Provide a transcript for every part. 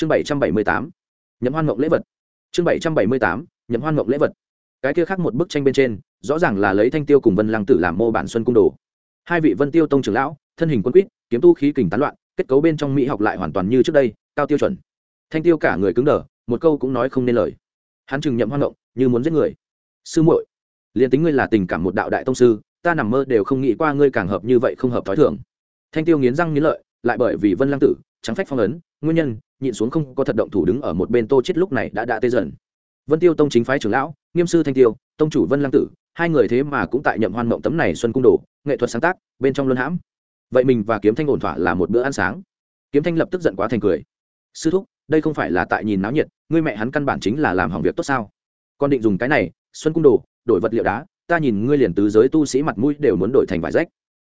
chương bảy trăm bảy mươi tám, nhậm hoan mộng lễ vật. Chương bảy trăm bảy mươi tám, nhậm hoan mộng lễ vật. Cái kia khác một bức tranh bên trên, rõ ràng là lấy thanh tiêu cùng vân lăng tử làm mô bản xuân cung đồ. Hai vị vân tiêu tông trưởng lão, thân hình quân quýt, kiếm tu khí kình tán loạn, kết cấu bên trong mỹ học lại hoàn toàn như trước đây, cao tiêu chuẩn. Thanh tiêu cả người cứng đờ, một câu cũng nói không nên lời. Hắn chừng nhậm hoan mộng, như muốn giết người. Sư muội, liền tính ngươi là tình cảm một đạo đại tông sư, ta nằm mơ đều không nghĩ qua ngươi càng hợp như vậy không hợp thói thường. Thanh tiêu nghiến răng nghiến lợi, lại bởi vì vân lăng tử trắng phách phong ấn, nguyên nhân nhịn xuống không có thật động thủ đứng ở một bên tô chết lúc này đã đã tê dần. Vân tiêu tông chính phái trưởng lão, nghiêm sư thanh tiêu, tông chủ vân lăng tử, hai người thế mà cũng tại nhậm hoan mộng tấm này xuân cung đồ, nghệ thuật sáng tác, bên trong luân hãm. Vậy mình và kiếm thanh ổn thỏa là một bữa ăn sáng. Kiếm thanh lập tức giận quá thành cười. Sư thúc, đây không phải là tại nhìn náo nhiệt, ngươi mẹ hắn căn bản chính là làm hỏng việc tốt sao? Con định dùng cái này, xuân cung đồ, đổi vật liệu đá, ta nhìn ngươi liền tứ giới tu sĩ mặt mũi đều muốn đổi thành vải rách.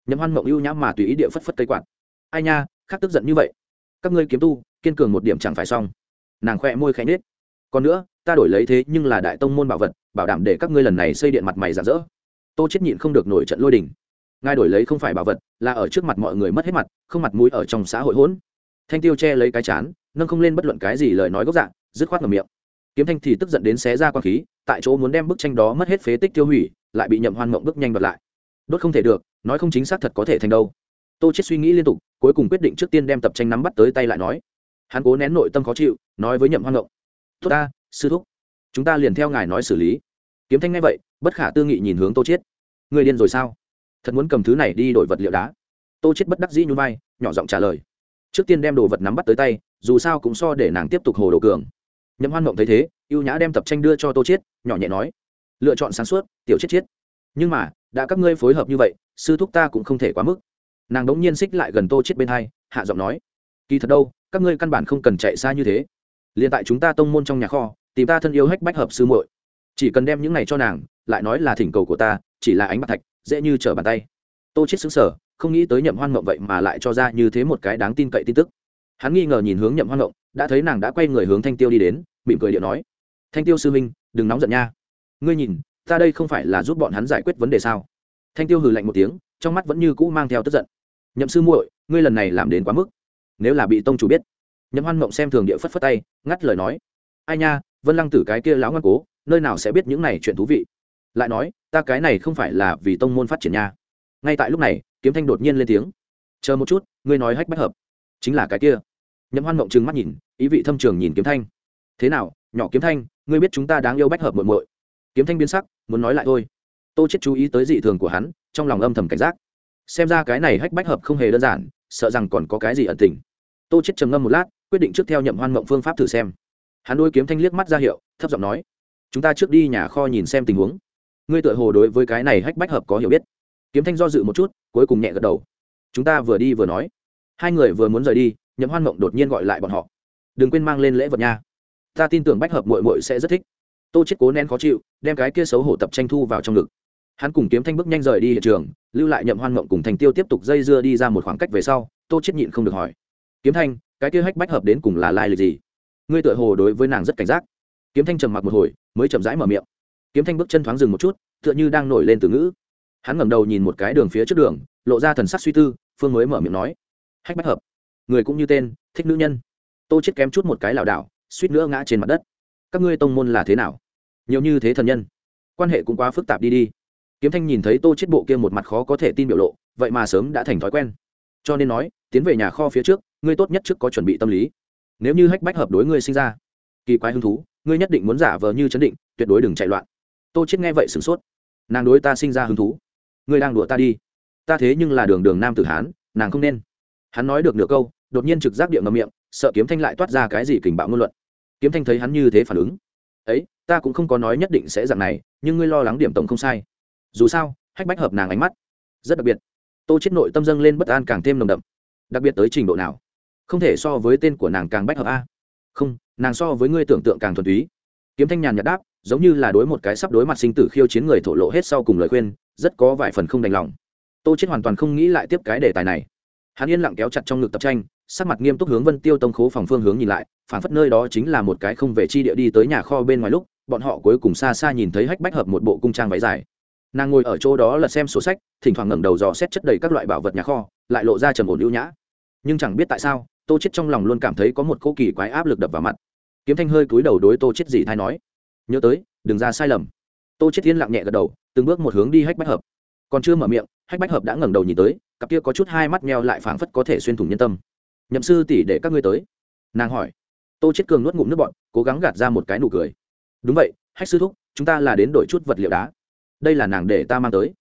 Nhậm hoan mộng ưu nhãm mà tùy ý địa phất phất cây quạt. Ai nha, khác tức giận như vậy các ngươi kiếm tu, kiên cường một điểm chẳng phải xong. Nàng khoe môi khẽ nết còn nữa, ta đổi lấy thế nhưng là đại tông môn bảo vật, bảo đảm để các ngươi lần này xây điện mặt mày rạng rỡ. Tô chết nhịn không được nổi trận lôi đình. Ngài đổi lấy không phải bảo vật, là ở trước mặt mọi người mất hết mặt, không mặt mũi ở trong xã hội hỗn. Thanh tiêu che lấy cái chán, nâng không lên bất luận cái gì lời nói gốc dạng dứt khoát ngầm miệng. Kiếm thanh thì tức giận đến xé ra quan khí, tại chỗ muốn đem bức tranh đó mất hết phế tích tiêu hủy, lại bị nhậm hoan mộng bước nhanh bật lại. Đốt không thể được, nói không chính xác thật có thể thành đâu tô chết suy nghĩ liên tục, cuối cùng quyết định trước tiên đem tập tranh nắm bắt tới tay lại nói. Hắn cố nén nội tâm khó chịu, nói với nhậm hoan mộng tốt ta, sư thúc, chúng ta liền theo ngài nói xử lý. Kiếm thanh ngay vậy, bất khả tư nghị nhìn hướng tô chết. Người điên rồi sao? Thật muốn cầm thứ này đi đổi vật liệu đá? Tô chết bất đắc dĩ nhún vai, nhỏ giọng trả lời. Trước tiên đem đồ vật nắm bắt tới tay, dù sao cũng so để nàng tiếp tục hồ đồ cường. Nhậm hoan mộng thấy thế, ưu nhã đem tập tranh đưa cho tô chiết nhỏ nhẹ nói. Lựa chọn sáng suốt, tiểu chiết chiết nhưng mà, đã các ngươi phối hợp như vậy, sư thúc ta cũng không thể quá mức nàng đống nhiên xích lại gần tô chiết bên hai hạ giọng nói kỳ thật đâu các ngươi căn bản không cần chạy xa như thế. Liền tại chúng ta tông môn trong nhà kho tìm ta thân yêu hách bách hợp sư muội. Chỉ cần đem những này cho nàng lại nói là thỉnh cầu của ta chỉ là ánh bạc thạch dễ như trở bàn tay. Tô chết sững sờ, không nghĩ tới nhậm hoan mộng vậy mà lại cho ra như thế một cái đáng tin cậy tin tức. Hắn nghi ngờ nhìn hướng nhậm hoan mộng đã thấy nàng đã quay người hướng thanh tiêu đi đến mỉm cười điệu nói thanh tiêu sư minh đừng nóng giận nha. Ngươi nhìn ta đây không phải là giúp bọn hắn giải quyết vấn đề sao? Thanh tiêu hừ lạnh một tiếng trong mắt vẫn như cũ mang theo tức giận. Nhậm sư muội, ngươi lần này làm đến quá mức. Nếu là bị tông chủ biết. Nhậm hoan mộng xem thường địa phất phất tay, ngắt lời nói. Ai nha, vân lăng tử cái kia láo ngoan cố, nơi nào sẽ biết những này chuyện thú vị? Lại nói, ta cái này không phải là vì tông môn phát triển nha. Ngay tại lúc này, kiếm thanh đột nhiên lên tiếng. Chờ một chút, ngươi nói hách bách hợp. Chính là cái kia. Nhậm hoan mộng trừng mắt nhìn, ý vị thâm trường nhìn kiếm thanh. Thế nào, nhỏ kiếm thanh, ngươi biết chúng ta đáng yêu bách hợp muội muội? Kiếm thanh biến sắc, muốn nói lại thôi. Tô chết chú ý tới dị thường của hắn trong lòng âm thầm cảnh giác. Xem ra cái này hách bách hợp không hề đơn giản, sợ rằng còn có cái gì ẩn tình. Tô chết trầm ngâm một lát, quyết định trước theo nhậm hoan mộng phương pháp thử xem. Hắn đôi kiếm thanh liếc mắt ra hiệu, thấp giọng nói, chúng ta trước đi nhà kho nhìn xem tình huống. Ngươi tựa hồ đối với cái này hách bách hợp có hiểu biết. Kiếm thanh do dự một chút, cuối cùng nhẹ gật đầu. Chúng ta vừa đi vừa nói. Hai người vừa muốn rời đi, nhậm hoan mộng đột nhiên gọi lại bọn họ. Đừng quên mang lên lễ vật nha. Ta tin tưởng bách hợp mội mội sẽ rất thích. Tô chết cố nén khó chịu, đem cái kia xấu hổ tập tranh thu vào trong ngực hắn cùng kiếm thanh bước nhanh rời đi hiện trường, lưu lại nhậm hoan mộng cùng thành tiêu tiếp tục dây dưa đi ra một khoảng cách về sau, tô chết nhịn không được hỏi. Kiếm thanh, cái kia hách bách hợp đến cùng là lai lịch gì? Ngươi tựa hồ đối với nàng rất cảnh giác. Kiếm thanh trầm mặc một hồi, mới chậm rãi mở miệng. Kiếm thanh bước chân thoáng dừng một chút, tựa như đang nổi lên từ ngữ. Hắn ngẩng đầu nhìn một cái đường phía trước đường, lộ ra thần sắc suy tư, phương mới mở miệng nói. Hách bách hợp. Người cũng như tên, thích nữ nhân. Tô chết kém chút một cái lảo đảo, suýt nữa ngã trên mặt đất. Các ngươi tông môn là thế nào? Nhiều như thế thần nhân. Quan hệ cũng quá phức tạp đi đi kiếm thanh nhìn thấy tô chết bộ kia một mặt khó có thể tin biểu lộ, vậy mà sớm đã thành thói quen. Cho nên nói, tiến về nhà kho phía trước, ngươi tốt nhất trước có chuẩn bị tâm lý. Nếu như hách bách hợp đối ngươi sinh ra, kỳ quái hứng thú, ngươi nhất định muốn giả vờ như chấn định, tuyệt đối đừng chạy loạn. Tô chết nghe vậy sửng sốt. Nàng đối ta sinh ra hứng thú. Ngươi đang đùa ta đi. Ta thế nhưng là đường đường nam tử hán, nàng không nên. Hắn nói được nửa câu, đột nhiên trực giác địa ngầm miệng, sợ kiếm thanh lại toát ra cái gì kình bạo ngôn luận. Kiếm thanh thấy hắn như thế phản ứng. Ấy, ta cũng không có nói nhất định sẽ dạng này, nhưng ngươi lo lắng điểm tổng không sai dù sao, hách bách hợp nàng ánh mắt. Rất đặc biệt. Tô chết nội tâm dâng lên bất an càng thêm nồng đậm. Đặc biệt tới trình độ nào? Không thể so với tên của nàng càng bách hợp a. Không, nàng so với ngươi tưởng tượng càng thuần túy. Kiếm thanh nhàn nhạt đáp, giống như là đối một cái sắp đối mặt sinh tử khiêu chiến người thổ lộ hết sau cùng lời khuyên, rất có vài phần không đành lòng. Tô chết hoàn toàn không nghĩ lại tiếp cái đề tài này. Hắn yên lặng kéo chặt trong ngực tập tranh, sắc mặt nghiêm túc hướng vân tiêu tông khố phòng phương hướng nhìn lại phản phất nơi đó chính là một cái không về chi địa đi tới nhà kho bên ngoài lúc, bọn họ cuối cùng xa xa nhìn thấy hách bách hợp một bộ cung trang váy dài nàng ngồi ở chỗ đó là xem sổ sách, thỉnh thoảng ngẩng đầu dò xét chất đầy các loại bảo vật nhà kho, lại lộ ra trầm ổn ưu nhã. Nhưng chẳng biết tại sao, tô chết trong lòng luôn cảm thấy có một cô kỳ quái áp lực đập vào mặt. Kiếm thanh hơi cúi đầu đối tô chết gì thay nói, nhớ tới, đừng ra sai lầm. Tô chết yên lặng nhẹ gật đầu, từng bước một hướng đi hách bách hợp. Còn chưa mở miệng, hách bách hợp đã ngẩng đầu nhìn tới, cặp kia có chút hai mắt meo lại phảng phất có thể xuyên thủng nhân tâm. Nhậm sư tỷ để các ngươi tới. Nàng hỏi. Tô chết cường nuốt ngụm nước bọn cố gắng gạt ra một cái nụ cười. Đúng vậy, hách sư thúc, chúng ta là đến đổi chút vật liệu đá đây là nàng để ta mang tới.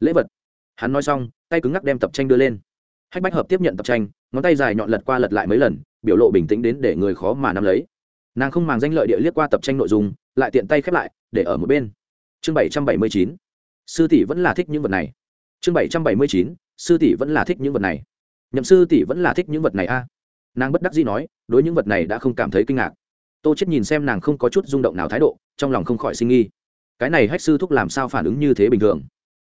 Lễ vật. Hắn nói xong, tay cứng ngắc đem tập tranh đưa lên. Hách bách hợp tiếp nhận tập tranh, ngón tay dài nhọn lật qua lật lại mấy lần, biểu lộ bình tĩnh đến để người khó mà nắm lấy. Nàng không màng danh lợi địa liếc qua tập tranh nội dung, lại tiện tay khép lại, để ở một bên. Chương bảy trăm bảy mươi chín. Sư tỷ vẫn là thích những vật này. Chương bảy trăm bảy mươi chín. Sư tỷ vẫn là thích những vật này. Nhậm sư tỷ vẫn là thích những vật này a. Nàng bất đắc dĩ nói, đối những vật này đã không cảm thấy kinh ngạc. Tô chết nhìn xem nàng không có chút rung động nào thái độ, trong lòng không khỏi sinh nghi cái này hách sư thúc làm sao phản ứng như thế bình thường?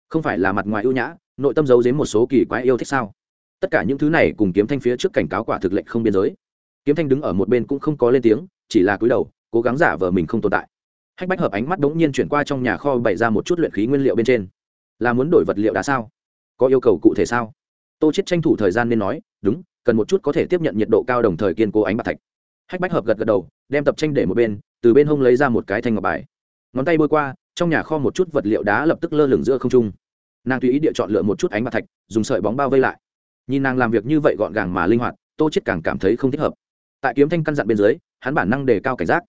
Không phải là mặt ngoài ưu nhã, nội tâm giấu giếm một số kỳ quái yêu thích sao? Tất cả những thứ này cùng kiếm thanh phía trước cảnh cáo quả thực lệnh không biên giới. Kiếm thanh đứng ở một bên cũng không có lên tiếng, chỉ là cúi đầu, cố gắng giả vờ mình không tồn tại. Hách bách hợp ánh mắt đống nhiên chuyển qua trong nhà kho bày ra một chút luyện khí nguyên liệu bên trên. Là muốn đổi vật liệu đá sao? Có yêu cầu cụ thể sao? Tô chết tranh thủ thời gian nên nói, đúng, cần một chút có thể tiếp nhận nhiệt độ cao đồng thời kiên cố ánh bạc thạch. Hách bách hợp gật gật đầu, đem tập tranh để một bên, từ bên hông lấy ra một cái thanh ngọc bài. Ngón tay bôi qua trong nhà kho một chút vật liệu đá lập tức lơ lửng giữa không trung. Nàng tùy ý địa chọn lựa một chút ánh bạc thạch, dùng sợi bóng bao vây lại. Nhìn nàng làm việc như vậy gọn gàng mà linh hoạt, tô chết càng cảm thấy không thích hợp. Tại kiếm thanh căn dặn bên dưới, hắn bản năng đề cao cảnh giác.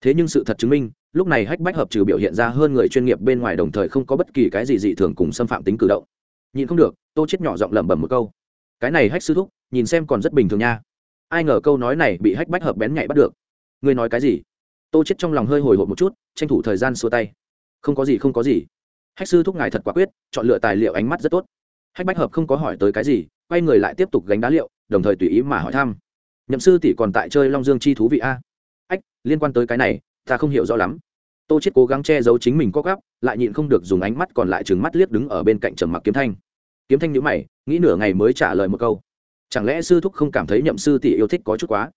Thế nhưng sự thật chứng minh, lúc này hách bách hợp trừ biểu hiện ra hơn người chuyên nghiệp bên ngoài đồng thời không có bất kỳ cái gì dị thường cùng xâm phạm tính cử động. Nhìn không được, tô chết nhỏ giọng lẩm bẩm một câu. Cái này hách sư thúc, nhìn xem còn rất bình thường nha. Ai ngờ câu nói này bị hách bách hợp bén nhạy bắt được. Ngươi nói cái gì? Tô chết trong lòng hơi hồi hộp một chút, tranh thủ thời gian xua tay không có gì, không có gì. Hách sư thúc ngài thật quả quyết, chọn lựa tài liệu ánh mắt rất tốt. Hách bách hợp không có hỏi tới cái gì, quay người lại tiếp tục gánh đá liệu, đồng thời tùy ý mà hỏi thăm. Nhậm sư tỷ còn tại chơi long dương chi thú vị a? Ách, liên quan tới cái này, ta không hiểu rõ lắm. Tô chết cố gắng che giấu chính mình có gắp lại nhịn không được dùng ánh mắt còn lại trừng mắt liếc đứng ở bên cạnh trầm mặc kiếm thanh. Kiếm thanh nhíu mày, nghĩ nửa ngày mới trả lời một câu. Chẳng lẽ sư thúc không cảm thấy nhậm sư tỷ yêu thích có chút quá?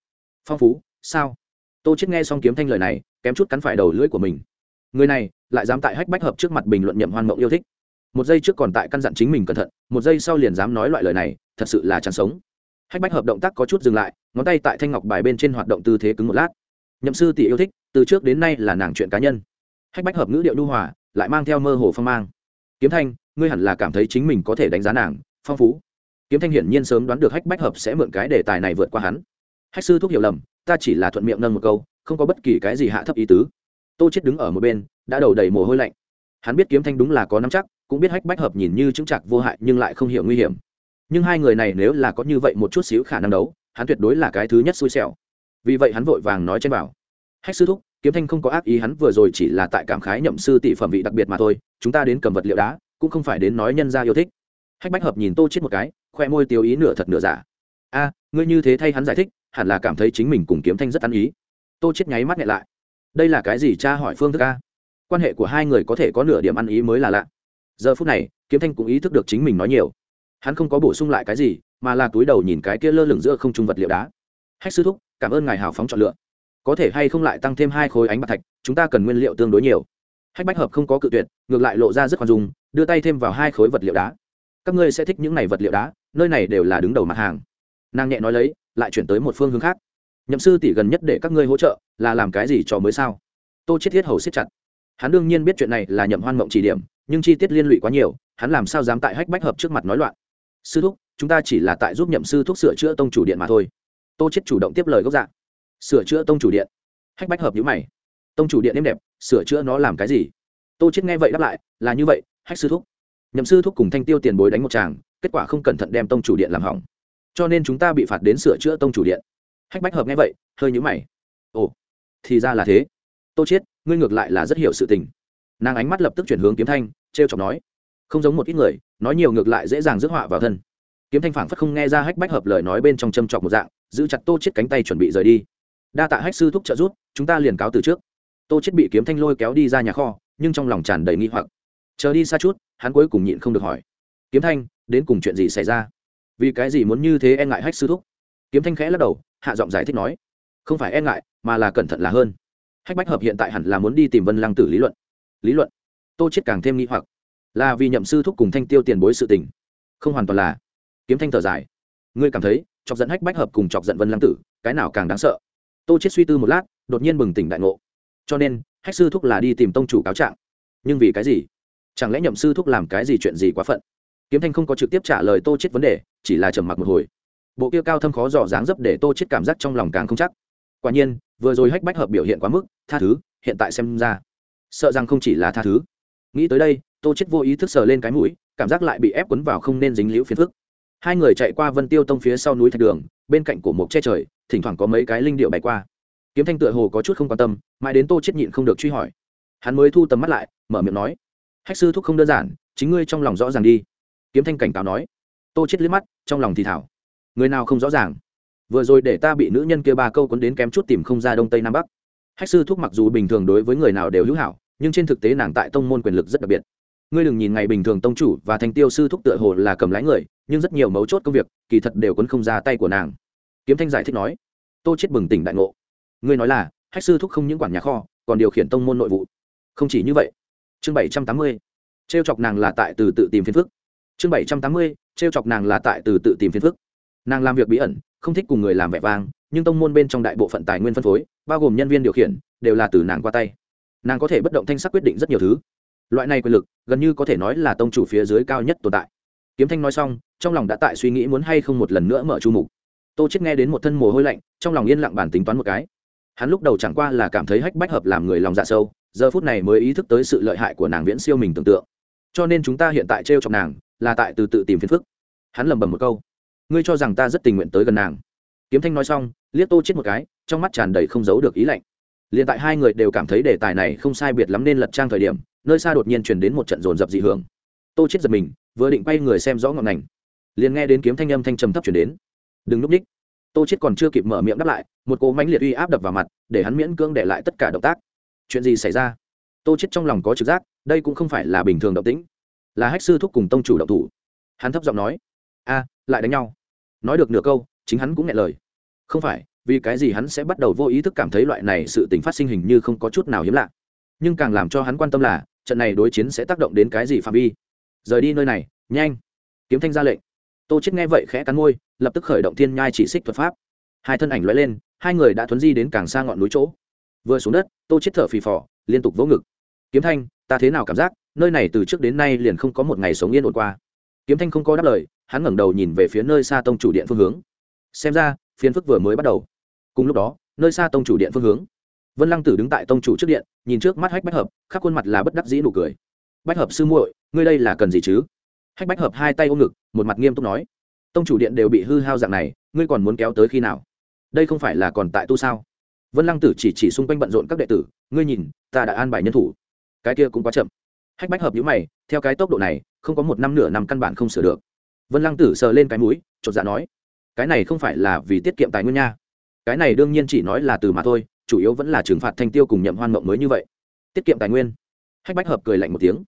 Phong phú, sao? Tô chết nghe xong kiếm thanh lời này, kém chút cắn phải đầu lưỡi của mình. Người này lại dám tại hách bách hợp trước mặt bình luận nhậm hoan mộng yêu thích. Một giây trước còn tại căn dặn chính mình cẩn thận, một giây sau liền dám nói loại lời này, thật sự là chẳng sống. Hách bách hợp động tác có chút dừng lại, ngón tay tại thanh ngọc bài bên trên hoạt động tư thế cứng một lát. Nhậm sư tỷ yêu thích, từ trước đến nay là nàng chuyện cá nhân. Hách bách hợp ngữ điệu nhu hòa, lại mang theo mơ hồ phong mang. Kiếm thanh, ngươi hẳn là cảm thấy chính mình có thể đánh giá nàng, phong phú. Kiếm thanh hiển nhiên sớm đoán được hách bách hợp sẽ mượn cái đề tài này vượt qua hắn. Hách sư thúc hiểu lầm, ta chỉ là thuận miệng nâng một câu, không có bất kỳ cái gì hạ thấp ý tứ tô chết đứng ở một bên, đã đầu đầy mồ hôi lạnh. Hắn biết kiếm thanh đúng là có nắm chắc, cũng biết hách bách hợp nhìn như chứng chặt vô hại nhưng lại không hiểu nguy hiểm. Nhưng hai người này nếu là có như vậy một chút xíu khả năng đấu, hắn tuyệt đối là cái thứ nhất xui xẻo. Vì vậy hắn vội vàng nói trên bảo. Hách sư thúc, kiếm thanh không có ác ý, hắn vừa rồi chỉ là tại cảm khái nhậm sư tỷ phẩm vị đặc biệt mà thôi, chúng ta đến cầm vật liệu đá, cũng không phải đến nói nhân gia yêu thích. Hách bách hợp nhìn tô chết một cái, khoe môi tiêu ý nửa thật nửa giả. A, ngươi như thế thay hắn giải thích, hẳn là cảm thấy chính mình cùng kiếm thanh rất ăn ý. Tô chết nháy mắt nhẹ lại đây là cái gì cha hỏi phương thức a? Quan hệ của hai người có thể có nửa điểm ăn ý mới là lạ. Giờ phút này, kiếm thanh cũng ý thức được chính mình nói nhiều. Hắn không có bổ sung lại cái gì, mà là túi đầu nhìn cái kia lơ lửng giữa không trung vật liệu đá. Hách sư thúc, cảm ơn ngài hào phóng chọn lựa. Có thể hay không lại tăng thêm hai khối ánh bạc thạch, chúng ta cần nguyên liệu tương đối nhiều. Hách bách hợp không có cự tuyệt, ngược lại lộ ra rất khoan dung, đưa tay thêm vào hai khối vật liệu đá. Các ngươi sẽ thích những này vật liệu đá, nơi này đều là đứng đầu mặt hàng. Nàng nhẹ nói lấy, lại chuyển tới một phương hướng khác nhậm sư tỷ gần nhất để các ngươi hỗ trợ, là làm cái gì cho mới sao? Tô chết thiết hầu siết chặt. Hắn đương nhiên biết chuyện này là nhậm hoan mộng chỉ điểm, nhưng chi tiết liên lụy quá nhiều, hắn làm sao dám tại hách bách hợp trước mặt nói loạn? Sư thúc, chúng ta chỉ là tại giúp nhậm sư thúc sửa chữa tông chủ điện mà thôi. Tô chết chủ động tiếp lời gốc dạng sửa chữa tông chủ điện. Hách bách hợp nhữ mày. Tông chủ điện êm đẹp, sửa chữa nó làm cái gì? Tô chết nghe vậy đáp lại, là như vậy, hách sư thúc. Nhậm sư thúc cùng thanh tiêu tiền bối đánh một tràng, kết quả không cẩn thận đem tông chủ điện làm hỏng. Cho nên chúng ta bị phạt đến sửa chữa tông chủ điện hách bách hợp nghe vậy, hơi nhũ mày. Ồ, thì ra là thế. Tô chết ngươi ngược lại là rất hiểu sự tình. Nàng ánh mắt lập tức chuyển hướng kiếm thanh, trêu chọc nói. Không giống một ít người, nói nhiều ngược lại dễ dàng rước họa vào thân. Kiếm thanh phảng phất không nghe ra hách bách hợp lời nói bên trong châm chọc một dạng, giữ chặt tô chết cánh tay chuẩn bị rời đi. Đa tạ hách sư thúc trợ giúp, chúng ta liền cáo từ trước. Tô chết bị kiếm thanh lôi kéo đi ra nhà kho, nhưng trong lòng tràn đầy nghi hoặc. Chờ đi xa chút, hắn cuối cùng nhịn không được hỏi. Kiếm thanh, đến cùng chuyện gì xảy ra? Vì cái gì muốn như thế e ngại hách sư thúc? Kiếm thanh khẽ lắc đầu, hạ giọng giải thích nói, không phải e ngại, mà là cẩn thận là hơn. Hách bách hợp hiện tại hẳn là muốn đi tìm vân lăng tử lý luận. Lý luận? Tô chết càng thêm nghi hoặc. Là vì nhậm sư thúc cùng thanh tiêu tiền bối sự tình. Không hoàn toàn là. Kiếm thanh thở dài. Ngươi cảm thấy, chọc giận hách bách hợp cùng chọc giận vân lăng tử, cái nào càng đáng sợ? Tô chết suy tư một lát, đột nhiên bừng tỉnh đại ngộ. Cho nên, hách sư thúc là đi tìm tông chủ cáo trạng. Nhưng vì cái gì? Chẳng lẽ nhậm sư thúc làm cái gì chuyện gì quá phận? Kiếm thanh không có trực tiếp trả lời tô chết vấn đề, chỉ là trầm mặc một hồi bộ kia cao thâm khó dò dáng dấp để tô chết cảm giác trong lòng càng không chắc. Quả nhiên, vừa rồi hách bách hợp biểu hiện quá mức, tha thứ, hiện tại xem ra, sợ rằng không chỉ là tha thứ. Nghĩ tới đây, tô chết vô ý thức sờ lên cái mũi, cảm giác lại bị ép quấn vào không nên dính liễu phiền phức. Hai người chạy qua vân tiêu tông phía sau núi thạch đường, bên cạnh cổ mộc che trời, thỉnh thoảng có mấy cái linh điệu bay qua. Kiếm thanh tựa hồ có chút không quan tâm, mãi đến tô chết nhịn không được truy hỏi. Hắn mới thu tầm mắt lại, mở miệng nói, hách sư thúc không đơn giản, chính ngươi trong lòng rõ ràng đi. Kiếm thanh cảnh cáo nói. Tô chết liếc mắt, trong lòng thì thảo người nào không rõ ràng. Vừa rồi để ta bị nữ nhân kia ba câu cuốn đến kém chút tìm không ra đông tây nam bắc. Hách sư thúc mặc dù bình thường đối với người nào đều hữu hảo, nhưng trên thực tế nàng tại tông môn quyền lực rất đặc biệt. Ngươi đừng nhìn ngày bình thường tông chủ và thành tiêu sư thúc tựa hồ là cầm lái người, nhưng rất nhiều mấu chốt công việc, kỳ thật đều quấn không ra tay của nàng. Kiếm thanh giải thích nói, tô chết bừng tỉnh đại ngộ. Ngươi nói là, hách sư thúc không những quản nhà kho, còn điều khiển tông môn nội vụ. Không chỉ như vậy, chương bảy trăm tám mươi, trêu chọc nàng là tại từ tự tìm phiền phức. Chương bảy trăm tám mươi, trêu chọc nàng là tại từ tự tìm phiền phức nàng làm việc bí ẩn, không thích cùng người làm vẻ vang, nhưng tông môn bên trong đại bộ phận tài nguyên phân phối, bao gồm nhân viên điều khiển, đều là từ nàng qua tay. Nàng có thể bất động thanh sắc quyết định rất nhiều thứ. Loại này quyền lực, gần như có thể nói là tông chủ phía dưới cao nhất tồn tại. Kiếm thanh nói xong, trong lòng đã tại suy nghĩ muốn hay không một lần nữa mở chu mục. Tô chết nghe đến một thân mồ hôi lạnh, trong lòng yên lặng bản tính toán một cái. Hắn lúc đầu chẳng qua là cảm thấy hách bách hợp làm người lòng dạ sâu, giờ phút này mới ý thức tới sự lợi hại của nàng viễn siêu mình tưởng tượng. Cho nên chúng ta hiện tại treo chọc nàng, là tại từ tự tìm phiền phức. Hắn lẩm bẩm một câu ngươi cho rằng ta rất tình nguyện tới gần nàng. Kiếm thanh nói xong, liếc tô chết một cái, trong mắt tràn đầy không giấu được ý lạnh. Liền tại hai người đều cảm thấy đề tài này không sai biệt lắm nên lật trang thời điểm, nơi xa đột nhiên truyền đến một trận rồn rập dị hưởng. Tô chết giật mình, vừa định quay người xem rõ ngọn ngành, liền nghe đến kiếm thanh âm thanh trầm thấp truyền đến. Đừng núp ních. Tô chết còn chưa kịp mở miệng đáp lại, một cỗ mãnh liệt uy áp đập vào mặt, để hắn miễn cưỡng để lại tất cả động tác. Chuyện gì xảy ra? Tô chết trong lòng có trực giác, đây cũng không phải là bình thường động tĩnh, là hách sư thúc cùng tông chủ động thủ. Hắn thấp giọng nói, a, lại đánh nhau nói được nửa câu, chính hắn cũng nghe lời. Không phải, vì cái gì hắn sẽ bắt đầu vô ý thức cảm thấy loại này sự tình phát sinh hình như không có chút nào hiếm lạ. Nhưng càng làm cho hắn quan tâm là, trận này đối chiến sẽ tác động đến cái gì phạm vi. Rời đi nơi này, nhanh. Kiếm thanh ra lệnh. Tô chết nghe vậy khẽ cắn môi, lập tức khởi động thiên nhai chỉ xích thuật pháp. Hai thân ảnh lóe lên, hai người đã thuấn di đến càng xa ngọn núi chỗ. Vừa xuống đất, tô chết thở phì phò, liên tục vỗ ngực. Kiếm thanh, ta thế nào cảm giác, nơi này từ trước đến nay liền không có một ngày sống yên ổn qua. Kiếm thanh không có đáp lời hắn ngẩng đầu nhìn về phía nơi xa tông chủ điện phương hướng. Xem ra phiến phức vừa mới bắt đầu. Cùng lúc đó, nơi xa tông chủ điện phương hướng. Vân lăng tử đứng tại tông chủ trước điện, nhìn trước mắt hách bách hợp, khắp khuôn mặt là bất đắc dĩ nụ cười. Bách hợp sư muội, ngươi đây là cần gì chứ? Hách bách hợp hai tay ôm ngực, một mặt nghiêm túc nói. Tông chủ điện đều bị hư hao dạng này, ngươi còn muốn kéo tới khi nào? Đây không phải là còn tại tu sao? Vân lăng tử chỉ chỉ xung quanh bận rộn các đệ tử, ngươi nhìn, ta đã an bài nhân thủ. Cái kia cũng quá chậm. Hách bách hợp nhữ mày, theo cái tốc độ này, không có một năm nửa năm căn bản không sửa được vân lăng tử sờ lên cái mũi, chột dạ nói, cái này không phải là vì tiết kiệm tài nguyên nha. Cái này đương nhiên chỉ nói là từ mà thôi, chủ yếu vẫn là trừng phạt thanh tiêu cùng nhậm hoan mộng mới như vậy. Tiết kiệm tài nguyên. Hách bách hợp cười lạnh một tiếng,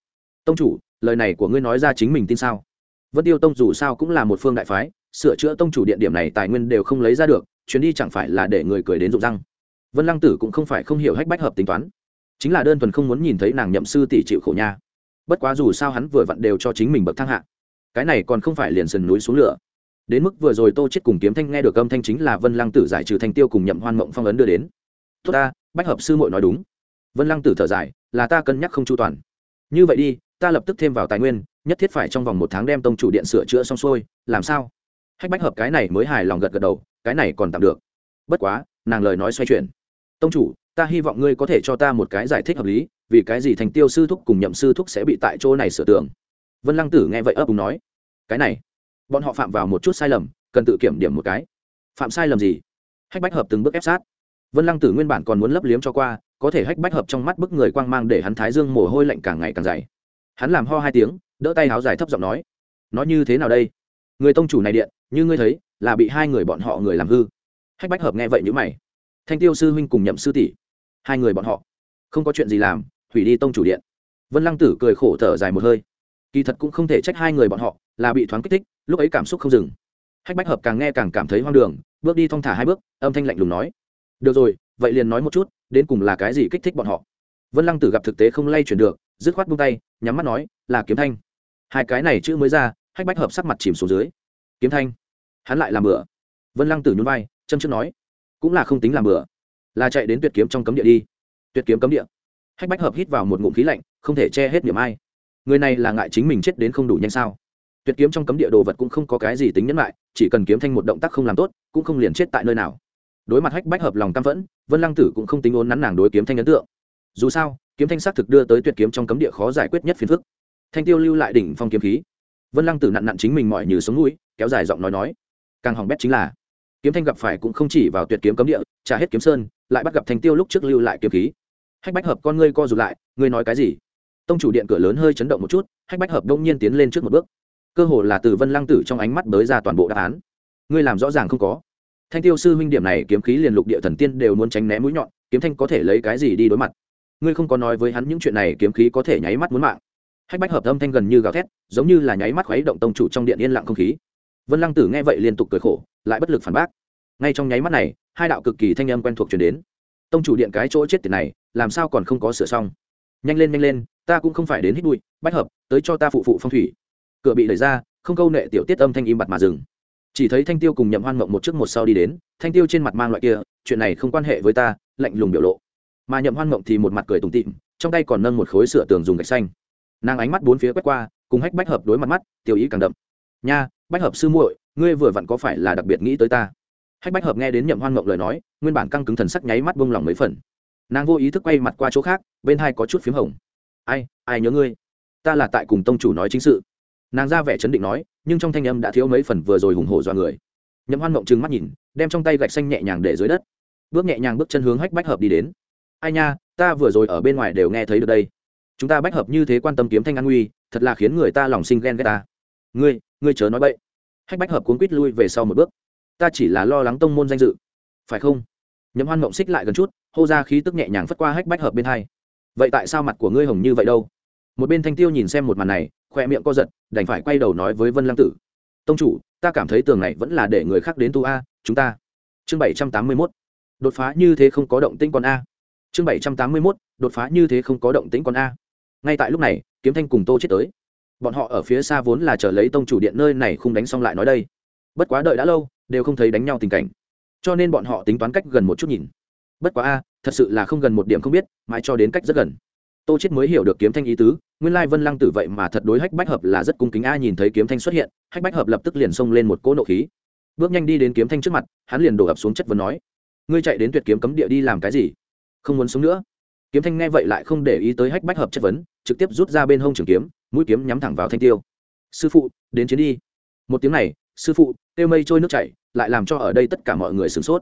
tông chủ, lời này của ngươi nói ra chính mình tin sao? Vân tiêu tông dù sao cũng là một phương đại phái, sửa chữa tông chủ điện điểm này tài nguyên đều không lấy ra được, chuyến đi chẳng phải là để người cười đến rụng răng. Vân lăng tử cũng không phải không hiểu hách bách hợp tính toán, chính là đơn thuần không muốn nhìn thấy nàng nhậm sư tỷ chịu khổ nha. Bất quá dù sao hắn vừa vặn đều cho chính mình bậc thang hạ cái này còn không phải liền sườn núi xuống lửa. Đến mức vừa rồi tô chết cùng kiếm thanh nghe được âm thanh chính là vân lăng tử giải trừ thanh tiêu cùng nhậm hoan mộng phong ấn đưa đến. Tốt ta, bách hợp sư muội nói đúng. Vân lăng tử thở dài, là ta cân nhắc không chu toàn. Như vậy đi, ta lập tức thêm vào tài nguyên, nhất thiết phải trong vòng một tháng đem tông chủ điện sửa chữa xong xuôi, làm sao? Hách bách hợp cái này mới hài lòng gật gật đầu, cái này còn tạm được. Bất quá, nàng lời nói xoay chuyển. Tông chủ, ta hy vọng ngươi có thể cho ta một cái giải thích hợp lý, vì cái gì thành tiêu sư thúc cùng nhậm sư thúc sẽ bị tại chỗ này sửa tường vân lăng tử nghe vậy ấp úng nói, cái này, bọn họ phạm vào một chút sai lầm, cần tự kiểm điểm một cái. Phạm sai lầm gì? Hách bách hợp từng bước ép sát. Vân lăng tử nguyên bản còn muốn lấp liếm cho qua, có thể hách bách hợp trong mắt bức người quang mang để hắn thái dương mồ hôi lạnh càng ngày càng dày. Hắn làm ho hai tiếng, đỡ tay áo dài thấp giọng nói nói như thế nào đây? Người tông chủ này điện, như ngươi thấy, là bị hai người bọn họ người làm hư. Hách bách hợp nghe vậy nhữ mày. Thanh tiêu sư huynh cùng nhậm sư tỷ, hai người bọn họ, không có chuyện gì làm, hủy đi tông chủ điện. Vân lăng tử cười khổ thở dài một hơi kỳ thật cũng không thể trách hai người bọn họ, là bị thoáng kích thích, lúc ấy cảm xúc không dừng. Hách bách hợp càng nghe càng cảm thấy hoang đường, bước đi thong thả hai bước, âm thanh lạnh lùng nói. Được rồi, vậy liền nói một chút, đến cùng là cái gì kích thích bọn họ? Vân lăng tử gặp thực tế không lay chuyển được, dứt khoát buông tay, nhắm mắt nói, là kiếm thanh. Hai cái này chữ mới ra, hách bách hợp sắc mặt chìm xuống dưới. Kiếm thanh. Hắn lại làm bừa. vân lăng tử nhún vai, châm chước nói. Cũng là không tính làm bừa. Là chạy đến tuyệt kiếm trong cấm địa đi. Tuyệt kiếm cấm địa. Hách bách hợp hít vào một ngụm khí lạnh, không thể che hết niềm ai người này là ngại chính mình chết đến không đủ nhanh sao? Tuyệt kiếm trong cấm địa đồ vật cũng không có cái gì tính nhẫn lại, chỉ cần kiếm thanh một động tác không làm tốt, cũng không liền chết tại nơi nào. Đối mặt hách bách hợp lòng cam phẫn, vân lăng tử cũng không tính ốn nắn nàng đối kiếm thanh ấn tượng. Dù sao, kiếm thanh xác thực đưa tới tuyệt kiếm trong cấm địa khó giải quyết nhất phiền phức. Thanh tiêu lưu lại đỉnh phong kiếm khí. Vân lăng tử nặn nặn chính mình mọi như sống núi, kéo dài giọng nói nói. Càng hỏng bét chính là, kiếm thanh gặp phải cũng không chỉ vào tuyệt kiếm cấm địa, trả hết kiếm sơn, lại bắt gặp thanh tiêu lúc trước lưu lại kiếm khí. Hách bách hợp con ngươi co rụt lại, ngươi nói cái gì? Tông chủ điện cửa lớn hơi chấn động một chút, hách bách hợp đông nhiên tiến lên trước một bước. Cơ hồ là từ vân lăng tử trong ánh mắt bới ra toàn bộ đáp án. Ngươi làm rõ ràng không có. Thanh tiêu sư huynh điểm này kiếm khí liền lục địa thần tiên đều muốn tránh né mũi nhọn, kiếm thanh có thể lấy cái gì đi đối mặt? Ngươi không có nói với hắn những chuyện này kiếm khí có thể nháy mắt muốn mạng. Hách bách hợp âm thanh gần như gào thét, giống như là nháy mắt khuấy động tông chủ trong điện yên lặng không khí. Vân lăng tử nghe vậy liên tục cười khổ, lại bất lực phản bác. Ngay trong nháy mắt này, hai đạo cực kỳ thanh âm quen thuộc chuyển đến. Tông chủ điện cái chỗ chết tiền này, làm sao còn không có sửa xong? Nhanh lên nhanh lên ta cũng không phải đến hít bụi, bách hợp, tới cho ta phụ phụ phong thủy. Cửa bị đẩy ra, không câu nệ tiểu tiết âm thanh im bặt mà dừng. Chỉ thấy thanh tiêu cùng nhậm hoan mộng một trước một sau đi đến, thanh tiêu trên mặt mang loại kia, chuyện này không quan hệ với ta, lạnh lùng biểu lộ. Mà nhậm hoan mộng thì một mặt cười tủm tịm trong tay còn nâng một khối sửa tường dùng gạch xanh. Nàng ánh mắt bốn phía quét qua, cùng hách bách hợp đối mặt mắt tiêu ý càng đậm. Nha, bách hợp sư muội, ngươi vừa vặn có phải là đặc biệt nghĩ tới ta? Hách bách hợp nghe đến nhậm hoan mộng lời nói, nguyên bản căng cứng thần sắc nháy mắt bông lòng mấy phần. Nàng vô ý thức quay mặt qua chỗ khác, bên hai có chút p h í m hồng ai ai nhớ ngươi? Ta là tại cùng tông chủ nói chính sự. Nàng ra vẻ chấn định nói, nhưng trong thanh âm đã thiếu mấy phần vừa rồi hùng hổ do người. Nhậm hoan mộng trừng mắt nhìn, đem trong tay gạch xanh nhẹ nhàng để dưới đất. Bước nhẹ nhàng bước chân hướng hách bách hợp đi đến. Ai nha, ta vừa rồi ở bên ngoài đều nghe thấy được đây. Chúng ta bách hợp như thế quan tâm kiếm thanh an nguy, thật là khiến người ta lòng sinh ghen ghét ta. Ngươi ngươi chớ nói bậy. Hách bách hợp cuốn quýt lui về sau một bước. Ta chỉ là lo lắng tông môn danh dự. Phải không? Nhậm hoan mộng xích lại gần chút, hô ra khí tức nhẹ nhàng phất qua hách bách hợp bên hai vậy tại sao mặt của ngươi hồng như vậy đâu? Một bên thanh tiêu nhìn xem một màn này khoe miệng co giật, đành phải quay đầu nói với vân lăng tử. Tông chủ, ta cảm thấy tường này vẫn là để người khác đến tu a, chúng ta. Chương bảy trăm tám mươi mốt. Đột phá như thế không có động tĩnh con a. Chương bảy trăm tám mươi mốt. Đột phá như thế không có động tĩnh con a. Ngay tại lúc này, kiếm thanh cùng tô chết tới. Bọn họ ở phía xa vốn là chờ lấy tông chủ điện nơi này không đánh xong lại nói đây. Bất quá đợi đã lâu, đều không thấy đánh nhau tình cảnh. Cho nên bọn họ tính toán cách gần một chút nhìn. Bất quá a thật sự là không gần một điểm không biết, mãi cho đến cách rất gần. Tô chết mới hiểu được kiếm thanh ý tứ, nguyên lai vân lăng tử vậy mà thật đối hách bách hợp là rất cung kính, a, nhìn thấy kiếm thanh xuất hiện, hách bách hợp lập tức liền xông lên một cỗ nộ khí. Bước nhanh đi đến kiếm thanh trước mặt, hắn liền đổ ập xuống chất vấn nói, ngươi chạy đến tuyệt kiếm cấm địa đi làm cái gì? Không muốn sống nữa. Kiếm thanh nghe vậy lại không để ý tới hách bách hợp chất vấn, trực tiếp rút ra bên hông trường kiếm, mũi kiếm nhắm thẳng vào thanh tiêu. Sư phụ, đến chiến đi. Một tiếng này, sư phụ, tiêu mây trôi nước chảy, lại làm cho ở đây tất cả mọi người sửng sốt.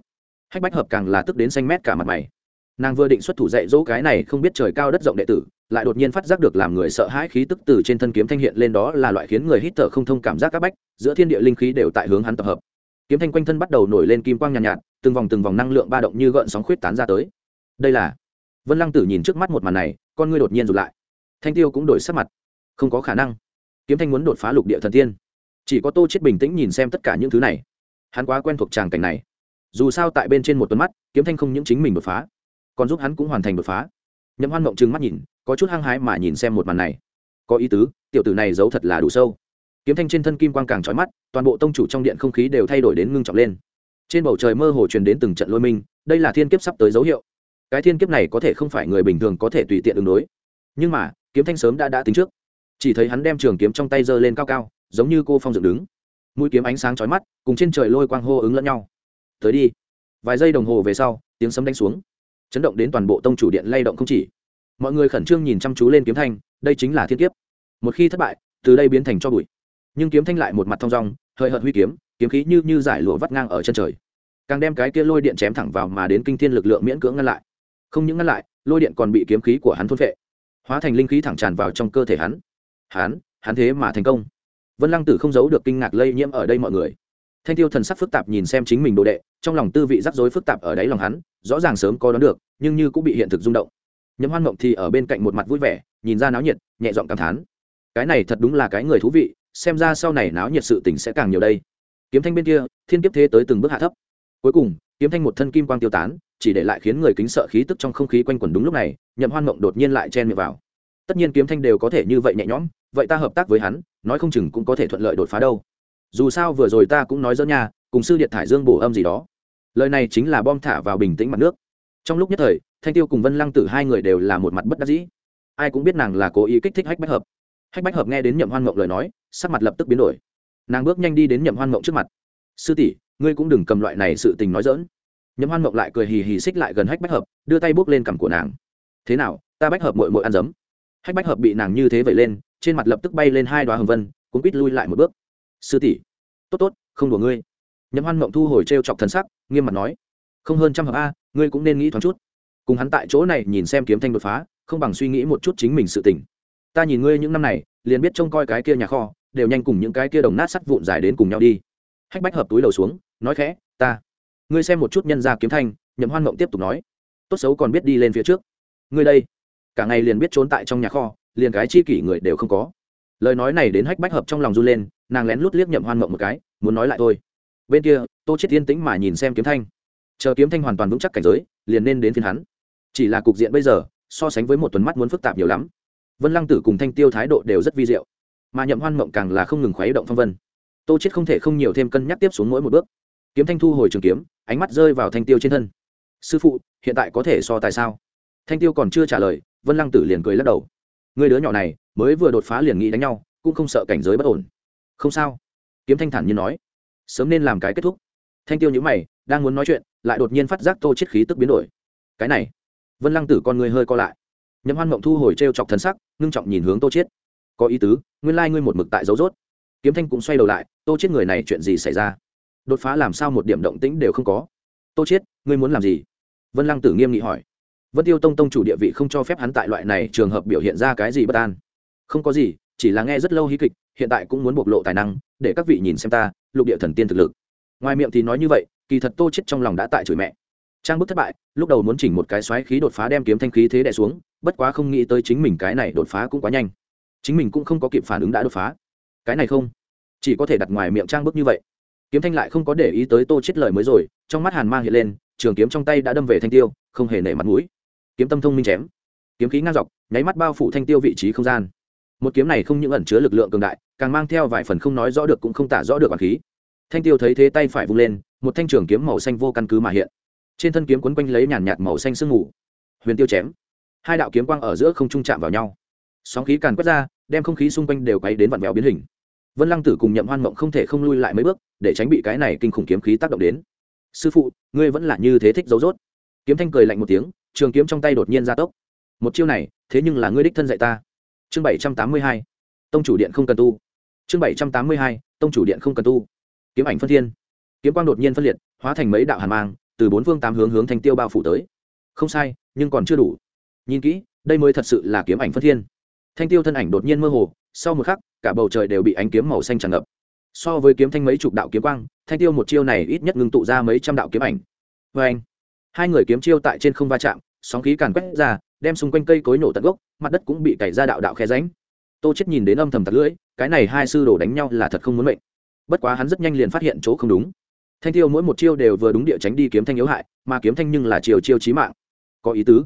Hách bách hợp càng là tức đến xanh mét cả mặt mày nàng vừa định xuất thủ dạy dỗ cái này không biết trời cao đất rộng đệ tử lại đột nhiên phát giác được làm người sợ hãi khí tức từ trên thân kiếm thanh hiện lên đó là loại khiến người hít thở không thông cảm giác các bách giữa thiên địa linh khí đều tại hướng hắn tập hợp. Kiếm thanh quanh thân bắt đầu nổi lên kim quang nhàn nhạt, nhạt từng vòng từng vòng năng lượng ba động như gợn sóng khuyết tán ra tới. Đây là vân lăng tử nhìn trước mắt một màn này con ngươi đột nhiên rụt lại. Thanh tiêu cũng đổi sắc mặt. Không có khả năng. Kiếm thanh muốn đột phá lục địa thần tiên. Chỉ có tô chết bình tĩnh nhìn xem tất cả những thứ này. Hắn quá quen thuộc tràng cảnh này. Dù sao tại bên trên một tuần mắt kiếm thanh không những chính mình đột phá còn giúp hắn cũng hoàn thành đột phá. Nhậm hoan mộng trừng mắt nhìn, có chút hăng hái mà nhìn xem một màn này. Có ý tứ, tiểu tử này giấu thật là đủ sâu. Kiếm thanh trên thân kim quang càng trói mắt, toàn bộ tông chủ trong điện không khí đều thay đổi đến ngưng trọng lên. Trên bầu trời mơ hồ truyền đến từng trận lôi minh, đây là thiên kiếp sắp tới dấu hiệu. Cái thiên kiếp này có thể không phải người bình thường có thể tùy tiện ứng đối. Nhưng mà, kiếm thanh sớm đã đã tính trước. Chỉ thấy hắn đem trường kiếm trong tay giơ lên cao cao, giống như cô phong dựng đứng. Mũi kiếm ánh sáng chói mắt, cùng trên trời lôi quang hô ứng lẫn nhau. Tới đi. Vài giây đồng hồ về sau, tiếng sấm đánh xuống chấn động đến toàn bộ tông chủ điện lay động không chỉ. Mọi người khẩn trương nhìn chăm chú lên kiếm thanh, đây chính là thiên kiếp. Một khi thất bại, từ đây biến thành cho bụi. Nhưng kiếm thanh lại một mặt thong dong, hơi hợt huy kiếm kiếm khí như như giải lụa vắt ngang ở chân trời. Càng đem cái kia lôi điện chém thẳng vào mà đến kinh thiên lực lượng miễn cưỡng ngăn lại. Không những ngăn lại, lôi điện còn bị kiếm khí của hắn thôn phệ. Hóa thành linh khí thẳng tràn vào trong cơ thể hắn. Hắn hắn thế mà thành công. Vân lăng tử không giấu được kinh ngạc lây nhiễm ở đây mọi người. Thanh tiêu thần sắc phức tạp nhìn xem chính mình đồ đệ trong lòng tư vị rắc rối phức tạp ở đáy lòng hắn, rõ ràng sớm có đoán được, nhưng như cũng bị hiện thực rung động. Nhấm hoan mộng thì ở bên cạnh một mặt vui vẻ, nhìn ra náo nhiệt, nhẹ giọng cảm thán. Cái này thật đúng là cái người thú vị, xem ra sau này náo nhiệt sự tình sẽ càng nhiều đây. Kiếm thanh bên kia, thiên kiếp thế tới từng bước hạ thấp. Cuối cùng, kiếm thanh một thân kim quang tiêu tán, chỉ để lại khiến người kính sợ khí tức trong không khí quanh quẩn đúng lúc này, nhậm hoan mộng đột nhiên lại chen miệng vào. Tất nhiên kiếm thanh đều có thể như vậy nhẹ nhõm, vậy ta hợp tác với hắn, nói không chừng cũng có thể thuận lợi đột phá đâu. Dù sao vừa rồi ta cũng nói dỡ nha, cùng sư điện thải dương bổ âm gì đó lời này chính là bom thả vào bình tĩnh mặt nước. Trong lúc nhất thời, thanh tiêu cùng vân lăng tử hai người đều là một mặt bất đắc dĩ. Ai cũng biết nàng là cố ý kích thích hách bách hợp. Hách bách hợp nghe đến nhậm hoan mộng lời nói, sắc mặt lập tức biến đổi. Nàng bước nhanh đi đến nhậm hoan mộng trước mặt. Sư tỷ, ngươi cũng đừng cầm loại này sự tình nói dỡn nhậm hoan mộng lại cười hì hì xích lại gần hách bách hợp, đưa tay bước lên cằm của nàng. Thế nào, ta bách hợp mội mội ăn dấm? Hách bách hợp bị nàng như thế vậy lên, trên mặt lập tức bay lên hai đoá hồng vân cũng quýt lui lại một bước. Sư tỷ. Tốt tốt, không đùa ngươi nhậm hoan mộng thu hồi t r e o chọc thần sắc, nghiêm mặt nói, không hơn trăm hợp a, ngươi cũng nên nghĩ thoáng chút. Cùng hắn tại chỗ này nhìn xem kiếm thanh đột phá, không bằng suy nghĩ một chút chính mình sự tỉnh ta nhìn ngươi những năm này, liền biết trông coi cái kia nhà kho, đều nhanh cùng những cái kia đồng nát sắt vụn dài đến cùng nhau đi. Hách bách hợp túi đầu xuống, nói khẽ, ta, ngươi xem một chút nhân gia kiếm thanh. Nhậm hoan mộng tiếp tục nói, tốt xấu còn biết đi lên phía trước. Ngươi đây, cả ngày liền biết trốn tại trong nhà kho, liền cái chi kỷ người đều không có. Lời nói này đến hách bách hợp trong lòng run lên, nàng lén lút liếc nhậm hoan mộng một cái, muốn nói lại thôi bên kia, tô chết yên tĩnh mà nhìn xem kiếm thanh. Chờ kiếm thanh hoàn toàn vững chắc cảnh giới, liền nên đến phiên hắn. Chỉ là cục diện bây giờ, so sánh với một tuần mắt muốn phức tạp nhiều lắm. Vân lăng tử cùng thanh tiêu thái độ đều rất vi diệu. Mà nhậm hoan mộng càng là không ngừng khuấy động phong vân. Tô chết không thể không nhiều thêm cân nhắc tiếp xuống mỗi một bước. Kiếm thanh thu hồi trường kiếm, ánh mắt rơi vào thanh tiêu trên thân. Sư phụ, hiện tại có thể so tại sao? Thanh tiêu còn chưa trả lời, vân lăng tử liền cười lắc đầu. Người đứa nhỏ này, mới vừa đột phá liền nghĩ đánh nhau, cũng không sợ cảnh giới bất ổn. Không sao. Kiếm thanh thản nhiên nói sớm nên làm cái kết thúc. Thanh tiêu nhữ mày, đang muốn nói chuyện, lại đột nhiên phát giác tô chết khí tức biến đổi. Cái này, vân lăng tử con người hơi co lại. Nhậm hoan mộng thu hồi t r e o chọc thần sắc, ngưng trọng nhìn hướng tô chết. Có ý tứ, nguyên lai ngươi một mực tại dấu rốt. Kiếm thanh cũng xoay đầu lại, tô chết người này chuyện gì xảy ra? Đột phá làm sao một điểm động tĩnh đều không có? Tô chết, ngươi muốn làm gì? Vân lăng tử nghiêm nghị hỏi. Vân tiêu tông tông chủ địa vị không cho phép hắn tại loại này trường hợp biểu hiện ra cái gì bất an. Không có gì, chỉ là nghe rất lâu hí kịch hiện tại cũng muốn bộc lộ tài năng, để các vị nhìn xem ta, lục địa thần tiên thực lực. Ngoài miệng thì nói như vậy, kỳ thật tô chết trong lòng đã tại chửi mẹ. Trang bức thất bại, lúc đầu muốn chỉnh một cái xoáy khí đột phá đem kiếm thanh khí thế đè xuống, bất quá không nghĩ tới chính mình cái này đột phá cũng quá nhanh. Chính mình cũng không có kịp phản ứng đã đột phá. Cái này không, chỉ có thể đặt ngoài miệng trang bức như vậy. Kiếm thanh lại không có để ý tới tô chết lời mới rồi, trong mắt hàn mang hiện lên, trường kiếm trong tay đã đâm về thanh tiêu, không hề nể mặt mũi. Kiếm tâm thông minh chém. Kiếm khí ngang dọc, nháy mắt bao phủ thanh tiêu vị trí không gian một kiếm này không những ẩn chứa lực lượng cường đại, càng mang theo vài phần không nói rõ được cũng không tả rõ được bản khí. Thanh tiêu thấy thế tay phải vung lên, một thanh trường kiếm màu xanh vô căn cứ mà hiện. Trên thân kiếm quấn quanh lấy nhàn nhạt màu xanh sương mù. Huyền tiêu chém. Hai đạo kiếm quang ở giữa không trung chạm vào nhau. Sóng khí càn quét ra, đem không khí xung quanh đều quay đến vặn vẹo biến hình. Vân lăng tử cùng nhậm hoan mộng không thể không lui lại mấy bước, để tránh bị cái này kinh khủng kiếm khí tác động đến. Sư phụ, ngươi vẫn là như thế thích dấu dốt kiếm thanh cười lạnh một tiếng, trường kiếm trong tay đột nhiên ra tốc. Một chiêu này, thế nhưng là ngươi đích thân dạy ta chương bảy trăm tám mươi hai, tông chủ điện không cần tu. Chương bảy trăm tám mươi hai, tông chủ điện không cần tu. Kiếm ảnh phân thiên. Kiếm quang đột nhiên phân liệt, hóa thành mấy đạo hàn mang, từ bốn phương tám hướng hướng thanh tiêu bao phủ tới. Không sai, nhưng còn chưa đủ. Nhìn kỹ, đây mới thật sự là kiếm ảnh phân thiên. Thanh tiêu thân ảnh đột nhiên mơ hồ, sau một khắc, cả bầu trời đều bị ánh kiếm màu xanh tràn ngập. So với kiếm thanh mấy chục đạo kiếm quang, thanh tiêu một chiêu này ít nhất ngưng tụ ra mấy trăm đạo kiếm ảnh. Vê anh, hai người kiếm chiêu tại trên không va chạm, sóng khí càn quét ra đem xung quanh cây cối nổ tận gốc, mặt đất cũng bị cày ra đạo đạo khe ránh tô chết nhìn đến âm thầm tạt lưỡi, cái này hai sư đồ đánh nhau là thật không muốn mệnh. Bất quá hắn rất nhanh liền phát hiện chỗ không đúng. Thanh tiêu mỗi một chiêu đều vừa đúng địa tránh đi kiếm thanh yếu hại, mà kiếm thanh nhưng là chiều chiêu chí mạng. Có ý tứ.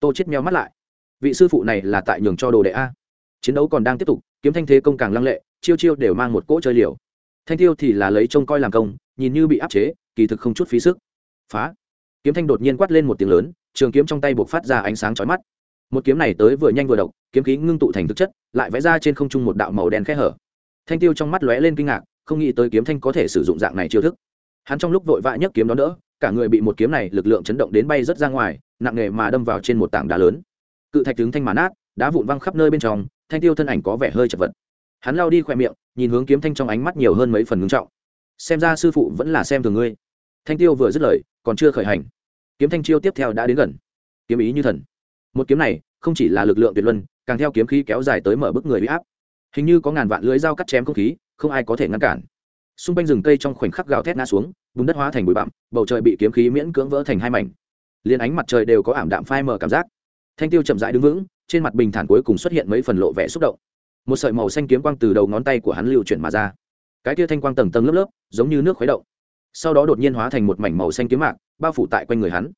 Tô chết meo mắt lại. Vị sư phụ này là tại nhường cho đồ đệ a. Chiến đấu còn đang tiếp tục, kiếm thanh thế công càng lăng lệ, chiêu chiêu đều mang một cỗ chơi liều. Thanh tiêu thì là lấy trông coi làm công, nhìn như bị áp chế, kỳ thực không chút phí sức. Phá. Kiếm thanh đột nhiên quát lên một tiếng lớn trường kiếm trong tay buộc phát ra ánh sáng chói mắt. Một kiếm này tới vừa nhanh vừa độc, kiếm khí ngưng tụ thành thực chất, lại vẽ ra trên không trung một đạo màu đen khẽ hở. Thanh tiêu trong mắt lóe lên kinh ngạc, không nghĩ tới kiếm thanh có thể sử dụng dạng này chiêu thức. Hắn trong lúc vội vã nhấc kiếm đó đỡ, cả người bị một kiếm này lực lượng chấn động đến bay rất ra ngoài, nặng nghề mà đâm vào trên một tảng đá lớn. Cự thạch tướng thanh mà nát, đá vụn văng khắp nơi bên trong, thanh tiêu thân ảnh có vẻ hơi chật vật. Hắn lao đi khỏe miệng, nhìn hướng kiếm thanh trong ánh mắt nhiều hơn mấy phần ngưng trọng. Xem ra sư phụ vẫn là xem thường ngươi. Thanh tiêu vừa dứt lời, còn chưa khởi hành kiếm thanh chiêu tiếp theo đã đến gần. Kiếm ý như thần. Một kiếm này, không chỉ là lực lượng tuyệt luân, càng theo kiếm khí kéo dài tới mở bức người bị áp. Hình như có ngàn vạn lưới dao cắt chém không khí, không ai có thể ngăn cản. Xung quanh rừng cây trong khoảnh khắc gào thét ngã xuống, bùn đất hóa thành bụi bặm, bầu trời bị kiếm khí miễn cưỡng vỡ thành hai mảnh. Liền ánh mặt trời đều có ảm đạm phai mờ cảm giác. Thanh tiêu chậm rãi đứng vững, trên mặt bình thản cuối cùng xuất hiện mấy phần lộ vẻ xúc động. Một sợi màu xanh kiếm quang từ đầu ngón tay của hắn lưu chuyển mà ra. Cái tia thanh quang tầng tầng lớp lớp, giống như nước khuấy động. Sau đó đột nhiên hóa thành một mảnh màu xanh kiếm mạc bao phủ tại quanh người hắn.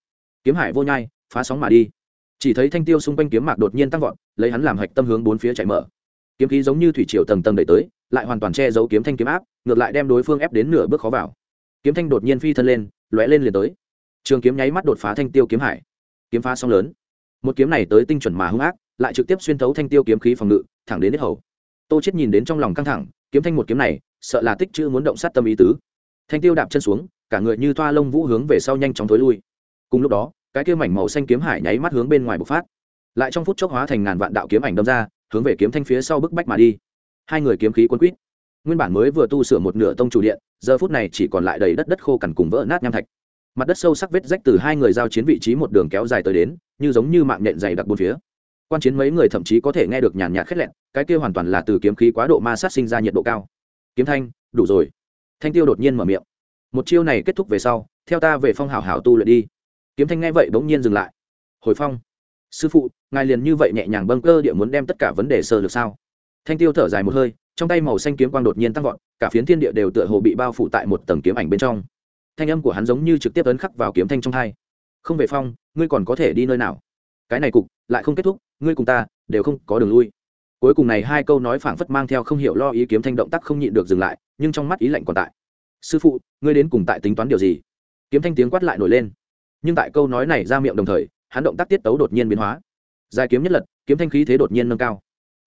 Kiếm hải vô nhai, phá sóng mà đi. Chỉ thấy thanh tiêu xung quanh kiếm mạc đột nhiên tăng vọt, lấy hắn làm hạch tâm hướng bốn phía chạy mở. Kiếm khí giống như thủy triều tầng tầng đẩy tới, lại hoàn toàn che giấu kiếm thanh kiếm áp, ngược lại đem đối phương ép đến nửa bước khó vào. Kiếm thanh đột nhiên phi thân lên, lóe lên liền tới. Trường kiếm nháy mắt đột phá thanh tiêu kiếm hải. Kiếm phá sóng lớn. Một kiếm này tới tinh chuẩn mà hung ác, lại trực tiếp xuyên thấu thanh tiêu kiếm khí phòng ngự, thẳng đến hết hầu. Tô chết nhìn đến trong lòng căng thẳng, kiếm thanh một kiếm này, sợ là tích chữ muốn động sát tâm ý tứ. Thanh tiêu đạp chân xuống cả người như toa lông vũ hướng về sau nhanh chóng thối lui. Cùng lúc đó, cái kia mảnh màu xanh kiếm hải nháy mắt hướng bên ngoài bộc phát. Lại trong phút chốc hóa thành ngàn vạn đạo kiếm ảnh đâm ra, hướng về kiếm thanh phía sau bức bách mà đi. Hai người kiếm khí quân quýt. Nguyên bản mới vừa tu sửa một nửa tông chủ điện, giờ phút này chỉ còn lại đầy đất đất khô cằn cùng vỡ nát nham thạch. Mặt đất sâu sắc vết rách từ hai người giao chiến vị trí một đường kéo dài tới đến, như giống như mạng nhện dày đặc bốn phía. Quan chiến mấy người thậm chí có thể nghe được nhàn nhạt khét lẹn, cái kia hoàn toàn là từ kiếm khí quá độ ma sát sinh ra nhiệt độ cao. Kiếm thanh, đủ rồi. Thanh tiêu đột nhiên mở miệng một chiêu này kết thúc về sau, theo ta về phong hảo hảo tu luyện đi. Kiếm thanh nghe vậy bỗng nhiên dừng lại. Hồi phong, sư phụ, ngài liền như vậy nhẹ nhàng bâng cơ địa muốn đem tất cả vấn đề sơ lược sao? Thanh tiêu thở dài một hơi, trong tay màu xanh kiếm quang đột nhiên tăng vọt, cả phiến thiên địa đều tựa hồ bị bao phủ tại một tầng kiếm ảnh bên trong. Thanh âm của hắn giống như trực tiếp ấn khắc vào kiếm thanh trong hai. Không về phong, ngươi còn có thể đi nơi nào? Cái này cục, lại không kết thúc, ngươi cùng ta đều không có đường lui. Cuối cùng này hai câu nói phảng phất mang theo không hiểu lo ý kiếm thanh động tác không nhịn được dừng lại, nhưng trong mắt ý lạnh còn tại sư phụ, ngươi đến cùng tại tính toán điều gì? Kiếm thanh tiếng quát lại nổi lên. Nhưng tại câu nói này ra miệng đồng thời, hắn động tác tiết tấu đột nhiên biến hóa. Dài kiếm nhất lật, kiếm thanh khí thế đột nhiên nâng cao.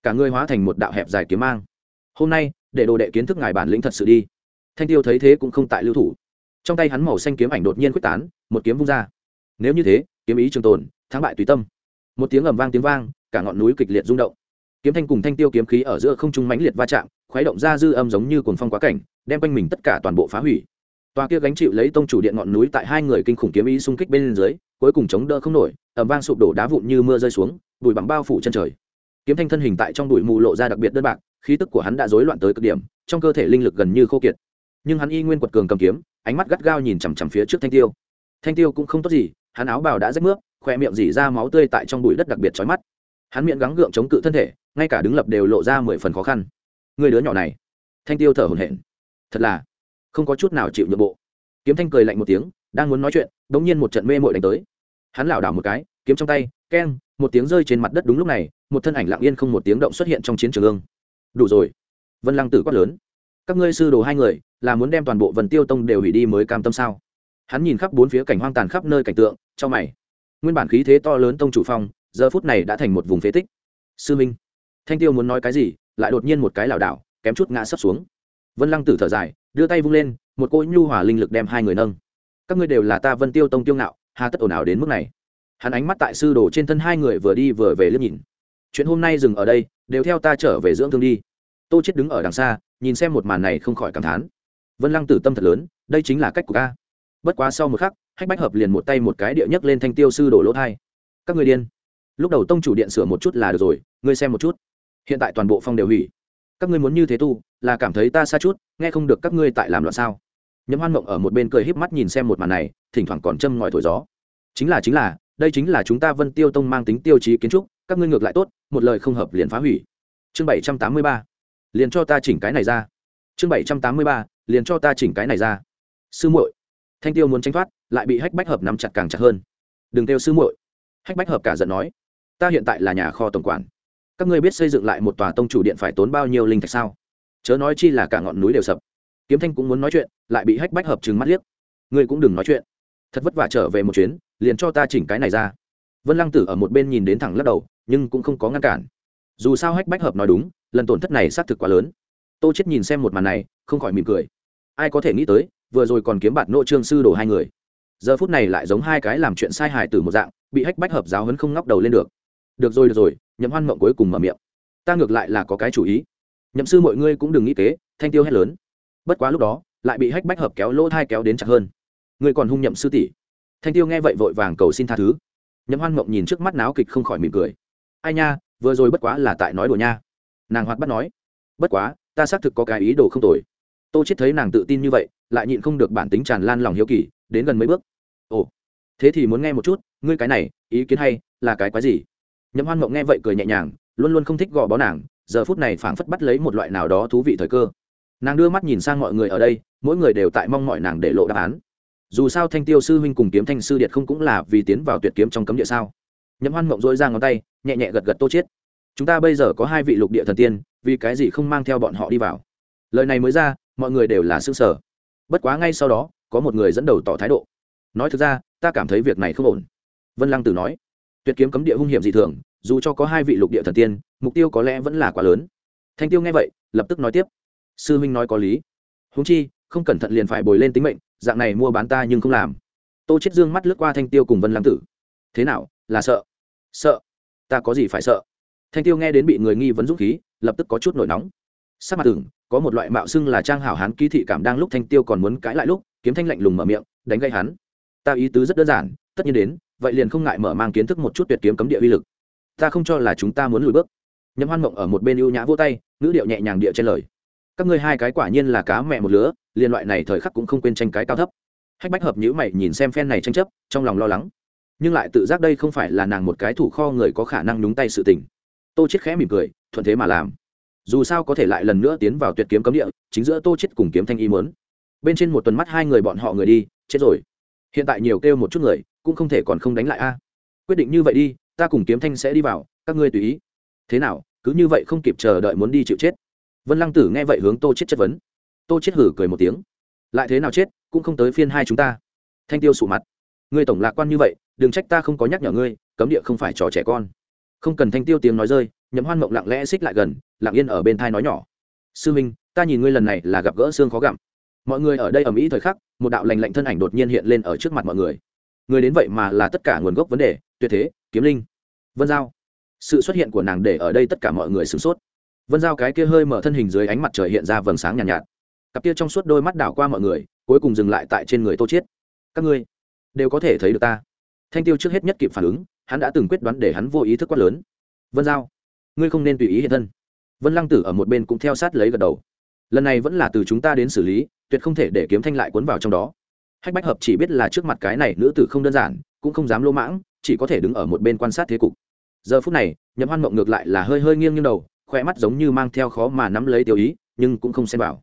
Cả ngươi hóa thành một đạo hẹp dài kiếm mang. Hôm nay, để đồ đệ kiến thức ngài bản lĩnh thật sự đi. Thanh tiêu thấy thế cũng không tại lưu thủ. Trong tay hắn màu xanh kiếm ảnh đột nhiên quyết tán, một kiếm vung ra. Nếu như thế, kiếm ý trường tồn, thắng bại tùy tâm. Một tiếng ầm vang tiếng vang, cả ngọn núi kịch liệt rung động. Kiếm thanh cùng thanh tiêu kiếm khí ở giữa không trung mãnh liệt va chạm, khuấy động ra dư âm giống như cuồng phong quá cảnh đem quanh mình tất cả toàn bộ phá hủy. Tòa kia gánh chịu lấy tông chủ điện ngọn núi tại hai người kinh khủng kiếm ý xung kích bên dưới, cuối cùng chống đỡ không nổi, ầm vang sụp đổ đá vụn như mưa rơi xuống, bụi bằng bao phủ chân trời. Kiếm thanh thân hình tại trong bụi mù lộ ra đặc biệt đơn bạc, khí tức của hắn đã rối loạn tới cực điểm, trong cơ thể linh lực gần như khô kiệt. Nhưng hắn y nguyên quật cường cầm kiếm, ánh mắt gắt gao nhìn chằm chằm phía trước thanh tiêu. Thanh tiêu cũng không tốt gì, hắn áo bào đã rách nước khoe miệng dỉ ra máu tươi tại trong bụi đất đặc biệt chói mắt. Hắn miệng gắng gượng chống cự thân thể, ngay cả đứng lập đều lộ ra mười phần khó khăn. Người đứa nhỏ này. Thanh tiêu thở hổn hển thật là không có chút nào chịu nhượng bộ. Kiếm thanh cười lạnh một tiếng, đang muốn nói chuyện đ ỗ n g nhiên một trận mê mội đánh tới. Hắn lảo đảo một cái, kiếm trong tay, keng, một tiếng rơi trên mặt đất đúng lúc này, một thân ảnh lặng yên không một tiếng động xuất hiện trong chiến trường ương. Đủ rồi. Vân lăng tử quát lớn. Các ngươi sư đồ hai người, là muốn đem toàn bộ vần tiêu tông đều hủy đi mới cam tâm sao? Hắn nhìn khắp bốn phía cảnh hoang tàn khắp nơi cảnh tượng trong mày. Nguyên bản khí thế to lớn tông chủ phong, giờ phút này đã thành một vùng phế tích. Sư minh, thanh tiêu muốn nói cái gì, lại đột nhiên một cái lảo đảo, kém chút ngã sấp xuống vân lăng tử thở dài, đưa tay vung lên, một cỗ nhu hòa linh lực đem hai người nâng. Các ngươi đều là ta vân tiêu tông tiêu ngạo, hà tất ồn ào đến mức này. Hắn ánh mắt tại sư đồ trên thân hai người vừa đi vừa về liếc nhìn. Chuyện hôm nay dừng ở đây, đều theo ta trở về dưỡng thương đi. Tô chết đứng ở đằng xa, nhìn xem một màn này không khỏi cảm thán. Vân lăng tử tâm thật lớn, đây chính là cách của ca bất quá sau một khắc, hách bách hợp liền một tay một cái địa nhấc lên thanh tiêu sư đổ lỗ thai. Các người điên. Lúc đầu tông chủ điện sửa một chút là được rồi, ngươi xem một chút. Hiện tại toàn bộ phong đều hủy các ngươi muốn như thế tu, là cảm thấy ta xa chút, nghe không được các ngươi tại làm loạn sao? Nhấm hoan mộng ở một bên cười híp mắt nhìn xem một màn này, thỉnh thoảng còn châm ngòi thổi gió. Chính là chính là, đây chính là chúng ta vân tiêu tông mang tính tiêu chí kiến trúc, các ngươi ngược lại tốt, một lời không hợp liền phá hủy. Chương bảy trăm tám mươi ba, liền cho ta chỉnh cái này ra. Chương bảy trăm tám mươi ba, liền cho ta chỉnh cái này ra. Sư muội, thanh tiêu muốn tranh thoát, lại bị hách bách hợp nắm chặt càng chặt hơn. Đừng kêu sư muội. Hách bách hợp cả giận nói, ta hiện tại là nhà kho tổng quản các ngươi biết xây dựng lại một tòa tông chủ điện phải tốn bao nhiêu linh thạch sao? Chớ nói chi là cả ngọn núi đều sập. Kiếm thanh cũng muốn nói chuyện, lại bị hách bách hợp chừng mắt liếc. Ngươi cũng đừng nói chuyện. Thật vất vả trở về một chuyến, liền cho ta chỉnh cái này ra. Vân lăng tử ở một bên nhìn đến thẳng lắc đầu, nhưng cũng không có ngăn cản. Dù sao hách bách hợp nói đúng, lần tổn thất này xác thực quá lớn. Tô chết nhìn xem một màn này, không khỏi mỉm cười. Ai có thể nghĩ tới, vừa rồi còn kiếm bạt nộ trương sư đồ hai người. Giờ phút này lại giống hai cái làm chuyện sai hài từ một dạng, bị hách bách hợp giáo hấn không ngóc đầu lên được. Được rồi được rồi nhậm hoan mộng cuối cùng mở miệng. Ta ngược lại là có cái chủ ý. Nhậm sư mọi ngươi cũng đừng nghĩ kế, thanh tiêu hét lớn. Bất quá lúc đó, lại bị hách bách hợp kéo lỗ thai kéo đến chặt hơn. Ngươi còn hung nhậm sư tỷ. Thanh tiêu nghe vậy vội vàng cầu xin tha thứ. Nhậm hoan mộng nhìn trước mắt náo kịch không khỏi mỉm cười. Ai nha, vừa rồi bất quá là tại nói đùa nha. Nàng hoạt bắt nói. Bất quá, ta xác thực có cái ý đồ không tồi. Tô chết thấy nàng tự tin như vậy, lại nhịn không được bản tính tràn lan lòng hiếu kỳ, đến gần mấy bước. Ồ, thế thì muốn nghe một chút, ngươi cái này, ý kiến hay, là cái quái gì? Nhậm hoan mộng nghe vậy cười nhẹ nhàng, luôn luôn không thích gò bó nàng, giờ phút này phảng phất bắt lấy một loại nào đó thú vị thời cơ. Nàng đưa mắt nhìn sang mọi người ở đây, mỗi người đều tại mong mọi nàng để lộ đáp án. Dù sao thanh tiêu sư huynh cùng kiếm thanh sư điệt không cũng là vì tiến vào tuyệt kiếm trong cấm địa sao? Nhậm hoan mộng dỗi ra ngón tay, nhẹ nhẹ gật gật tô chiết. Chúng ta bây giờ có hai vị lục địa thần tiên, vì cái gì không mang theo bọn họ đi vào? Lời này mới ra, mọi người đều là xương sở bất quá ngay sau đó, có một người dẫn đầu tỏ thái độ. Nói thực ra, ta cảm thấy việc này không ổn. Vân lăng tử nói tuyệt kiếm cấm địa hung hiểm dị thường, dù cho có hai vị lục địa thần tiên, mục tiêu có lẽ vẫn là quá lớn. Thanh tiêu nghe vậy, lập tức nói tiếp. Sư huynh nói có lý. Húng chi, không cẩn thận liền phải bồi lên tính mệnh, dạng này mua bán ta nhưng không làm. Tô chết dương mắt lướt qua thanh tiêu cùng vân lăng tử. Thế nào, là sợ? Sợ? Ta có gì phải sợ? Thanh tiêu nghe đến bị người nghi vấn dũng khí, lập tức có chút nổi nóng. Sắc mặt tưởng có một loại mạo xưng là trang hảo hán ký thị cảm đang lúc thanh tiêu còn muốn cãi lại lúc, kiếm thanh lạnh lùng mở miệng, đánh gây hắn. Ta ý tứ rất đơn giản tất nhiên đến, vậy liền không ngại mở mang kiến thức một chút tuyệt kiếm cấm địa uy lực. Ta không cho là chúng ta muốn lùi bước. Nhâm hoan mộng ở một bên ưu nhã vô tay, ngữ điệu nhẹ nhàng địa trên lời. Các ngươi hai cái quả nhiên là cá mẹ một lứa liên loại này thời khắc cũng không quên tranh cái cao thấp. Hách bách hợp nhữ mày nhìn xem phen này tranh chấp, trong lòng lo lắng. Nhưng lại tự giác đây không phải là nàng một cái thủ kho người có khả năng nhúng tay sự tình. Tô chết khẽ mỉm cười, thuận thế mà làm. Dù sao có thể lại lần nữa tiến vào tuyệt kiếm cấm địa, chính giữa tô chết cùng kiếm thanh y mớn bên trên một tuần mắt hai người bọn họ người đi, chết rồi hiện tại nhiều kêu một chút người, cũng không thể còn không đánh lại a. Quyết định như vậy đi, ta cùng kiếm thanh sẽ đi vào, các ngươi tùy ý. Thế nào, cứ như vậy không kịp chờ đợi muốn đi chịu chết. Vân lăng tử nghe vậy hướng tô chết chất vấn. Tô chết hử cười một tiếng. Lại thế nào chết, cũng không tới phiên hai chúng ta. Thanh tiêu sụ mặt. Ngươi tổng lạc quan như vậy, đừng trách ta không có nhắc nhở ngươi, cấm địa không phải trò trẻ con. Không cần thanh tiêu tiếng nói rơi, nhậm hoan mộng lặng lẽ xích lại gần, lặng yên ở bên thai nói nhỏ. Sư minh, ta nhìn ngươi lần này là gặp gỡ xương khó gặm mọi người ở đây ở mỹ thời khắc một đạo lành lạnh thân ảnh đột nhiên hiện lên ở trước mặt mọi người. Người đến vậy mà là tất cả nguồn gốc vấn đề tuyệt thế kiếm linh. Vân giao. Sự xuất hiện của nàng để ở đây tất cả mọi người sửng sốt. Vân giao cái kia hơi mở thân hình dưới ánh mặt trời hiện ra vầng sáng nhàn nhạt, nhạt. Cặp kia trong suốt đôi mắt đảo qua mọi người cuối cùng dừng lại tại trên người tô chiết. Các ngươi đều có thể thấy được ta. Thanh tiêu trước hết nhất kịp phản ứng hắn đã từng quyết đoán để hắn vô ý thức quát lớn. Vân giao ngươi không nên tùy ý hiện thân. Vân lăng tử ở một bên cũng theo sát lấy gật đầu lần này vẫn là từ chúng ta đến xử lý, tuyệt không thể để kiếm thanh lại cuốn vào trong đó. Hách bách hợp chỉ biết là trước mặt cái này nữ tử không đơn giản, cũng không dám lỗ mãng, chỉ có thể đứng ở một bên quan sát thế cục. Giờ phút này, nhậm hoan mộng ngược lại là hơi hơi nghiêng nghiêng đầu khoe mắt giống như mang theo khó mà nắm lấy tiêu ý, nhưng cũng không xem vào.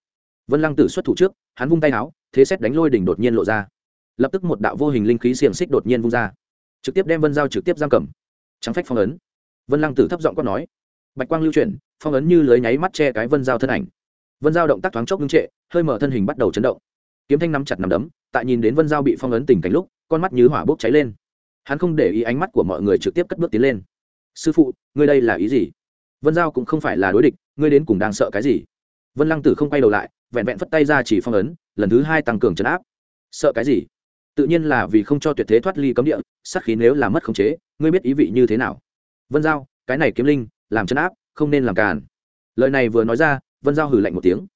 Vân lăng tử xuất thủ trước, hắn vung tay áo, thế xét đánh lôi đỉnh đột nhiên lộ ra. Lập tức một đạo vô hình linh khí xiềng xích đột nhiên vung ra. Trực tiếp đem vân giao trực tiếp giam cầm. Trắng phách phong ấn. Vân lăng tử thấp giọng quát nói. Bạch quang lưu chuyển, phong ấn như lưới nháy mắt che cái vân giao thân ảnh vân giao động tác thoáng chốc ngưng trệ, hơi mở thân hình bắt đầu chấn động. Kiếm thanh nắm chặt nắm đấm, tại nhìn đến vân giao bị phong ấn tình cảnh lúc, con mắt như hỏa bốc cháy lên. Hắn không để ý ánh mắt của mọi người trực tiếp cất bước tiến lên. Sư phụ, ngươi đây là ý gì? Vân giao cũng không phải là đối địch, ngươi đến cùng đang sợ cái gì? Vân lăng tử không quay đầu lại, vẹn vẹn phất tay ra chỉ phong ấn, lần thứ hai tăng cường chấn áp. Sợ cái gì? Tự nhiên là vì không cho tuyệt thế thoát ly cấm địa, sát khí nếu là mất khống chế, ngươi biết ý vị như thế nào? Vân giao, cái này kiếm linh, làm chấn áp, không nên làm càn. Lời này vừa nói ra vân giao hừ lạnh một tiếng.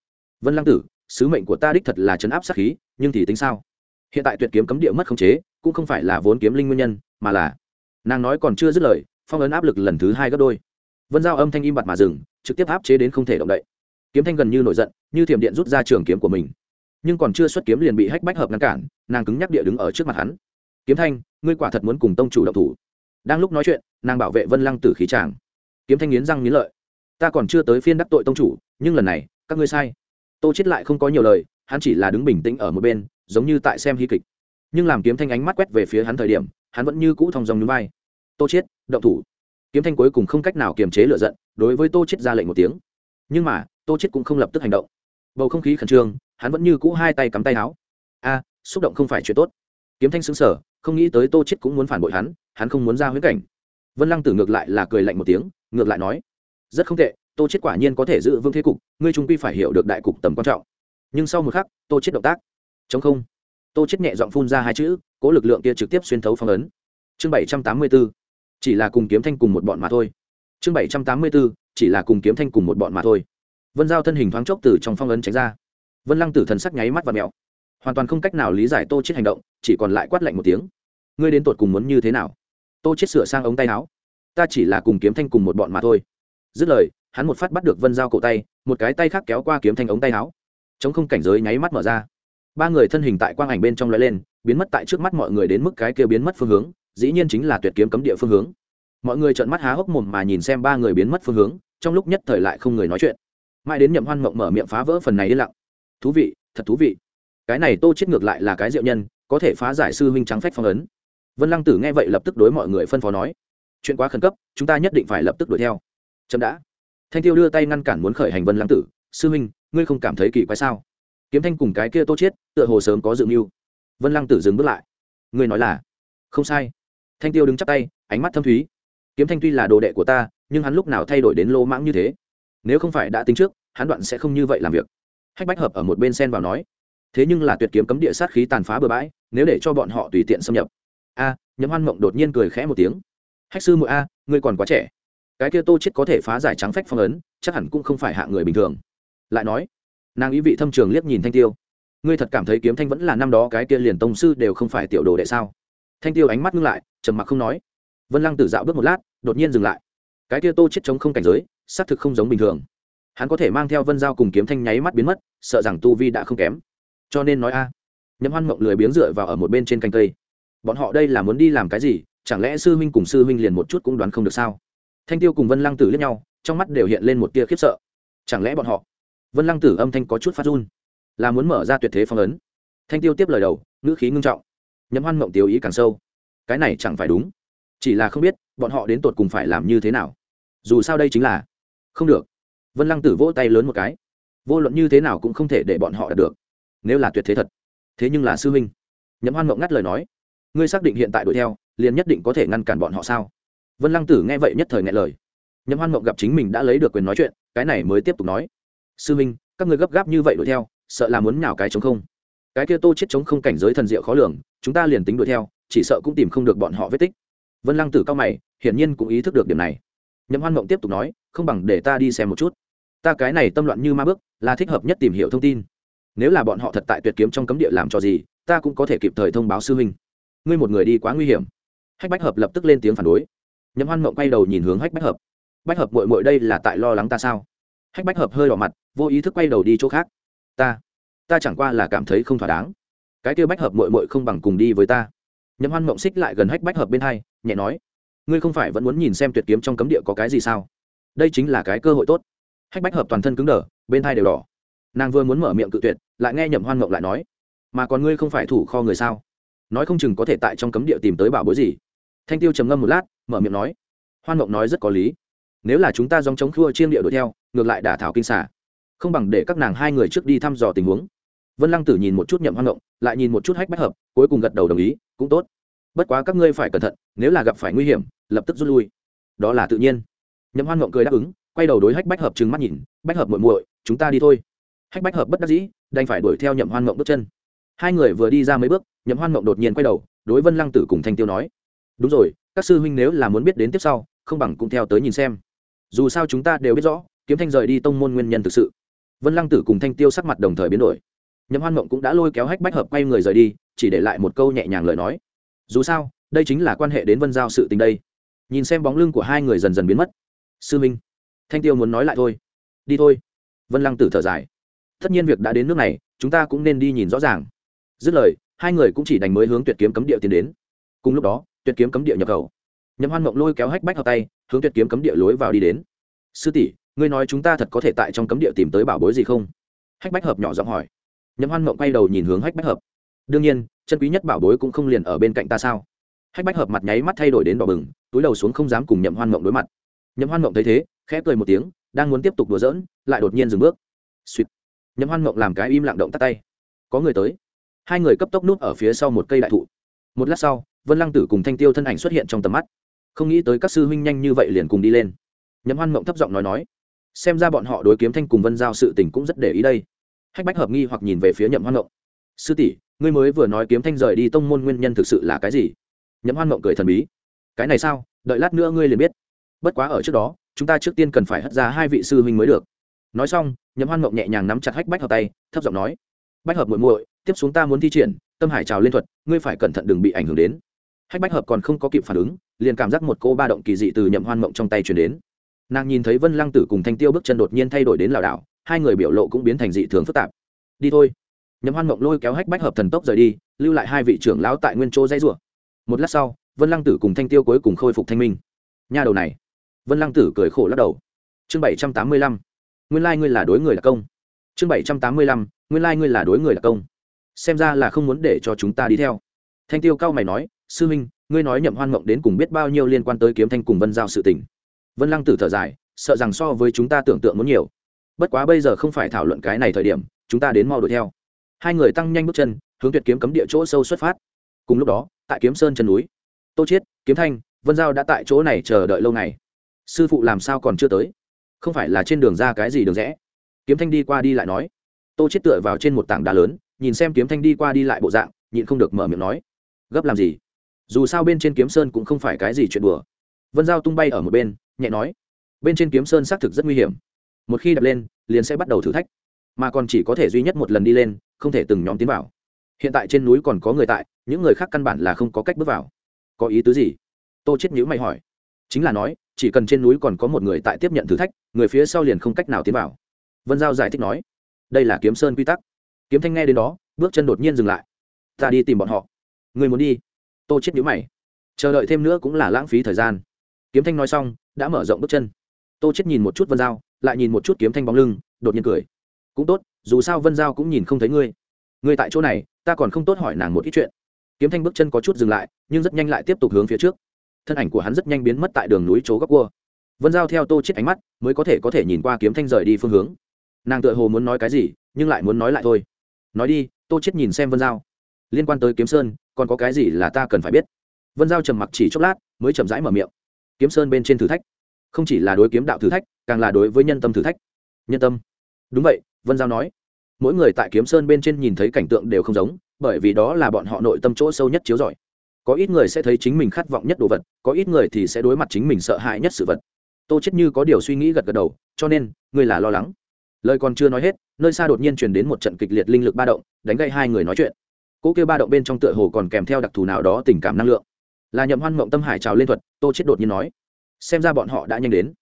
Vân lăng tử, sứ mệnh của ta đích thật là chấn áp sát khí, nhưng thì tính sao? Hiện tại tuyệt kiếm cấm địa mất khống chế, cũng không phải là vốn kiếm linh nguyên nhân, mà là nàng nói còn chưa dứt lời, phong ấn áp lực lần thứ hai gấp đôi. Vân giao âm thanh im bặt mà dừng, trực tiếp áp chế đến không thể động đậy. Kiếm thanh gần như nổi giận, như thiểm điện rút ra trường kiếm của mình. Nhưng còn chưa xuất kiếm liền bị hách bách hợp ngăn cản, nàng cứng nhắc địa đứng ở trước mặt hắn. Kiếm thanh, ngươi quả thật muốn cùng tông chủ động thủ. Đang lúc nói chuyện, nàng bảo vệ vân lăng tử khí tràng kiếm thanh nghiến răng nghiến lợi ta còn chưa tới phiên đắc tội tông chủ nhưng lần này các ngươi sai. Tô chết lại không có nhiều lời hắn chỉ là đứng bình tĩnh ở một bên giống như tại xem hy kịch. Nhưng làm kiếm thanh ánh mắt quét về phía hắn thời điểm hắn vẫn như cũ thong dòng núi vai. Tô chết động thủ. Kiếm thanh cuối cùng không cách nào kiềm chế lửa giận đối với tô chết ra lệnh một tiếng. Nhưng mà tô chết cũng không lập tức hành động. Bầu không khí khẩn trương hắn vẫn như cũ hai tay cắm tay áo. A xúc động không phải chuyện tốt. Kiếm thanh sững sờ, không nghĩ tới tô chết cũng muốn phản bội hắn hắn không muốn ra huyễn cảnh. Vân lăng tử ngược lại là cười lạnh một tiếng ngược lại nói rất không tệ, tô chết quả nhiên có thể giữ vững thế cục, ngươi trung quy phải hiểu được đại cục tầm quan trọng. Nhưng sau một khắc, tô chết động tác. Chống không. Tô chết nhẹ giọng phun ra hai chữ, cố lực lượng kia trực tiếp xuyên thấu phong ấn. Chương bảy trăm tám mươi 784 chỉ là cùng kiếm thanh cùng một bọn mà thôi. Chương bảy trăm tám mươi 784 chỉ là cùng kiếm thanh cùng một bọn mà thôi. Vân giao thân hình thoáng chốc từ trong phong ấn tránh ra. Vân lăng tử thần sắc nháy mắt và mẹo hoàn toàn không cách nào lý giải tô chết hành động, chỉ còn lại quát lạnh một tiếng. Ngươi đến tột cùng muốn như thế nào? Tô chết sửa sang ống tay áo. Ta chỉ là cùng kiếm thanh cùng một bọn mà thôi dứt lời, hắn một phát bắt được vân giao cổ tay, một cái tay khác kéo qua kiếm thanh ống tay áo. Chống không cảnh giới nháy mắt mở ra. Ba người thân hình tại quang ảnh bên trong lóe lên, biến mất tại trước mắt mọi người đến mức cái kia biến mất phương hướng, dĩ nhiên chính là tuyệt kiếm cấm địa phương hướng. Mọi người trợn mắt há hốc mồm mà nhìn xem ba người biến mất phương hướng, trong lúc nhất thời lại không người nói chuyện. Mãi đến nhậm hoan mộng mở miệng phá vỡ phần này yên lặng. Thú vị, thật thú vị. Cái này tô chết ngược lại là cái diệu nhân, có thể phá giải sư huynh trắng phách phong ấn. Vân lăng tử nghe vậy lập tức đối mọi người phân phó nói. Chuyện quá khẩn cấp, chúng ta nhất định phải lập tức đuổi theo chậm đã. Thanh tiêu đưa tay ngăn cản muốn khởi hành vân lăng tử. Sư huynh ngươi không cảm thấy kỳ quái sao? Kiếm thanh cùng cái kia tô chết tựa hồ sớm có dự mưu. Vân lăng tử dừng bước lại. Ngươi nói là? Không sai. Thanh tiêu đứng chắp tay ánh mắt thâm thúy. Kiếm thanh tuy là đồ đệ của ta nhưng hắn lúc nào thay đổi đến lô mãng như thế? Nếu không phải đã tính trước hắn đoạn sẽ không như vậy làm việc. Hách bách hợp ở một bên sen vào nói. Thế nhưng là tuyệt kiếm cấm địa sát khí tàn phá bừa bãi nếu để cho bọn họ tùy tiện xâm nhập. A à, nhấm hoan mộng đột nhiên cười khẽ một tiếng. Hách sư muội a ngươi còn quá trẻ cái kia tô chết có thể phá giải trắng phách phong ấn, chắc hẳn cũng không phải hạ người bình thường. Lại nói, nàng ý vị thâm trường liếc nhìn thanh tiêu. Ngươi thật cảm thấy kiếm thanh vẫn là năm đó cái kia liền tông sư đều không phải tiểu đồ đệ sao? Thanh tiêu ánh mắt ngưng lại, trầm mặc không nói. Vân lăng tử dạo bước một lát, đột nhiên dừng lại. Cái kia tô chết chống không cảnh giới, xác thực không giống bình thường. Hắn có thể mang theo vân giao cùng kiếm thanh nháy mắt biến mất, sợ rằng tu vi đã không kém. Cho nên nói a à. nhậm hoan mộng lười biếng dựa vào ở một bên trên canh cây. Bọn họ đây là muốn đi làm cái gì, chẳng lẽ sư huynh cùng sư huynh liền một chút cũng đoán không được sao? Thanh tiêu cùng vân lăng tử liếc nhau, trong mắt đều hiện lên một tia khiếp sợ. Chẳng lẽ bọn họ? Vân lăng tử âm thanh có chút phát run. Là muốn mở ra tuyệt thế phong ấn. Thanh tiêu tiếp lời đầu, ngữ khí ngưng trọng. Nhấm hoan mộng tiêu ý càng sâu. Cái này chẳng phải đúng. Chỉ là không biết, bọn họ đến tột cùng phải làm như thế nào. Dù sao đây chính là không được. Vân lăng tử vỗ tay lớn một cái. Vô luận như thế nào cũng không thể để bọn họ đạt được. Nếu là tuyệt thế thật. Thế nhưng là sư huynh. Nhấm hoan mộng ngắt lời nói. Ngươi xác định hiện tại đuổi theo, liền nhất định có thể ngăn cản bọn họ sao? Vân lăng tử nghe vậy nhất thời nghe lời. Nhậm hoan mộng gặp chính mình đã lấy được quyền nói chuyện cái này mới tiếp tục nói. Sư minh, các ngươi gấp gáp như vậy đuổi theo sợ là muốn nhào cái chống không. Cái kia tô chết chống không cảnh giới thần diệu khó lường chúng ta liền tính đuổi theo chỉ sợ cũng tìm không được bọn họ vết tích. Vân lăng tử cao mày hiển nhiên cũng ý thức được điểm này. Nhậm hoan mộng tiếp tục nói không bằng để ta đi xem một chút. Ta cái này tâm loạn như ma bước là thích hợp nhất tìm hiểu thông tin. Nếu là bọn họ thật tại tuyệt kiếm trong cấm địa làm cho gì ta cũng có thể kịp thời thông báo sư huynh. Ngươi một người đi quá nguy hiểm. Hách bách hợp lập tức lên tiếng phản đối nhậm hoan mộng quay đầu nhìn hướng hách bách hợp. Bách hợp mội mội đây là tại lo lắng ta sao? Hách bách hợp hơi đỏ mặt, vô ý thức quay đầu đi chỗ khác. Ta ta chẳng qua là cảm thấy không thỏa đáng. Cái kêu bách hợp mội mội không bằng cùng đi với ta. Nhậm hoan mộng xích lại gần hách bách hợp bên hai, nhẹ nói, ngươi không phải vẫn muốn nhìn xem tuyệt kiếm trong cấm địa có cái gì sao? Đây chính là cái cơ hội tốt. Hách bách hợp toàn thân cứng đờ, bên thai đều đỏ. Nàng vừa muốn mở miệng cự tuyệt, lại nghe nhậm hoan mộng lại nói, mà còn ngươi không phải thủ kho người sao? Nói không chừng có thể tại trong cấm địa tìm tới bảo bối gì. Thanh tiêu trầm ngâm một lát mở miệng nói. Hoan mộng nói rất có lý. Nếu là chúng ta dòng chống khua chiêm địa đuổi theo, ngược lại đả thảo kinh xả không bằng để các nàng hai người trước đi thăm dò tình huống. Vân lăng tử nhìn một chút nhậm hoan mộng, lại nhìn một chút hách bách hợp, cuối cùng gật đầu đồng ý, cũng tốt. Bất quá các ngươi phải cẩn thận, nếu là gặp phải nguy hiểm, lập tức rút lui. Đó là tự nhiên. Nhậm hoan mộng cười đáp ứng, quay đầu đối hách bách hợp trừng mắt nhìn, bách hợp muội muội, chúng ta đi thôi. Hách bách hợp bất đắc dĩ, đành phải đuổi theo nhậm hoan mộng bước chân. Hai người vừa đi ra mấy bước, nhậm hoan mộng đột nhiên quay đầu, đối vân lăng tử cùng thanh tiêu nói, đúng rồi các sư huynh nếu là muốn biết đến tiếp sau, không bằng cũng theo tới nhìn xem. Dù sao chúng ta đều biết rõ, kiếm thanh rời đi tông môn nguyên nhân thực sự. Vân lăng tử cùng thanh tiêu sắc mặt đồng thời biến đổi. Nhậm hoan mộng cũng đã lôi kéo hách bách hợp quay người rời đi, chỉ để lại một câu nhẹ nhàng lời nói. Dù sao, đây chính là quan hệ đến vân giao sự tình đây. Nhìn xem bóng lưng của hai người dần dần biến mất. Sư minh, thanh tiêu muốn nói lại thôi. Đi thôi. Vân lăng tử thở dài. Tất nhiên việc đã đến nước này, chúng ta cũng nên đi nhìn rõ ràng. Dứt lời, hai người cũng chỉ đành mới hướng tuyệt kiếm cấm địa tiến đến. Cùng lúc đó tuyệt kiếm cấm địa nhập khẩu. Nhậm hoan mộng lôi kéo hách bách hợp tay, hướng tuyệt kiếm cấm địa lối vào đi đến. Sư tỷ, ngươi nói chúng ta thật có thể tại trong cấm địa tìm tới bảo bối gì không? Hách bách hợp nhỏ giọng hỏi. Nhậm hoan mộng quay đầu nhìn hướng hách bách hợp. Đương nhiên, chân quý nhất bảo bối cũng không liền ở bên cạnh ta sao? Hách bách hợp mặt nháy mắt thay đổi đến đỏ bừng, túi đầu xuống không dám cùng nhậm hoan mộng đối mặt. Nhậm hoan mộng thấy thế, khẽ cười một tiếng, đang muốn tiếp tục đùa giỡn, lại đột nhiên dừng bước. Suýt. Nhậm hoan mộng làm cái im lặng động tắt tay. Có người tới. Hai người cấp tốc núp ở phía sau một cây đại thụ. Một lát sau vân lăng tử cùng thanh tiêu thân ảnh xuất hiện trong tầm mắt không nghĩ tới các sư huynh nhanh như vậy liền cùng đi lên nhậm hoan mộng thấp giọng nói nói xem ra bọn họ đối kiếm thanh cùng vân giao sự tình cũng rất để ý đây hách bách hợp nghi hoặc nhìn về phía nhậm hoan mộng sư tỷ ngươi mới vừa nói kiếm thanh rời đi tông môn nguyên nhân thực sự là cái gì nhậm hoan mộng cười thần bí cái này sao đợi lát nữa ngươi liền biết bất quá ở trước đó chúng ta trước tiên cần phải hất ra hai vị sư huynh mới được nói xong nhậm hoan mộng nhẹ nhàng nắm chặt hách bách hợp tay thấp giọng nói bách hợp muội muội tiếp xuống ta muốn thi triển tâm hải trào lên thuật ngươi phải cẩn thận đừng bị ảnh hưởng đến hách bách hợp còn không có kịp phản ứng, liền cảm giác một cô ba động kỳ dị từ nhậm hoan mộng trong tay truyền đến. Nàng nhìn thấy vân lăng tử cùng thanh tiêu bước chân đột nhiên thay đổi đến lảo đảo, hai người biểu lộ cũng biến thành dị thường phức tạp. Đi thôi. Nhậm hoan mộng lôi kéo hách bách hợp thần tốc rời đi, lưu lại hai vị trưởng lão tại nguyên chỗ dây rủa. Một lát sau, vân lăng tử cùng thanh tiêu cuối cùng khôi phục thanh minh. Nha đầu này. Vân lăng tử cười khổ lắc đầu. Chương bảy trăm tám mươi lăm. Nguyên lai ngươi là đối người là công. Chương bảy trăm tám mươi lăm. Nguyên lai ngươi là đối người là công. Xem ra là không muốn để cho chúng ta đi theo. Thanh tiêu cao mày nói sư Minh, ngươi nói nhậm hoan mộng đến cùng biết bao nhiêu liên quan tới kiếm thanh cùng vân giao sự tình. Vân lăng tử thở dài sợ rằng so với chúng ta tưởng tượng muốn nhiều. Bất quá bây giờ không phải thảo luận cái này thời điểm chúng ta đến mau đuổi theo. Hai người tăng nhanh bước chân hướng tuyệt kiếm cấm địa chỗ sâu xuất phát. Cùng lúc đó tại kiếm sơn chân núi tô chiết kiếm thanh vân giao đã tại chỗ này chờ đợi lâu ngày. Sư phụ làm sao còn chưa tới? Không phải là trên đường ra cái gì đường rẽ? Kiếm thanh đi qua đi lại nói. Tô chiết tựa vào trên một tảng đá lớn nhìn xem kiếm thanh đi qua đi lại bộ dạng nhịn không được mở miệng nói. Gấp làm gì? Dù sao bên trên kiếm sơn cũng không phải cái gì chuyện đùa. Vân giao tung bay ở một bên, nhẹ nói, bên trên kiếm sơn xác thực rất nguy hiểm. Một khi đập lên, liền sẽ bắt đầu thử thách. Mà còn chỉ có thể duy nhất một lần đi lên, không thể từng nhóm tiến vào. Hiện tại trên núi còn có người tại, những người khác căn bản là không có cách bước vào. Có ý tứ gì? Tô chết nhữ mày hỏi. Chính là nói, chỉ cần trên núi còn có một người tại tiếp nhận thử thách, người phía sau liền không cách nào tiến vào. Vân giao giải thích nói, đây là kiếm sơn quy tắc. Kiếm thanh nghe đến đó, bước chân đột nhiên dừng lại. Ta đi tìm bọn họ. Người muốn đi tô chết nhíu mày. Chờ đợi thêm nữa cũng là lãng phí thời gian. Kiếm thanh nói xong, đã mở rộng bước chân. Tô chết nhìn một chút vân giao, lại nhìn một chút kiếm thanh bóng lưng, đột nhiên cười. Cũng tốt, dù sao vân giao cũng nhìn không thấy ngươi. Ngươi tại chỗ này, ta còn không tốt hỏi nàng một ít chuyện. Kiếm thanh bước chân có chút dừng lại, nhưng rất nhanh lại tiếp tục hướng phía trước. Thân ảnh của hắn rất nhanh biến mất tại đường núi chỗ góc cua. Vân giao theo tô chết ánh mắt, mới có thể có thể nhìn qua kiếm thanh rời đi phương hướng. Nàng tựa hồ muốn nói cái gì, nhưng lại muốn nói lại thôi. Nói đi, tô chết nhìn xem vân giao. Liên quan tới kiếm sơn còn có cái gì là ta cần phải biết? Vân giao trầm mặc chỉ chốc lát, mới chậm rãi mở miệng. Kiếm sơn bên trên thử thách. Không chỉ là đối kiếm đạo thử thách, càng là đối với nhân tâm thử thách. Nhân tâm. Đúng vậy, vân giao nói. Mỗi người tại kiếm sơn bên trên nhìn thấy cảnh tượng đều không giống, bởi vì đó là bọn họ nội tâm chỗ sâu nhất chiếu giỏi có ít người sẽ thấy chính mình khát vọng nhất đồ vật, có ít người thì sẽ đối mặt chính mình sợ hãi nhất sự vật. Tô chết như có điều suy nghĩ gật gật đầu, cho nên người là lo lắng. Lời còn chưa nói hết, nơi xa đột nhiên truyền đến một trận kịch liệt linh lực ba động, đánh gây hai người nói chuyện cỗ kêu ba động bên trong tựa hồ còn kèm theo đặc thù nào đó tình cảm năng lượng. Là nhậm hoan mộng tâm hải trào lên thuật, tô chết đột nhiên nói, xem ra bọn họ đã nhanh đến.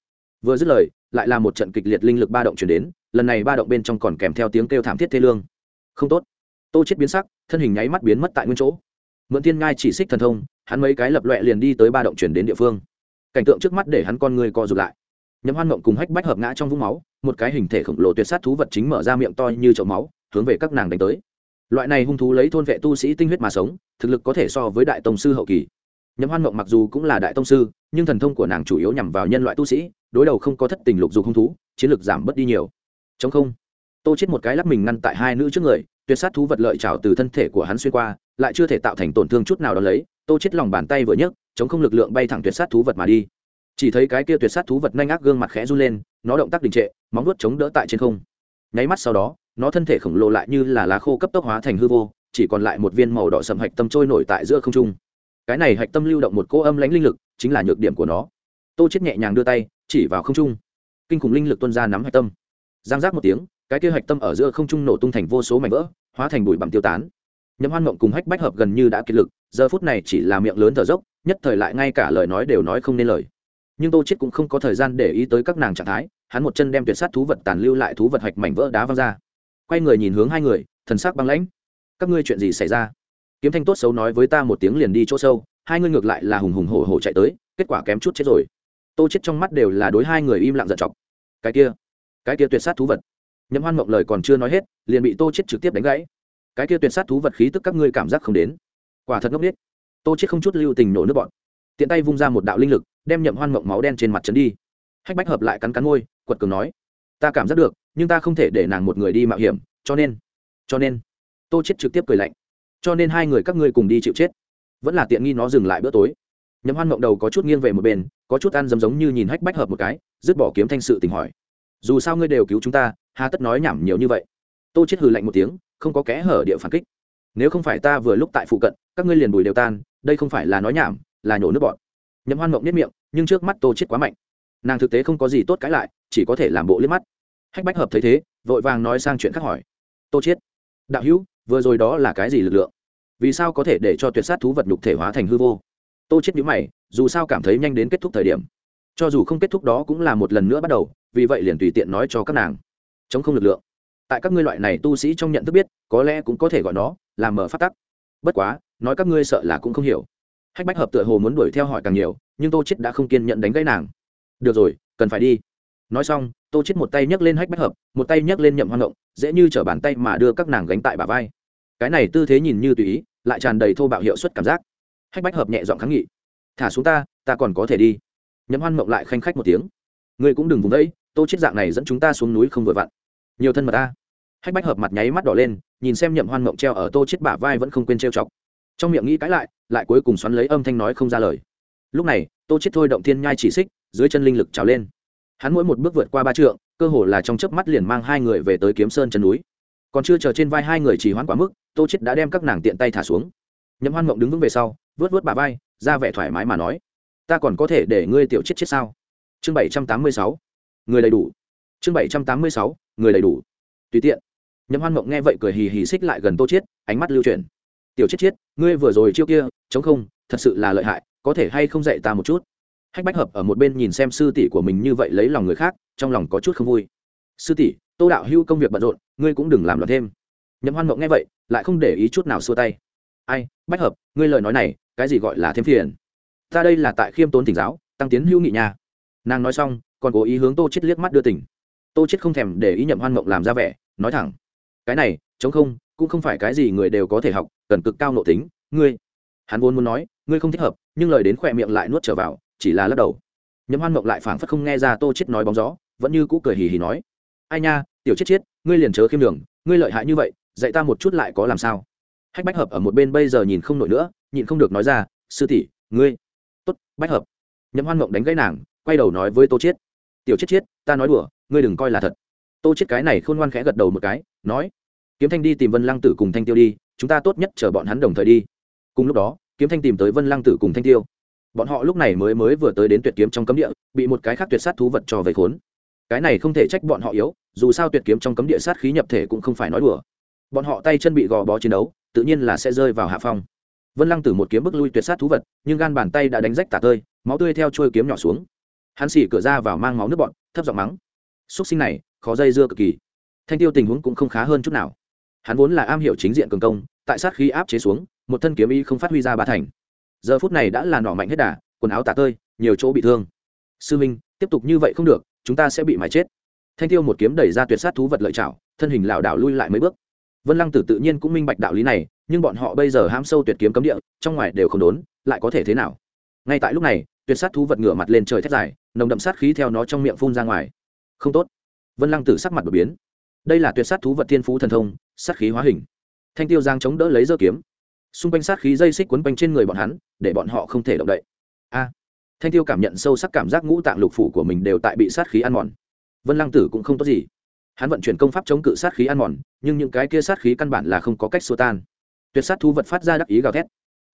Vừa dứt lời, lại là một trận kịch liệt linh lực ba động chuyển đến, lần này ba động bên trong còn kèm theo tiếng kêu thảm thiết thê lương. Không tốt. Tô chết biến sắc, thân hình nháy mắt biến mất tại nguyên chỗ. Mượn thiên ngai chỉ xích thần thông, hắn mấy cái lập loẹ liền đi tới ba động chuyển đến địa phương. Cảnh tượng trước mắt để hắn con người co rụt lại. Nhậm hoan mộng cùng hách bách hợp ngã trong vũng máu, một cái hình thể khổng lồ tuyệt sát thú vật chính mở ra miệng to như chậu máu, hướng về các nàng đánh tới loại này hung thú lấy thôn vệ tu sĩ tinh huyết mà sống, thực lực có thể so với đại tông sư hậu kỳ. Nhậm hoan mộng mặc dù cũng là đại tông sư, nhưng thần thông của nàng chủ yếu nhằm vào nhân loại tu sĩ, đối đầu không có thất tình lục dục hung thú, chiến lược giảm bớt đi nhiều. Chống không. Tô chết một cái lắp mình ngăn tại hai nữ trước người, tuyệt sát thú vật lợi trào từ thân thể của hắn xuyên qua, lại chưa thể tạo thành tổn thương chút nào đó lấy, tô chết lòng bàn tay vừa nhấc, chống không lực lượng bay thẳng tuyệt sát thú vật mà đi. Chỉ thấy cái kia tuyệt sát thú vật nhanh ác gương mặt khẽ run lên, nó động tác đình trệ, móng vuốt chống đỡ tại trên không. Nháy mắt sau đó nó thân thể khổng lồ lại như là lá khô cấp tốc hóa thành hư vô, chỉ còn lại một viên màu đỏ sầm hạch tâm trôi nổi tại giữa không trung. Cái này hạch tâm lưu động một cỗ âm lãnh linh lực, chính là nhược điểm của nó. Tô chết nhẹ nhàng đưa tay, chỉ vào không trung. Kinh khủng linh lực tuôn ra nắm hạch tâm. Giang giác một tiếng, cái kia hạch tâm ở giữa không trung nổ tung thành vô số mảnh vỡ, hóa thành bụi bặm tiêu tán. Nhậm hoan mộng cùng hách bách hợp gần như đã kiệt lực, giờ phút này chỉ là miệng lớn thở dốc, nhất thời lại ngay cả lời nói đều nói không nên lời. Nhưng tô chết cũng không có thời gian để ý tới các nàng trạng thái, hắn một chân đem tuyệt sát thú vật tàn lưu lại thú vật hạch mảnh vỡ đá văng ra quay người nhìn hướng hai người, thần sắc băng lãnh. Các ngươi chuyện gì xảy ra? Kiếm thanh tốt xấu nói với ta một tiếng liền đi chỗ sâu, hai ngươi ngược lại là hùng hùng hổ hổ chạy tới, kết quả kém chút chết rồi. Tô chết trong mắt đều là đối hai người im lặng giận chọc. Cái kia cái kia tuyệt sát thú vật. Nhậm hoan mộng lời còn chưa nói hết, liền bị tô chết trực tiếp đánh gãy. Cái kia tuyệt sát thú vật khí tức các ngươi cảm giác không đến. Quả thật ngốc biết tô chết không chút lưu tình nổ nước bọn. Tiện tay vung ra một đạo linh lực, đem nhậm hoan mộng máu đen trên mặt trấn đi. Hách bách hợp lại cắn cắn môi, quật cường nói, ta cảm giác được nhưng ta không thể để nàng một người đi mạo hiểm, cho nên cho nên, tô chết trực tiếp cười lạnh. Cho nên hai người các ngươi cùng đi chịu chết. Vẫn là tiện nghi nó dừng lại bữa tối. Nhấm hoan mộng đầu có chút nghiêng về một bên, có chút ăn dấm giống như nhìn hách bách hợp một cái, dứt bỏ kiếm thanh sự tình hỏi. Dù sao ngươi đều cứu chúng ta, hà tất nói nhảm nhiều như vậy. Tô chết hừ lạnh một tiếng, không có kẽ hở địa phản kích. Nếu không phải ta vừa lúc tại phụ cận, các ngươi liền bùi đều tan, đây không phải là nói nhảm, là nhổ nước bọn nhấm hoan mộng nếp miệng, nhưng trước mắt tô chết quá mạnh. Nàng thực tế không có gì tốt cãi lại, chỉ có thể làm bộ liếc mắt hách bách hợp thấy thế vội vàng nói sang chuyện khác hỏi. Tô Chiết, đạo hữu vừa rồi đó là cái gì lực lượng? Vì sao có thể để cho tuyệt sát thú vật nhục thể hóa thành hư vô? Tô chết nhíu mày dù sao cảm thấy nhanh đến kết thúc thời điểm. Cho dù không kết thúc đó cũng là một lần nữa bắt đầu vì vậy liền tùy tiện nói cho các nàng. Chống không lực lượng. Tại các ngươi loại này tu sĩ trong nhận thức biết có lẽ cũng có thể gọi nó là mở phát tắc. Bất quá nói các ngươi sợ là cũng không hiểu. Hách bách hợp tựa hồ muốn đuổi theo hỏi càng nhiều nhưng tô chết đã không kiên nhận đánh gãy nàng. Được rồi cần phải đi nói xong, tô chết một tay nhấc lên hách bách hợp, một tay nhấc lên nhậm hoan động, dễ như trở bàn tay mà đưa các nàng gánh tại bả vai. Cái này tư thế nhìn như tùy ý, lại tràn đầy thô bạo hiệu suất cảm giác. Hách bách hợp nhẹ giọng kháng nghị. Thả xuống ta ta còn có thể đi. Nhậm hoan mộng lại khanh khách một tiếng. Ngươi cũng đừng vùng đấy tô chết dạng này dẫn chúng ta xuống núi không vừa vặn. Nhiều thân mật ta. Hách bách hợp mặt nháy mắt đỏ lên, nhìn xem nhậm hoan mộng treo ở tô chết bả vai vẫn không quên trêu chọc. Trong miệng nghĩ cãi lại lại cuối cùng xoắn lấy âm thanh nói không ra lời. Lúc này, tô chết thôi động thiên nhai chỉ xích, dưới chân linh lực trào lên hắn mỗi một bước vượt qua ba trượng, cơ hồ là trong chớp mắt liền mang hai người về tới kiếm sơn chân núi. Còn chưa chờ trên vai hai người chỉ hoãn quá mức, tô chết đã đem các nàng tiện tay thả xuống. Nhậm hoan mộng đứng vững về sau, vớt vớt bà vai, ra vẻ thoải mái mà nói, ta còn có thể để ngươi tiểu chết chết sao? Chương bảy trăm tám mươi sáu, người đầy đủ. Chương bảy trăm tám mươi sáu, người đầy đủ. Tùy tiện. Nhậm hoan mộng nghe vậy cười hì hì xích lại gần tô chết ánh mắt lưu chuyển. Tiểu chết chết, ngươi vừa rồi chiêu kia, chống không, thật sự là lợi hại, có thể hay không dạy ta một chút? Hách bách hợp ở một bên nhìn xem sư tỷ của mình như vậy lấy lòng người khác, trong lòng có chút không vui. Sư tỷ, tô đạo hưu công việc bận rộn, ngươi cũng đừng làm loạn thêm. Nhậm hoan mộng nghe vậy, lại không để ý chút nào xua tay. Ai, bách hợp, ngươi lời nói này, cái gì gọi là thêm phiền? Ta đây là tại khiêm tốn thỉnh giáo, tăng tiến hữu nghị nhà nàng nói xong, còn cố ý hướng tô chết liếc mắt đưa tỉnh tô chết không thèm để ý nhậm hoan mộng làm ra vẻ, nói thẳng. Cái này, chống không, cũng không phải cái gì người đều có thể học, cần cực cao nội tính, ngươi. Hắn vốn muốn nói, ngươi không thích hợp, nhưng lời đến khỏe miệng lại nuốt trở vào chỉ là lắc đầu. Nhấm hoan mộng lại phảng phất không nghe ra tô chết nói bóng gió, vẫn như cũ cười hì hì nói, ai nha, tiểu chết chết ngươi liền chớ khiêm đường ngươi lợi hại như vậy, dạy ta một chút lại có làm sao? Hách bách hợp ở một bên bây giờ nhìn không nổi nữa, nhịn không được nói ra, sư tỷ, ngươi. Tốt, bách hợp. Nhấm hoan mộng đánh gãy nàng, quay đầu nói với tô chết tiểu chết chết ta nói đùa, ngươi đừng coi là thật. Tô chết cái này khôn ngoan khẽ gật đầu một cái, nói, kiếm thanh đi tìm vân lăng tử cùng thanh tiêu đi, chúng ta tốt nhất chờ bọn hắn đồng thời đi. Cùng lúc đó, kiếm thanh tìm tới vân lăng tử cùng thanh tiêu bọn họ lúc này mới mới vừa tới đến tuyệt kiếm trong cấm địa, bị một cái khác tuyệt sát thú vật cho vây khốn. Cái này không thể trách bọn họ yếu, dù sao tuyệt kiếm trong cấm địa sát khí nhập thể cũng không phải nói đùa. Bọn họ tay chân bị gò bó chiến đấu, tự nhiên là sẽ rơi vào hạ phong. Vân lăng tử một kiếm bức lui tuyệt sát thú vật, nhưng gan bàn tay đã đánh rách tả tơi, máu tươi theo trôi kiếm nhỏ xuống. Hắn xỉ cửa ra vào mang máu nước bọn, thấp giọng mắng. Xúc sinh này, khó dây dưa cực kỳ. Thanh tiêu tình huống cũng không khá hơn chút nào. Hắn vốn là am hiểu chính diện cường công, tại sát khí áp chế xuống, một thân kiếm y không phát huy ra ba thành giờ phút này đã là nỏ mạnh hết đà, quần áo tả tơi, nhiều chỗ bị thương. Sư minh, tiếp tục như vậy không được, chúng ta sẽ bị mái chết. Thanh tiêu một kiếm đẩy ra tuyệt sát thú vật lợi chảo thân hình lảo đảo lui lại mấy bước. Vân lăng tử tự nhiên cũng minh bạch đạo lý này, nhưng bọn họ bây giờ ham sâu tuyệt kiếm cấm địa, trong ngoài đều không đốn, lại có thể thế nào? Ngay tại lúc này, tuyệt sát thú vật ngửa mặt lên trời thét dài, nồng đậm sát khí theo nó trong miệng phun ra ngoài. Không tốt. Vân lăng tử sắc mặt đột biến. Đây là tuyệt sát thú vật thiên phú thần thông, sát khí hóa hình. Thanh tiêu giang chống đỡ lấy dơ kiếm xung quanh sát khí dây xích quấn quanh trên người bọn hắn, để bọn họ không thể động đậy. A, thanh tiêu cảm nhận sâu sắc cảm giác ngũ tạng lục phủ của mình đều tại bị sát khí ăn mòn. Vân lăng tử cũng không tốt gì. Hắn vận chuyển công pháp chống cự sát khí ăn mòn, nhưng những cái kia sát khí căn bản là không có cách xua tan. Tuyệt sát thú vật phát ra đắc ý gào thét.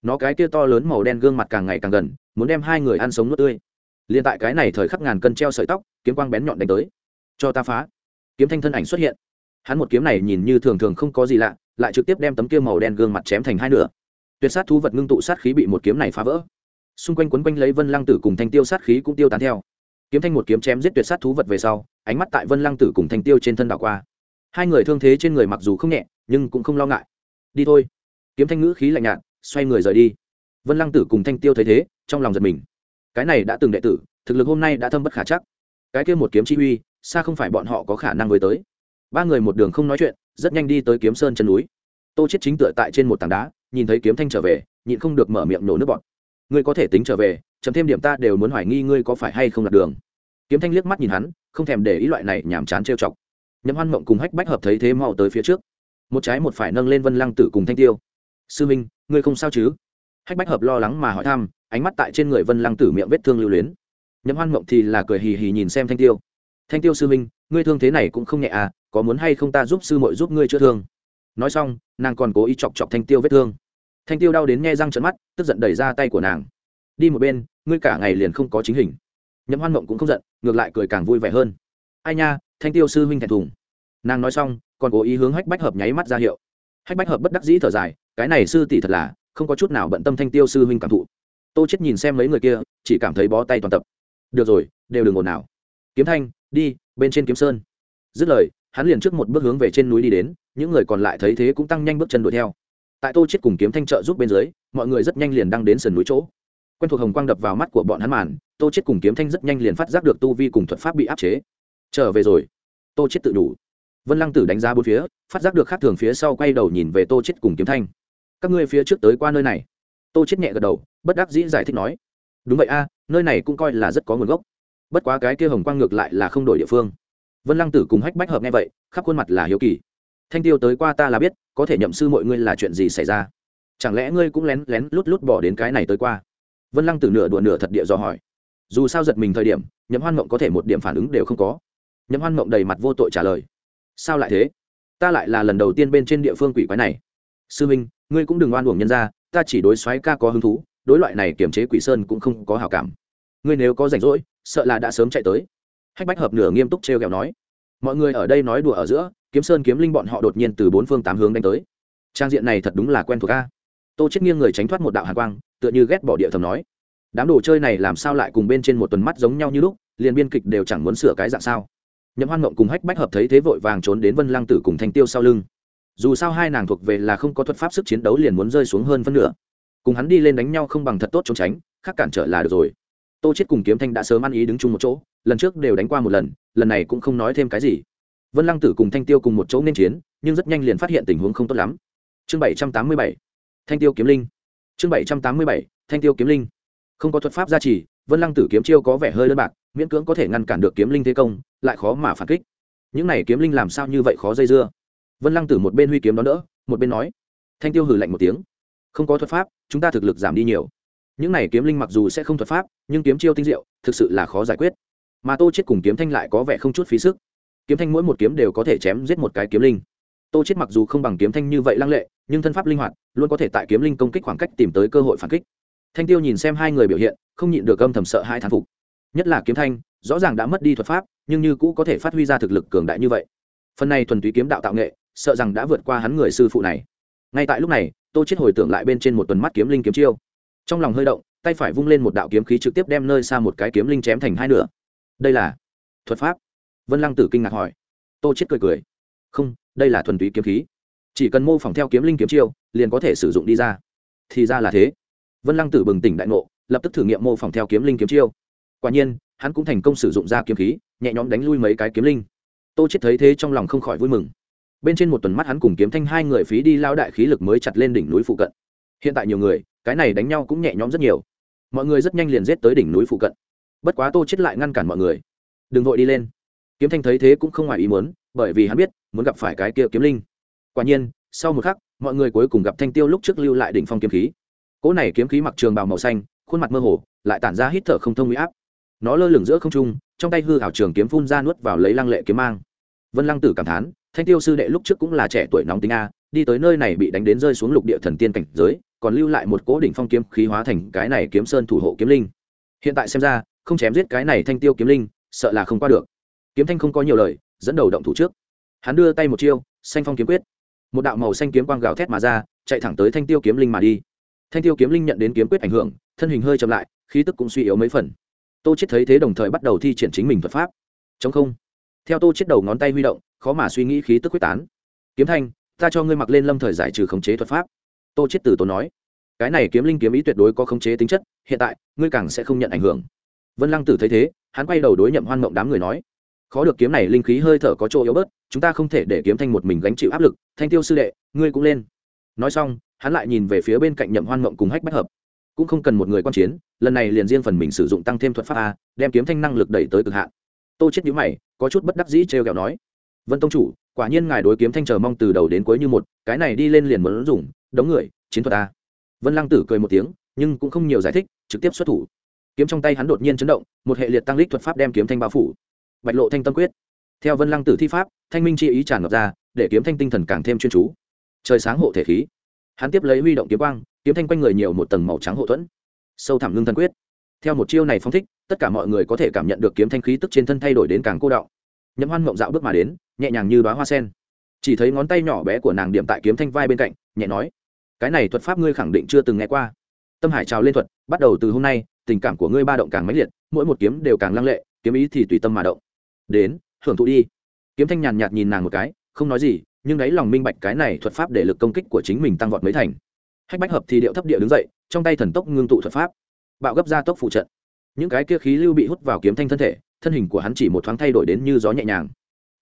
Nó cái kia to lớn màu đen gương mặt càng ngày càng gần, muốn đem hai người ăn sống nuốt tươi. Liền tại cái này thời khắc ngàn cân treo sợi tóc, kiếm quang bén nhọn đánh tới. Cho ta phá. Kiếm thanh thân ảnh xuất hiện. Hắn một kiếm này nhìn như thường thường không có gì lạ lại trực tiếp đem tấm kia màu đen gương mặt chém thành hai nửa. Tuyệt sát thú vật ngưng tụ sát khí bị một kiếm này phá vỡ. Xung quanh quấn quanh lấy vân lăng tử cùng thanh tiêu sát khí cũng tiêu tán theo. Kiếm thanh một kiếm chém giết tuyệt sát thú vật về sau, ánh mắt tại vân lăng tử cùng thanh tiêu trên thân đảo qua. Hai người thương thế trên người mặc dù không nhẹ, nhưng cũng không lo ngại. Đi thôi. Kiếm thanh ngữ khí lạnh nhạt, xoay người rời đi. Vân lăng tử cùng thanh tiêu thấy thế, trong lòng giật mình. Cái này đã từng đệ tử, thực lực hôm nay đã thâm bất khả chắc. Cái kia một kiếm chi uy, xa không phải bọn họ có khả năng với tới. Ba người một đường không nói chuyện rất nhanh đi tới kiếm sơn chân núi. Tô chết chính tựa tại trên một tảng đá, nhìn thấy kiếm thanh trở về, nhịn không được mở miệng nổ nước bọn ngươi có thể tính trở về chấm thêm điểm ta đều muốn hoài nghi ngươi có phải hay không lạc đường. Kiếm thanh liếc mắt nhìn hắn, không thèm để ý loại này nhảm chán trêu chọc. Nhậm hoan mộng cùng hách bách hợp thấy thế mau tới phía trước. Một trái một phải nâng lên vân lăng tử cùng thanh tiêu. Sư minh, ngươi không sao chứ? Hách bách hợp lo lắng mà hỏi thăm, ánh mắt tại trên người vân lăng tử miệng vết thương lưu luyến. Nhậm hoan mộng thì là cười hì hì nhìn xem thanh tiêu. Thanh tiêu sư minh, ngươi thương thế này cũng không nhẹ à có muốn hay không ta giúp sư muội giúp ngươi chữa thương? Nói xong, nàng còn cố ý chọc chọc thanh tiêu vết thương. Thanh tiêu đau đến nghe răng trận mắt, tức giận đẩy ra tay của nàng. Đi một bên, ngươi cả ngày liền không có chính hình. Nhậm hoan mộng cũng không giận, ngược lại cười càng vui vẻ hơn. Ai nha, thanh tiêu sư huynh thẹn thùng. Nàng nói xong, còn cố ý hướng hách bách hợp nháy mắt ra hiệu. Hách bách hợp bất đắc dĩ thở dài, cái này sư tỷ thật là, không có chút nào bận tâm thanh tiêu sư huynh cảm thụ. Tô chết nhìn xem mấy người kia, chỉ cảm thấy bó tay toàn tập. Được rồi, đều đừng ồn nào kiếm thanh, đi, bên trên kiếm sơn. Dứt lời hắn liền trước một bước hướng về trên núi đi đến, những người còn lại thấy thế cũng tăng nhanh bước chân đuổi theo. Tại tô chết cùng kiếm thanh trợ giúp bên dưới, mọi người rất nhanh liền đăng đến sườn núi chỗ. Quen thuộc hồng quang đập vào mắt của bọn hắn màn, tô chết cùng kiếm thanh rất nhanh liền phát giác được tu vi cùng thuật pháp bị áp chế. Trở về rồi. Tô chết tự đủ. Vân lăng tử đánh giá bốn phía, phát giác được khác thường phía sau quay đầu nhìn về tô chết cùng kiếm thanh. Các ngươi phía trước tới qua nơi này. Tô chết nhẹ gật đầu, bất đắc dĩ giải thích nói. Đúng vậy a, nơi này cũng coi là rất có nguồn gốc. Bất quá cái kia hồng quang ngược lại là không đổi địa phương vân lăng tử cùng hách bách hợp nghe vậy, khắp khuôn mặt là hiếu kỳ. Thanh tiêu tới qua ta là biết, có thể nhậm sư mọi ngươi là chuyện gì xảy ra? Chẳng lẽ ngươi cũng lén lén lút lút bỏ đến cái này tới qua? Vân lăng tử nửa đùa nửa thật địa do hỏi. Dù sao giật mình thời điểm, nhậm hoan mộng có thể một điểm phản ứng đều không có. Nhậm hoan mộng đầy mặt vô tội trả lời. Sao lại thế? Ta lại là lần đầu tiên bên trên địa phương quỷ quái này. Sư minh, ngươi cũng đừng oan uổng nhân ra ta chỉ đối xoáy ca có hứng thú, đối loại này kiềm chế quỷ sơn cũng không có hào cảm. Ngươi nếu có rảnh rỗi, sợ là đã sớm chạy tới hách bách hợp nửa nghiêm túc t r e o kẹo nói, mọi người ở đây nói đùa ở giữa, kiếm sơn kiếm linh bọn họ đột nhiên từ bốn phương tám hướng đánh tới. Trang diện này thật đúng là quen thuộc ca tô chết nghiêng người tránh thoát một đạo hàn quang, tựa như ghét bỏ địa thầm nói, đám đồ chơi này làm sao lại cùng bên trên một tuần mắt giống nhau như lúc, liền biên kịch đều chẳng muốn sửa cái dạng sao? Nhậm hoan mộng cùng hách bách hợp thấy thế vội vàng trốn đến vân lăng tử cùng thanh tiêu sau lưng. Dù sao hai nàng thuộc về là không có thuật pháp sức chiến đấu liền muốn rơi xuống hơn phân nửa. Cùng hắn đi lên đánh nhau không bằng thật tốt trốn tránh, khác cản trở là được rồi. Tô chết cùng kiếm thanh đã sớm ăn ý đứng chung một chỗ lần trước đều đánh qua một lần lần này cũng không nói thêm cái gì. Vân lăng tử cùng thanh tiêu cùng một chỗ nên chiến, nhưng rất nhanh liền phát hiện tình huống không tốt lắm. Chương bảy trăm tám mươi bảy, thanh tiêu kiếm linh. Chương bảy trăm tám mươi bảy, thanh tiêu kiếm linh. Không có thuật pháp gia trì, vân lăng tử kiếm chiêu có vẻ hơi đơn bạc, miễn cưỡng có thể ngăn cản được kiếm linh thế công, lại khó mà phản kích. Những này kiếm linh làm sao như vậy khó dây dưa? Vân lăng tử một bên huy kiếm đó đỡ, một bên nói. Thanh tiêu hử lạnh một tiếng. Không có thuật pháp, chúng ta thực lực giảm đi nhiều. Những này kiếm linh mặc dù sẽ không thuật pháp, nhưng kiếm chiêu tinh diệu, thực sự là khó giải quyết mà tô chết cùng kiếm thanh lại có vẻ không chút phí sức. Kiếm thanh mỗi một kiếm đều có thể chém giết một cái kiếm linh. Tô chết mặc dù không bằng kiếm thanh như vậy lăng lệ, nhưng thân pháp linh hoạt, luôn có thể tại kiếm linh công kích khoảng cách tìm tới cơ hội phản kích. Thanh tiêu nhìn xem hai người biểu hiện, không nhịn được âm thầm sợ hai thán phục. Nhất là kiếm thanh, rõ ràng đã mất đi thuật pháp, nhưng như cũ có thể phát huy ra thực lực cường đại như vậy. Phần này thuần túy kiếm đạo tạo nghệ, sợ rằng đã vượt qua hắn người sư phụ này. Ngay tại lúc này, tô chết hồi tưởng lại bên trên một tuần mắt kiếm linh kiếm chiêu. Trong lòng hơi động, tay phải vung lên một đạo kiếm khí trực tiếp đem nơi xa một cái kiếm linh chém thành hai nửa đây là thuật pháp? Vân lăng tử kinh ngạc hỏi. Tô chết cười cười. Không, đây là thuần túy kiếm khí. Chỉ cần mô phỏng theo kiếm linh kiếm chiêu, liền có thể sử dụng đi ra. Thì ra là thế. Vân lăng tử bừng tỉnh đại ngộ, lập tức thử nghiệm mô phỏng theo kiếm linh kiếm chiêu. Quả nhiên, hắn cũng thành công sử dụng ra kiếm khí, nhẹ nhõm đánh lui mấy cái kiếm linh. Tô chết thấy thế trong lòng không khỏi vui mừng. Bên trên một tuần mắt hắn cùng kiếm thanh hai người phí đi lao đại khí lực mới chặt lên đỉnh núi phụ cận. Hiện tại nhiều người, cái này đánh nhau cũng nhẹ nhõm rất nhiều. Mọi người rất nhanh liền rết tới đỉnh núi phụ cận bất quá tô chết lại ngăn cản mọi người. Đừng vội đi lên. Kiếm thanh thấy thế cũng không ngoài ý muốn, bởi vì hắn biết, muốn gặp phải cái kia kiếm linh. Quả nhiên, sau một khắc, mọi người cuối cùng gặp thanh tiêu lúc trước lưu lại đỉnh phong kiếm khí. Cỗ này kiếm khí mặc trường bào màu xanh, khuôn mặt mơ hồ, lại tản ra hít thở không thông huy áp. Nó lơ lửng giữa không trung, trong tay hư hảo trường kiếm phun ra nuốt vào lấy lăng lệ kiếm mang. Vân lăng tử cảm thán, thanh tiêu sư đệ lúc trước cũng là trẻ tuổi nóng tính a, đi tới nơi này bị đánh đến rơi xuống lục địa thần tiên cảnh giới, còn lưu lại một cố đỉnh phong kiếm khí hóa thành cái này kiếm sơn thủ hộ kiếm linh. Hiện tại xem ra không chém giết cái này thanh tiêu kiếm linh, sợ là không qua được. Kiếm thanh không có nhiều lời, dẫn đầu động thủ trước. Hắn đưa tay một chiêu, xanh phong kiếm quyết. Một đạo màu xanh kiếm quang gào thét mà ra, chạy thẳng tới thanh tiêu kiếm linh mà đi. Thanh tiêu kiếm linh nhận đến kiếm quyết ảnh hưởng, thân hình hơi chậm lại, khí tức cũng suy yếu mấy phần. Tô chết thấy thế đồng thời bắt đầu thi triển chính mình thuật pháp. Chống không. Theo tô chết đầu ngón tay huy động, khó mà suy nghĩ khí tức quyết tán. Kiếm thanh, ta cho ngươi mặc lên lâm thời giải trừ khống chế thuật pháp. Tô chết từ tốn nói, cái này kiếm linh kiếm ý tuyệt đối có khống chế tính chất, hiện tại, ngươi càng sẽ không nhận ảnh hưởng vân lăng tử thấy thế, hắn quay đầu đối nhậm hoan mộng đám người nói, khó được kiếm này linh khí hơi thở có chỗ yếu bớt, chúng ta không thể để kiếm thanh một mình gánh chịu áp lực, thanh tiêu sư đệ, ngươi cũng lên. Nói xong, hắn lại nhìn về phía bên cạnh nhậm hoan mộng cùng hách bách hợp. Cũng không cần một người quan chiến, lần này liền riêng phần mình sử dụng tăng thêm thuật pháp a, đem kiếm thanh năng lực đẩy tới cực hạn. Tô chết nhíu mày, có chút bất đắc dĩ trêu ghẹo nói, vân tông chủ, quả nhiên ngài đối kiếm thanh chờ mong từ đầu đến cuối như một, cái này đi lên liền muốn dùng, đống người, chiến thuật a. Vân lăng tử cười một tiếng, nhưng cũng không nhiều giải thích, trực tiếp xuất thủ kiếm trong tay hắn đột nhiên chấn động, một hệ liệt tăng lích thuật pháp đem kiếm thanh bao phủ. Bạch lộ thanh tâm quyết. Theo vân lăng tử thi pháp, thanh minh chi ý tràn ngập ra, để kiếm thanh tinh thần càng thêm chuyên chú. Trời sáng hộ thể khí. Hắn tiếp lấy huy động kiếm quang, kiếm thanh quanh người nhiều một tầng màu trắng hộ thuẫn. Sâu thẳm ngưng thần quyết. Theo một chiêu này phong thích, tất cả mọi người có thể cảm nhận được kiếm thanh khí tức trên thân thay đổi đến càng cô đọng. Nhậm hoan mộng dạo bước mà đến, nhẹ nhàng như đoá hoa sen. Chỉ thấy ngón tay nhỏ bé của nàng điểm tại kiếm thanh vai bên cạnh, nhẹ nói, cái này thuật pháp ngươi khẳng định chưa từng nghe qua. Tâm hải trào lên thuật, bắt đầu từ hôm nay tình cảm của ngươi ba động càng mãnh liệt, mỗi một kiếm đều càng lăng lệ, kiếm ý thì tùy tâm mà động. Đến, hưởng thụ đi. Kiếm thanh nhàn nhạt nhìn nàng một cái, không nói gì, nhưng đáy lòng minh bạch cái này thuật pháp để lực công kích của chính mình tăng vọt mấy thành. Hách bách hợp thì điệu thấp địa đứng dậy, trong tay thần tốc ngưng tụ thuật pháp. Bạo gấp ra tốc phụ trận. Những cái kia khí lưu bị hút vào kiếm thanh thân thể, thân hình của hắn chỉ một thoáng thay đổi đến như gió nhẹ nhàng.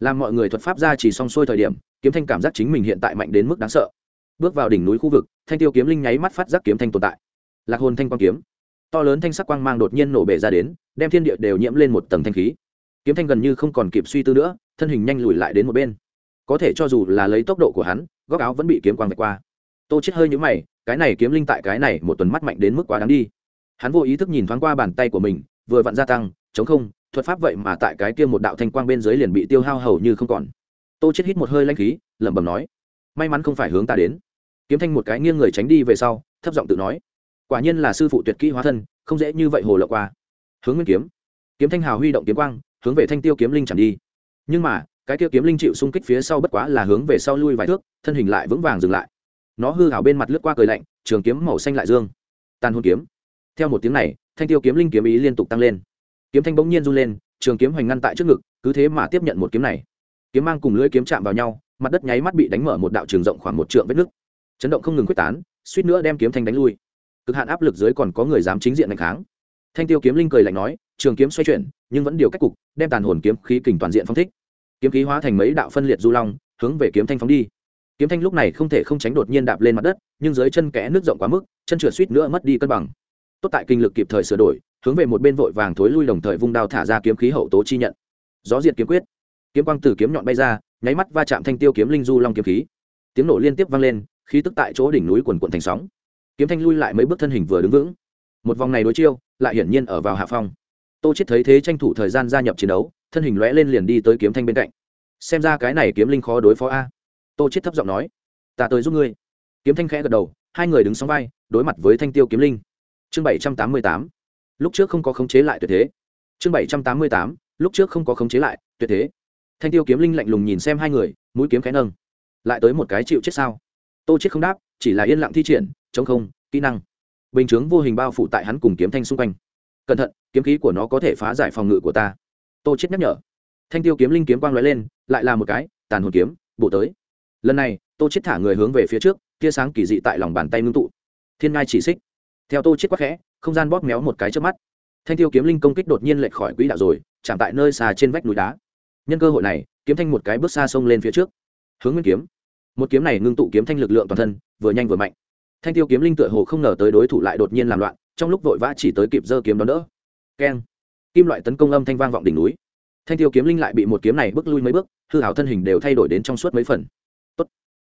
Làm mọi người thuật pháp ra chỉ xong xuôi thời điểm, kiếm thanh cảm giác chính mình hiện tại mạnh đến mức đáng sợ. Bước vào đỉnh núi khu vực, thanh tiêu kiếm linh nháy mắt phát giác kiếm thanh tồn tại. Lạc hồn thanh quang kiếm to lớn thanh sắc quang mang đột nhiên nổ bể ra đến, đem thiên địa đều nhiễm lên một tầng thanh khí. Kiếm thanh gần như không còn kịp suy tư nữa, thân hình nhanh lùi lại đến một bên. Có thể cho dù là lấy tốc độ của hắn, góc áo vẫn bị kiếm quang vạch qua. Tô chết hơi nhũ mày, cái này kiếm linh tại cái này một tuần mắt mạnh đến mức quá đáng đi. Hắn vô ý thức nhìn thoáng qua bàn tay của mình, vừa vặn gia tăng, chống không, thuật pháp vậy mà tại cái kia một đạo thanh quang bên dưới liền bị tiêu hao hầu như không còn. Tô chết hít một hơi lanh khí, lẩm bẩm nói, may mắn không phải hướng ta đến. Kiếm thanh một cái nghiêng người tránh đi về sau, thấp giọng tự nói quả nhiên là sư phụ tuyệt kỹ hóa thân, không dễ như vậy hồ lộ qua. Hướng nguyên kiếm. Kiếm thanh hào huy động kiếm quang, hướng về thanh tiêu kiếm linh chẳng đi. Nhưng mà, cái tiêu kiếm linh chịu xung kích phía sau bất quá là hướng về sau lui vài thước, thân hình lại vững vàng dừng lại. Nó hư hảo bên mặt lướt qua cười lạnh, trường kiếm màu xanh lại dương. Tàn hôn kiếm. Theo một tiếng này, thanh tiêu kiếm linh kiếm ý liên tục tăng lên. Kiếm thanh bỗng nhiên run lên, trường kiếm hoành ngăn tại trước ngực, cứ thế mà tiếp nhận một kiếm này. Kiếm mang cùng lưỡi kiếm chạm vào nhau, mặt đất nháy mắt bị đánh mở một đạo trường rộng khoảng một trượng vết nứt. Chấn động không ngừng quyết tán, suýt nữa đem kiếm thanh đánh lui cực hạn áp lực dưới còn có người dám chính diện đánh kháng. Thanh tiêu kiếm linh cười lạnh nói, trường kiếm xoay chuyển, nhưng vẫn điều cách cục, đem tàn hồn kiếm khí kình toàn diện phong thích. Kiếm khí hóa thành mấy đạo phân liệt du long, hướng về kiếm thanh phóng đi. Kiếm thanh lúc này không thể không tránh đột nhiên đạp lên mặt đất, nhưng dưới chân kẽ nước rộng quá mức, chân trượt suýt nữa mất đi cân bằng. Tốt tại kinh lực kịp thời sửa đổi, hướng về một bên vội vàng thối lui đồng thời vung đao thả ra kiếm khí hậu tố chi nhận. Gió diệt kiếm quyết. Kiếm quang từ kiếm nhọn bay ra, nháy mắt va chạm thanh tiêu kiếm linh du long kiếm khí. Tiếng nổ liên tiếp vang lên, khí tức tại chỗ đỉnh núi quần quận thành sóng kiếm thanh lui lại mấy bước thân hình vừa đứng vững. Một vòng này đối chiêu, lại hiển nhiên ở vào hạ phong. Tô chết thấy thế tranh thủ thời gian gia nhập chiến đấu, thân hình lóe lên liền đi tới kiếm thanh bên cạnh. Xem ra cái này kiếm linh khó đối phó a. Tô chết thấp giọng nói, ta tới giúp ngươi. Kiếm thanh khẽ gật đầu, hai người đứng song vai, đối mặt với thanh tiêu kiếm linh. Chương bảy trăm tám mươi tám. Lúc trước không có khống chế lại tuyệt thế. Chương bảy trăm tám mươi tám. Lúc trước không có khống chế lại tuyệt thế. Thanh tiêu kiếm linh lạnh lùng nhìn xem hai người, mũi kiếm khẽ nâng. Lại tới một cái chịu chết sao? Tô chết không đáp, chỉ là yên lặng thi triển chống không, kỹ năng. Bình chướng vô hình bao phủ tại hắn cùng kiếm thanh xung quanh. Cẩn thận, kiếm khí của nó có thể phá giải phòng ngự của ta. Tô chết nhắc nhở. Thanh tiêu kiếm linh kiếm quang lóe lên, lại là một cái, tàn hồn kiếm bộ tới. Lần này, tô chết thả người hướng về phía trước, tia sáng kỳ dị tại lòng bàn tay ngưng tụ. Thiên ngai chỉ xích. Theo tô chết quắc khẽ, không gian bóp méo một cái trước mắt. Thanh tiêu kiếm linh công kích đột nhiên lệch khỏi quỹ đạo rồi, chạm tại nơi xà trên vách núi đá. Nhân cơ hội này, kiếm thanh một cái bước xa sông lên phía trước. Hướng nguyên kiếm. Một kiếm này ngưng tụ kiếm thanh lực lượng toàn thân, vừa nhanh vừa mạnh thanh tiêu kiếm linh tựa hồ không ngờ tới đối thủ lại đột nhiên làm loạn, trong lúc vội vã chỉ tới kịp giơ kiếm đón đỡ. Keng. Kim loại tấn công âm thanh vang vọng đỉnh núi. Thanh tiêu kiếm linh lại bị một kiếm này bước lui mấy bước, hư hảo thân hình đều thay đổi đến trong suốt mấy phần. Tốt.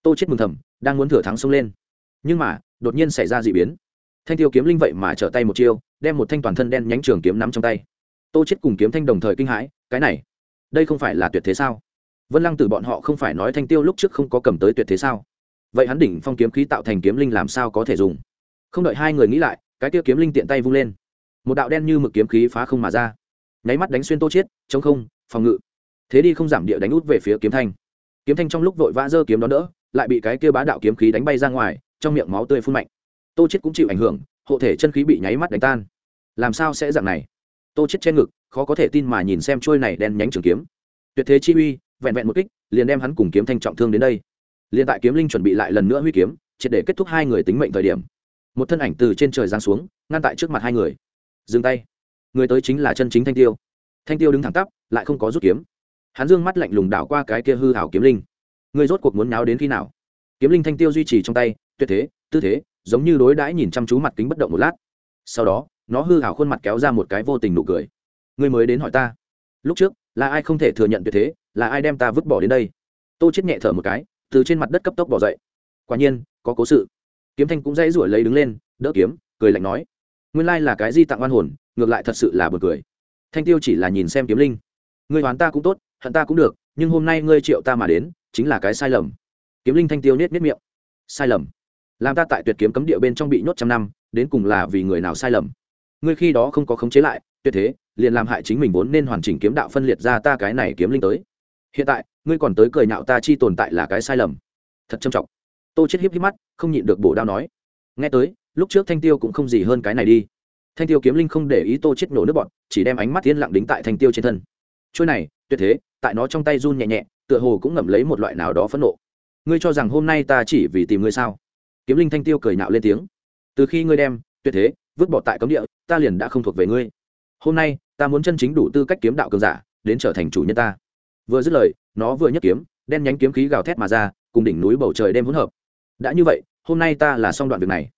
Tô chết mừng thầm, đang muốn thừa thắng xông lên. Nhưng mà, đột nhiên xảy ra d ị biến. Thanh tiêu kiếm linh vậy mà trở tay một chiêu, đem một thanh toàn thân đen nhánh trường kiếm nắm trong tay. Tô chết cùng kiếm thanh đồng thời kinh hãi, cái này, đây không phải là tuyệt thế sao? Vân lăng tử bọn họ không phải nói thanh tiêu lúc trước không có cầm tới tuyệt thế sao? Vậy hắn đỉnh phong kiếm khí tạo thành kiếm linh làm sao có thể dùng? Không đợi hai người nghĩ lại, cái tiêu kiếm linh tiện tay vung lên. Một đạo đen như mực kiếm khí phá không mà ra. Nháy mắt đánh xuyên tô chiết, chống không, phòng ngự. Thế đi không giảm địa đánh út về phía kiếm thanh. Kiếm thanh trong lúc vội vã giơ kiếm đón đỡ, lại bị cái kia bá đạo kiếm khí đánh bay ra ngoài, trong miệng máu tươi phun mạnh. Tô chiết cũng chịu ảnh hưởng, hộ thể chân khí bị nháy mắt đánh tan. Làm sao sẽ dạng này? Tô chiết trên ngực, khó có thể tin mà nhìn xem trôi này đen nhánh trường kiếm. Tuyệt thế chi uy, vẹn vẹn một kích, liền đem hắn cùng kiếm thanh trọng thương đến đây liền tại kiếm linh chuẩn bị lại lần nữa huy kiếm, triệt để kết thúc hai người tính mệnh thời điểm. Một thân ảnh từ trên trời giáng xuống, ngăn tại trước mặt hai người. Dừng tay. Người tới chính là chân chính thanh tiêu. Thanh tiêu đứng thẳng tắp, lại không có rút kiếm. Hắn dương mắt lạnh lùng đảo qua cái kia hư hảo kiếm linh. Người rốt cuộc muốn náo đến khi nào? Kiếm linh thanh tiêu duy trì trong tay, tuyệt thế, tư thế, giống như đối đãi nhìn chăm chú mặt kính bất động một lát. Sau đó, nó hư hảo khuôn mặt kéo ra một cái vô tình nụ cười. Người mới đến hỏi ta. Lúc trước, là ai không thể thừa nhận tuyệt thế, là ai đem ta vứt bỏ đến đây? Tô chết nhẹ thở một cái từ trên mặt đất cấp tốc bỏ dậy. Quả nhiên, có cố sự. Kiếm thanh cũng dãy rủi lấy đứng lên, đỡ kiếm, cười lạnh nói, nguyên lai là cái gì tặng oan hồn, ngược lại thật sự là buồn cười. Thanh tiêu chỉ là nhìn xem kiếm linh. Ngươi đoán ta cũng tốt, hận ta cũng được, nhưng hôm nay ngươi triệu ta mà đến, chính là cái sai lầm. Kiếm linh thanh tiêu nết nết miệng. Sai lầm? Làm ta tại tuyệt kiếm cấm địa bên trong bị nhốt trăm năm, đến cùng là vì người nào sai lầm? Ngươi khi đó không có khống chế lại, tuyệt thế, liền làm hại chính mình vốn nên hoàn chỉnh kiếm đạo phân liệt ra ta cái này kiếm linh tới. Hiện tại ngươi còn tới cười nhạo ta chi tồn tại là cái sai lầm. Thật trầm trọng. Tô chết hiếp hiếp mắt, không nhịn được bổ đao nói. Nghe tới, lúc trước thanh tiêu cũng không gì hơn cái này đi. Thanh tiêu kiếm linh không để ý tô chết nổ nước bọn, chỉ đem ánh mắt thiên lặng đính tại thanh tiêu trên thân. Chuôi này, tuyệt thế, tại nó trong tay run nhẹ nhẹ, tựa hồ cũng ngậm lấy một loại nào đó phẫn nộ. Ngươi cho rằng hôm nay ta chỉ vì tìm ngươi sao? Kiếm linh thanh tiêu cười nhạo lên tiếng. Từ khi ngươi đem, tuyệt thế, vứt bỏ tại cấm địa, ta liền đã không thuộc về ngươi. Hôm nay, ta muốn chân chính đủ tư cách kiếm đạo cường giả, đến trở thành chủ nhân ta. Vừa dứt lời nó vừa nhấc kiếm, đen nhánh kiếm khí gào thét mà ra, cùng đỉnh núi bầu trời đêm hỗn hợp. Đã như vậy, hôm nay ta là xong đoạn việc này.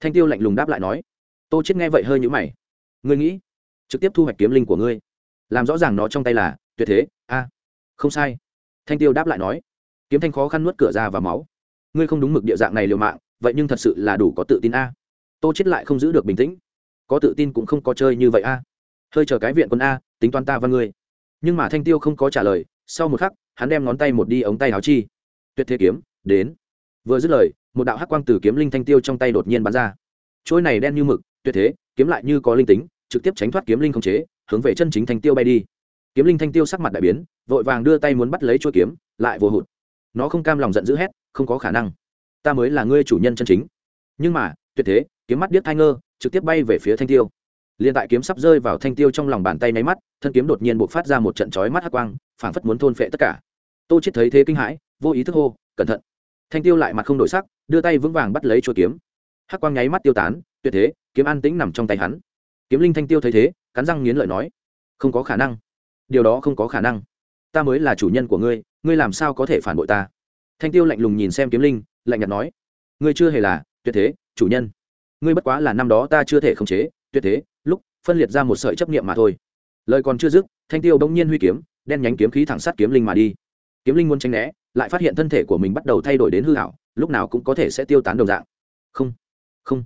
Thanh tiêu lạnh lùng đáp lại nói. Tô chết nghe vậy hơi nhũ mày. Ngươi nghĩ, trực tiếp thu hoạch kiếm linh của ngươi. Làm rõ ràng nó trong tay là, tuyệt thế, a. Không sai. Thanh tiêu đáp lại nói. Kiếm thanh khó khăn nuốt cửa ra và máu. Ngươi không đúng mực địa dạng này liều mạng, vậy nhưng thật sự là đủ có tự tin, a. Tô chết lại không giữ được bình tĩnh. Có tự tin cũng không có chơi như vậy, a. Hơi chờ cái viện quân, a, tính toán ta và ngươi. Nhưng mà thanh tiêu không có trả lời, sau một khắc hắn đem ngón tay một đi ống tay áo chi. Tuyệt thế kiếm, đến. Vừa dứt lời, một đạo hắc quang từ kiếm linh thanh tiêu trong tay đột nhiên bắn ra. Trôi này đen như mực, tuyệt thế, kiếm lại như có linh tính, trực tiếp tránh thoát kiếm linh không chế, hướng về chân chính thanh tiêu bay đi. Kiếm linh thanh tiêu sắc mặt đại biến, vội vàng đưa tay muốn bắt lấy chuôi kiếm, lại vô hụt. Nó không cam lòng giận dữ hét, không có khả năng. Ta mới là ngươi chủ nhân chân chính. Nhưng mà, tuyệt thế, kiếm mắt điếc thai ngơ, trực tiếp bay về phía thanh tiêu liền tại kiếm sắp rơi vào thanh tiêu trong lòng bàn tay máy mắt, thân kiếm đột nhiên buộc phát ra một trận chói mắt hắc quang, phảng phất muốn thôn phệ tất cả. Tô chết thấy thế kinh hãi, vô ý thức hô, cẩn thận. Thanh tiêu lại mặt không đổi sắc, đưa tay vững vàng bắt lấy chuôi kiếm. Hắc quang nháy mắt tiêu tán, tuyệt thế, kiếm an tĩnh nằm trong tay hắn. Kiếm linh thanh tiêu thấy thế, cắn răng nghiến lợi nói, không có khả năng. Điều đó không có khả năng. Ta mới là chủ nhân của ngươi ngươi làm sao có thể phản bội ta? Thanh tiêu lạnh lùng nhìn xem kiếm linh, lạnh nhạt nói, ngươi chưa hề là, tuyệt thế, chủ nhân. Ngươi bất quá là năm đó ta chưa thể khống chế, tuyệt thế phân liệt ra một sợi chấp niệm mà thôi. Lời còn chưa dứt, thanh tiêu bỗng nhiên huy kiếm, đen nhánh kiếm khí thẳng sát kiếm linh mà đi. Kiếm linh muốn tránh né, lại phát hiện thân thể của mình bắt đầu thay đổi đến hư hảo lúc nào cũng có thể sẽ tiêu tán đồng dạng. Không không.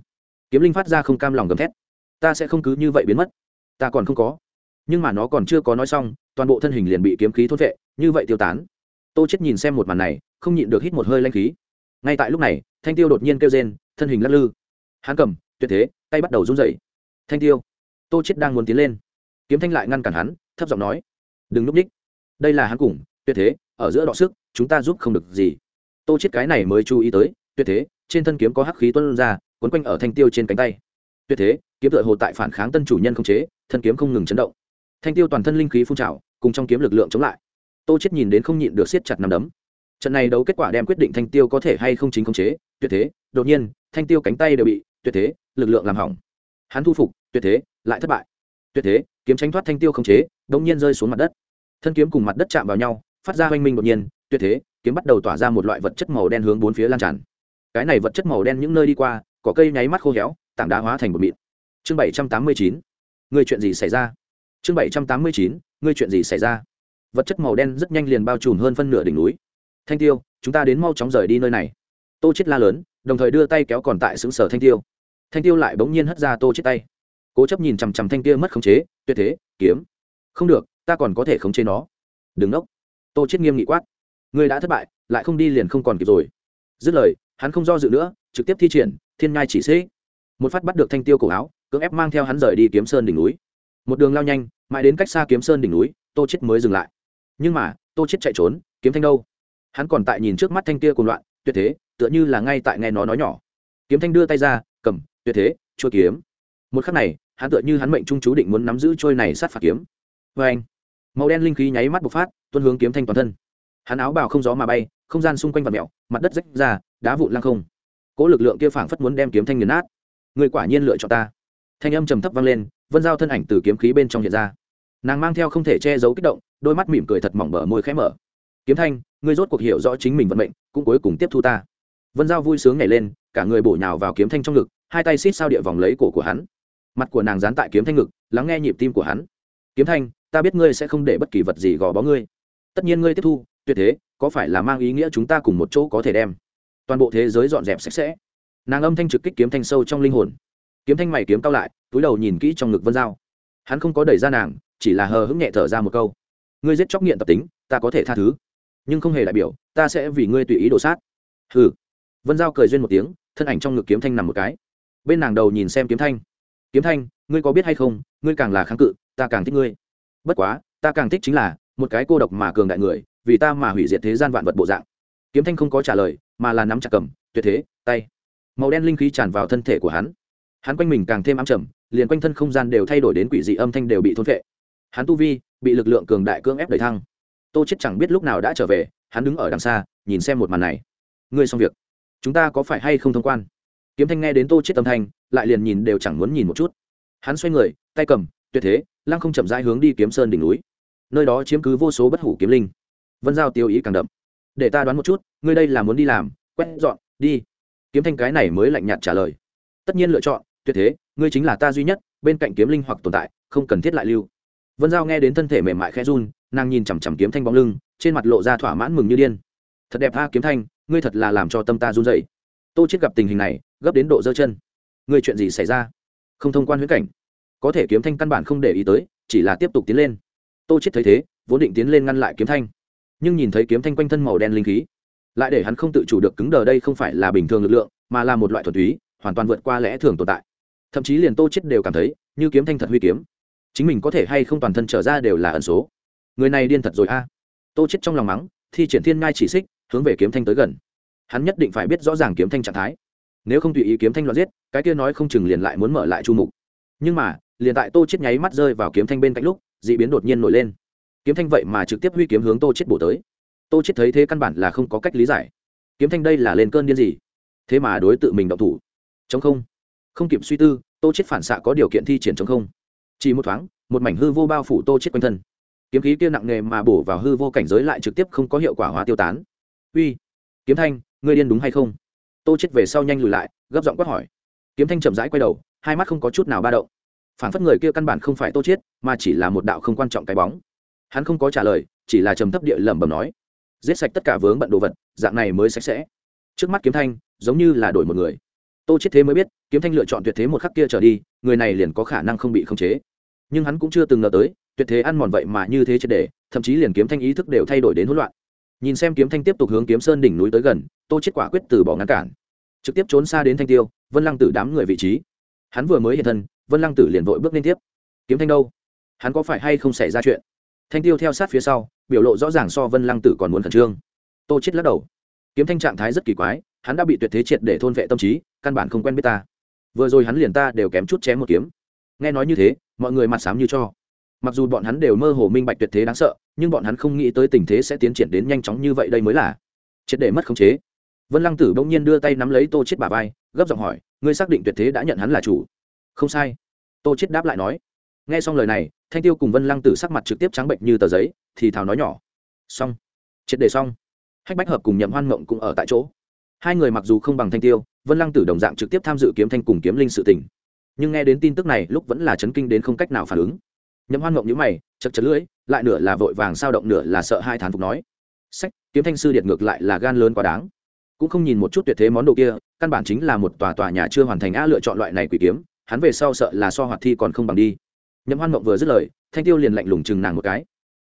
Kiếm linh phát ra không cam lòng gầm thét. Ta sẽ không cứ như vậy biến mất. Ta còn không có. Nhưng mà nó còn chưa có nói xong, toàn bộ thân hình liền bị kiếm khí thốt vệ, như vậy tiêu tán. Tô chết nhìn xem một màn này, không nhịn được hít một hơi lanh khí. Ngay tại lúc này, thanh tiêu đột nhiên kêu rên, thân hình lắc lư. Hắn cầm, tuyệt thế, tay bắt đầu run rẩy. Thanh tiêu tô chết đang muốn tiến lên. Kiếm thanh lại ngăn cản hắn, thấp giọng nói, đừng núp ních. Đây là hắn cùng, tuyệt thế, ở giữa đọ sức, chúng ta giúp không được gì. Tô chết cái này mới chú ý tới, tuyệt thế, trên thân kiếm có hắc khí tuôn ra, quấn quanh ở thanh tiêu trên cánh tay. Tuyệt thế, kiếm tựa hồ tại phản kháng tân chủ nhân không chế, thân kiếm không ngừng chấn động. Thanh tiêu toàn thân linh khí phun trào, cùng trong kiếm lực lượng chống lại. Tô chết nhìn đến không nhịn được siết chặt nằm đấm. Trận này đấu kết quả đem quyết định thanh tiêu có thể hay không chính không chế, tuyệt thế, đột nhiên, thanh tiêu cánh tay đều bị, tuyệt thế, lực lượng làm hỏng. Hắn thu phục, tuyệt thế lại thất bại. Tuyệt thế, kiếm tránh thoát thanh tiêu không chế, đống nhiên rơi xuống mặt đất. Thân kiếm cùng mặt đất chạm vào nhau, phát ra hoanh minh đột nhiên, tuyệt thế, kiếm bắt đầu tỏa ra một loại vật chất màu đen hướng bốn phía lan tràn. Cái này vật chất màu đen những nơi đi qua, cỏ cây nháy mắt khô héo, tảng đá hóa thành một mịn. Chương bảy trăm tám mươi chín người chuyện gì xảy ra? Chương bảy trăm tám mươi chín, ngươi chuyện gì xảy ra? Vật chất màu đen rất nhanh liền bao trùm hơn phân nửa đỉnh núi. Thanh tiêu, chúng ta đến mau chóng rời đi nơi này. Tô chết la lớn, đồng thời đưa tay kéo còn tại xứng sở thanh tiêu. Thanh tiêu lại bỗng nhiên hất ra tô chết tay cố chấp nhìn chằm chằm thanh kia mất khống chế, tuyệt thế, kiếm. Không được, ta còn có thể khống chế nó. Đừng nốc. Tô chết nghiêm nghị quát. Ngươi đã thất bại, lại không đi liền không còn kịp rồi. Dứt lời, hắn không do dự nữa, trực tiếp thi triển thiên nhai chỉ xế một phát bắt được thanh tiêu cổ áo, cưỡng ép mang theo hắn rời đi kiếm sơn đỉnh núi. Một đường lao nhanh, mãi đến cách xa kiếm sơn đỉnh núi, tô chết mới dừng lại. Nhưng mà, tô chết chạy trốn, kiếm thanh đâu? Hắn còn tại nhìn trước mắt thanh kia cùng loạn, tuyệt thế, tựa như là ngay tại nghe nó nói nhỏ. Kiếm thanh đưa tay ra, cầm, tuyệt thế trôi kiếm một khắc này, hắn tựa như hắn mệnh trung chú định muốn nắm giữ trôi này sát phạt kiếm. Vê anh, màu đen linh khí nháy mắt bộc phát, tuôn hướng kiếm thanh toàn thân. Hắn áo bào không gió mà bay, không gian xung quanh vật mẹo mặt đất rách ra, đá vụn lăng không. Cỗ lực lượng kia phảng phất muốn đem kiếm thanh nghiền nát. Người quả nhiên lựa chọn ta. Thanh âm trầm thấp vang lên, vân giao thân ảnh từ kiếm khí bên trong hiện ra. Nàng mang theo không thể che giấu kích động, đôi mắt mỉm cười thật mỏng mở môi khẽ mở. Kiếm thanh, ngươi rốt cuộc hiểu rõ chính mình vận mệnh, cũng cuối cùng tiếp thu ta. Vân giao vui sướng nhảy lên, cả người bổ nhào vào kiếm thanh trong ngực, hai tay xít sao địa vòng lấy cổ của hắn mặt của nàng dán tại kiếm thanh ngực, lắng nghe nhịp tim của hắn. Kiếm thanh, ta biết ngươi sẽ không để bất kỳ vật gì gò bó ngươi. Tất nhiên ngươi tiếp thu, tuyệt thế, có phải là mang ý nghĩa chúng ta cùng một chỗ có thể đem toàn bộ thế giới dọn dẹp sạch sẽ? Nàng âm thanh trực kích kiếm thanh sâu trong linh hồn. Kiếm thanh mày kiếm cao lại, túi đầu nhìn kỹ trong ngực vân giao. Hắn không có đẩy ra nàng, chỉ là hờ hững nhẹ thở ra một câu. Ngươi giết chóc nghiện tập tính, ta có thể tha thứ. Nhưng không hề đại biểu, ta sẽ vì ngươi tùy ý đổ sát. Hừ. Vân giao cười duyên một tiếng, thân ảnh trong ngực kiếm thanh nằm một cái. Bên nàng đầu nhìn xem kiếm thanh kiếm thanh, ngươi có biết hay không, ngươi càng là kháng cự, ta càng thích ngươi. Bất quá, ta càng thích chính là, một cái cô độc mà cường đại người, vì ta mà hủy diệt thế gian vạn vật bộ dạng. Kiếm thanh không có trả lời, mà là nắm chặt cầm, tuyệt thế, tay. Màu đen linh khí tràn vào thân thể của hắn. Hắn quanh mình càng thêm ám trầm, liền quanh thân không gian đều thay đổi đến quỷ dị âm thanh đều bị thôn vệ hắn tu vi, bị lực lượng cường đại cưỡng ép đẩy thăng. Tô chết chẳng biết lúc nào đã trở về, hắn đứng ở đằng xa, nhìn xem một màn này. Ngươi xong việc. Chúng ta có phải hay không thông quan? Kiếm thanh nghe đến tô chết âm thanh, lại liền nhìn đều chẳng muốn nhìn một chút. Hắn xoay người, tay cầm, tuyệt thế, lăng không chậm rãi hướng đi kiếm sơn đỉnh núi. Nơi đó chiếm cứ vô số bất hủ kiếm linh. Vân giao tiêu ý càng đậm. Để ta đoán một chút, ngươi đây là muốn đi làm, quét dọn, đi. Kiếm thanh cái này mới lạnh nhạt trả lời. Tất nhiên lựa chọn, tuyệt thế, ngươi chính là ta duy nhất, bên cạnh kiếm linh hoặc tồn tại, không cần thiết lại lưu. Vân giao nghe đến thân thể mềm mại khẽ run, nàng nhìn chằm chằm kiếm thanh bóng lưng, trên mặt lộ ra thỏa mãn mừng như điên. Thật đẹp a kiếm thanh, ngươi thật là làm cho tâm ta run dậy tô chết gặp tình hình này gấp đến độ dơ chân. Ngươi chuyện gì xảy ra? Không thông quan huyễn cảnh. Có thể kiếm thanh căn bản không để ý tới, chỉ là tiếp tục tiến lên. Tô chết thấy thế, vốn định tiến lên ngăn lại kiếm thanh. Nhưng nhìn thấy kiếm thanh quanh thân màu đen linh khí, lại để hắn không tự chủ được cứng đờ đây không phải là bình thường lực lượng, mà là một loại thuần túy, hoàn toàn vượt qua lẽ thường tồn tại. Thậm chí liền tô chết đều cảm thấy, như kiếm thanh thật huy kiếm. Chính mình có thể hay không toàn thân trở ra đều là ẩn số. Người này điên thật rồi a. Tô chết trong lòng mắng, thi triển thiên ngai chỉ xích, hướng về kiếm thanh tới gần. Hắn nhất định phải biết rõ ràng kiếm thanh trạng thái nếu không tùy ý kiếm thanh loạn giết, cái kia nói không chừng liền lại muốn mở lại chu mục. Nhưng mà, liền tại tô chết nháy mắt rơi vào kiếm thanh bên cạnh lúc, dị biến đột nhiên nổi lên. Kiếm thanh vậy mà trực tiếp huy kiếm hướng tô chết bổ tới. Tô chết thấy thế căn bản là không có cách lý giải. Kiếm thanh đây là lên cơn điên gì? Thế mà đối tự mình động thủ. Chống không. Không kịp suy tư, tô chết phản xạ có điều kiện thi triển chống không. Chỉ một thoáng, một mảnh hư vô bao phủ tô chết quanh thân. Kiếm khí kia nặng nề mà bổ vào hư vô cảnh giới lại trực tiếp không có hiệu quả hóa tiêu tán. Uy! Kiếm thanh, ngươi điên đúng hay không? Tô chết về sau nhanh lùi lại, gấp giọng quát hỏi. Kiếm thanh chậm rãi quay đầu, hai mắt không có chút nào ba động. Phản phất người kia căn bản không phải tô chết, mà chỉ là một đạo không quan trọng cái bóng. Hắn không có trả lời, chỉ là trầm thấp địa lẩm bẩm nói. Giết sạch tất cả vướng bận đồ vật, dạng này mới sạch sẽ. Trước mắt kiếm thanh, giống như là đổi một người. Tô chết thế mới biết, kiếm thanh lựa chọn tuyệt thế một khắc kia trở đi, người này liền có khả năng không bị khống chế. Nhưng hắn cũng chưa từng ngờ tới, tuyệt thế ăn mòn vậy mà như thế triệt để, thậm chí liền kiếm thanh ý thức đều thay đổi đến hỗn loạn. Nhìn xem kiếm thanh tiếp tục hướng kiếm sơn đỉnh núi tới gần, tô chết quả quyết từ bỏ ngăn cản trực tiếp trốn xa đến thanh tiêu, vân lăng tử đám người vị trí. Hắn vừa mới hiện thân, vân lăng tử liền vội bước lên tiếp. Kiếm thanh đâu? Hắn có phải hay không xảy ra chuyện? Thanh tiêu theo sát phía sau, biểu lộ rõ ràng so vân lăng tử còn muốn khẩn trương. Tô chết lắc đầu. Kiếm thanh trạng thái rất kỳ quái, hắn đã bị tuyệt thế triệt để thôn vệ tâm trí, căn bản không quen biết ta. Vừa rồi hắn liền ta đều kém chút chém một kiếm. Nghe nói như thế, mọi người mặt sám như cho. Mặc dù bọn hắn đều mơ hồ minh bạch tuyệt thế đáng sợ, nhưng bọn hắn không nghĩ tới tình thế sẽ tiến triển đến nhanh chóng như vậy đây mới là triệt để mất khống chế vân lăng tử bỗng nhiên đưa tay nắm lấy tô chết bà vai, gấp giọng hỏi, ngươi xác định tuyệt thế đã nhận hắn là chủ? Không sai. Tô chết đáp lại nói. Nghe xong lời này, thanh tiêu cùng vân lăng tử sắc mặt trực tiếp trắng bệnh như tờ giấy, thì thào nói nhỏ. Xong. Triệt đề xong. Hách bách hợp cùng nhậm hoan mộng cũng ở tại chỗ. Hai người mặc dù không bằng thanh tiêu, vân lăng tử đồng dạng trực tiếp tham dự kiếm thanh cùng kiếm linh sự tình. Nhưng nghe đến tin tức này, lúc vẫn là chấn kinh đến không cách nào phản ứng. Nhậm hoan mộng nhữ mày, chật chật lưỡi, lại nửa là vội vàng sao động nửa là sợ hai thán phục nói. Sách, kiếm thanh sư điệt ngược lại là gan lớn quá đáng cũng không nhìn một chút tuyệt thế món đồ kia, căn bản chính là một tòa tòa nhà chưa hoàn thành a lựa chọn loại này quỷ kiếm, hắn về sau sợ là so hoạt thi còn không bằng đi. Nhậm hoan mộng vừa dứt lời, thanh tiêu liền lạnh lùng chừng nàng một cái.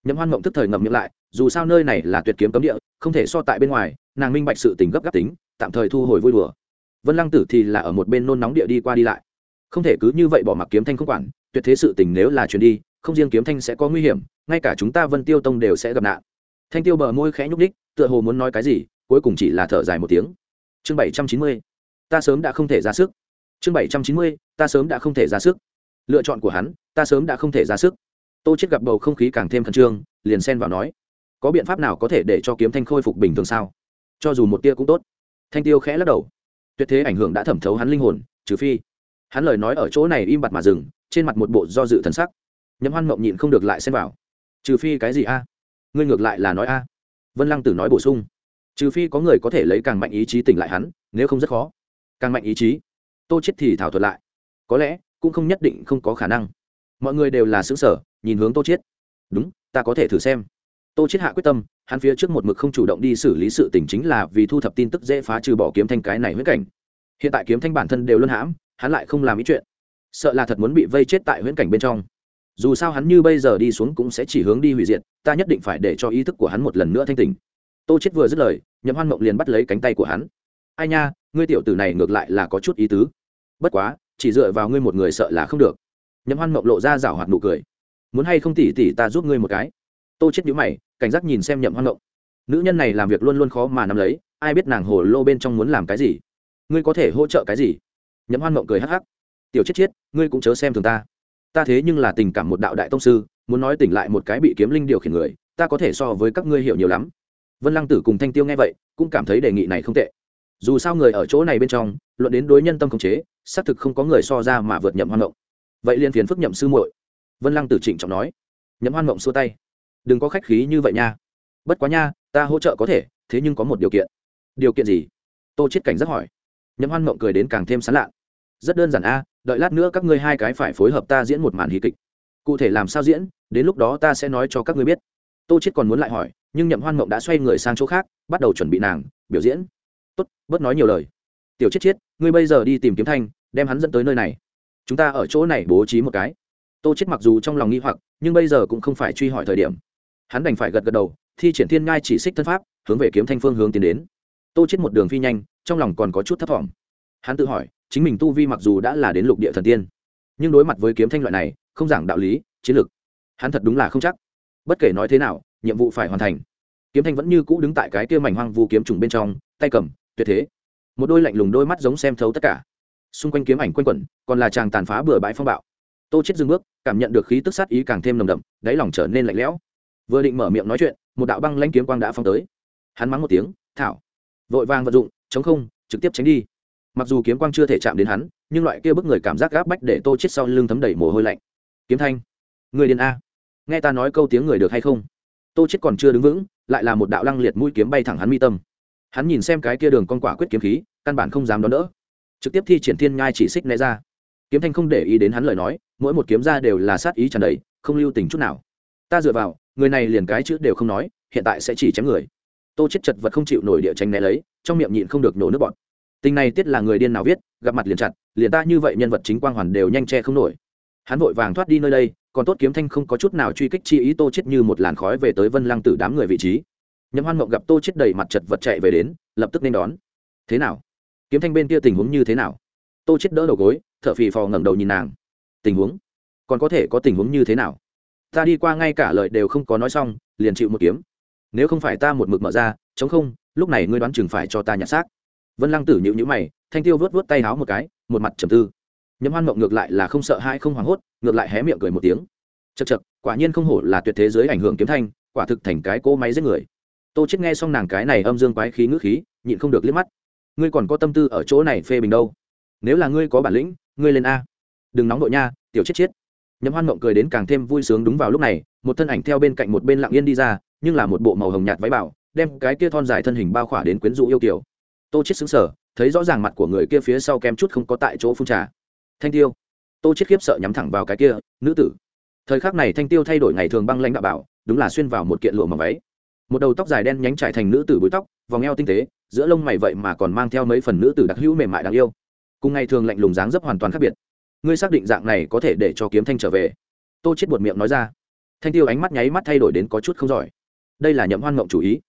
Nhậm hoan mộng tức thời ngậm miệng lại, dù sao nơi này là tuyệt kiếm cấm địa, không thể so tại bên ngoài, nàng minh bạch sự tình gấp gáp tính, tạm thời thu hồi vui đùa. Vân lăng tử thì là ở một bên nôn nóng địa đi qua đi lại. Không thể cứ như vậy bỏ mặc kiếm thanh không quản, tuyệt thế sự tình nếu là chuyển đi, không riêng kiếm thanh sẽ có nguy hiểm, ngay cả chúng ta vân tiêu tông đều sẽ gặp nạn. Thanh tiêu bờ môi khẽ nhúc ních tựa hồ muốn nói cái gì cuối cùng chỉ là thở dài một tiếng. Chương bảy trăm chín mươi, ta sớm đã không thể ra sức. Chương bảy trăm chín mươi, ta sớm đã không thể ra sức. Lựa chọn của hắn, ta sớm đã không thể ra sức. Tô chết gặp bầu không khí càng thêm khẩn trương, liền xen vào nói, có biện pháp nào có thể để cho kiếm thanh khôi phục bình thường sao? Cho dù một tia cũng tốt. Thanh tiêu khẽ lắc đầu. Tuyệt thế ảnh hưởng đã thẩm thấu hắn linh hồn, trừ phi hắn lời nói ở chỗ này im bặt mà dừng, trên mặt một bộ do dự thần sắc. Nhậm hoan mộng nhịn không được lại xen vào. Trừ phi cái gì a? Ngươi ngược lại là nói a? Vân lăng tử nói bổ sung trừ phi có người có thể lấy càng mạnh ý chí tỉnh lại hắn, nếu không rất khó. Càng mạnh ý chí, tô chết thì thảo thuật lại. Có lẽ, cũng không nhất định không có khả năng. Mọi người đều là xứng sở nhìn hướng tô chết. Đúng, ta có thể thử xem. Tô chết hạ quyết tâm, hắn phía trước một mực không chủ động đi xử lý sự tình chính là vì thu thập tin tức dễ phá trừ bỏ kiếm thanh cái này huyết cảnh. Hiện tại kiếm thanh bản thân đều luân hãm, hắn lại không làm ý chuyện. Sợ là thật muốn bị vây chết tại huyễn cảnh bên trong. Dù sao hắn như bây giờ đi xuống cũng sẽ chỉ hướng đi hủy diệt, ta nhất định phải để cho ý thức của hắn một lần nữa thanh tỉnh tô chết vừa dứt lời, nhậm hoan mộng liền bắt lấy cánh tay của hắn. Ai nha, ngươi tiểu tử này ngược lại là có chút ý tứ. Bất quá, chỉ dựa vào ngươi một người sợ là không được. Nhậm hoan mộng lộ ra rảo hoạt nụ cười. Muốn hay không tỉ tỉ ta giúp ngươi một cái? Tô chết nhíu mày, cảnh giác nhìn xem nhậm hoan mộng. Nữ nhân này làm việc luôn luôn khó mà nắm lấy, ai biết nàng hồ lô bên trong muốn làm cái gì? Ngươi có thể hỗ trợ cái gì? Nhậm hoan mộng cười hắc hắc. Tiểu chết chết ngươi cũng chớ xem thường ta. Ta thế nhưng là tình cảm một đạo đại tông sư, muốn nói tỉnh lại một cái bị kiếm linh điều khiển người, ta có thể so với các ngươi hiểu nhiều lắm vân lăng tử cùng thanh tiêu nghe vậy, cũng cảm thấy đề nghị này không tệ. Dù sao người ở chỗ này bên trong, luận đến đối nhân tâm khống chế, xác thực không có người so ra mà vượt nhậm hoan mộng. Vậy liên phiền phức nhậm sư muội. Vân lăng tử trịnh trọng nói. Nhậm hoan mộng xua tay. Đừng có khách khí như vậy nha. Bất quá nha, ta hỗ trợ có thể, thế nhưng có một điều kiện. Điều kiện gì? Tô chết cảnh rất hỏi. Nhậm hoan mộng cười đến càng thêm sán lạ. Rất đơn giản a, đợi lát nữa các ngươi hai cái phải phối hợp ta diễn một màn hí kịch. Cụ thể làm sao diễn, đến lúc đó ta sẽ nói cho các ngươi biết. Tô chết còn muốn lại hỏi nhưng nhậm hoan mộng đã xoay người sang chỗ khác, bắt đầu chuẩn bị nàng, biểu diễn. Tốt, bớt nói nhiều lời. Tiểu chết chết ngươi bây giờ đi tìm kiếm thanh, đem hắn dẫn tới nơi này. Chúng ta ở chỗ này bố trí một cái. Tô chết mặc dù trong lòng nghi hoặc, nhưng bây giờ cũng không phải truy hỏi thời điểm. Hắn đành phải gật gật đầu, thi triển thiên ngai chỉ xích thân pháp, hướng về kiếm thanh phương hướng tiến đến. Tô chết một đường phi nhanh, trong lòng còn có chút thấp thỏm. Hắn tự hỏi, chính mình tu vi mặc dù đã là đến lục địa thần tiên, nhưng đối mặt với kiếm thanh loại này, không giảng đạo lý, chiến lược hắn thật đúng là không chắc. Bất kể nói thế nào nhiệm vụ phải hoàn thành. Kiếm thanh vẫn như cũ đứng tại cái kia mảnh hoang vu kiếm trùng bên trong, tay cầm, tuyệt thế. Một đôi lạnh lùng đôi mắt giống xem thấu tất cả. Xung quanh kiếm ảnh quanh quẩn, còn là chàng tàn phá bừa bãi phong bạo. Tô chết dừng bước, cảm nhận được khí tức sát ý càng thêm nồng đậm, đáy lòng trở nên lạnh lẽo. Vừa định mở miệng nói chuyện, một đạo băng lãnh kiếm quang đã phong tới. Hắn mắng một tiếng, thảo. Vội vàng vận dụng, chống không, trực tiếp tránh đi. Mặc dù kiếm quang chưa thể chạm đến hắn, nhưng loại kia bức người cảm giác gáp bách để tô chết sau lưng thấm đầy mồ hôi lạnh. Kiếm thanh, người điên a. Nghe ta nói câu tiếng người được hay không? Tô chết còn chưa đứng vững, lại là một đạo lăng liệt mũi kiếm bay thẳng hắn mi tâm. Hắn nhìn xem cái kia đường con quả quyết kiếm khí, căn bản không dám đón đỡ. Trực tiếp thi triển thiên nhai chỉ xích né ra. Kiếm thanh không để ý đến hắn lời nói, mỗi một kiếm ra đều là sát ý tràn đầy, không lưu tình chút nào. Ta dựa vào, người này liền cái chữ đều không nói, hiện tại sẽ chỉ chém người. Tô chết chật vật không chịu nổi địa tranh né lấy, trong miệng nhịn không được nổ nước bọt. Tình này tiết là người điên nào viết, gặp mặt liền chặt, liền ta như vậy nhân vật chính quang hoàn đều nhanh che không nổi hắn vội vàng thoát đi nơi đây, còn tốt kiếm thanh không có chút nào truy kích chi ý tô chết như một làn khói về tới vân lăng tử đám người vị trí. Nhậm hoan mộng gặp tô chết đầy mặt chật vật chạy về đến, lập tức nên đón. Thế nào? Kiếm thanh bên kia tình huống như thế nào? Tô chết đỡ đầu gối, thở phì phò ngẩng đầu nhìn nàng. Tình huống? Còn có thể có tình huống như thế nào? Ta đi qua ngay cả lời đều không có nói xong, liền chịu một kiếm. Nếu không phải ta một mực mở ra, chống không, lúc này ngươi đoán chừng phải cho ta nhặt xác. Vân lăng tử nhịu nhữ mày, thanh tiêu vớt vớt tay háo một cái, một mặt trầm tư nhấm hoan mộng ngược lại là không sợ hãi, không hoảng hốt ngược lại hé miệng cười một tiếng. Chật chật quả nhiên không hổ là tuyệt thế giới ảnh hưởng kiếm thanh quả thực thành cái cỗ máy giết người. Tô chết nghe xong nàng cái này âm dương quái khí ngữ khí nhịn không được liếc mắt. Ngươi còn có tâm tư ở chỗ này phê bình đâu? Nếu là ngươi có bản lĩnh ngươi lên a. Đừng nóng đội nha tiểu chết chết. Nhấm hoan mộng cười đến càng thêm vui sướng đúng vào lúc này một thân ảnh theo bên cạnh một bên lặng yên đi ra nhưng là một bộ màu hồng nhạt váy bảo đem cái kia thon dài thân hình bao khỏa đến quyến rũ yêu kiểu tô chết xứng sở thấy rõ ràng mặt của người kia phía sau kem chút không có tại chỗ phun trà thanh tiêu. Tô chết khiếp sợ nhắm thẳng vào cái kia, nữ tử. Thời khắc này thanh tiêu thay đổi ngày thường băng lãnh đạo bảo, đúng là xuyên vào một kiện lụa mỏng váy. Một đầu tóc dài đen nhánh trải thành nữ tử búi tóc, vòng eo tinh tế, giữa lông mày vậy mà còn mang theo mấy phần nữ tử đặc hữu mềm mại đáng yêu. Cùng ngày thường lạnh lùng dáng dấp hoàn toàn khác biệt. Ngươi xác định dạng này có thể để cho kiếm thanh trở về? Tô chết buột miệng nói ra. Thanh tiêu ánh mắt nháy mắt thay đổi đến có chút không giỏi. Đây là nhậm hoan ngộng chủ ý.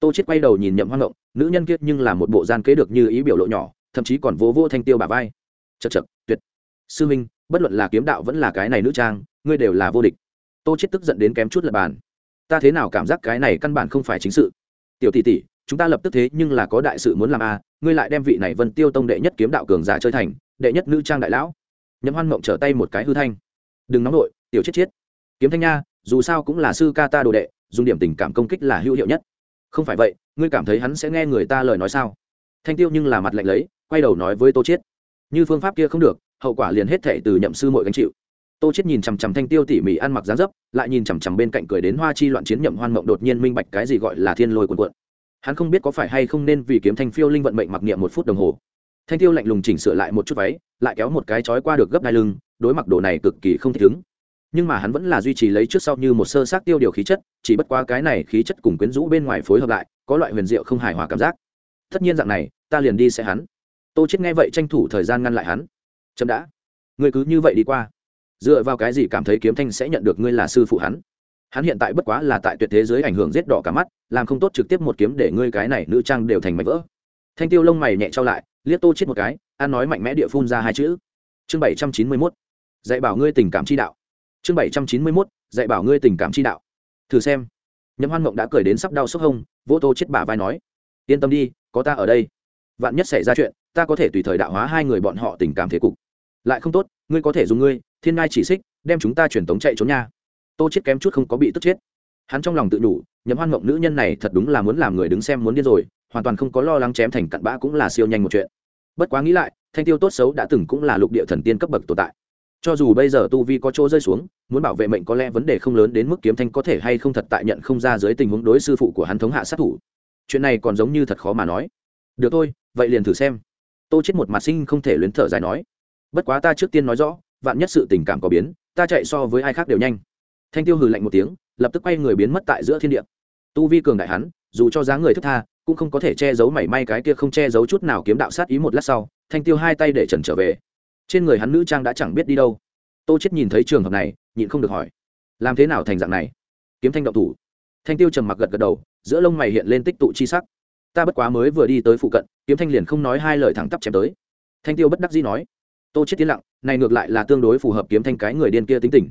Tô chết quay đầu nhìn nhậm hoan ngộng, nữ nhân kiết nhưng là một bộ gian kế được như ý biểu lộ nhỏ, thậm chí còn vỗ vỗ thanh tiêu bà vai. Chật chật tuyệt sư minh bất luận là kiếm đạo vẫn là cái này nữ trang ngươi đều là vô địch. Tô chết tức giận đến kém chút lập bàn. Ta thế nào cảm giác cái này căn bản không phải chính sự? Tiểu tỷ tỷ chúng ta lập tức thế nhưng là có đại sự muốn làm a à, ngươi lại đem vị này vân tiêu tông đệ nhất kiếm đạo cường giả chơi thành đệ nhất nữ trang đại lão. Nhậm hoan mộng trở tay một cái hư thanh. Đừng nóng nổi tiểu chết chết kiếm thanh nha dù sao cũng là sư ca ta đồ đệ dùng điểm tình cảm công kích là hữu hiệu nhất. Không phải vậy ngươi cảm thấy hắn sẽ nghe người ta lời nói sao? Thanh tiêu nhưng là mặt lạnh lấy quay đầu nói với tô chiết. Như phương pháp kia không được hậu quả liền hết thệ từ nhậm sư mội gánh chịu. Tô chiết nhìn chằm chằm thanh tiêu tỉ mỉ ăn mặc dáng dấp, lại nhìn chằm chằm bên cạnh cười đến hoa chi loạn chiến nhậm hoan mộng đột nhiên minh bạch cái gì gọi là thiên lôi cuộn cuộn. Hắn không biết có phải hay không nên vì kiếm thanh phiêu linh vận mệnh mặc niệm một phút đồng hồ. Thanh tiêu lạnh lùng chỉnh sửa lại một chút váy, lại kéo một cái chói qua được gấp đai lưng, đối mặc đồ này cực kỳ không thích ứng. Nhưng mà hắn vẫn là duy trì lấy trước sau như một sơ xác tiêu điều khí chất, chỉ bất qua cái này khí chất cùng quyến rũ bên ngoài phối hợp lại, có loại huyền diệu không hài hòa cảm giác. Tất nhiên dạng này, ta liền đi sẽ hắn. Tô chết nghe vậy tranh thủ thời gian ngăn lại hắn chậm đã. Ngươi cứ như vậy đi qua. Dựa vào cái gì cảm thấy kiếm thanh sẽ nhận được ngươi là sư phụ hắn? Hắn hiện tại bất quá là tại tuyệt thế giới ảnh hưởng giết đỏ cả mắt, làm không tốt trực tiếp một kiếm để ngươi cái này nữ trang đều thành mảnh vỡ. Thanh tiêu lông mày nhẹ trao lại, liếc tô chết một cái, an nói mạnh mẽ địa phun ra hai chữ. Chương bảy trăm chín mươi mốt. Dạy bảo ngươi tình cảm chi đạo. Chương bảy trăm chín mươi mốt. Dạy bảo ngươi tình cảm chi đạo. Thử xem. Nhấm hoan mộng đã cười đến sắp đau sốc hông, vỗ tô chết bả vai nói, yên tâm đi, có ta ở đây. Vạn nhất xảy ra chuyện, ta có thể tùy thời đạo hóa hai người bọn họ tình cảm thế cục lại không tốt ngươi có thể dùng ngươi thiên ngai chỉ xích đem chúng ta truyền tống chạy trốn nha. Tô chết kém chút không có bị tức chết. Hắn trong lòng tự nhủ, nhậm hoan mộng nữ nhân này thật đúng là muốn làm người đứng xem muốn điên rồi hoàn toàn không có lo lắng chém thành cặn bã cũng là siêu nhanh một chuyện. Bất quá nghĩ lại thanh tiêu tốt xấu đã từng cũng là lục địa thần tiên cấp bậc tồn tại. Cho dù bây giờ tu vi có chỗ rơi xuống muốn bảo vệ mệnh có lẽ vấn đề không lớn đến mức kiếm thanh có thể hay không thật tại nhận không ra dưới tình huống đối sư phụ của hắn thống hạ sát thủ. Chuyện này còn giống như thật khó mà nói. Được thôi vậy liền thử xem. Tô chết một mặt sinh không thể luyến thở dài nói bất quá ta trước tiên nói rõ, vạn nhất sự tình cảm có biến, ta chạy so với ai khác đều nhanh. Thanh tiêu hừ lạnh một tiếng, lập tức quay người biến mất tại giữa thiên địa. Tu vi cường đại hắn, dù cho giá người thức tha, cũng không có thể che giấu mảy may cái kia không che giấu chút nào kiếm đạo sát ý một lát sau, thanh tiêu hai tay để trần trở về. Trên người hắn nữ trang đã chẳng biết đi đâu. Tô chết nhìn thấy trường hợp này, nhịn không được hỏi, làm thế nào thành dạng này? Kiếm thanh động thủ. Thanh tiêu trầm mặc gật gật đầu, giữa lông mày hiện lên tích tụ chi sắc. Ta bất quá mới vừa đi tới phụ cận, kiếm thanh liền không nói hai lời thẳng tắp chém tới. Thanh tiêu bất đắc dĩ nói tô chết tiến lặng, này ngược lại là tương đối phù hợp kiếm thanh cái người điên kia tính tình.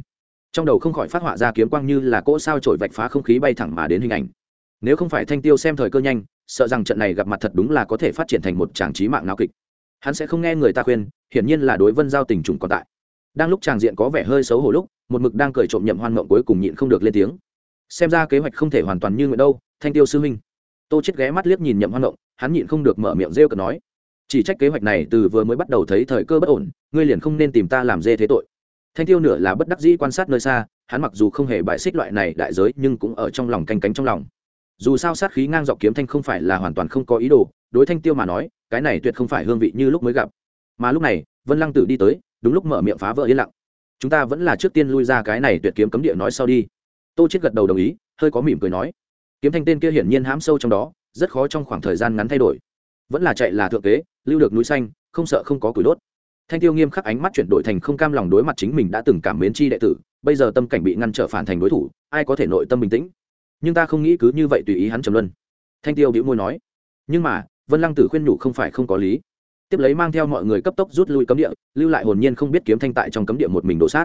Trong đầu không khỏi phát họa ra kiếm quang như là cỗ sao trổi vạch phá không khí bay thẳng mà đến hình ảnh. Nếu không phải thanh tiêu xem thời cơ nhanh, sợ rằng trận này gặp mặt thật đúng là có thể phát triển thành một tràng trí mạng náo kịch. Hắn sẽ không nghe người ta khuyên, hiển nhiên là đối vân giao tình trùng còn tại. Đang lúc tràng diện có vẻ hơi xấu hổ lúc, một mực đang cười trộm nhậm hoan mộng cuối cùng nhịn không được lên tiếng. Xem ra kế hoạch không thể hoàn toàn như nguyện đâu, thanh tiêu sư huynh. Tô chết ghé mắt liếc nhìn nhậm hoan mộng, hắn nhịn không được mở miệng rêu cờ nói chỉ trách kế hoạch này từ vừa mới bắt đầu thấy thời cơ bất ổn, ngươi liền không nên tìm ta làm dê thế tội. Thanh tiêu nửa là bất đắc dĩ quan sát nơi xa, hắn mặc dù không hề bại xích loại này đại giới, nhưng cũng ở trong lòng canh cánh trong lòng. Dù sao sát khí ngang dọc kiếm thanh không phải là hoàn toàn không có ý đồ, đối thanh tiêu mà nói, cái này tuyệt không phải hương vị như lúc mới gặp. Mà lúc này, vân lăng tử đi tới, đúng lúc mở miệng phá vỡ yên lặng. Chúng ta vẫn là trước tiên lui ra cái này tuyệt kiếm cấm địa nói sau đi. Tô chết gật đầu đồng ý, hơi có mỉm cười nói. Kiếm thanh tên kia hiển nhiên hám sâu trong đó, rất khó trong khoảng thời gian ngắn thay đổi. Vẫn là chạy là thượng kế lưu được núi xanh, không sợ không có củi đốt. Thanh tiêu nghiêm khắc ánh mắt chuyển đổi thành không cam lòng đối mặt chính mình đã từng cảm mến chi đệ tử, bây giờ tâm cảnh bị ngăn trở phản thành đối thủ, ai có thể nội tâm bình tĩnh? Nhưng ta không nghĩ cứ như vậy tùy ý hắn trầm luân. Thanh tiêu bĩu môi nói. Nhưng mà, vân lăng tử khuyên nhủ không phải không có lý. Tiếp lấy mang theo mọi người cấp tốc rút lui cấm địa, lưu lại hồn nhiên không biết kiếm thanh tại trong cấm địa một mình đổ sát.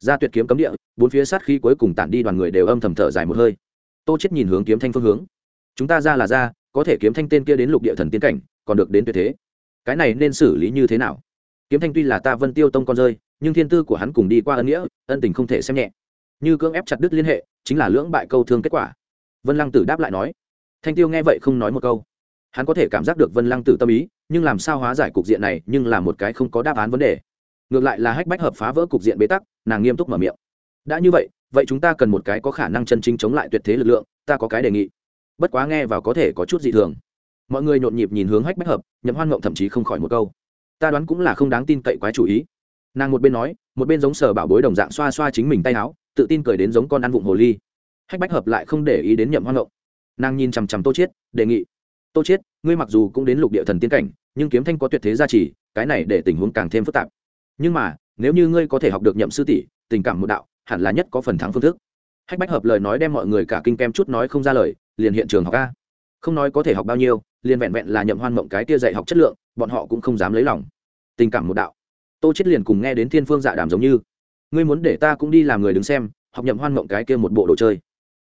Ra tuyệt kiếm cấm địa, bốn phía sát khí cuối cùng tản đi đoàn người đều âm thầm thở dài một hơi. Tô chết nhìn hướng kiếm thanh phương hướng. Chúng ta ra là ra, có thể kiếm thanh tên kia đến lục địa thần tiến cảnh, còn được đến tuyệt thế cái này nên xử lý như thế nào? Kiếm thanh tuy là ta vân tiêu tông con rơi, nhưng thiên tư của hắn cùng đi qua ân nghĩa, ân tình không thể xem nhẹ. Như cưỡng ép chặt đứt liên hệ, chính là lưỡng bại câu thương kết quả. Vân lăng tử đáp lại nói, thanh tiêu nghe vậy không nói một câu. Hắn có thể cảm giác được vân lăng tử tâm ý, nhưng làm sao hóa giải cục diện này, nhưng là một cái không có đáp án vấn đề. Ngược lại là hách bách hợp phá vỡ cục diện bế tắc, nàng nghiêm túc mở miệng. Đã như vậy vậy chúng ta cần một cái có khả năng chân chính chống lại tuyệt thế lực lượng, ta có cái đề nghị. Bất quá nghe vào có thể có chút dị thường mọi người nhộn nhịp nhìn hướng hách bách hợp, nhậm hoan ngộng thậm chí không khỏi một câu. Ta đoán cũng là không đáng tin cậy quái chủ ý. Nàng một bên nói, một bên giống sờ bảo bối đồng dạng xoa xoa chính mình tay áo, tự tin cười đến giống con ăn vụng hồ ly. Hách bách hợp lại không để ý đến nhậm hoan ngộng. Nàng nhìn chằm chằm tô chiết, đề nghị, tô chiết, ngươi mặc dù cũng đến lục địa thần tiên cảnh, nhưng kiếm thanh có tuyệt thế gia trì, cái này để tình huống càng thêm phức tạp. Nhưng mà, nếu như ngươi có thể học được nhậm sư tỷ, tình cảm một đạo, hẳn là nhất có phần thắng phương thức. Hách bách hợp lời nói đem mọi người cả kinh kem chút nói không ra lời, liền hiện trường học ca không nói có thể học bao nhiêu, liền vẹn vẹn là nhậm hoan mộng cái kia dạy học chất lượng, bọn họ cũng không dám lấy lòng. Tình cảm một đạo. Tô chết liền cùng nghe đến thiên phương dạ đàm giống như, ngươi muốn để ta cũng đi làm người đứng xem, học nhậm hoan mộng cái kia một bộ đồ chơi.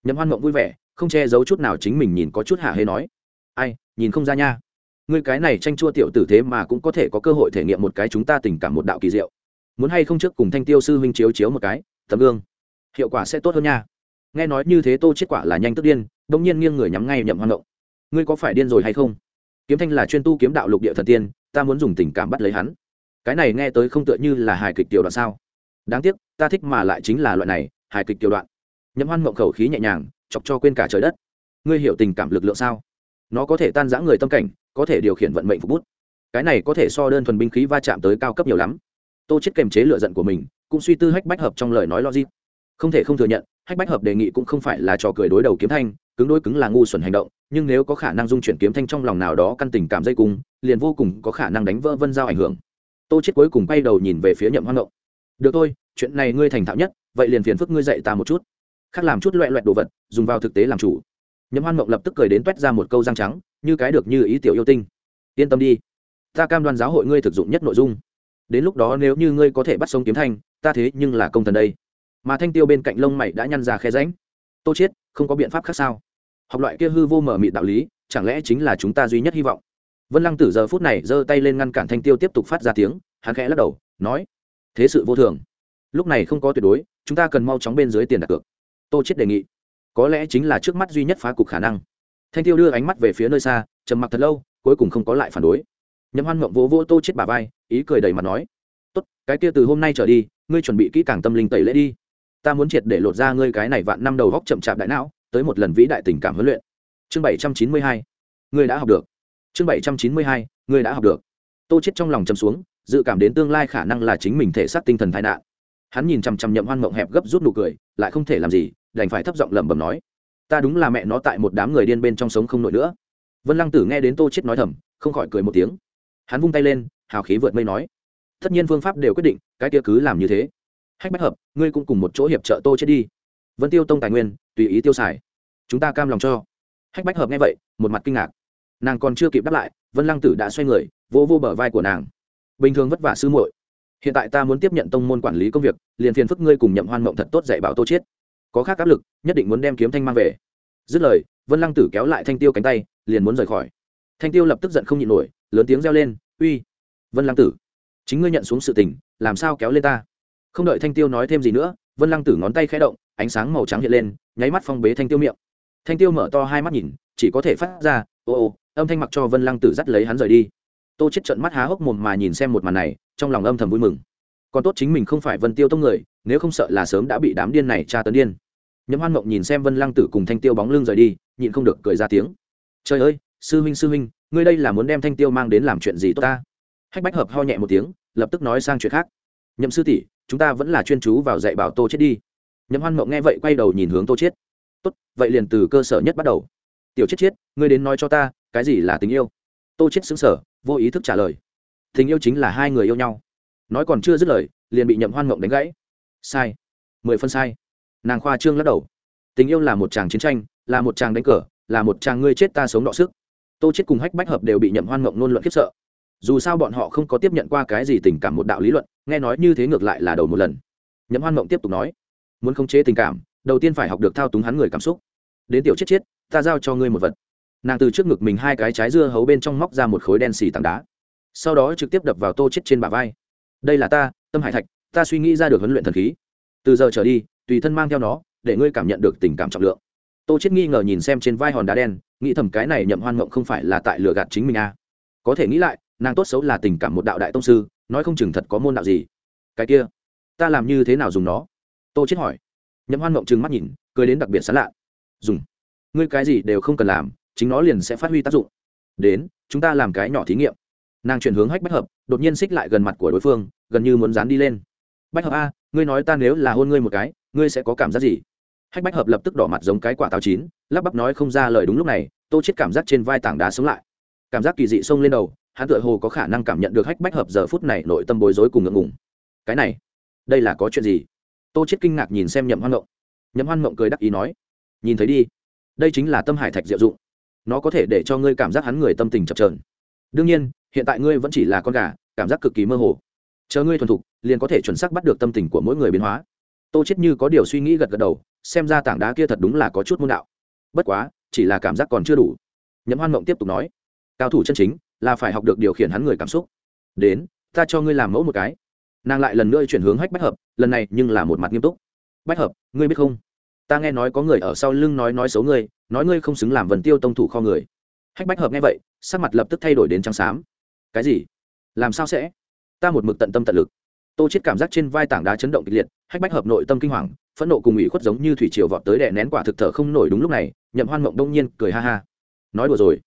Nhậm hoan mộng vui vẻ, không che giấu chút nào chính mình nhìn có chút hạ hê nói, ai, nhìn không ra nha. Ngươi cái này tranh chua tiểu tử thế mà cũng có thể có cơ hội thể nghiệm một cái chúng ta tình cảm một đạo kỳ diệu. Muốn hay không trước cùng thanh tiêu sư huynh chiếu chiếu một cái, tấm gương. Hiệu quả sẽ tốt hơn nha. Nghe nói như thế, tô chết quả là nhanh tức điên đông nhiên nghiêng người nhắm ngay nhậm hoan mộng ngươi có phải điên rồi hay không? Kiếm thanh là chuyên tu kiếm đạo lục địa thần tiên, ta muốn dùng tình cảm bắt lấy hắn. Cái này nghe tới không tựa như là hài kịch tiểu đoạn sao? Đáng tiếc, ta thích mà lại chính là loại này, hài kịch tiểu đoạn. Nhậm hoan mộng khẩu khí nhẹ nhàng, chọc cho quên cả trời đất. Ngươi hiểu tình cảm lực lượng sao? Nó có thể tan giã người tâm cảnh, có thể điều khiển vận mệnh phục bút. Cái này có thể so đơn thuần binh khí va chạm tới cao cấp nhiều lắm. Tô chết kềm chế lựa giận của mình, cũng suy tư hách bách hợp trong lời nói logic. Không thể không thừa nhận, hách bách hợp đề nghị cũng không phải là trò cười đối đầu kiếm thanh cứng đôi cứng là ngu xuẩn hành động, nhưng nếu có khả năng dung chuyển kiếm thanh trong lòng nào đó căn tình cảm dây cung liền vô cùng có khả năng đánh vỡ vân giao ảnh hưởng. Tô chết cuối cùng quay đầu nhìn về phía nhậm hoan động được thôi, chuyện này ngươi thành thạo nhất, vậy liền phiền phức ngươi dạy ta một chút. Khác làm chút loẹ loẹt đồ vật, dùng vào thực tế làm chủ. Nhậm hoan mộng lập tức cười đến toét ra một câu răng trắng, như cái được như ý tiểu yêu tinh. Yên tâm đi. Ta cam đoan giáo hội ngươi thực dụng nhất nội dung. Đến lúc đó nếu như ngươi có thể bắt sống kiếm thanh, ta thế nhưng là công thần đây. Mà thanh tiêu bên cạnh lông mày đã nhăn ra khe ránh tô chiết, không có biện pháp khác sao? Học loại kia hư vô mở mịt đạo lý, chẳng lẽ chính là chúng ta duy nhất hy vọng? Vân lăng tử giờ phút này giơ tay lên ngăn cản thanh tiêu tiếp tục phát ra tiếng, hắn khẽ lắc đầu, nói, thế sự vô thường. Lúc này không có tuyệt đối, chúng ta cần mau chóng bên dưới tiền đặt cược. Tô chết đề nghị, có lẽ chính là trước mắt duy nhất phá cục khả năng. Thanh tiêu đưa ánh mắt về phía nơi xa, trầm mặc thật lâu, cuối cùng không có lại phản đối. Nhậm hoan mộng vỗ vỗ tô chết bà vai, ý cười đầy mặt nói, tốt, cái kia từ hôm nay trở đi, ngươi chuẩn bị kỹ càng tâm linh tẩy lễ đi ta muốn triệt để lột ra ngươi cái này vạn năm đầu góc chậm chạp đại não, tới một lần vĩ đại tình cảm huấn luyện. Chương bảy trăm chín mươi hai. Ngươi đã học được. Chương bảy trăm chín mươi hai. Ngươi đã học được. Tô chết trong lòng chầm xuống, dự cảm đến tương lai khả năng là chính mình thể xác tinh thần tai nạn. Hắn nhìn chằm chằm nhậm hoan mộng hẹp gấp rút nụ cười, lại không thể làm gì, đành phải thấp giọng lẩm bẩm nói, ta đúng là mẹ nó tại một đám người điên bên trong sống không nổi nữa. Vân lăng tử nghe đến tô chết nói thầm, không khỏi cười một tiếng. Hắn vung tay lên, hào khí vượt mây nói, tất nhiên phương pháp đều quyết định, cái kia cứ làm như thế hách bách hợp, ngươi cũng cùng một chỗ hiệp trợ tô chết đi. Vân tiêu tông tài nguyên, tùy ý tiêu xài. Chúng ta cam lòng cho. Hách bách hợp nghe vậy, một mặt kinh ngạc. Nàng còn chưa kịp đáp lại, vân lăng tử đã xoay người vô vô bờ vai của nàng. Bình thường vất vả sư muội. Hiện tại ta muốn tiếp nhận tông môn quản lý công việc, liền phiền phức ngươi cùng nhậm hoan mộng thật tốt dạy bảo tô chết. có khác áp lực, nhất định muốn đem kiếm thanh mang về. Dứt lời, vân lăng tử kéo lại thanh tiêu cánh tay, liền muốn rời khỏi. Thanh tiêu lập tức giận không nhịn nổi, lớn tiếng reo lên, uy, vân lăng tử, chính ngươi nhận xuống sự tình, làm sao kéo lên ta? Không đợi thanh tiêu nói thêm gì nữa, vân lăng tử ngón tay khẽ động, ánh sáng màu trắng hiện lên, nháy mắt phong bế thanh tiêu miệng. Thanh tiêu mở to hai mắt nhìn, chỉ có thể phát ra, ô ô, âm thanh mặc cho vân lăng tử dắt lấy hắn rời đi. Tô chết trận mắt há hốc mồm mà nhìn xem một màn này, trong lòng âm thầm vui mừng. Còn tốt chính mình không phải vân tiêu tông người, nếu không sợ là sớm đã bị đám điên này tra tấn điên. Nhấm hoan mộng nhìn xem vân lăng tử cùng thanh tiêu bóng lưng rời đi, nhịn không được cười ra tiếng. Trời ơi, sư huynh sư huynh, ngươi đây là muốn đem thanh tiêu mang đến làm chuyện gì tốt ta? Hách bách hợp ho nhẹ một tiếng, lập tức nói sang chuyện khác nhậm sư tỷ, chúng ta vẫn là chuyên chú vào dạy bảo tô chết đi. Nhậm hoan mộng nghe vậy quay đầu nhìn hướng tô chết tốt, vậy liền từ cơ sở nhất bắt đầu. Tiểu chết chết ngươi đến nói cho ta, cái gì là tình yêu? Tô chết xứng sở vô ý thức trả lời. Tình yêu chính là hai người yêu nhau. Nói còn chưa dứt lời, liền bị nhậm hoan mộng đánh gãy. Sai. Mười phân sai. Nàng khoa trương lắc đầu. Tình yêu là một chàng chiến tranh, là một chàng đánh cờ, là một chàng ngươi chết ta sống đọ sức. Tô chết cùng hách bách hợp đều bị nhậm hoan mộng nôn luận khiếp sợ dù sao bọn họ không có tiếp nhận qua cái gì tình cảm một đạo lý luận, nghe nói như thế ngược lại là đầu một lần. Nhậm hoan mộng tiếp tục nói, muốn khống chế tình cảm, đầu tiên phải học được thao túng hắn người cảm xúc. Đến tiểu chết chết, ta giao cho ngươi một vật. Nàng từ trước ngực mình hai cái trái dưa hấu bên trong móc ra một khối đen xì tảng đá, sau đó trực tiếp đập vào tô chết trên bả vai. Đây là ta, tâm hải thạch, ta suy nghĩ ra được huấn luyện thần khí. Từ giờ trở đi, tùy thân mang theo nó, để ngươi cảm nhận được tình cảm trọng lượng. Tô chết nghi ngờ nhìn xem trên vai hòn đá đen, nghĩ thầm cái này nhậm hoan mộng không phải là tại lừa gạt chính mình à. có thể nghĩ lại nàng tốt xấu là tình cảm một đạo đại tông sư, nói không chừng thật có môn đạo gì. Cái kia, ta làm như thế nào dùng nó? Tô chết hỏi. Nhậm hoan mộng trừng mắt nhìn, cười đến đặc biệt sán lạ. Dùng. Ngươi cái gì đều không cần làm, chính nó liền sẽ phát huy tác dụng. Đến, chúng ta làm cái nhỏ thí nghiệm. Nàng chuyển hướng hách bách hợp, đột nhiên xích lại gần mặt của đối phương, gần như muốn dán đi lên. Bách hợp a, ngươi nói ta nếu là hôn ngươi một cái, ngươi sẽ có cảm giác gì? Hách bách hợp lập tức đỏ mặt giống cái quả táo chín, lắp bắp nói không ra lời đúng lúc này, tô chết cảm giác trên vai tảng đá sống lại. Cảm giác kỳ dị xông lên đầu hắn tựa hồ có khả năng cảm nhận được hách bách hợp giờ phút này nội tâm bối rối cùng ngượng ngùng. Cái này, đây là có chuyện gì? Tô chết kinh ngạc nhìn xem nhậm hoan ngộng. Nhậm hoan ngộng cười đắc ý nói, nhìn thấy đi, đây chính là tâm hải thạch diệu dụng. Nó có thể để cho ngươi cảm giác hắn người tâm tình chập trờn đương nhiên, hiện tại ngươi vẫn chỉ là con gà, cảm giác cực kỳ mơ hồ. Chờ ngươi thuần thục, liền có thể chuẩn xác bắt được tâm tình của mỗi người biến hóa. Tô chết như có điều suy nghĩ gật gật đầu, xem ra tảng đá kia thật đúng là có chút môn đạo. Bất quá, chỉ là cảm giác còn chưa đủ. Nhậm hoan mộng tiếp tục nói, cao thủ chân chính là phải học được điều khiển hắn người cảm xúc. Đến, ta cho ngươi làm mẫu một cái. Nàng lại lần nữa chuyển hướng hách bách hợp, lần này nhưng là một mặt nghiêm túc. Bách hợp, ngươi biết không? Ta nghe nói có người ở sau lưng nói nói xấu ngươi, nói ngươi không xứng làm vần tiêu tông thủ kho người. Hách bách hợp nghe vậy, sắc mặt lập tức thay đổi đến trắng xám. Cái gì? Làm sao sẽ? Ta một mực tận tâm tận lực. Tô chết cảm giác trên vai tảng đá chấn động kịch liệt, hách bách hợp nội tâm kinh hoàng, phẫn nộ cùng ủy khuất giống như thủy triều vọt tới đè nén quả thực thở không nổi đúng lúc này, nhậm hoan mộng đông nhiên cười ha ha. Nói đùa rồi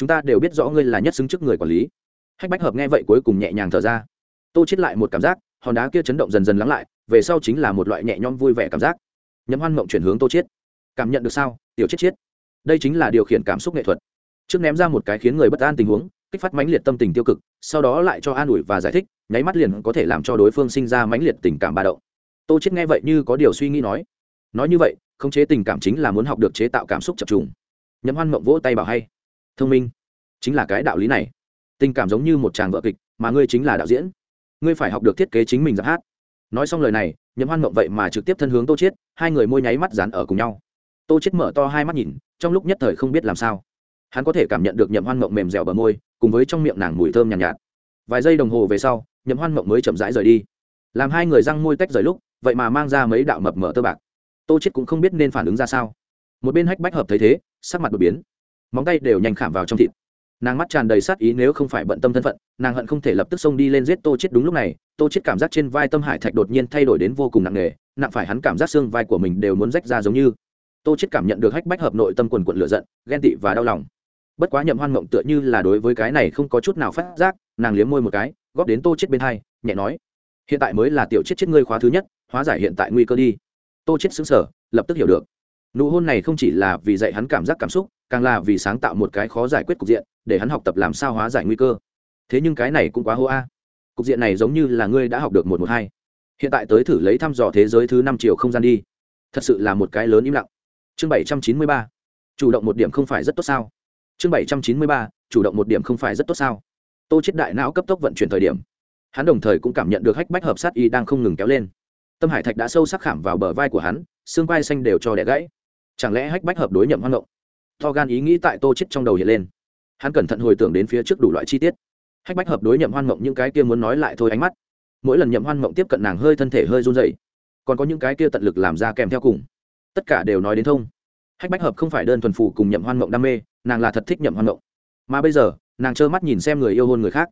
chúng ta đều biết rõ ngươi là nhất xứng trước người quản lý. Hách bách hợp nghe vậy cuối cùng nhẹ nhàng thở ra. Tô chết lại một cảm giác, hòn đá kia chấn động dần dần lắng lại, về sau chính là một loại nhẹ nhõm vui vẻ cảm giác. Nhấm hoan mộng chuyển hướng tô chết. Cảm nhận được sao? Tiểu chết chết. Đây chính là điều khiển cảm xúc nghệ thuật. Trước ném ra một cái khiến người bất an tình huống, kích phát mãnh liệt tâm tình tiêu cực, sau đó lại cho an ủi và giải thích, nháy mắt liền có thể làm cho đối phương sinh ra mãnh liệt tình cảm ba động. Tô chết nghe vậy như có điều suy nghĩ nói. Nói như vậy, khống chế tình cảm chính là muốn học được chế tạo cảm xúc chập trùng. Nhấm hoan mộng vỗ tay bảo hay thông minh. Chính là cái đạo lý này. Tình cảm giống như một chàng vợ kịch mà ngươi chính là đạo diễn. Ngươi phải học được thiết kế chính mình giáp hát. Nói xong lời này nhậm hoan mộng vậy mà trực tiếp thân hướng tô chết hai người môi nháy mắt dán ở cùng nhau. Tô chết mở to hai mắt nhìn trong lúc nhất thời không biết làm sao. Hắn có thể cảm nhận được nhậm hoan mộng mềm dẻo bờ môi cùng với trong miệng nàng mùi thơm nhàn nhạt, nhạt. Vài giây đồng hồ về sau nhậm hoan mộng mới chậm rãi rời đi. Làm hai người răng môi tách rời lúc vậy mà mang ra mấy đạo mập mở tơ bạc. Tô chết cũng không biết nên phản ứng ra sao. Một bên hách bách hợp thấy thế sắc mặt đột biến móng tay đều nhanh khảm vào trong thịt. Nàng mắt tràn đầy sát ý nếu không phải bận tâm thân phận, nàng hận không thể lập tức xông đi lên giết tô chết đúng lúc này, tô chết cảm giác trên vai tâm hải thạch đột nhiên thay đổi đến vô cùng nặng nề, nặng phải hắn cảm giác xương vai của mình đều muốn rách ra giống như. Tô chết cảm nhận được hách bách hợp nội tâm quần quận lửa giận, ghen tị và đau lòng. Bất quá nhậm hoan mộng tựa như là đối với cái này không có chút nào phát giác, nàng liếm môi một cái, góp đến tô chết bên hai, nhẹ nói, hiện tại mới là tiểu chết chết ngươi khóa thứ nhất, hóa giải hiện tại nguy cơ đi. Tô chết xứng sở lập tức hiểu được. Nụ hôn này không chỉ là vì dạy hắn cảm giác cảm xúc càng là vì sáng tạo một cái khó giải quyết cục diện, để hắn học tập làm sao hóa giải nguy cơ. Thế nhưng cái này cũng quá hô a. Cục diện này giống như là ngươi đã học được một một hai. Hiện tại tới thử lấy thăm dò thế giới thứ năm triệu không gian đi. Thật sự là một cái lớn im lặng. Chương bảy trăm chín mươi ba. Chủ động một điểm không phải rất tốt sao? Chương bảy trăm chín mươi ba. Chủ động một điểm không phải rất tốt sao? Tô chết đại não cấp tốc vận chuyển thời điểm. Hắn đồng thời cũng cảm nhận được hách bách hợp sát y đang không ngừng kéo lên. Tâm hải thạch đã sâu sắc khảm vào bờ vai của hắn, xương vai xanh đều cho đẻ gãy. Chẳng lẽ hách bách hợp đối nhậm hoang động? To gan ý nghĩ tại tô chết trong đầu hiện lên. Hắn cẩn thận hồi tưởng đến phía trước đủ loại chi tiết. Hách bách hợp đối nhậm hoan mộng những cái kia muốn nói lại thôi ánh mắt. Mỗi lần nhậm hoan mộng tiếp cận nàng hơi thân thể hơi run dậy còn có những cái kia tận lực làm ra kèm theo cùng. Tất cả đều nói đến thông. Hách bách hợp không phải đơn thuần phủ cùng nhậm hoan mộng đam mê, nàng là thật thích nhậm hoan mộng. Mà bây giờ, nàng trơ mắt nhìn xem người yêu hôn người khác.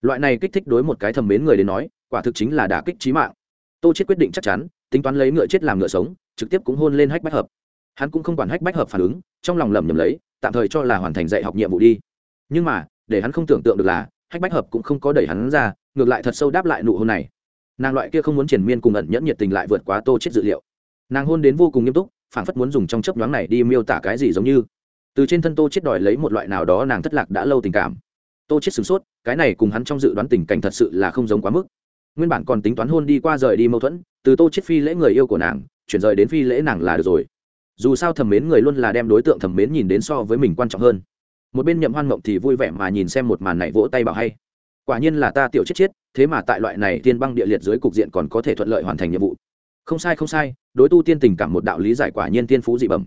Loại này kích thích đối một cái thầm mến người đến nói, quả thực chính là đả kích trí mạng. Tô chết quyết định chắc chắn, tính toán lấy ngựa chết làm ngựa sống, trực tiếp cũng hôn lên hách bách hợp hắn cũng không quản hách bách hợp phản ứng, trong lòng lầm nhầm lấy, tạm thời cho là hoàn thành dạy học nhiệm vụ đi. Nhưng mà, để hắn không tưởng tượng được là, hách bách hợp cũng không có đẩy hắn ra, ngược lại thật sâu đáp lại nụ hôn này. Nàng loại kia không muốn triển miên cùng ẩn nhẫn nhiệt tình lại vượt quá tô chết dự liệu. Nàng hôn đến vô cùng nghiêm túc phản phất muốn dùng trong chấp nhoáng này đi miêu tả cái gì giống như. Từ trên thân tô chết đòi lấy một loại nào đó nàng thất lạc đã lâu tình cảm. Tô chết sửng sốt, cái này cùng hắn trong dự đoán tình cảnh thật sự là không giống quá mức. Nguyên bản còn tính toán hôn đi qua rời đi mâu thuẫn, từ tô chết phi lễ người yêu của nàng, chuyển rời đến phi lễ nàng là được rồi dù sao thẩm mến người luôn là đem đối tượng thẩm mến nhìn đến so với mình quan trọng hơn. Một bên nhậm hoan mộng thì vui vẻ mà nhìn xem một màn này vỗ tay bảo hay. Quả nhiên là ta tiểu chết chết, thế mà tại loại này tiên băng địa liệt dưới cục diện còn có thể thuận lợi hoàn thành nhiệm vụ. Không sai không sai, đối tu tiên tình cảm một đạo lý giải quả nhiên tiên phú dị bẩm.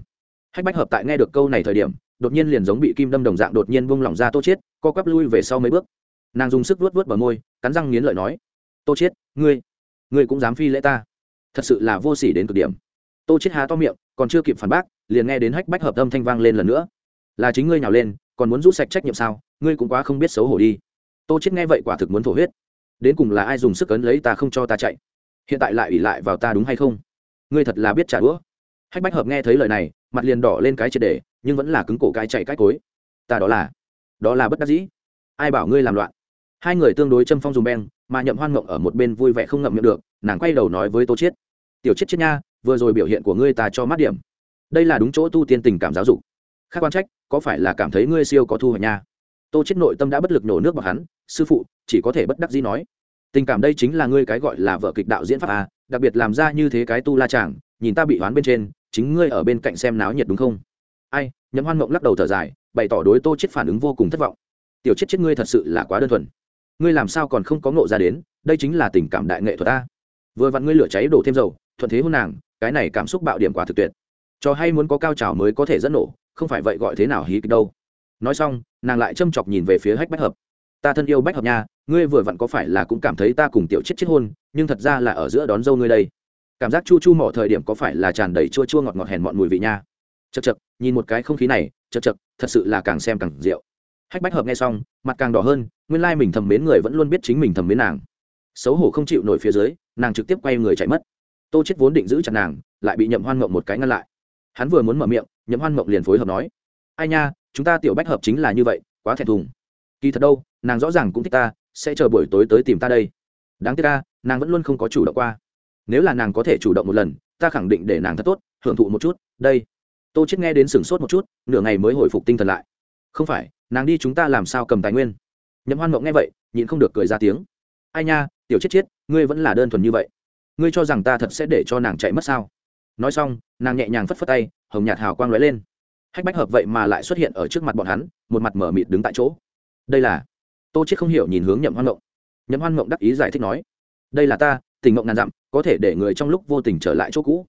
Hách bách hợp tại nghe được câu này thời điểm, đột nhiên liền giống bị kim đâm đồng dạng đột nhiên vung lỏng ra tô chết, co quắp lui về sau mấy bước. Nàng dùng sức vuốt vuốt bờ môi, cắn răng nghiến lợi nói, tô chết, ngươi ngươi cũng dám phi lễ ta. Thật sự là vô sỉ đến cực điểm. Tô chết há to miệng còn chưa kịp phản bác, liền nghe đến hách bách hợp âm thanh vang lên lần nữa. Là chính ngươi nhào lên, còn muốn rút sạch trách nhiệm sao? Ngươi cũng quá không biết xấu hổ đi. Tô chết nghe vậy quả thực muốn thổ huyết. Đến cùng là ai dùng sức ấn lấy ta không cho ta chạy? Hiện tại lại ủy lại vào ta đúng hay không? Ngươi thật là biết trả đũa. Hách bách hợp nghe thấy lời này, mặt liền đỏ lên cái triệt để, nhưng vẫn là cứng cổ cái chạy cái cối. Ta đó là đó là bất đắc dĩ. Ai bảo ngươi làm loạn? Hai người tương đối châm phong dùng beng, mà nhậm hoan ngộng ở một bên vui vẻ không ngậm miệng được, nàng quay đầu nói với tô chiết tiểu chiết chiết nha vừa rồi biểu hiện của ngươi ta cho mắt điểm. Đây là đúng chỗ tu tiên tình cảm giáo dục. Khác quan trách, có phải là cảm thấy ngươi siêu có thu hoạch nha? Tô chết nội tâm đã bất lực nổ nước vào hắn, sư phụ, chỉ có thể bất đắc dĩ nói. Tình cảm đây chính là ngươi cái gọi là vợ kịch đạo diễn pháp à đặc biệt làm ra như thế cái tu la chàng, nhìn ta bị hoán bên trên, chính ngươi ở bên cạnh xem náo nhiệt đúng không? Ai nhấm hoan mộng lắc đầu thở dài, bày tỏ đối tô chết phản ứng vô cùng thất vọng. Tiểu chết chết ngươi thật sự là quá đơn thuần. Ngươi làm sao còn không có ngộ ra đến, đây chính là tình cảm đại nghệ thuật ta. Vừa vặn ngươi lửa cháy đổ thêm dầu, thuận thế hôn nàng cái này cảm xúc bạo điểm quả thực tuyệt. Cho hay muốn có cao trào mới có thể dẫn nổ, không phải vậy gọi thế nào hí kịch đâu. Nói xong, nàng lại châm chọc nhìn về phía hách bách hợp. Ta thân yêu bách hợp nha, ngươi vừa vặn có phải là cũng cảm thấy ta cùng tiểu chết chết hôn, nhưng thật ra là ở giữa đón dâu ngươi đây. Cảm giác chu chu mỏ thời điểm có phải là tràn đầy chua chua ngọt ngọt hèn mọn mùi vị nha. Chật chật nhìn một cái không khí này chật chật thật sự là càng xem càng rượu. Hách bách hợp nghe xong, mặt càng đỏ hơn, nguyên lai mình thầm mến người vẫn luôn biết chính mình thầm mến nàng. Xấu hổ không chịu nổi phía dưới, nàng trực tiếp quay người chạy mất tô chết vốn định giữ chặt nàng, lại bị nhậm hoan mộng một cái ngăn lại. Hắn vừa muốn mở miệng, nhậm hoan mộng liền phối hợp nói, ai nha, chúng ta tiểu bách hợp chính là như vậy, quá thẹn thùng. Kỳ thật đâu, nàng rõ ràng cũng thích ta, sẽ chờ buổi tối tới tìm ta đây. Đáng tiếc ta nàng vẫn luôn không có chủ động qua. Nếu là nàng có thể chủ động một lần, ta khẳng định để nàng thật tốt, hưởng thụ một chút, đây. Tô chết nghe đến sừng sốt một chút, nửa ngày mới hồi phục tinh thần lại. Không phải, nàng đi chúng ta làm sao cầm tài nguyên? Nhậm hoan mộng nghe vậy, nhịn không được cười ra tiếng. Ai nha, tiểu chết chết ngươi vẫn là đơn thuần như vậy ngươi cho rằng ta thật sẽ để cho nàng chạy mất sao? Nói xong, nàng nhẹ nhàng phất phất tay, hồng nhạt hào quang lóe lên. Hách bách hợp vậy mà lại xuất hiện ở trước mặt bọn hắn, một mặt mở mịt đứng tại chỗ. Đây là tô chết không hiểu nhìn hướng nhậm hoan mộng nhậm hoan mộng đắc ý giải thích nói, đây là ta, tình mộng ngàn dặm, có thể để người trong lúc vô tình trở lại chỗ cũ.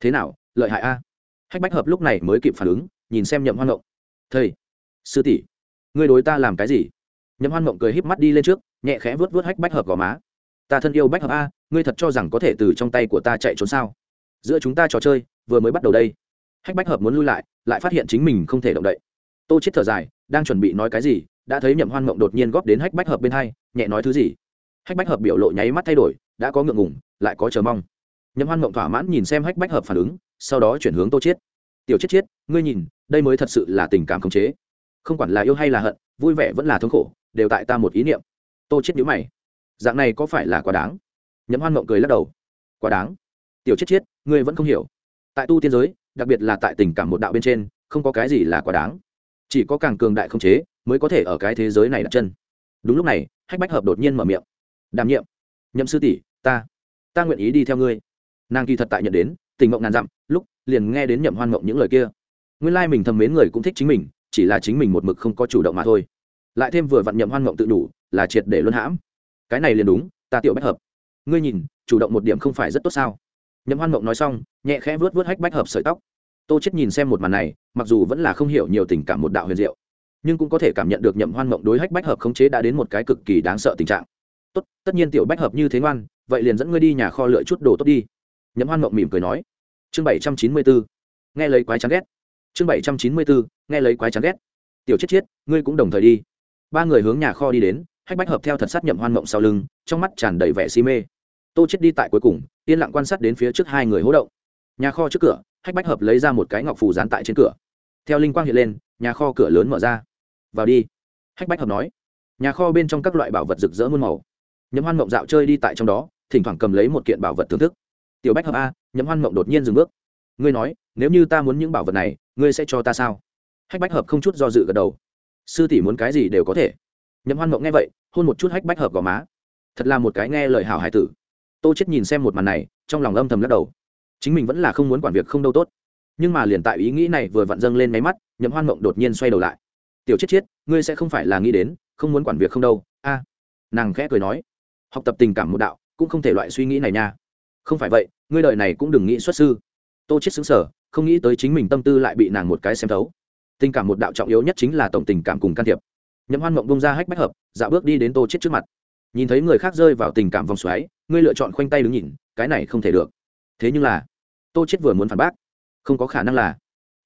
Thế nào, lợi hại a? Hách bách hợp lúc này mới kịp phản ứng, nhìn xem nhậm hoan mộng thầy, sư tỷ, ngươi đối ta làm cái gì? Nhậm hoan mộng cười híp mắt đi lên trước, nhẹ khẽ vớt vớt hách bách hợp gò má ta thân yêu bách hợp a, ngươi thật cho rằng có thể từ trong tay của ta chạy trốn sao? Giữa chúng ta trò chơi, vừa mới bắt đầu đây. Hách bách hợp muốn lui lại lại phát hiện chính mình không thể động đậy. Tô chết thở dài, đang chuẩn bị nói cái gì, đã thấy nhậm hoan mộng đột nhiên góp đến hách bách hợp bên hai, nhẹ nói thứ gì? Hách bách hợp biểu lộ nháy mắt thay đổi, đã có ngượng ngùng, lại có chờ mong. Nhậm hoan mộng thỏa mãn nhìn xem hách bách hợp phản ứng, sau đó chuyển hướng tô chết tiểu chết chết ngươi nhìn, đây mới thật sự là tình cảm khống chế. Không quản là yêu hay là hận, vui vẻ vẫn là thống khổ, đều tại ta một ý niệm. Tô chết nhíu mày dạng này có phải là quá đáng? Nhậm hoan mộng cười lắc đầu. Quá đáng. Tiểu chết chết ngươi vẫn không hiểu. Tại tu tiên giới, đặc biệt là tại tình cảm một đạo bên trên, không có cái gì là quá đáng. Chỉ có càng cường đại không chế, mới có thể ở cái thế giới này đặt chân. Đúng lúc này, hách bách hợp đột nhiên mở miệng. Đảm nhiệm. Nhậm sư tỷ, ta. Ta nguyện ý đi theo ngươi. Nàng kỳ thật tại nhận đến, tình mộng ngàn dặm, lúc, liền nghe đến nhậm hoan mộng những lời kia. Nguyên lai mình thầm mến người cũng thích chính mình, chỉ là chính mình một mực không có chủ động mà thôi. Lại thêm vừa vặn nhậm hoan mộng tự đủ, là triệt để luân hãm cái này liền đúng, ta tiểu bách hợp. Ngươi nhìn, chủ động một điểm không phải rất tốt sao? Nhậm hoan mộng nói xong, nhẹ khẽ vớt vớt hách bách hợp sợi tóc. Tô chết nhìn xem một màn này, mặc dù vẫn là không hiểu nhiều tình cảm một đạo huyền diệu, nhưng cũng có thể cảm nhận được nhậm hoan mộng đối hách bách hợp khống chế đã đến một cái cực kỳ đáng sợ tình trạng. Tốt, tất nhiên tiểu bách hợp như thế ngoan, vậy liền dẫn ngươi đi nhà kho lựa chút đồ tốt đi. Nhậm hoan mộng mỉm cười nói. Chương bảy trăm chín mươi bốn nghe lấy quái chán ghét. Chương bảy trăm chín mươi bốn nghe lấy quái chán ghét. Tiểu chết chết, ngươi cũng đồng thời đi. Ba người hướng nhà kho đi đến hách bách hợp theo thật sát nhậm hoan mộng sau lưng, trong mắt tràn đầy vẻ si mê. Tô chết đi tại cuối cùng, yên lặng quan sát đến phía trước hai người hỗ động. Nhà kho trước cửa, hách bách hợp lấy ra một cái ngọc phù dán tại trên cửa. Theo linh quang hiện lên, nhà kho cửa lớn mở ra. Vào đi, hách bách hợp nói. Nhà kho bên trong các loại bảo vật rực rỡ muôn màu. Nhậm hoan mộng dạo chơi đi tại trong đó, thỉnh thoảng cầm lấy một kiện bảo vật thưởng thức. Tiểu bách hợp a, nhậm hoan mộng đột nhiên dừng bước. Ngươi nói, nếu như ta muốn những bảo vật này, ngươi sẽ cho ta sao? Hách bách hợp không chút do dự gật đầu. Sư tỷ muốn cái gì đều có thể. Nhậm hoan mộng nghe vậy, hôn một chút hách bách hợp gò má. Thật là một cái nghe lời hảo hải tử. Tô chết nhìn xem một màn này, trong lòng âm thầm lắc đầu. Chính mình vẫn là không muốn quản việc không đâu tốt. Nhưng mà liền tại ý nghĩ này vừa vặn dâng lên máy mắt, nhậm hoan mộng đột nhiên xoay đầu lại. Tiểu chết chết, ngươi sẽ không phải là nghĩ đến, không muốn quản việc không đâu. A. Nàng khẽ cười nói. Học tập tình cảm một đạo, cũng không thể loại suy nghĩ này nha. Không phải vậy, ngươi đời này cũng đừng nghĩ xuất sư. Tô chết xứng sở không nghĩ tới chính mình tâm tư lại bị nàng một cái xem thấu. Tình cảm một đạo trọng yếu nhất chính là tổng tình cảm cùng can thiệp nhậm hoan mộng bông ra hách bách hợp dạo bước đi đến tô chết trước mặt. Nhìn thấy người khác rơi vào tình cảm vòng xoáy, ngươi lựa chọn khoanh tay đứng nhìn, cái này không thể được. Thế nhưng là, tô chết vừa muốn phản bác, không có khả năng là.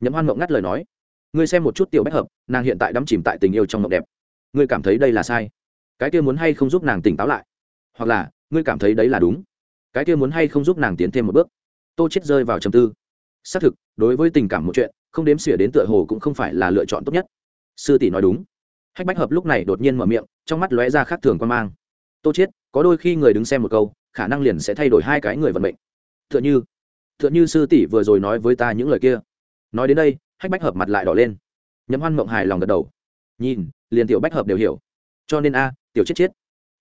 Nhậm hoan mộng ngắt lời nói, ngươi xem một chút tiểu bách hợp, nàng hiện tại đắm chìm tại tình yêu trong mộng đẹp. Ngươi cảm thấy đây là sai. Cái kia muốn hay không giúp nàng tỉnh táo lại? Hoặc là, ngươi cảm thấy đấy là đúng? Cái kia muốn hay không giúp nàng tiến thêm một bước? Tô chết rơi vào trầm tư. Xác thực, đối với tình cảm một chuyện, không đếm xỉa đến tựa hồ cũng không phải là lựa chọn tốt nhất. Sư tỷ nói đúng hách bách hợp lúc này đột nhiên mở miệng, trong mắt lóe ra khác thường quan mang. Tô chết có đôi khi người đứng xem một câu, khả năng liền sẽ thay đổi hai cái người vận mệnh. Tựa như tựa như sư tỷ vừa rồi nói với ta những lời kia. Nói đến đây, hách bách hợp mặt lại đỏ lên. Nhấm hoan mộng hài lòng gật đầu. Nhìn, liền tiểu bách hợp đều hiểu. Cho nên a, tiểu chết chết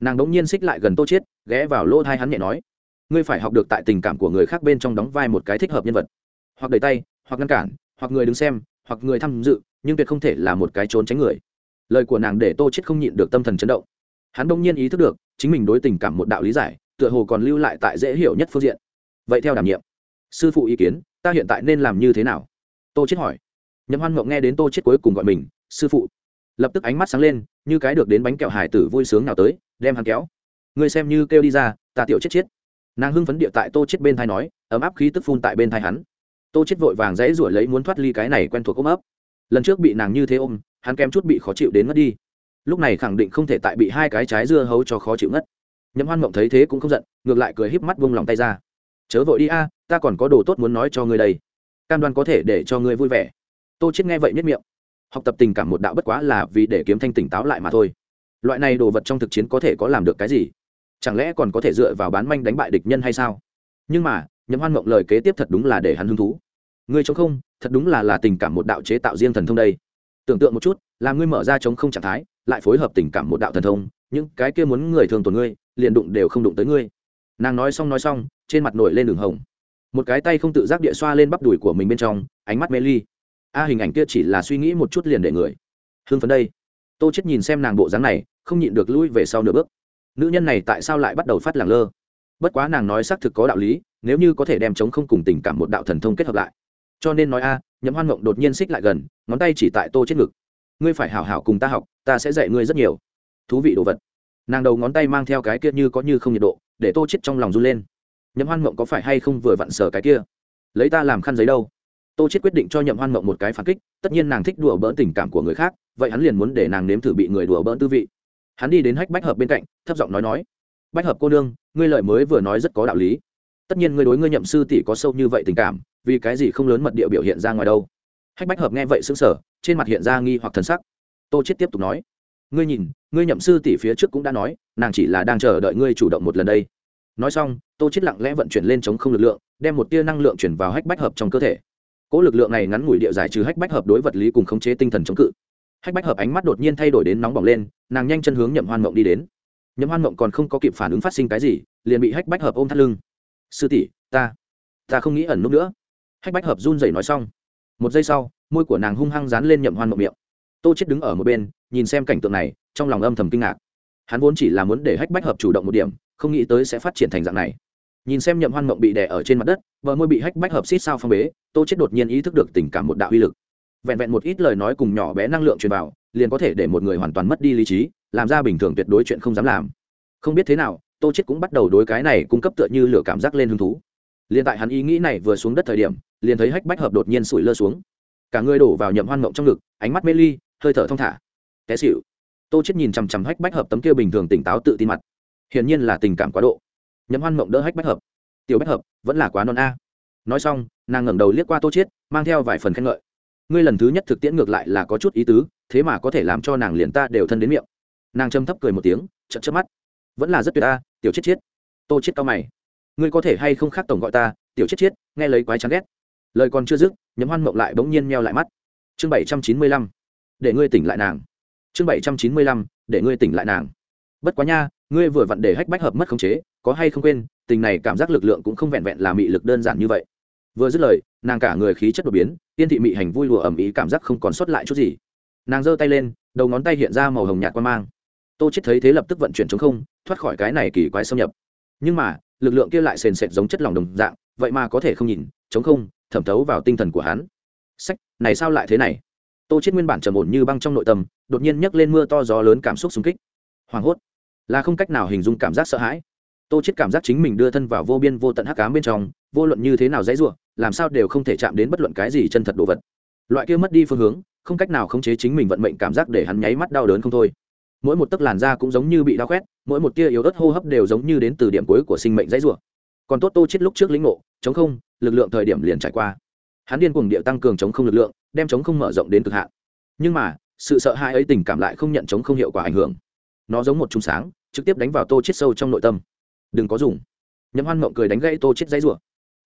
nàng đống nhiên xích lại gần tô chết ghé vào lỗ thai hắn nhẹ nói, ngươi phải học được tại tình cảm của người khác bên trong đóng vai một cái thích hợp nhân vật. Hoặc đẩy tay, hoặc ngăn cản, hoặc người đứng xem, hoặc người tham dự, nhưng tuyệt không thể là một cái trốn tránh người lời của nàng để tô chết không nhịn được tâm thần chấn động. Hắn đông nhiên ý thức được, chính mình đối tình cảm một đạo lý giải, tựa hồ còn lưu lại tại dễ hiểu nhất phương diện. Vậy theo đảm nhiệm, sư phụ ý kiến, ta hiện tại nên làm như thế nào? Tô chết hỏi. Nhậm hoan mộng nghe đến tô chết cuối cùng gọi mình, sư phụ. Lập tức ánh mắt sáng lên, như cái được đến bánh kẹo hải tử vui sướng nào tới, đem hắn kéo. Người xem như kêu đi ra, ta tiểu chết chết. Nàng hưng phấn địa tại tô chết bên thai nói, ấm áp khí tức phun tại bên thai hắn. Tô chết vội vàng dãy ruổi lấy muốn thoát ly cái này quen thuộc ôm ấp. Lần trước bị nàng như thế ôm hắn kém chút bị khó chịu đến ngất đi. Lúc này khẳng định không thể tại bị hai cái trái dưa hấu cho khó chịu ngất. Nhậm hoan mộng thấy thế cũng không giận, ngược lại cười híp mắt vung lòng tay ra. Chớ vội đi a, ta còn có đồ tốt muốn nói cho ngươi đây. Cam đoan có thể để cho ngươi vui vẻ. Tô chết nghe vậy nhất miệng. Học tập tình cảm một đạo bất quá là vì để kiếm thanh tỉnh táo lại mà thôi. Loại này đồ vật trong thực chiến có thể có làm được cái gì? Chẳng lẽ còn có thể dựa vào bán manh đánh bại địch nhân hay sao? Nhưng mà, nhậm hoan mộng lời kế tiếp thật đúng là để hắn hứng thú. Ngươi chống không? Thật đúng là là tình cảm một đạo chế tạo riêng thần thông đây tưởng tượng một chút là ngươi mở ra chống không trạng thái, lại phối hợp tình cảm một đạo thần thông, những cái kia muốn người thường tổn ngươi, liền đụng đều không đụng tới ngươi. Nàng nói xong nói xong, trên mặt nổi lên đường hồng. Một cái tay không tự giác địa xoa lên bắp đùi của mình bên trong, ánh mắt mê ly. A, hình ảnh kia chỉ là suy nghĩ một chút liền để người. Hưng phấn đây. Tô chết nhìn xem nàng bộ dáng này, không nhịn được lui về sau nửa bước. Nữ nhân này tại sao lại bắt đầu phát làng lơ? Bất quá nàng nói xác thực có đạo lý, nếu như có thể đem chống không cùng tình cảm một đạo thần thông kết hợp lại. Cho nên nói a, nhậm hoan mộng đột nhiên xích lại gần ngón tay chỉ tại tô chết ngực. Ngươi phải hảo hảo cùng ta học, ta sẽ dạy ngươi rất nhiều. Thú vị đồ vật. Nàng đầu ngón tay mang theo cái kia như có như không nhiệt độ, để tô chết trong lòng run lên. Nhậm hoan mộng có phải hay không vừa vặn sở cái kia? Lấy ta làm khăn giấy đâu? Tô chết quyết định cho nhậm hoan mộng một cái phản kích, tất nhiên nàng thích đùa bỡn tình cảm của người khác, vậy hắn liền muốn để nàng nếm thử bị người đùa bỡn tư vị. Hắn đi đến hách bách hợp bên cạnh, thấp giọng nói nói, bách hợp cô nương, ngươi lợi mới vừa nói rất có đạo lý. Tất nhiên ngươi đối ngươi nhậm sư tỷ có sâu như vậy tình cảm, vì cái gì không lớn mật địa biểu hiện ra ngoài đâu? Hách bách hợp nghe vậy sững sờ, trên mặt hiện ra nghi hoặc thần sắc. Tô chết tiếp tục nói, ngươi nhìn, ngươi nhậm sư tỷ phía trước cũng đã nói, nàng chỉ là đang chờ đợi ngươi chủ động một lần đây. Nói xong, tô chết lặng lẽ vận chuyển lên chống không lực lượng, đem một tia năng lượng chuyển vào hách bách hợp trong cơ thể. Cỗ lực lượng này ngắn ngủi địa giải trừ hách bách hợp đối vật lý cùng khống chế tinh thần chống cự. Hách bách hợp ánh mắt đột nhiên thay đổi đến nóng bỏng lên, nàng nhanh chân hướng nhậm hoan mộng đi đến. Nhậm hoan mộng còn không có kịp phản ứng phát sinh cái gì, liền bị hách bách hợp ôm thắt lưng. Sư tỷ, ta ta không nghĩ ẩn nút nữa. Hách bách hợp run rẩy nói xong một giây sau, môi của nàng hung hăng dán lên nhậm hoan mộng miệng. Tô chết đứng ở một bên, nhìn xem cảnh tượng này, trong lòng âm thầm kinh ngạc. Hắn vốn chỉ là muốn để hách bách hợp chủ động một điểm, không nghĩ tới sẽ phát triển thành dạng này. Nhìn xem nhậm hoan mộng bị đè ở trên mặt đất vợ môi bị hách bách hợp xít sao phong bế, tô chết đột nhiên ý thức được tình cảm một đạo uy lực. Vẹn vẹn một ít lời nói cùng nhỏ bé năng lượng truyền vào, liền có thể để một người hoàn toàn mất đi lý trí, làm ra bình thường tuyệt đối chuyện không dám làm. Không biết thế nào, tô chết cũng bắt đầu đối cái này cung cấp tựa như lửa cảm giác lên hứng thú liền tại hắn ý nghĩ này vừa xuống đất thời điểm, liền thấy hách bách hợp đột nhiên sủi lơ xuống. Cả người đổ vào nhậm hoan mộng trong ngực, ánh mắt mê ly, hơi thở thong thả. Té xịu tô chết nhìn chằm chằm hách bách hợp tấm kia bình thường tỉnh táo tự tin mặt. Hiển nhiên là tình cảm quá độ. Nhậm hoan mộng đỡ hách bách hợp. Tiểu bách hợp, vẫn là quá non a. Nói xong, nàng ngẩng đầu liếc qua tô chết mang theo vài phần khen ngợi. Ngươi lần thứ nhất thực tiễn ngược lại là có chút ý tứ, thế mà có thể làm cho nàng liền ta đều thân đến miệng. Nàng châm thấp cười một tiếng chợt chớp mắt. Vẫn là rất tuyệt a, tiểu chết chết tô chết cao mày ngươi có thể hay không khác tổng gọi ta, tiểu chết chết, nghe lấy quái chán ghét. Lời còn chưa dứt, nhấm hoan mộng lại bỗng nhiên meo lại mắt. Chương bảy trăm chín mươi lăm, để ngươi tỉnh lại nàng. Chương bảy trăm chín mươi lăm, để ngươi tỉnh lại nàng. Bất quá nha, ngươi vừa vặn để hách bách hợp mất khống chế, có hay không quên, tình này cảm giác lực lượng cũng không vẹn vẹn là mị lực đơn giản như vậy. Vừa dứt lời, nàng cả người khí chất đột biến, tiên thị mị hành vui lùa ẩm ý cảm giác không còn sót lại chút gì. Nàng giơ tay lên, đầu ngón tay hiện ra màu hồng nhạt quan mang. Tô chết thấy thế lập tức vận chuyển chống không, thoát khỏi cái này kỳ quái xâm nhập. Nhưng mà lực lượng kia lại sền sệt giống chất lỏng đồng dạng vậy mà có thể không nhìn chống không thẩm thấu vào tinh thần của hắn. Sách này sao lại thế này? Tô chết nguyên bản trầm ổn như băng trong nội tâm đột nhiên nhấc lên mưa to gió lớn cảm xúc xung kích. Hoảng hốt. Là không cách nào hình dung cảm giác sợ hãi. Tô chết cảm giác chính mình đưa thân vào vô biên vô tận hắc ám bên trong vô luận như thế nào dễ dùa, làm sao đều không thể chạm đến bất luận cái gì chân thật đồ vật. Loại kia mất đi phương hướng không cách nào khống chế chính mình vận mệnh cảm giác để hắn nháy mắt đau đớn không thôi mỗi một tấc làn da cũng giống như bị đau quét mỗi một tia yếu ớt hô hấp đều giống như đến từ điểm cuối của sinh mệnh dãy rủa. Còn tốt tô chết lúc trước lĩnh ngộ, chống không, lực lượng thời điểm liền trải qua. Hắn điên cuồng điệu tăng cường chống không lực lượng, đem chống không mở rộng đến cực hạn. Nhưng mà, sự sợ hãi ấy tình cảm lại không nhận chống không hiệu quả ảnh hưởng. Nó giống một trung sáng, trực tiếp đánh vào tô chết sâu trong nội tâm. Đừng có dùng. Nhậm hoan mộng cười đánh gãy tô chết dãy rủa.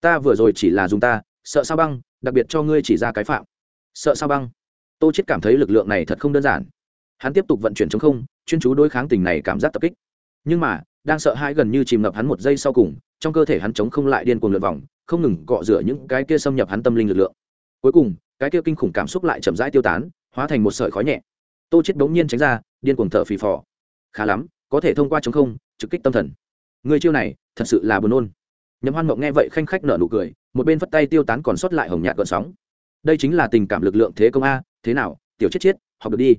Ta vừa rồi chỉ là dùng ta, sợ sao băng, đặc biệt cho ngươi chỉ ra cái phạm. Sợ sao băng. Tô chết cảm thấy lực lượng này thật không đơn giản hắn tiếp tục vận chuyển chống không, chuyên chú đối kháng tình này cảm giác tập kích. Nhưng mà, đang sợ hãi gần như chìm ngập hắn một giây sau cùng, trong cơ thể hắn chống không lại điên cuồng lượn vòng, không ngừng cọ rửa những cái kia xâm nhập hắn tâm linh lực lượng. Cuối cùng, cái kia kinh khủng cảm xúc lại chậm rãi tiêu tán, hóa thành một sợi khói nhẹ. Tô chết bỗng nhiên tránh ra, điên cuồng thở phì phò. Khá lắm, có thể thông qua chống không, trực kích tâm thần. Người chiêu này, thật sự là buồn nôn. Nhậm hoan mộng nghe vậy khanh khách nở nụ cười, một bên vất tay tiêu tán còn sót lại hồng nhạt gợn sóng. Đây chính là tình cảm lực lượng thế công a, thế nào, tiểu chết chết học được đi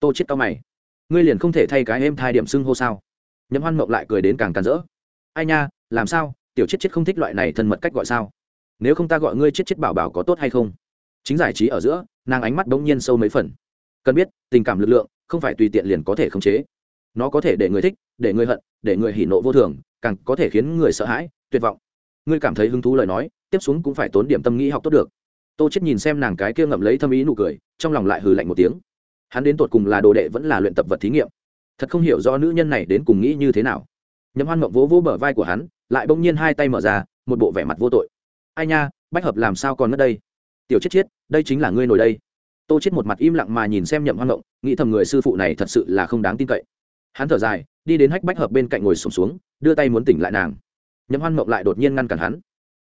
tô chết cao mày. Ngươi liền không thể thay cái em thai điểm xưng hô sao? Nhậm hoan mộng lại cười đến càng càn rỡ. Ai nha, làm sao? Tiểu chết chết không thích loại này thân mật cách gọi sao? Nếu không ta gọi ngươi chết chết bảo bảo có tốt hay không? Chính giải trí ở giữa, nàng ánh mắt bỗng nhiên sâu mấy phần. Cần biết, tình cảm lực lượng không phải tùy tiện liền có thể khống chế. Nó có thể để người thích, để người hận, để người hỉ nộ vô thường, càng có thể khiến người sợ hãi, tuyệt vọng. Ngươi cảm thấy hứng thú lời nói, tiếp xuống cũng phải tốn điểm tâm nghĩ học tốt được. Tô chết nhìn xem nàng cái kia ngậm lấy thâm ý nụ cười, trong lòng lại hừ lạnh một tiếng hắn đến tột cùng là đồ đệ vẫn là luyện tập vật thí nghiệm. Thật không hiểu do nữ nhân này đến cùng nghĩ như thế nào. Nhậm hoan mộng vỗ vỗ bờ vai của hắn lại bỗng nhiên hai tay mở ra một bộ vẻ mặt vô tội. Ai nha bách hợp làm sao còn mất đây? Tiểu chết chết đây chính là ngươi nổi đây. Tô chết một mặt im lặng mà nhìn xem nhậm hoan mộng nghĩ thầm người sư phụ này thật sự là không đáng tin cậy. Hắn thở dài đi đến hách bách hợp bên cạnh ngồi sùng xuống, xuống đưa tay muốn tỉnh lại nàng. Nhậm hoan mộng lại đột nhiên ngăn cản hắn.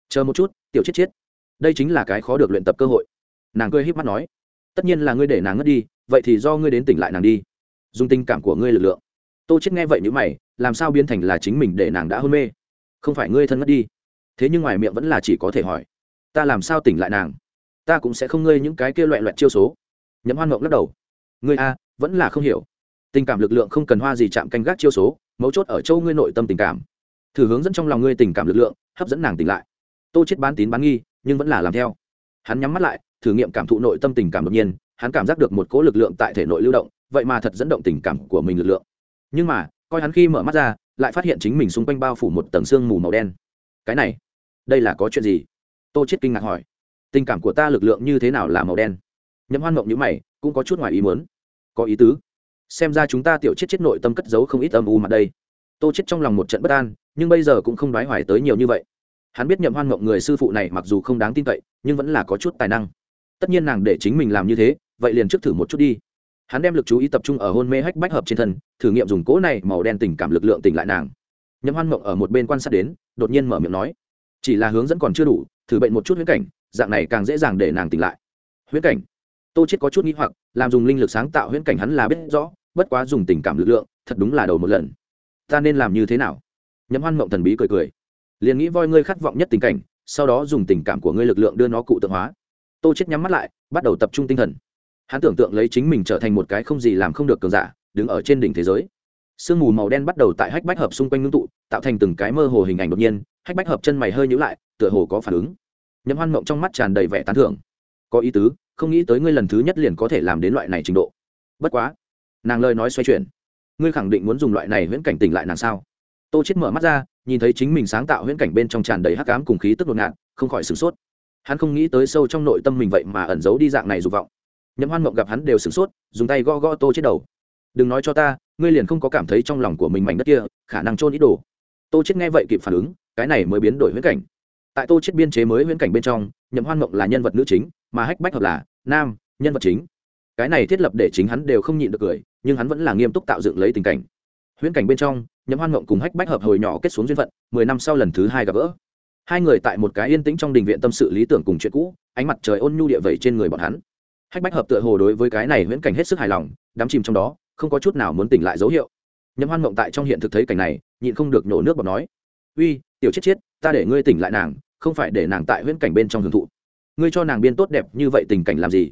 Chờ một chút tiểu chết chết. Đây chính là cái khó được luyện tập cơ hội. Nàng cười híp mắt nói tất nhiên là ngươi để nàng ngất đi, vậy thì do ngươi đến tỉnh lại nàng đi. Dùng tình cảm của ngươi lực lượng. Tô chết nghe vậy như mày, làm sao biến thành là chính mình để nàng đã hôn mê? Không phải ngươi thân ngất đi. Thế nhưng ngoài miệng vẫn là chỉ có thể hỏi, ta làm sao tỉnh lại nàng? Ta cũng sẽ không ngơi những cái kia loẹ loẹt chiêu số. Nhậm hoan mộng lắc đầu, ngươi a, vẫn là không hiểu. Tình cảm lực lượng không cần hoa gì chạm canh gác chiêu số, mấu chốt ở châu ngươi nội tâm tình cảm. Thử hướng dẫn trong lòng ngươi tình cảm lực lượng, hấp dẫn nàng tỉnh lại. Tô chết bán tín bán nghi, nhưng vẫn là làm theo hắn nhắm mắt lại, thử nghiệm cảm thụ nội tâm tình cảm đột nhiên, hắn cảm giác được một cỗ lực lượng tại thể nội lưu động, vậy mà thật dẫn động tình cảm của mình lực lượng. Nhưng mà, coi hắn khi mở mắt ra, lại phát hiện chính mình xung quanh bao phủ một tầng sương mù màu đen. Cái này, đây là có chuyện gì? Tô chết kinh ngạc hỏi. Tình cảm của ta lực lượng như thế nào là màu đen? Nhậm hoan mộng như mày, cũng có chút ngoài ý muốn. Có ý tứ. Xem ra chúng ta tiểu chết chết nội tâm cất giấu không ít âm u mặt đây. Tô chết trong lòng một trận bất an, nhưng bây giờ cũng không đoái hoài tới nhiều như vậy hắn biết nhậm hoan mộng người sư phụ này mặc dù không đáng tin cậy, nhưng vẫn là có chút tài năng. Tất nhiên nàng để chính mình làm như thế, vậy liền trước thử một chút đi. Hắn đem lực chú ý tập trung ở hôn mê hách bách hợp trên thân, thử nghiệm dùng cỗ này màu đen tình cảm lực lượng tỉnh lại nàng. Nhậm hoan mộng ở một bên quan sát đến, đột nhiên mở miệng nói, chỉ là hướng dẫn còn chưa đủ, thử bệnh một chút huyễn cảnh, dạng này càng dễ dàng để nàng tỉnh lại. Huyễn cảnh? Tô chết có chút nghi hoặc, làm dùng linh lực sáng tạo huyễn cảnh hắn là biết rõ, bất quá dùng tình cảm lực lượng, thật đúng là đầu một lần. Ta nên làm như thế nào? Nhậm hoan mộng thần bí cười cười liền nghĩ voi ngươi khát vọng nhất tình cảnh, sau đó dùng tình cảm của ngươi lực lượng đưa nó cụ tượng hóa. Tô chết nhắm mắt lại, bắt đầu tập trung tinh thần. Hắn tưởng tượng lấy chính mình trở thành một cái không gì làm không được cường giả, đứng ở trên đỉnh thế giới. Sương mù màu đen bắt đầu tại hách bách hợp xung quanh ngưng tụ, tạo thành từng cái mơ hồ hình ảnh đột nhiên, hách bách hợp chân mày hơi nhữ lại, tựa hồ có phản ứng. Nhậm hoan mộng trong mắt tràn đầy vẻ tán thưởng. Có ý tứ, không nghĩ tới ngươi lần thứ nhất liền có thể làm đến loại này trình độ. Bất quá, nàng lời nói xoay chuyển. Ngươi khẳng định muốn dùng loại này viễn cảnh tỉnh lại nàng sao? Tô chết mở mắt ra nhìn thấy chính mình sáng tạo huyễn cảnh bên trong tràn đầy hắc ám cùng khí tức đột ngạt không khỏi sửng sốt. Hắn không nghĩ tới sâu trong nội tâm mình vậy mà ẩn giấu đi dạng này dục vọng. Nhậm hoan mộng gặp hắn đều sửng sốt, dùng tay gõ gõ tô chết đầu. Đừng nói cho ta, ngươi liền không có cảm thấy trong lòng của mình mảnh đất kia, khả năng trôn ít đồ. Tô chết nghe vậy kịp phản ứng, cái này mới biến đổi huyễn cảnh. Tại tô chết biên chế mới huyễn cảnh bên trong, nhậm hoan mộng là nhân vật nữ chính, mà hách bách hợp là nam, nhân vật chính. Cái này thiết lập để chính hắn đều không nhịn được cười, nhưng hắn vẫn là nghiêm túc tạo dựng lấy tình cảnh huyễn cảnh bên trong, nhậm hoan mộng cùng hách bách hợp hồi nhỏ kết xuống duyên phận, mười năm sau lần thứ hai gặp gỡ. Hai người tại một cái yên tĩnh trong đình viện tâm sự lý tưởng cùng chuyện cũ, ánh mặt trời ôn nhu địa vẩy trên người bọn hắn. Hách bách hợp tựa hồ đối với cái này huyễn cảnh hết sức hài lòng, đắm chìm trong đó, không có chút nào muốn tỉnh lại dấu hiệu. Nhậm hoan mộng tại trong hiện thực thấy cảnh này, nhịn không được nhổ nước bọt nói, uy, tiểu chết chết, ta để ngươi tỉnh lại nàng, không phải để nàng tại huyễn cảnh bên trong hưởng thụ. Ngươi cho nàng biên tốt đẹp như vậy tình cảnh làm gì?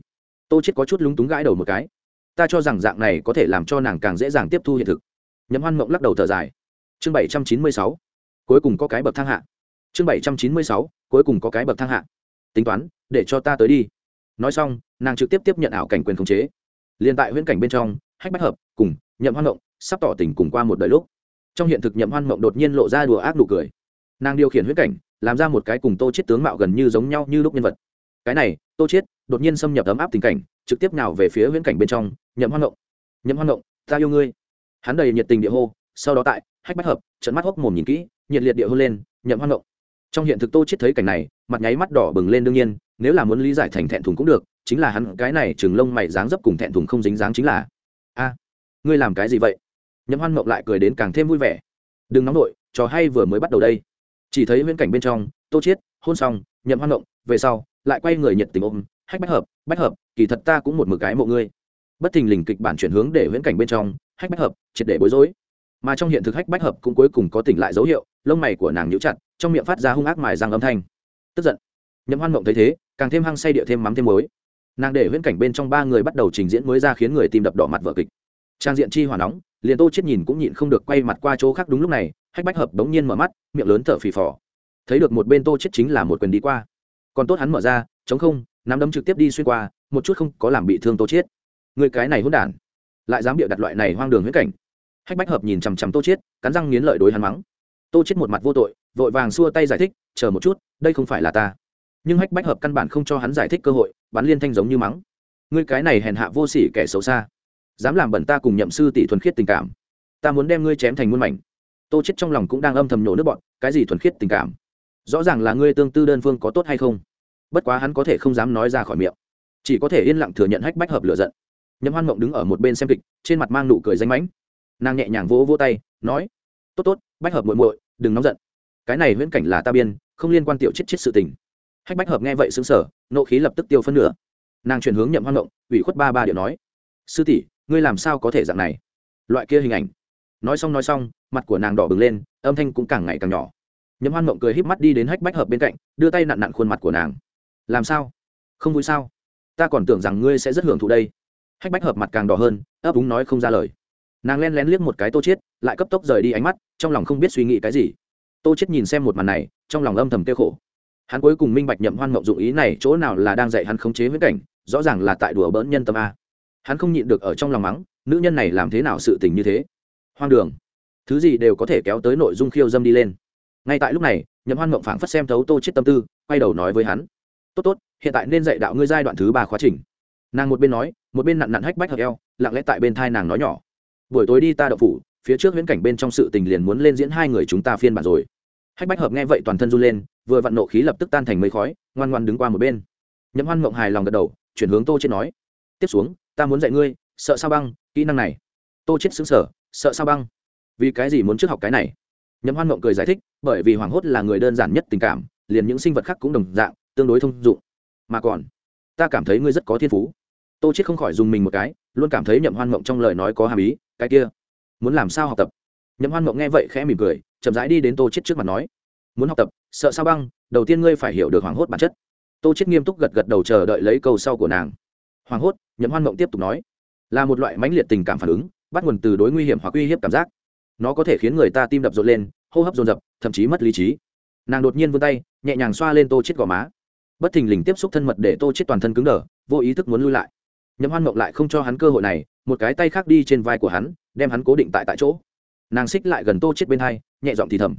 Tô chết có chút lúng túng gãi đầu một cái. Ta cho rằng dạng này có thể làm cho nàng càng dễ dàng tiếp thu hiện thực nhậm hoan mộng lắc đầu thở dài. Chương bảy trăm chín mươi sáu, cuối cùng có cái bậc thang hạ. Chương bảy trăm chín mươi sáu, cuối cùng có cái bậc thang hạ. Tính toán, để cho ta tới đi. Nói xong, nàng trực tiếp tiếp nhận ảo cảnh quyền khống chế. Liền tại huyễn cảnh bên trong, hách bách hợp cùng nhậm hoan mộng sắp tỏ tình cùng qua một đời lúc. Trong hiện thực nhậm hoan mộng đột nhiên lộ ra đùa ác nụ cười. Nàng điều khiển huyễn cảnh, làm ra một cái cùng tô chết tướng mạo gần như giống nhau như lúc nhân vật. Cái này, tô chết đột nhiên xâm nhập ấm áp tình cảnh, trực tiếp nào về phía huyễn cảnh bên trong, nhậm hoan mộng, nhậm hoan mộng, ta yêu ngươi hắn đầy nhiệt tình địa hô, sau đó tại, hách bách hợp trận mắt hốc mồm nhìn kỹ, nhiệt liệt địa hôn lên, nhậm hoan động trong hiện thực tô chết thấy cảnh này, mặt nháy mắt đỏ bừng lên đương nhiên, nếu là muốn lý giải thành thẹn thùng cũng được, chính là hắn cái này chừng lông mày dáng dấp cùng thẹn thùng không dính dáng chính là, a, ngươi làm cái gì vậy? Nhậm hoan mộng lại cười đến càng thêm vui vẻ. Đừng nóng nổi trò hay vừa mới bắt đầu đây. Chỉ thấy viễn cảnh bên trong, tô chiết, hôn xong, nhậm hoan mộng về sau, lại quay người nhiệt tình ôm, hách bách hợp bách hợp, kỳ thật ta cũng một mực cái mộ ngươi. Bất thình lình kịch bản chuyển hướng để viễn cảnh bên trong hách bách hợp, triệt để bối rối. Mà trong hiện thực hách bách hợp cũng cuối cùng có tỉnh lại dấu hiệu, lông mày của nàng nhíu chặt, trong miệng phát ra hung ác mài răng âm thanh. Tức giận. Nhậm hoan mộng thấy thế, càng thêm hăng say địa thêm mắm thêm muối. Nàng để huyễn cảnh bên trong ba người bắt đầu trình diễn mới ra khiến người tìm đập đỏ mặt vợ kịch. Trang diện chi hỏa nóng, liền tô chết nhìn cũng nhịn không được quay mặt qua chỗ khác đúng lúc này, hách bách hợp đống nhiên mở mắt, miệng lớn thở phì phò. Thấy được một bên tô chết chính là một quyền đi qua. Còn tốt hắn mở ra, chống không, nắm đấm trực tiếp đi xuyên qua, một chút không có làm bị thương tô chết người cái này hỗn đản lại dám bịa đặt loại này hoang đường huyết cảnh. Hách bách hợp nhìn chằm chằm tô chết cắn răng nghiến lợi đối hắn mắng. Tô chết một mặt vô tội, vội vàng xua tay giải thích, chờ một chút, đây không phải là ta. Nhưng hách bách hợp căn bản không cho hắn giải thích cơ hội, bắn liên thanh giống như mắng. Ngươi cái này hèn hạ vô sỉ kẻ xấu xa, dám làm bẩn ta cùng nhậm sư tỷ thuần khiết tình cảm. Ta muốn đem ngươi chém thành muôn mảnh. Tô chết trong lòng cũng đang âm thầm nhổ nước bọn cái gì thuần khiết tình cảm? Rõ ràng là ngươi tương tư đơn phương có tốt hay không? Bất quá hắn có thể không dám nói ra khỏi miệng. Chỉ có thể yên lặng thừa nhận hách bách hợp lựa giận nhậm hoan mộng đứng ở một bên xem kịch, trên mặt mang nụ cười danh mãnh. Nàng nhẹ nhàng vỗ vỗ tay, nói, tốt tốt, bách hợp muội muội, đừng nóng giận. Cái này viễn cảnh là ta biên, không liên quan tiểu chết chết sự tình. Hách bách hợp nghe vậy xứng sở nộ khí lập tức tiêu phân nửa. Nàng chuyển hướng nhậm hoan mộng, ủy khuất ba ba điệu nói, sư tỷ, ngươi làm sao có thể dạng này? Loại kia hình ảnh. Nói xong nói xong, mặt của nàng đỏ bừng lên, âm thanh cũng càng ngày càng nhỏ. Nhậm hoan mộng cười híp mắt đi đến hách bách hợp bên cạnh, đưa tay nặn nặn khuôn mặt của nàng. Làm sao? Không vui sao? Ta còn tưởng rằng ngươi sẽ rất hưởng thụ đây hách bách hợp mặt càng đỏ hơn, ấp úng nói không ra lời. Nàng len lén liếc một cái tô chết lại cấp tốc rời đi ánh mắt, trong lòng không biết suy nghĩ cái gì. Tô chết nhìn xem một màn này, trong lòng âm thầm tiêu khổ. Hắn cuối cùng minh bạch nhậm hoan mộng dụng ý này chỗ nào là đang dạy hắn khống chế huyết cảnh, rõ ràng là tại đùa bỡn nhân tâm a. Hắn không nhịn được ở trong lòng mắng, nữ nhân này làm thế nào sự tình như thế? Hoang đường. Thứ gì đều có thể kéo tới nội dung khiêu dâm đi lên. Ngay tại lúc này, nhậm hoan mộng phảng phất xem thấu tô chết tâm tư, quay đầu nói với hắn. Tốt tốt, hiện tại nên dạy đạo ngươi giai đoạn thứ ba khóa trình. Nàng một bên nói một bên nặn nặn hách bách hợp eo, lặng lẽ tại bên thai nàng nói nhỏ. Buổi tối đi ta đậu phủ, phía trước viễn cảnh bên trong sự tình liền muốn lên diễn hai người chúng ta phiên bản rồi. Hách bách hợp nghe vậy toàn thân run lên, vừa vặn nộ khí lập tức tan thành mây khói, ngoan ngoan đứng qua một bên. Nhậm hoan mộng hài lòng gật đầu, chuyển hướng tô chết nói, tiếp xuống, ta muốn dạy ngươi, sợ sao băng, kỹ năng này. Tô chết xứng sở sợ sao băng? Vì cái gì muốn trước học cái này? Nhậm hoan mộng cười giải thích, bởi vì hoảng hốt là người đơn giản nhất tình cảm, liền những sinh vật khác cũng đồng dạng, tương đối thông dụng. Mà còn, ta cảm thấy ngươi rất có thiên phú tô chết không khỏi dùng mình một cái, luôn cảm thấy nhậm hoan mộng trong lời nói có hàm ý, cái kia, muốn làm sao học tập? Nhậm hoan mộng nghe vậy khẽ mỉm cười, chậm rãi đi đến tô chết trước mặt nói, muốn học tập, sợ sao băng, đầu tiên ngươi phải hiểu được hoảng hốt bản chất. Tô chết nghiêm túc gật gật đầu chờ đợi lấy câu sau của nàng. Hoảng hốt, nhậm hoan mộng tiếp tục nói, là một loại mãnh liệt tình cảm phản ứng, bắt nguồn từ đối nguy hiểm hoặc uy hiếp cảm giác. Nó có thể khiến người ta tim đập rộn lên, hô hấp dồn dập, thậm chí mất lý trí. Nàng đột nhiên vươn tay, nhẹ nhàng xoa lên tô chết gò má. Bất thình lình tiếp xúc thân mật để tô chết toàn thân cứng đờ, vô ý thức muốn lui lại nhậm hoan mộng lại không cho hắn cơ hội này, một cái tay khác đi trên vai của hắn, đem hắn cố định tại tại chỗ. Nàng xích lại gần tô chết bên hai, nhẹ giọng thì thầm.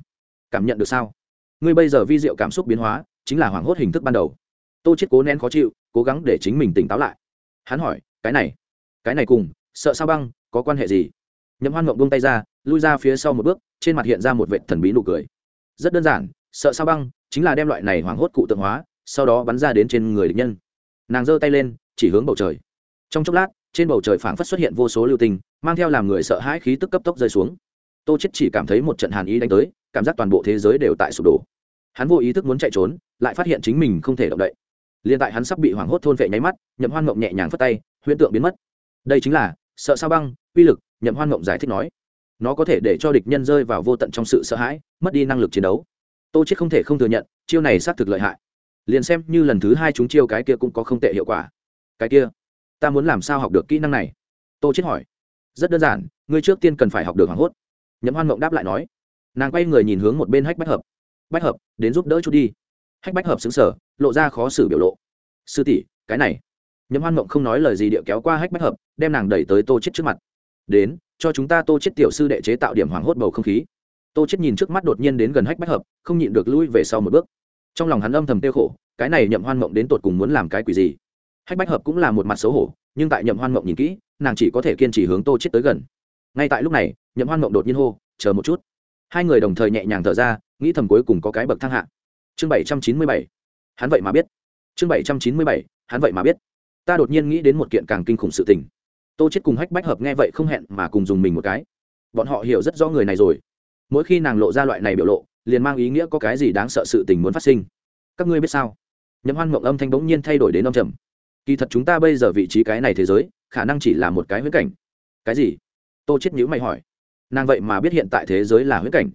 Cảm nhận được sao? Ngươi bây giờ vi diệu cảm xúc biến hóa, chính là hoảng hốt hình thức ban đầu. Tô chết cố nén khó chịu, cố gắng để chính mình tỉnh táo lại. Hắn hỏi, cái này cái này cùng, sợ sao băng, có quan hệ gì? Nhậm hoan mộng buông tay ra, lui ra phía sau một bước, trên mặt hiện ra một vệ thần bí nụ cười. Rất đơn giản, sợ sao băng, chính là đem loại này hoảng hốt cụ tượng hóa, sau đó bắn ra đến trên người địch nhân. Nàng giơ tay lên, chỉ hướng bầu trời trong chốc lát, trên bầu trời phảng phất xuất hiện vô số lưu tình mang theo làm người sợ hãi khí tức cấp tốc rơi xuống. Tô chết chỉ cảm thấy một trận hàn ý đánh tới, cảm giác toàn bộ thế giới đều tại sụp đổ. Hắn vô ý thức muốn chạy trốn, lại phát hiện chính mình không thể động đậy. Liên tại hắn sắp bị hoảng hốt thôn vệ nháy mắt, nhậm hoan ngộng nhẹ nhàng phất tay, huyễn tượng biến mất. Đây chính là, sợ sao băng, uy lực, nhậm hoan ngộng giải thích nói. Nó có thể để cho địch nhân rơi vào vô tận trong sự sợ hãi, mất đi năng lực chiến đấu. Tô chết không thể không thừa nhận, chiêu này xác thực lợi hại. Liền xem như lần thứ hai chúng chiêu cái kia cũng có không tệ hiệu quả. Cái kia ta muốn làm sao học được kỹ năng này? Tô chết hỏi. Rất đơn giản, ngươi trước tiên cần phải học được hoảng hốt. Nhậm hoan mộng đáp lại nói. Nàng quay người nhìn hướng một bên hách bách hợp. Bách hợp, đến giúp đỡ chút đi. Hách bách hợp xứng sở lộ ra khó xử biểu lộ. Sư tỷ, cái này. Nhậm hoan mộng không nói lời gì địa kéo qua hách bách hợp, đem nàng đẩy tới tô chết trước mặt. Đến, cho chúng ta tô chết tiểu sư đệ chế tạo điểm hoảng hốt bầu không khí. Tô chết nhìn trước mắt đột nhiên đến gần hách bách hợp, không nhịn được lui về sau một bước. Trong lòng hắn âm thầm tiêu khổ, cái này nhậm hoan mộng đến tột cùng muốn làm cái quỷ gì? Hách bách hợp cũng là một mặt xấu hổ, nhưng tại nhậm hoan mộng nhìn kỹ, nàng chỉ có thể kiên trì hướng tô chết tới gần. Ngay tại lúc này, nhậm hoan mộng đột nhiên hô, chờ một chút. Hai người đồng thời nhẹ nhàng thở ra, nghĩ thầm cuối cùng có cái bậc thang hạ. Chương bảy trăm chín mươi bảy. Hắn vậy mà biết. Chương bảy trăm chín mươi bảy. Hắn vậy mà biết. Ta đột nhiên nghĩ đến một kiện càng kinh khủng sự tình. Tô chết cùng hách bách hợp nghe vậy không hẹn mà cùng dùng mình một cái. Bọn họ hiểu rất rõ người này rồi. Mỗi khi nàng lộ ra loại này biểu lộ, liền mang ý nghĩa có cái gì đáng sợ sự tình muốn phát sinh. Các ngươi biết sao? Nhậm hoan mộng âm thanh bỗng nhiên thay đổi đến âm trầm kỳ thật chúng ta bây giờ vị trí cái này thế giới, khả năng chỉ là một cái huyễn cảnh. Cái gì? Tô chết nhữ mày hỏi. Nàng vậy mà biết hiện tại thế giới là huyễn cảnh.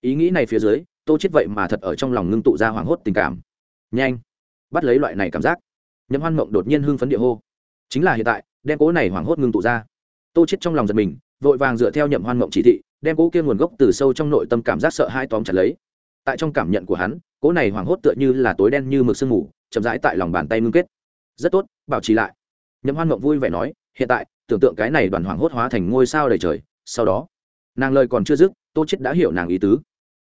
Ý nghĩ này phía dưới, tô chết vậy mà thật ở trong lòng ngưng tụ ra hoảng hốt tình cảm. Nhanh, bắt lấy loại này cảm giác. Nhậm hoan mộng đột nhiên hưng phấn địa hô. Chính là hiện tại, đem cố này hoảng hốt ngưng tụ ra. Tô chết trong lòng giật mình, vội vàng dựa theo nhậm hoan mộng chỉ thị, đem cố kia nguồn gốc từ sâu trong nội tâm cảm giác sợ hãi tóm chặt lấy. Tại trong cảm nhận của hắn cố này hoảng hốt tựa như là tối đen như mực sương mù, chậm rãi tại lòng bàn tay ngưng kết rất tốt, bảo trì lại. Nhậm hoan mộng vui vẻ nói, hiện tại, tưởng tượng cái này đoàn hoàng hốt hóa thành ngôi sao đầy trời, sau đó, nàng lời còn chưa dứt, tô chết đã hiểu nàng ý tứ.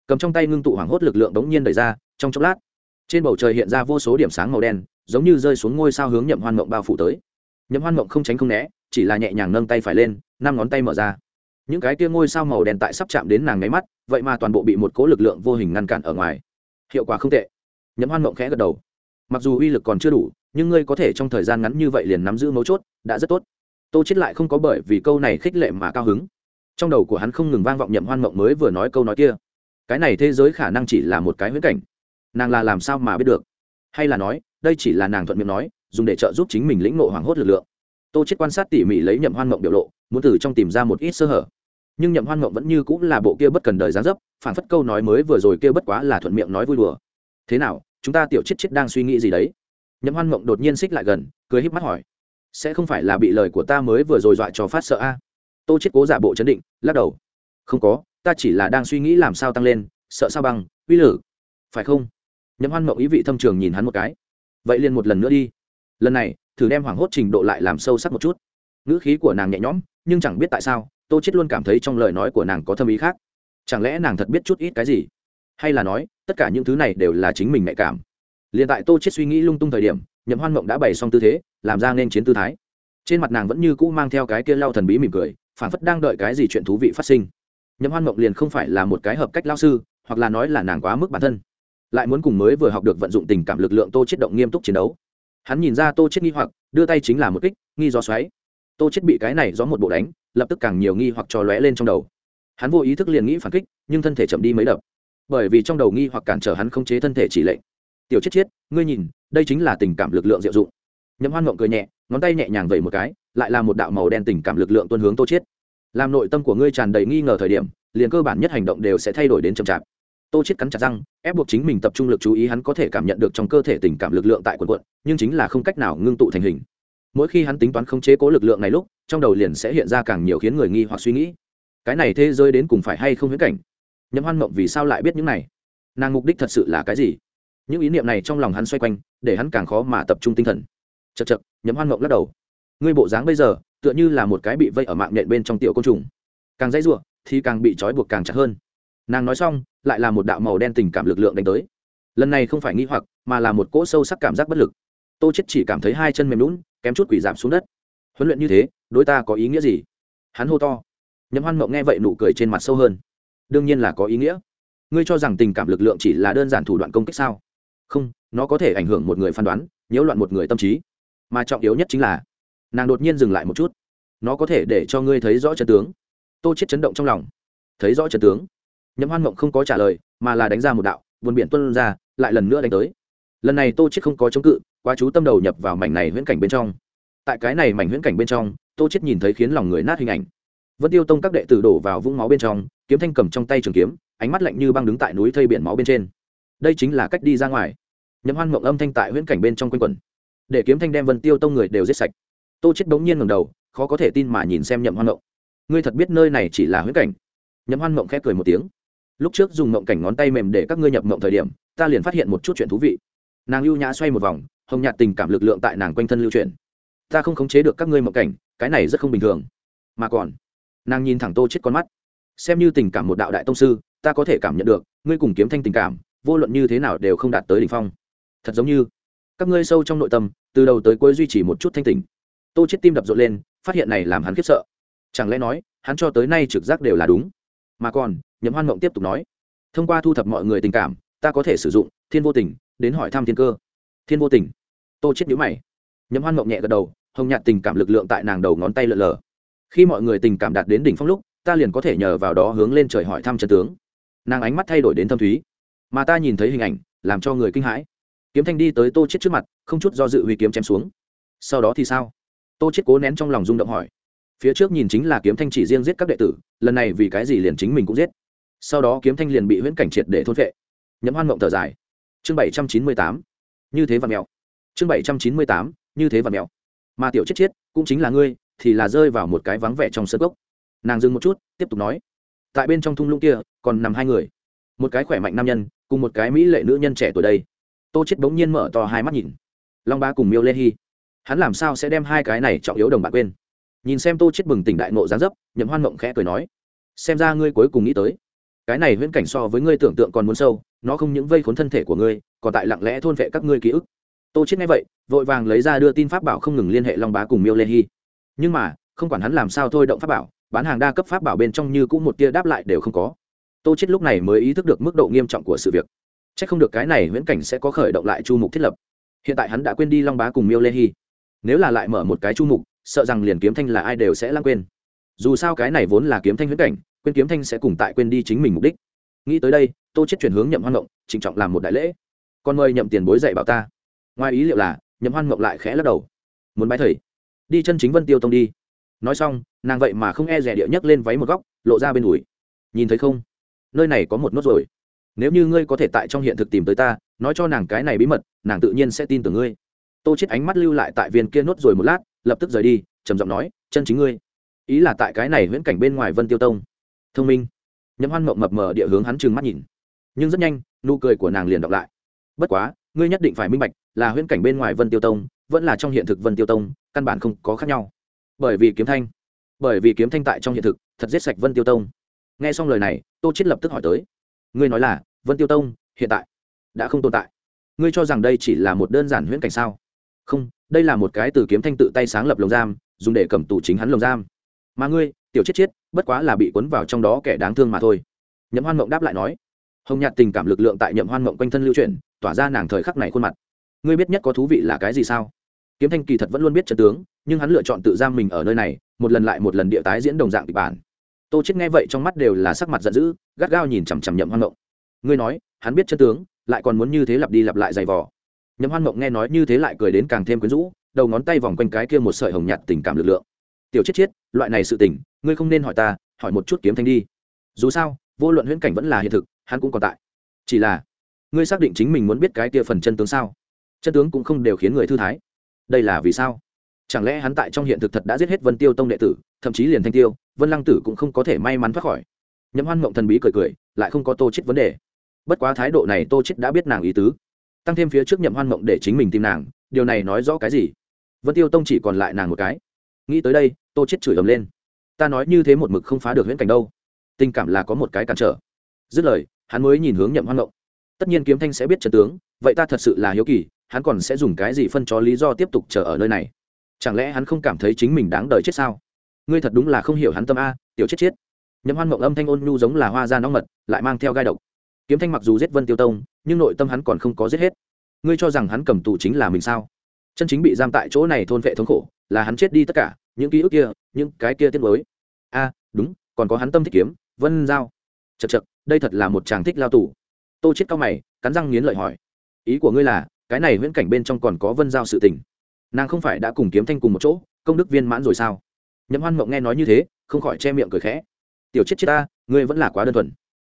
Cầm trong tay ngưng tụ hoàng hốt lực lượng đống nhiên đẩy ra, trong chốc lát, trên bầu trời hiện ra vô số điểm sáng màu đen, giống như rơi xuống ngôi sao hướng nhậm hoan mộng bao phủ tới. Nhậm hoan mộng không tránh không né, chỉ là nhẹ nhàng nâng tay phải lên, năm ngón tay mở ra. Những cái kia ngôi sao màu đen tại sắp chạm đến nàng ngáy mắt, vậy mà toàn bộ bị một cố lực lượng vô hình ngăn cản ở ngoài. Hiệu quả không tệ. Nhậm hoan mộng khẽ gật đầu mặc dù uy lực còn chưa đủ, nhưng ngươi có thể trong thời gian ngắn như vậy liền nắm giữ mấu chốt, đã rất tốt. Tô chết lại không có bởi vì câu này khích lệ mà cao hứng. Trong đầu của hắn không ngừng vang vọng nhậm hoan mộng mới vừa nói câu nói kia. Cái này thế giới khả năng chỉ là một cái huyễn cảnh. Nàng là làm sao mà biết được? Hay là nói, đây chỉ là nàng thuận miệng nói, dùng để trợ giúp chính mình lĩnh ngộ hoảng hốt lực lượng. Tô chết quan sát tỉ mỉ lấy nhậm hoan mộng biểu lộ, muốn từ trong tìm ra một ít sơ hở. Nhưng nhậm hoan mộng vẫn như cũng là bộ kia bất cần đời gián dấp, phản phất câu nói mới vừa rồi kia bất quá là thuận miệng nói vui đùa. Thế nào chúng ta tiểu chết chết đang suy nghĩ gì đấy? Nhậm hoan mộng đột nhiên xích lại gần, cười híp mắt hỏi. Sẽ không phải là bị lời của ta mới vừa rồi dọa cho phát sợ a? Tô chết cố giả bộ chấn định, lắc đầu. Không có, ta chỉ là đang suy nghĩ làm sao tăng lên, sợ sao bằng uy lử phải không? Nhậm hoan mộng ý vị thâm trường nhìn hắn một cái. Vậy liền một lần nữa đi. Lần này, thử đem hoảng hốt trình độ lại làm sâu sắc một chút. Ngữ khí của nàng nhẹ nhõm, nhưng chẳng biết tại sao, tô chết luôn cảm thấy trong lời nói của nàng có thâm ý khác. Chẳng lẽ nàng thật biết chút ít cái gì? Hay là nói, tất cả những thứ này đều là chính mình nhạy cảm. Liền tại tô chết suy nghĩ lung tung thời điểm, nhậm hoan mộng đã bày xong tư thế, làm ra nên chiến tư thái. Trên mặt nàng vẫn như cũ mang theo cái kia lao thần bí mỉm cười phản phất đang đợi cái gì chuyện thú vị phát sinh. Nhậm hoan mộng liền không phải là một cái hợp cách lao sư, hoặc là nói là nàng quá mức bản thân. Lại muốn cùng mới vừa học được vận dụng tình cảm lực lượng tô chết động nghiêm túc chiến đấu. Hắn nhìn ra tô chết nghi hoặc, đưa tay chính là một kích, nghi gió xoáy. Tô chết bị cái này gió một bộ đánh, lập tức càng nhiều nghi hoặc trò lóe lên trong đầu. Hắn vô ý thức liền nghĩ phản kích, nhưng thân thể chậm đi mấy đập bởi vì trong đầu nghi hoặc cản trở hắn không chế thân thể chỉ lệnh. Tiểu chết chết ngươi nhìn, đây chính là tình cảm lực lượng diệu dụng. Nhậm hoan mộng cười nhẹ, ngón tay nhẹ nhàng vẩy một cái, lại là một đạo màu đen tình cảm lực lượng tuân hướng tô chết làm nội tâm của ngươi tràn đầy nghi ngờ thời điểm, liền cơ bản nhất hành động đều sẽ thay đổi đến chậm chạp. Tô chết cắn chặt răng, ép buộc chính mình tập trung lực chú ý hắn có thể cảm nhận được trong cơ thể tình cảm lực lượng tại quần quận nhưng chính là không cách nào ngưng tụ thành hình. Mỗi khi hắn tính toán không chế cố lực lượng này lúc, trong đầu liền sẽ hiện ra càng nhiều khiến người nghi hoặc suy nghĩ. Cái này thế giới đến cùng phải hay không huyễn cảnh? Nhậm hoan mộng vì sao lại biết những này? Nàng mục đích thật sự là cái gì? Những ý niệm này trong lòng hắn xoay quanh, để hắn càng khó mà tập trung tinh thần. Chật chật nhậm hoan mộng lắc đầu. Ngươi bộ dáng bây giờ, tựa như là một cái bị vây ở mạng nhện bên trong tiểu côn trùng. Càng dãy ruộng thì càng bị trói buộc càng chặt hơn. Nàng nói xong, lại là một đạo màu đen tình cảm lực lượng đánh tới. Lần này không phải nghi hoặc, mà là một cỗ sâu sắc cảm giác bất lực. Tô chết chỉ cảm thấy hai chân mềm lún kém chút quỷ giảm xuống đất. Huấn luyện như thế, đối ta có ý nghĩa gì? Hắn hô to. Nhậm hoan mộng nghe vậy nụ cười trên mặt sâu hơn đương nhiên là có ý nghĩa. Ngươi cho rằng tình cảm lực lượng chỉ là đơn giản thủ đoạn công kích sao? Không, nó có thể ảnh hưởng một người phán đoán, nhiễu loạn một người tâm trí. Mà trọng yếu nhất chính là, nàng đột nhiên dừng lại một chút. Nó có thể để cho ngươi thấy rõ chân tướng. Tô chết chấn động trong lòng. Thấy rõ chân tướng. Nhậm hoan mộng không có trả lời, mà là đánh ra một đạo vườn biển tuân ra, lại lần nữa đánh tới. Lần này tô chết không có chống cự, quá chú tâm đầu nhập vào mảnh này huyễn cảnh bên trong. Tại cái này mảnh huyễn cảnh bên trong, tô chết nhìn thấy khiến lòng người nát hình ảnh vân tiêu tông các đệ tử đổ vào vũng máu bên trong, kiếm thanh cầm trong tay trường kiếm, ánh mắt lạnh như băng đứng tại núi thây biển máu bên trên. Đây chính là cách đi ra ngoài. Nhậm hoan mộng âm thanh tại huyễn cảnh bên trong quanh quẩn. Để kiếm thanh đem vân tiêu tông người đều giết sạch. Tô chết bỗng nhiên ngẩng đầu, khó có thể tin mà nhìn xem nhậm hoan mộng. Ngươi thật biết nơi này chỉ là huyễn cảnh? Nhậm hoan mộng khép cười một tiếng. Lúc trước dùng mộng cảnh ngón tay mềm để các ngươi nhập mộng thời điểm, ta liền phát hiện một chút chuyện thú vị. Nàng ưu nhã xoay một vòng, hồng nhạt tình cảm lực lượng tại nàng quanh thân lưu truyền ta không khống chế được các ngươi mộng cảnh, cái này rất không bình thường. Mà còn nàng nhìn thẳng tô chết con mắt. Xem như tình cảm một đạo đại tông sư, ta có thể cảm nhận được, ngươi cùng kiếm thanh tình cảm, vô luận như thế nào đều không đạt tới đỉnh phong. Thật giống như, các ngươi sâu trong nội tâm, từ đầu tới cuối duy trì một chút thanh tình. Tô chết tim đập rộn lên, phát hiện này làm hắn khiếp sợ. Chẳng lẽ nói, hắn cho tới nay trực giác đều là đúng? Mà còn, nhậm hoan mộng tiếp tục nói, thông qua thu thập mọi người tình cảm, ta có thể sử dụng thiên vô tình đến hỏi thăm thiên cơ. Thiên vô tình. Tô chết nhíu mày. Nhậm hoan mộng nhẹ gật đầu, hồng nhạt tình cảm lực lượng tại nàng đầu ngón tay lờ lờ khi mọi người tình cảm đạt đến đỉnh phong lúc, ta liền có thể nhờ vào đó hướng lên trời hỏi thăm chân tướng. Nàng ánh mắt thay đổi đến thâm thúy. Mà ta nhìn thấy hình ảnh, làm cho người kinh hãi. Kiếm thanh đi tới tô chết trước mặt, không chút do dự huy kiếm chém xuống. Sau đó thì sao? Tô chết cố nén trong lòng rung động hỏi. Phía trước nhìn chính là kiếm thanh chỉ riêng giết các đệ tử, lần này vì cái gì liền chính mình cũng giết. Sau đó kiếm thanh liền bị huyễn cảnh triệt để thôn vệ nhấm hoan mộng thở dài. Chương bảy trăm chín mươi tám. Như thế và mèo chương bảy trăm chín mươi tám. Như thế và mèo mà tiểu chết chết cũng chính là ngươi thì là rơi vào một cái vắng vẻ trong sân gốc nàng dừng một chút, tiếp tục nói. Tại bên trong thung lũng kia, còn nằm hai người. Một cái khỏe mạnh nam nhân, cùng một cái mỹ lệ nữ nhân trẻ tuổi đây. Tô chết bỗng nhiên mở to hai mắt nhìn. Long ba cùng miêu lê hy hắn làm sao sẽ đem hai cái này trọng yếu đồng bạn quên? Nhìn xem tô chết bừng tỉnh đại nộ giáng dấp, nhậm hoan mộng khẽ cười nói. Xem ra ngươi cuối cùng nghĩ tới. Cái này huyễn cảnh so với ngươi tưởng tượng còn muốn sâu, nó không những vây khốn thân thể của ngươi, còn tại lặng lẽ thôn vệ các ngươi ký ức. Tô chết nghe vậy, vội vàng lấy ra đưa tin pháp bảo không ngừng liên hệ long bá cùng miêu lê hy nhưng mà, không quản hắn làm sao thôi động pháp bảo, bán hàng đa cấp pháp bảo bên trong như cũng một tia đáp lại đều không có. Tô chết lúc này mới ý thức được mức độ nghiêm trọng của sự việc. Chắc không được cái này huyễn cảnh sẽ có khởi động lại chu mục thiết lập. Hiện tại hắn đã quên đi long bá cùng miêu lê hy nếu là lại mở một cái chu mục, sợ rằng liền kiếm thanh là ai đều sẽ lãng quên. Dù sao cái này vốn là kiếm thanh huyễn cảnh, quên kiếm thanh sẽ cùng tại quên đi chính mình mục đích. Nghĩ tới đây, tô chết chuyển hướng nhậm hoan ngộng trịnh trọng làm một đại lễ. Còn mời nhậm tiền bối dạy bảo ta. Ngoài ý liệu là, nhậm hoan ngộng lại khẽ lắc đầu. Muốn bái thầy đi chân chính vân tiêu tông đi. Nói xong, nàng vậy mà không e rẻ địa nhấc lên váy một góc, lộ ra bên ủi nhìn thấy không? Nơi này có một nốt rồi nếu như ngươi có thể tại trong hiện thực tìm tới ta, nói cho nàng cái này bí mật, nàng tự nhiên sẽ tin tưởng ngươi. Tô chết ánh mắt lưu lại tại viên kia nốt rồi một lát, lập tức rời đi, trầm giọng nói, chân chính ngươi. Ý là tại cái này huyễn cảnh bên ngoài vân tiêu tông. Thông minh. Nhậm hoan mộng mập mờ địa hướng hắn trừng mắt nhìn. Nhưng rất nhanh, nụ cười của nàng liền đọc lại. Bất quá, ngươi nhất định phải minh bạch, là huyễn cảnh bên ngoài vân tiêu tông, vẫn là trong hiện thực vân tiêu tông căn bản không có khác nhau. Bởi vì kiếm thanh, bởi vì kiếm thanh tại trong hiện thực, thật giết sạch vân tiêu tông. Nghe xong lời này, tô chết lập tức hỏi tới. Ngươi nói là, vân tiêu tông hiện tại đã không tồn tại. Ngươi cho rằng đây chỉ là một đơn giản huyễn cảnh sao? Không, đây là một cái từ kiếm thanh tự tay sáng lập lồng giam, dùng để cầm tù chính hắn lồng giam. Mà ngươi, tiểu chết chết bất quá là bị cuốn vào trong đó kẻ đáng thương mà thôi. Nhậm hoan mộng đáp lại nói. Hồng nhạt tình cảm lực lượng tại nhậm hoan mộng quanh thân lưu chuyển, tỏa ra nàng thời khắc này khuôn mặt. Ngươi biết nhất có thú vị là cái gì sao? Kiếm thanh kỳ thật vẫn luôn biết trận tướng, nhưng hắn lựa chọn tự giam mình ở nơi này, một lần lại một lần địa tái diễn đồng dạng kịch bản. Tô chết nghe vậy trong mắt đều là sắc mặt giận dữ, gắt gao nhìn chằm chằm nhậm hoan mộng. Ngươi nói, hắn biết chân tướng, lại còn muốn như thế lặp đi lặp lại dày vò. Nhậm hoan mộng nghe nói như thế lại cười đến càng thêm quyến rũ, đầu ngón tay vòng quanh cái kia một sợi hồng nhạt tình cảm lực lượng. Tiểu chết chết, loại này sự tình, ngươi không nên hỏi ta, hỏi một chút kiếm thanh đi. Dù sao, vô luận huyễn cảnh vẫn là hiện thực, hắn cũng còn tại. Chỉ là, ngươi xác định chính mình muốn biết cái kia phần chân tướng sao? Chân tướng cũng không đều khiến người thư thái đây là vì sao? Chẳng lẽ hắn tại trong hiện thực thật đã giết hết vân tiêu tông đệ tử, thậm chí liền thanh tiêu, vân lăng tử cũng không có thể may mắn thoát khỏi? Nhậm hoan mộng thần bí cười cười, lại không có tô chết vấn đề. Bất quá thái độ này tô chết đã biết nàng ý tứ. Tăng thêm phía trước nhậm hoan mộng để chính mình tìm nàng, điều này nói rõ cái gì? Vân tiêu tông chỉ còn lại nàng một cái. Nghĩ tới đây, tô chết chửi ầm lên. Ta nói như thế một mực không phá được huyễn cảnh đâu. Tình cảm là có một cái cản trở. Dứt lời, hắn mới nhìn hướng nhậm hoan mộng. Tất nhiên kiếm thanh sẽ biết trận tướng, vậy ta thật sự là hiếu kỳ hắn còn sẽ dùng cái gì phân cho lý do tiếp tục chờ ở nơi này? Chẳng lẽ hắn không cảm thấy chính mình đáng đời chết sao? Ngươi thật đúng là không hiểu hắn tâm a, tiểu chết chết. Nhậm hoan mộng âm thanh ôn nhu giống là hoa da nóng mật, lại mang theo gai độc. Kiếm thanh mặc dù giết vân tiêu tông, nhưng nội tâm hắn còn không có giết hết. Ngươi cho rằng hắn cầm tù chính là mình sao? Chân chính bị giam tại chỗ này thôn vệ thống khổ, là hắn chết đi tất cả, những ký ức kia, những cái kia tiết mới a, đúng, còn có hắn tâm thích kiếm, vân giao. Chật chật đây thật là một chàng thích lao tù. Tô chết cao mày, cắn răng nghiến lợi hỏi. Ý của ngươi là cái này viễn cảnh bên trong còn có vân giao sự tình. Nàng không phải đã cùng kiếm thanh cùng một chỗ, công đức viên mãn rồi sao? Nhậm hoan mộng nghe nói như thế, không khỏi che miệng cười khẽ. Tiểu chết chết ta, ngươi vẫn là quá đơn thuần.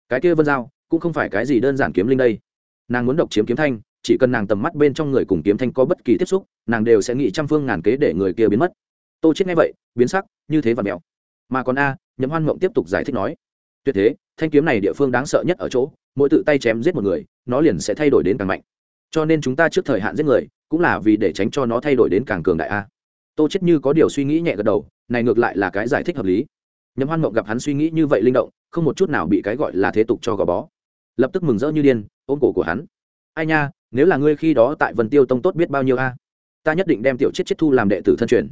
Cái kia vân giao, cũng không phải cái gì đơn giản kiếm linh đây. Nàng muốn độc chiếm kiếm thanh, chỉ cần nàng tầm mắt bên trong người cùng kiếm thanh có bất kỳ tiếp xúc, nàng đều sẽ nghĩ trăm phương ngàn kế để người kia biến mất. Tô chết ngay vậy, biến sắc, như thế và mèo mà còn a, nhậm hoan mộng tiếp tục giải thích nói, tuyệt thế, thanh kiếm này địa phương đáng sợ nhất ở chỗ, mỗi tự tay chém giết một người, nó liền sẽ thay đổi đến càng mạnh cho nên chúng ta trước thời hạn giết người, cũng là vì để tránh cho nó thay đổi đến càng cường đại a. Tô chết như có điều suy nghĩ nhẹ gật đầu, này ngược lại là cái giải thích hợp lý. Nhậm hoan mộng gặp hắn suy nghĩ như vậy linh động, không một chút nào bị cái gọi là thế tục cho gò bó. Lập tức mừng rỡ như điên, ôm cổ của hắn. Ai nha, nếu là ngươi khi đó tại vân tiêu tông tốt biết bao nhiêu a? Ta nhất định đem tiểu chết chết thu làm đệ tử thân truyền.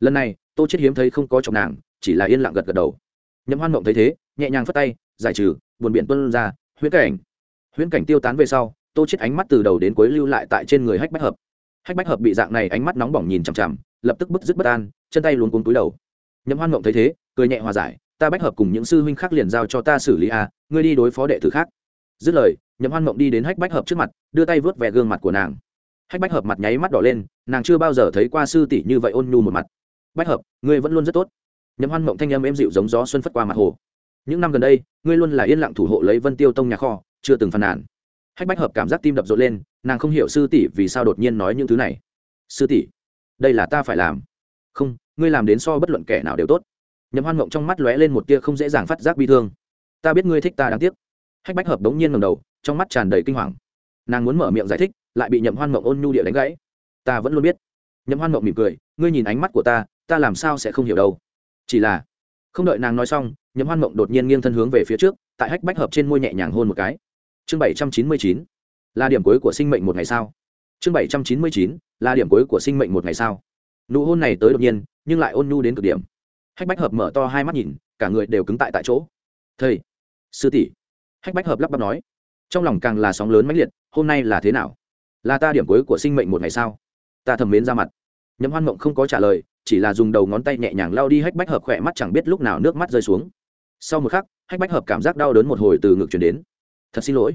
Lần này, tô chết hiếm thấy không có chồng nàng, chỉ là yên lặng gật gật đầu. Nhậm hoan mộng thấy thế, nhẹ nhàng phất tay, giải trừ, buồn biển tuân ra, huyễn cảnh. Huyễn cảnh tiêu tán về sau tô chết ánh mắt từ đầu đến cuối lưu lại tại trên người hách bách hợp. Hách bách hợp bị dạng này ánh mắt nóng bỏng nhìn chằm chằm, lập tức bức dứt bất an, chân tay luống cuống túi đầu. Nhậm hoan mộng thấy thế, cười nhẹ hòa giải, ta bách hợp cùng những sư huynh khác liền giao cho ta xử lý a ngươi đi đối phó đệ tử khác. Dứt lời, nhậm hoan mộng đi đến hách bách hợp trước mặt, đưa tay vớt vẻ gương mặt của nàng. Hách bách hợp mặt nháy mắt đỏ lên, nàng chưa bao giờ thấy qua sư tỷ như vậy ôn nhu một mặt. Bách hợp, ngươi vẫn luôn rất tốt. Nhậm hoan mộng thanh âm êm dịu giống gió xuân phất qua mặt hồ. Những năm gần đây, ngươi luôn là yên lặng thủ hộ lấy vân tiêu tông nhà kho, chưa từng phàn nàn hách bách hợp cảm giác tim đập rộn lên, nàng không hiểu sư tỷ vì sao đột nhiên nói những thứ này. Sư tỷ, đây là ta phải làm. Không, ngươi làm đến so bất luận kẻ nào đều tốt. Nhậm hoan mộng trong mắt lóe lên một tia không dễ dàng phát giác bi thương. Ta biết ngươi thích ta đáng tiếc. Hách bách hợp đống nhiên ngầm đầu, trong mắt tràn đầy kinh hoàng. Nàng muốn mở miệng giải thích, lại bị nhậm hoan mộng ôn nhu địa đánh gãy. Ta vẫn luôn biết. Nhậm hoan mộng mỉm cười, ngươi nhìn ánh mắt của ta ta làm sao sẽ không hiểu đâu? Chỉ là không đợi nàng nói xong, nhậm hoan mộng đột nhiên nghiêng thân hướng về phía trước, tại hách bách hợp trên môi nhẹ nhàng hôn một cái chương bảy trăm chín mươi chín, là điểm cuối của sinh mệnh một ngày sao? Chương bảy trăm chín mươi chín, là điểm cuối của sinh mệnh một ngày sao? Nụ hôn này tới đột nhiên, nhưng lại ôn nhu đến cực điểm. Hách bách hợp mở to hai mắt nhìn, cả người đều cứng tại tại chỗ. Thầy, sư tỷ. Hách bách hợp lắp bắp nói. Trong lòng càng là sóng lớn mãnh liệt, hôm nay là thế nào? Là ta điểm cuối của sinh mệnh một ngày sao? Ta thầm mến ra mặt. Nhấm hoan mộng không có trả lời, chỉ là dùng đầu ngón tay nhẹ nhàng lao đi hách bách hợp khỏe mắt chẳng biết lúc nào nước mắt rơi xuống. Sau một khắc, hách bách hợp cảm giác đau đớn một hồi từ ngực chuyển đến thật xin lỗi.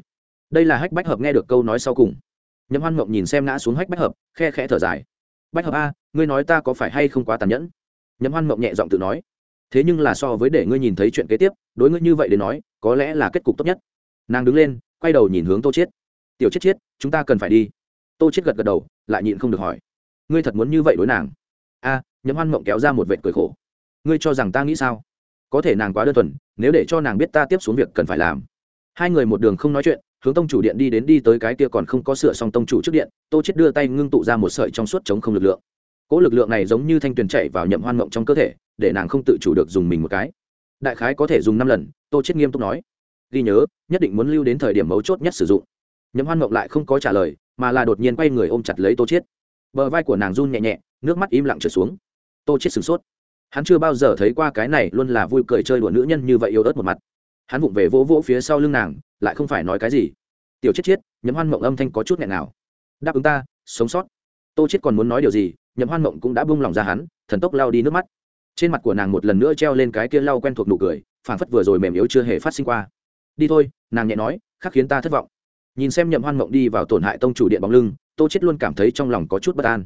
Đây là hách bách hợp nghe được câu nói sau cùng. Nhậm hoan mộng nhìn xem ngã xuống hách bách hợp khe khẽ thở dài. Bách hợp a ngươi nói ta có phải hay không quá tàn nhẫn? Nhậm hoan mộng nhẹ giọng tự nói. Thế nhưng là so với để ngươi nhìn thấy chuyện kế tiếp đối ngươi như vậy để nói có lẽ là kết cục tốt nhất. Nàng đứng lên quay đầu nhìn hướng tô chiết. Tiểu chiết chiết chúng ta cần phải đi. Tô chiết gật gật đầu lại nhịn không được hỏi. Ngươi thật muốn như vậy đối nàng? A à, nhậm hoan mộng kéo ra một vệt cười khổ. Ngươi cho rằng ta nghĩ sao? Có thể nàng quá đơn thuần nếu để cho nàng biết ta tiếp xuống việc cần phải làm hai người một đường không nói chuyện, hướng tông chủ điện đi đến đi tới cái kia còn không có sửa xong tông chủ trước điện, tô chết đưa tay ngưng tụ ra một sợi trong suốt chống không lực lượng. Cỗ lực lượng này giống như thanh tuyền chạy vào nhậm hoan mộng trong cơ thể, để nàng không tự chủ được dùng mình một cái. Đại khái có thể dùng năm lần, tô chết nghiêm túc nói. Ghi nhớ, nhất định muốn lưu đến thời điểm mấu chốt nhất sử dụng. Nhậm hoan mộng lại không có trả lời, mà là đột nhiên quay người ôm chặt lấy tô chết bờ vai của nàng run nhẹ nhẹ, nước mắt im lặng trở xuống. Tô chết sửng sốt. Hắn chưa bao giờ thấy qua cái này luôn là vui cười chơi đùa nữ nhân như vậy yêu ớt một mặt hắn vụng về vỗ vỗ phía sau lưng nàng, lại không phải nói cái gì. Tiểu chết chết nhấm hoan mộng âm thanh có chút nghẹn nào. Đáp ứng ta, sống sót. Tô chết còn muốn nói điều gì nhấm hoan mộng cũng đã buông lòng ra hắn, thần tốc lao đi nước mắt. Trên mặt của nàng một lần nữa treo lên cái kia lau quen thuộc nụ cười, phảng phất vừa rồi mềm yếu chưa hề phát sinh qua. Đi thôi, nàng nhẹ nói, khắc khiến ta thất vọng. Nhìn xem nhậm hoan mộng đi vào tổn hại tông chủ điện bóng lưng, tô chết luôn cảm thấy trong lòng có chút bất an.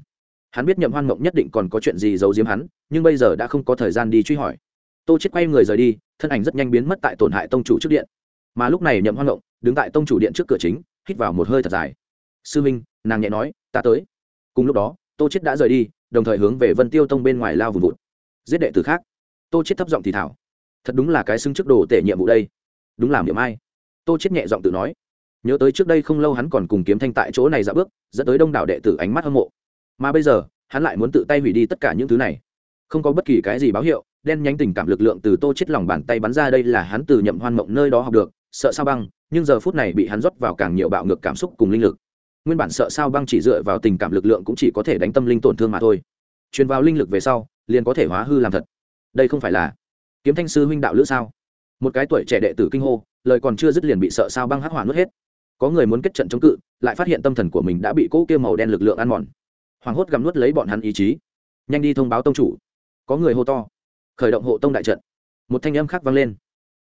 Hắn biết nhậm hoan mộng nhất định còn có chuyện gì giấu giếm hắn, nhưng bây giờ đã không có thời gian đi truy hỏi tô chết quay người rời đi, thân ảnh rất nhanh biến mất tại tổn hại tông chủ trước điện. Mà lúc này nhậm hoan động đứng tại tông chủ điện trước cửa chính, hít vào một hơi thật dài. Sư minh, nàng nhẹ nói, ta tới. Cùng lúc đó, tô chết đã rời đi, đồng thời hướng về vân tiêu tông bên ngoài lao vùng vụt. Giết đệ tử khác. Tô chết thấp giọng thì thảo thật đúng là cái xưng trước đồ tể nhiệm vụ đây. Đúng làm điểm ai? Tô chết nhẹ giọng tự nói. Nhớ tới trước đây không lâu hắn còn cùng kiếm thanh tại chỗ này dạo bước, dẫn tới đông đảo đệ tử ánh mắt hâm mộ. Mà bây giờ, hắn lại muốn tự tay hủy đi tất cả những thứ này. Không có bất kỳ cái gì báo hiệu đen nhánh tình cảm lực lượng từ tô chết lòng bàn tay bắn ra, đây là hắn từ nhậm hoan mộng nơi đó học được, sợ sao băng, nhưng giờ phút này bị hắn rót vào càng nhiều bạo ngược cảm xúc cùng linh lực. Nguyên bản sợ sao băng chỉ dựa vào tình cảm lực lượng cũng chỉ có thể đánh tâm linh tổn thương mà thôi. Truyền vào linh lực về sau, liền có thể hóa hư làm thật. Đây không phải là kiếm thanh sư huynh đạo lữ sao? Một cái tuổi trẻ đệ tử kinh hô, lời còn chưa dứt liền bị sợ sao băng hắc hỏa nuốt hết. Có người muốn kết trận chống cự, lại phát hiện tâm thần của mình đã bị cỗ kia màu đen lực lượng ăn mòn. Hoàng hốt gầm nuốt lấy bọn hắn ý chí. Nhanh đi thông báo tông chủ. Có người hô to khởi động hộ tông đại trận. Một thanh âm khác vang lên.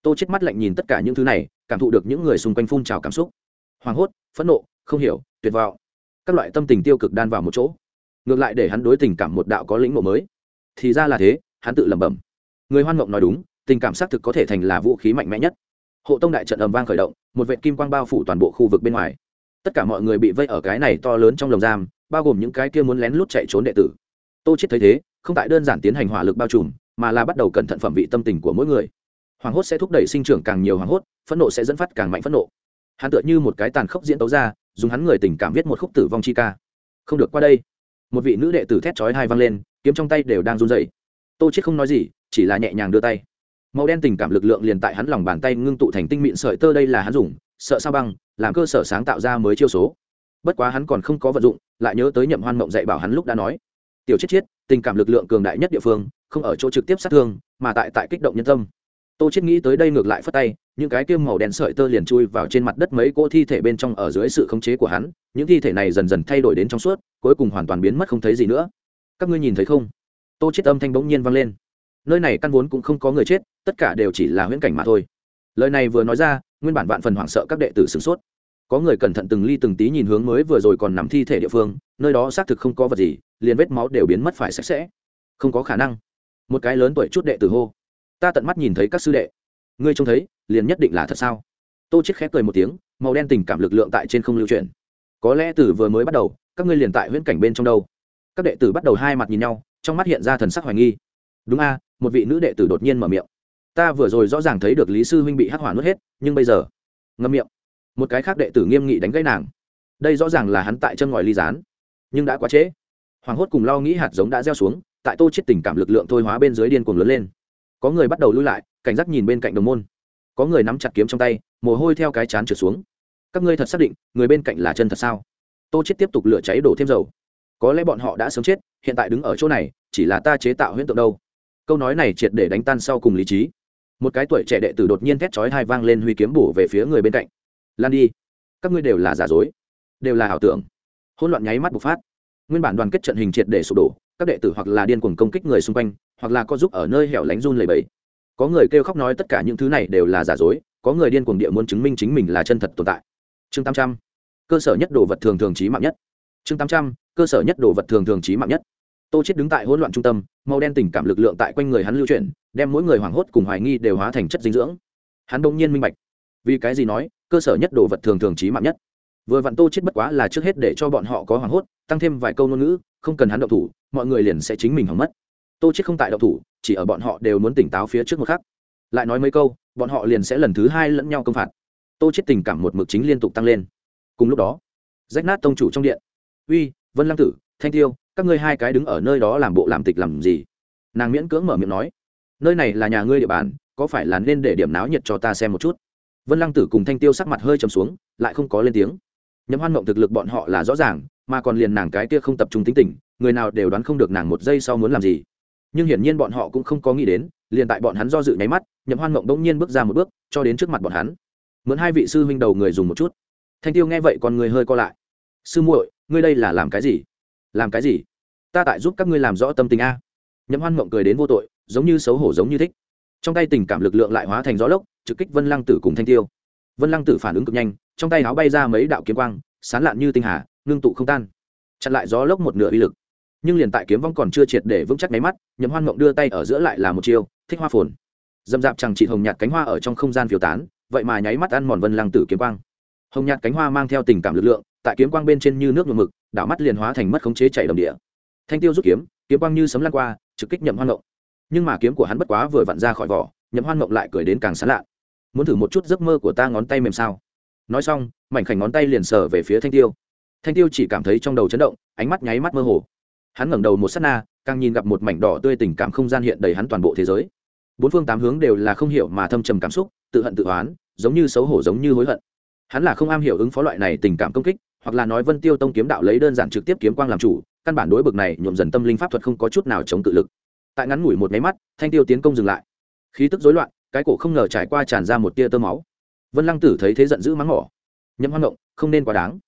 Tô chết mắt lạnh nhìn tất cả những thứ này, cảm thụ được những người xung quanh phun trào cảm xúc. Hoảng hốt, phẫn nộ, không hiểu, tuyệt vọng. Các loại tâm tình tiêu cực đan vào một chỗ. Ngược lại để hắn đối tình cảm một đạo có lĩnh ngộ mới. Thì ra là thế, hắn tự lẩm bẩm. Người hoan mộng nói đúng, tình cảm xác thực có thể thành là vũ khí mạnh mẽ nhất. Hộ tông đại trận ầm vang khởi động, một vệ kim quang bao phủ toàn bộ khu vực bên ngoài. Tất cả mọi người bị vây ở cái này to lớn trong lồng giam, bao gồm những cái kia muốn lén lút chạy trốn đệ tử. Tô chết thấy thế, không tại đơn giản tiến hành hỏa lực bao trùm mà là bắt đầu cẩn thận phẩm vị tâm tình của mỗi người. Hoàng hốt sẽ thúc đẩy sinh trưởng càng nhiều hoàng hốt, phẫn nộ sẽ dẫn phát càng mạnh phẫn nộ. Hắn tựa như một cái tàn khốc diễn tấu ra, dùng hắn người tình cảm viết một khúc tử vong chi ca. Không được qua đây. Một vị nữ đệ tử thét chói hai vang lên, kiếm trong tay đều đang run rẩy. Tô chết không nói gì, chỉ là nhẹ nhàng đưa tay. Màu đen tình cảm lực lượng liền tại hắn lòng bàn tay ngưng tụ thành tinh mịn sợi tơ đây là hắn dùng, sợ sao băng, làm cơ sở sáng tạo ra mới chiêu số. Bất quá hắn còn không có vận dụng, lại nhớ tới nhậm hoan mộng dạy bảo hắn lúc đã nói. Tiểu chết chết tình cảm lực lượng cường đại nhất địa phương không ở chỗ trực tiếp sát thương, mà tại tại kích động nhân tâm. Tô chết nghĩ tới đây ngược lại phất tay, những cái kia màu đen sợi tơ liền chui vào trên mặt đất mấy cỗ thi thể bên trong ở dưới sự khống chế của hắn, những thi thể này dần dần thay đổi đến trong suốt, cuối cùng hoàn toàn biến mất không thấy gì nữa. Các ngươi nhìn thấy không? Tô chết âm thanh bỗng nhiên vang lên. Nơi này căn vốn cũng không có người chết, tất cả đều chỉ là huyễn cảnh mà thôi. Lời này vừa nói ra, nguyên bản vạn phần hoảng sợ các đệ tử sửng sốt. Có người cẩn thận từng ly từng tí nhìn hướng mới vừa rồi còn nằm thi thể địa phương, nơi đó xác thực không có vật gì, liền vết máu đều biến mất phải sạch sẽ. Không có khả năng một cái lớn tuổi chút đệ tử hô. Ta tận mắt nhìn thấy các sư đệ. Ngươi trông thấy, liền nhất định là thật sao? Tô chết khép cười một tiếng, màu đen tình cảm lực lượng tại trên không lưu truyền có lẽ từ vừa mới bắt đầu, các ngươi liền tại huyễn cảnh bên trong đâu. Các đệ tử bắt đầu hai mặt nhìn nhau, trong mắt hiện ra thần sắc hoài nghi. Đúng a, một vị nữ đệ tử đột nhiên mở miệng. Ta vừa rồi rõ ràng thấy được lý sư huynh bị hắc hỏa nuốt hết, nhưng bây giờ, ngâm miệng. Một cái khác đệ tử nghiêm nghị đánh gãy nàng. Đây rõ ràng là hắn tại chân ngòi ly gián. Nhưng đã quá trễ. Hoàng hốt cùng lo nghĩ hạt giống đã gieo xuống tại tô chết tình cảm lực lượng thôi hóa bên dưới điên cuồng lớn lên. Có người bắt đầu lui lại, cảnh giác nhìn bên cạnh đồng môn. Có người nắm chặt kiếm trong tay, mồ hôi theo cái chán trượt xuống. Các ngươi thật xác định, người bên cạnh là chân thật sao? Tô chết tiếp tục lửa cháy đổ thêm dầu. Có lẽ bọn họ đã sớm chết, hiện tại đứng ở chỗ này, chỉ là ta chế tạo huyễn tượng đâu. Câu nói này triệt để đánh tan sau cùng lý trí. Một cái tuổi trẻ đệ tử đột nhiên thét chói hai vang lên huy kiếm bổ về phía người bên cạnh. Lan đi, các ngươi đều là giả dối, đều là ảo tưởng. Hỗn loạn nháy mắt bộc phát. Nguyên bản đoàn kết trận hình triệt để sụp đổ các đệ tử hoặc là điên cuồng công kích người xung quanh, hoặc là có giúp ở nơi hẻo lánh run lầy bẫy có người kêu khóc nói tất cả những thứ này đều là giả dối, có người điên cuồng địa muốn chứng minh chính mình là chân thật tồn tại. Chương tám trăm, cơ sở nhất đồ vật thường thường trí mạng nhất. Chương tám trăm, cơ sở nhất đồ vật thường thường trí mạng nhất. Tô chết đứng tại hỗn loạn trung tâm, màu đen tình cảm lực lượng tại quanh người hắn lưu chuyển, đem mỗi người hoảng hốt cùng hoài nghi đều hóa thành chất dinh dưỡng. Hắn đông nhiên minh bạch, vì cái gì nói, cơ sở nhất đồ vật thường thường trí mạng nhất? Vừa vặn tô chết bất quá là trước hết để cho bọn họ có hoảng hốt, tăng thêm vài câu ngôn ngữ, không cần hắn động thủ, mọi người liền sẽ chính mình hỏng mất. Tô chết không tại động thủ, chỉ ở bọn họ đều muốn tỉnh táo phía trước một khắc. Lại nói mấy câu, bọn họ liền sẽ lần thứ hai lẫn nhau công phạt. Tô chết tình cảm một mực chính liên tục tăng lên. Cùng lúc đó, rách nát tông chủ trong điện. Uy, vân lăng tử, thanh tiêu, các ngươi hai cái đứng ở nơi đó làm bộ làm tịch làm gì? Nàng miễn cưỡng mở miệng nói. Nơi này là nhà ngươi địa bàn, có phải là nên để điểm náo nhiệt cho ta xem một chút? Vân lăng tử cùng thanh tiêu sắc mặt hơi trầm xuống, lại không có lên tiếng nhấm hoan mộng thực lực bọn họ là rõ ràng, mà còn liền nàng cái kia không tập trung tính tình, người nào đều đoán không được nàng một giây sau muốn làm gì. Nhưng hiển nhiên bọn họ cũng không có nghĩ đến, liền tại bọn hắn do dự nháy mắt nhậm hoan mộng đông nhiên bước ra một bước, cho đến trước mặt bọn hắn. Mượn hai vị sư huynh đầu người dùng một chút. Thanh tiêu nghe vậy còn người hơi co lại. Sư muội, ngươi đây là làm cái gì? Làm cái gì? Ta tại giúp các ngươi làm rõ tâm tình a. Nhậm hoan mộng cười đến vô tội, giống như xấu hổ giống như thích. Trong tay tình cảm lực lượng lại hóa thành gió lốc, trực kích vân lăng tử cùng thanh tiêu vân lăng tử phản ứng cực nhanh, trong tay áo bay ra mấy đạo kiếm quang, sán lạn như tinh hà, ngưng tụ không tan. Chặn lại gió lốc một nửa uy lực. Nhưng liền tại kiếm vong còn chưa triệt để vững chắc máy mắt, nhậm hoan mộng đưa tay ở giữa lại là một chiêu, thích hoa phồn. Dầm dạp chẳng chị hồng nhạt cánh hoa ở trong không gian phiêu tán, vậy mà nháy mắt ăn mòn vân lăng tử kiếm quang. Hồng nhạt cánh hoa mang theo tình cảm lực lượng, tại kiếm quang bên trên như nước nhuộm mực, đảo mắt liền hóa thành mất khống chế chảy đồng địa. Thanh tiêu rút kiếm kiếm quang như sấm lan qua, trực kích nhậm hoan mộng. Nhưng mà kiếm của hắn bất quá vừa vặn ra khỏi vỏ, nhậm hoan mộng lại cười đến càng sán lạ muốn thử một chút giấc mơ của ta ngón tay mềm sao? Nói xong, mảnh khảnh ngón tay liền sờ về phía thanh tiêu. Thanh tiêu chỉ cảm thấy trong đầu chấn động, ánh mắt nháy mắt mơ hồ. Hắn ngẩng đầu một s á t na, càng nhìn gặp một mảnh đỏ tươi tình cảm không gian hiện đầy hắn toàn bộ thế giới. Bốn phương tám hướng đều là không hiểu mà thâm trầm cảm xúc, tự hận tự oán, giống như xấu hổ giống như hối hận. Hắn là không am hiểu ứng phó loại này tình cảm công kích, hoặc là nói vân tiêu tông kiếm đạo lấy đơn giản trực tiếp kiếm quang làm chủ, căn bản đối bực này nhuộm dần tâm linh pháp thuật không có chút nào chống tự lực. Tại ngắn ngủi một máy mắt, thanh tiêu tiến công dừng lại. Khí tức rối loạn cái cổ không ngờ trải qua tràn ra một tia tơ máu. Vân lăng tử thấy thế giận dữ mắng mỏ. Nhậm hoan mộng không nên quá đáng.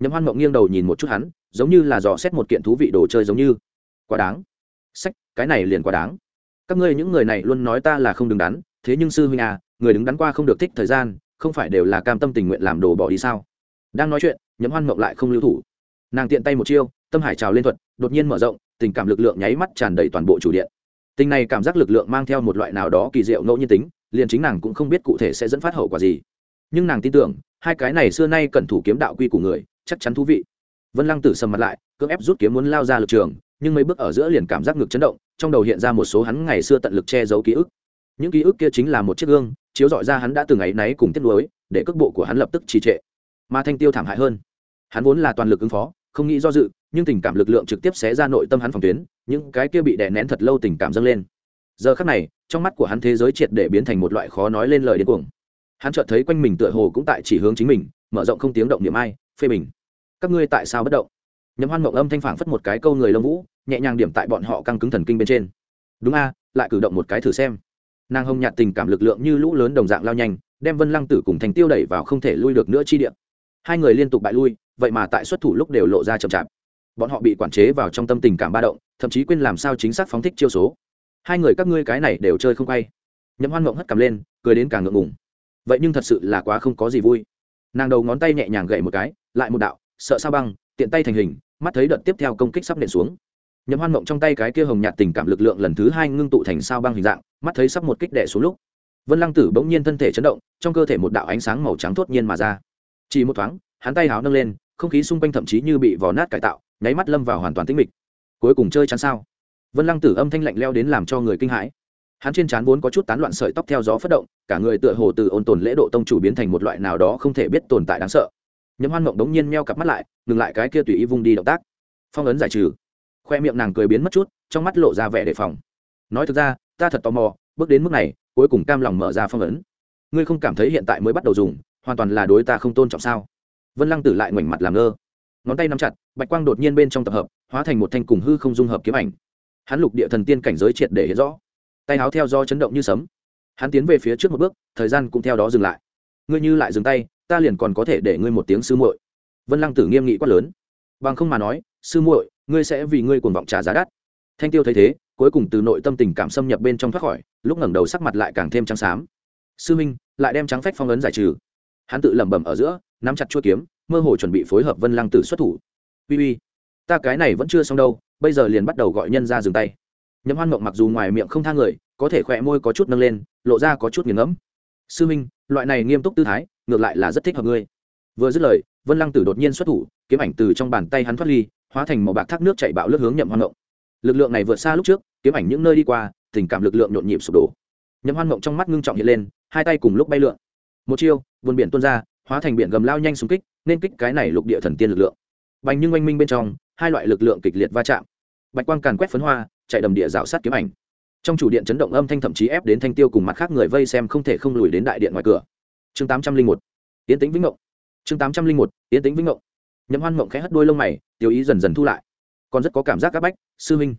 Nhậm hoan mộng nghiêng đầu nhìn một chút hắn, giống như là dò xét một kiện thú vị đồ chơi giống như. Quá đáng. Sách, cái này liền quá đáng. Các ngươi những người này luôn nói ta là không đứng đắn, thế nhưng sư huynh à người đứng đắn qua không được thích thời gian, không phải đều là cam tâm tình nguyện làm đồ bỏ đi sao? Đang nói chuyện nhấm hoan mộng lại không lưu thủ. Nàng tiện tay một chiêu, tâm hải trào lên thuật, đột nhiên mở rộng, tình cảm lực lượng nháy mắt tràn đầy toàn bộ chủ điện tình này cảm giác lực lượng mang theo một loại nào đó kỳ diệu ngẫu nhiên tính, liền chính nàng cũng không biết cụ thể sẽ dẫn phát hậu quả gì. Nhưng nàng tin tưởng, hai cái này xưa nay cẩn thủ kiếm đạo quy của người, chắc chắn thú vị. Vân lăng tử sầm mặt lại, cưỡng ép rút kiếm muốn lao ra lực trường, nhưng mấy bước ở giữa liền cảm giác ngực chấn động, trong đầu hiện ra một số hắn ngày xưa tận lực che giấu ký ức. Những ký ức kia chính là một chiếc gương, chiếu dọi ra hắn đã từng ấy náy cùng tiết lối để cước bộ của hắn lập tức trì trệ. Mà thanh tiêu thảm hại hơn. Hắn vốn là toàn lực ứng phó, không nghĩ do dự nhưng tình cảm lực lượng trực tiếp xé ra nội tâm hắn phòng tuyến, những cái kia bị đè nén thật lâu tình cảm dâng lên. Giờ khắc này, trong mắt của hắn thế giới triệt để biến thành một loại khó nói lên lời đến cuồng. Hắn chợt thấy quanh mình tựa hồ cũng tại chỉ hướng chính mình, mở rộng không tiếng động niệm ai, phê bình. Các ngươi tại sao bất động? Nhấm hoan mộng âm thanh phản phất một cái câu người lông vũ, nhẹ nhàng điểm tại bọn họ căng cứng thần kinh bên trên. Đúng a, lại cử động một cái thử xem. Nàng hồng nhạt tình cảm lực lượng như lũ lớn đồng dạng lao nhanh, đem vân lăng tử cùng thành tiêu đẩy vào không thể lui được nữa chi điện hai người liên tục bại lui, vậy mà tại xuất thủ lúc đều lộ ra chậm chạp bọn họ bị quản chế vào trong tâm tình cảm ba động, thậm chí quên làm sao chính xác phóng thích chiêu số. Hai người các ngươi cái này đều chơi không quay. Nhậm hoan mộng hất cầm lên, cười đến càng ngượng ngùng. Vậy nhưng thật sự là quá không có gì vui. Nàng đầu ngón tay nhẹ nhàng gậy một cái, lại một đạo, sợ sao băng, tiện tay thành hình, mắt thấy đợt tiếp theo công kích sắp nện xuống. Nhậm hoan mộng trong tay cái kia hồng nhạt tình cảm lực lượng lần thứ hai ngưng tụ thành sao băng hình dạng, mắt thấy sắp một kích đẻ xuống lúc. Vân lăng tử bỗng nhiên thân thể chấn động, trong cơ thể một đạo ánh sáng màu trắng thốt nhiên mà ra. Chỉ một thoáng, hắn tay háo nâng lên, không khí xung quanh thậm chí như bị vò nát cải tạo nháy mắt lâm vào hoàn toàn tĩnh mịch. Cuối cùng chơi chắn sao? Vân lăng tử âm thanh lạnh leo đến làm cho người kinh hãi. Hắn trên trán vốn có chút tán loạn sợi tóc theo gió phất động, cả người tựa hồ từ ôn tồn lễ độ tông chủ biến thành một loại nào đó không thể biết tồn tại đáng sợ. Nhấm hoan mộng đống nhiên meo cặp mắt lại, ngừng lại cái kia tùy ý vung đi động tác. Phong ấn giải trừ. Khoe miệng nàng cười biến mất chút, trong mắt lộ ra vẻ đề phòng. Nói thực ra, ta thật tò mò, bước đến mức này, cuối cùng cam lòng mở ra phong ấn. Ngươi không cảm thấy hiện tại mới bắt đầu dùng, hoàn toàn là đối ta không tôn trọng sao? Vân lăng tử lại ngoảnh mặt làm ngơ ngón tay nắm chặt, bạch quang đột nhiên bên trong tập hợp, hóa thành một thanh cùng hư không dung hợp kiếm ảnh. Hắn lục địa thần tiên cảnh giới triệt để hiện rõ. Tay áo theo do chấn động như sấm. Hắn tiến về phía trước một bước, thời gian cũng theo đó dừng lại. Ngươi như lại dừng tay, ta liền còn có thể để ngươi một tiếng sư muội. Vân lăng tử nghiêm nghị quát lớn. Bằng không mà nói, sư muội, ngươi sẽ vì ngươi cuồng vọng trả giá đắt. Thanh tiêu thấy thế, cuối cùng từ nội tâm tình cảm xâm nhập bên trong thoát khỏi, lúc ngẩng đầu sắc mặt lại càng thêm trắng xám. Sư minh, lại đem trắng phách phong ấn giải trừ. Hắn tự lẩm bẩm ở giữa, nắm chặt chuôi kiếm mơ hồ chuẩn bị phối hợp vân lăng tử xuất thủ. Uy uy, ta cái này vẫn chưa xong đâu, bây giờ liền bắt đầu gọi nhân ra dừng tay. Nhậm hoan mộng mặc dù ngoài miệng không tha người, có thể khỏe môi có chút nâng lên, lộ ra có chút nghiền ngẫm. Sư minh, loại này nghiêm túc tư thái, ngược lại là rất thích hợp ngươi. Vừa dứt lời, vân lăng tử đột nhiên xuất thủ, kiếm ảnh từ trong bàn tay hắn thoát ly, hóa thành màu bạc thác nước chạy bạo lướt hướng nhậm hoan mộng. Lực lượng này vượt xa lúc trước, kiếm ảnh những nơi đi qua, tình cảm lực lượng nhộn nhịp sụp đổ. Nhậm hoan mộng trong mắt ngưng trọng hiện lên, hai tay cùng lúc bay lượn. Một chiêu, vườn biển tuôn ra hóa thành biển gầm lao nhanh xung kích, nên kích cái này lục địa thần tiên lực lượng. Bành nhưng oanh minh bên trong, hai loại lực lượng kịch liệt va chạm. Bạch quang càn quét phấn hoa, chạy đầm địa rào sát kiếm ảnh. Trong chủ điện chấn động âm thanh thậm chí ép đến thanh tiêu cùng mặt khác người vây xem không thể không lùi đến đại điện ngoài cửa. Chương tám trăm linh một tiến tính vĩnh mộng chương tám trăm linh một tiến tính vĩnh mộng nhậm hoan mộng khẽ hất đôi lông mày tiêu ý dần dần thu lại. Còn rất có cảm giác áp bách, sư huynh.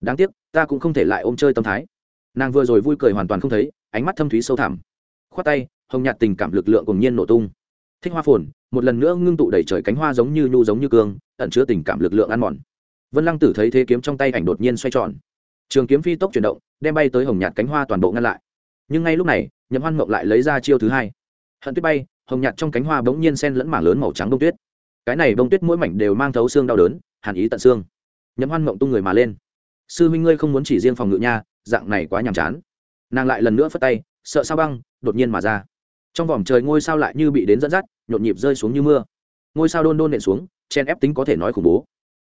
Đáng tiếc, ta cũng không thể lại ôm chơi tâm thái. Nàng vừa rồi vui cười hoàn toàn không thấy, ánh mắt thâm thúy sâu thẳm. Khoát tay, hồng nhạt tình cảm lực lượng cùng nhiên nổ tung thích hoa phồn, một lần nữa ngưng tụ đầy trời cánh hoa giống như nhu giống như cương, ẩn chứa tình cảm lực lượng ăn mòn. Vân lăng tử thấy thế kiếm trong tay ảnh đột nhiên xoay tròn. Trường kiếm phi tốc chuyển động, đem bay tới hồng nhạt cánh hoa toàn bộ ngăn lại. Nhưng ngay lúc này, nhậm hoan mộng lại lấy ra chiêu thứ hai. Hận tuyết bay, hồng nhạt trong cánh hoa bỗng nhiên sen lẫn mảng lớn màu trắng đông tuyết. Cái này bông tuyết mỗi mảnh đều mang thấu xương đau đớn, hàn ý tận xương. Nhậm hoan mộng tung người mà lên. Sư huynh ngươi không muốn chỉ riêng phòng ngự nha, dạng này quá nhàm chán. Nàng lại lần nữa phất tay, sợ sao băng, đột nhiên mà ra trong vòng trời ngôi sao lại như bị đến dẫn dắt, nhộn nhịp rơi xuống như mưa. Ngôi sao đôn đôn nện xuống, chen ép tính có thể nói khủng bố.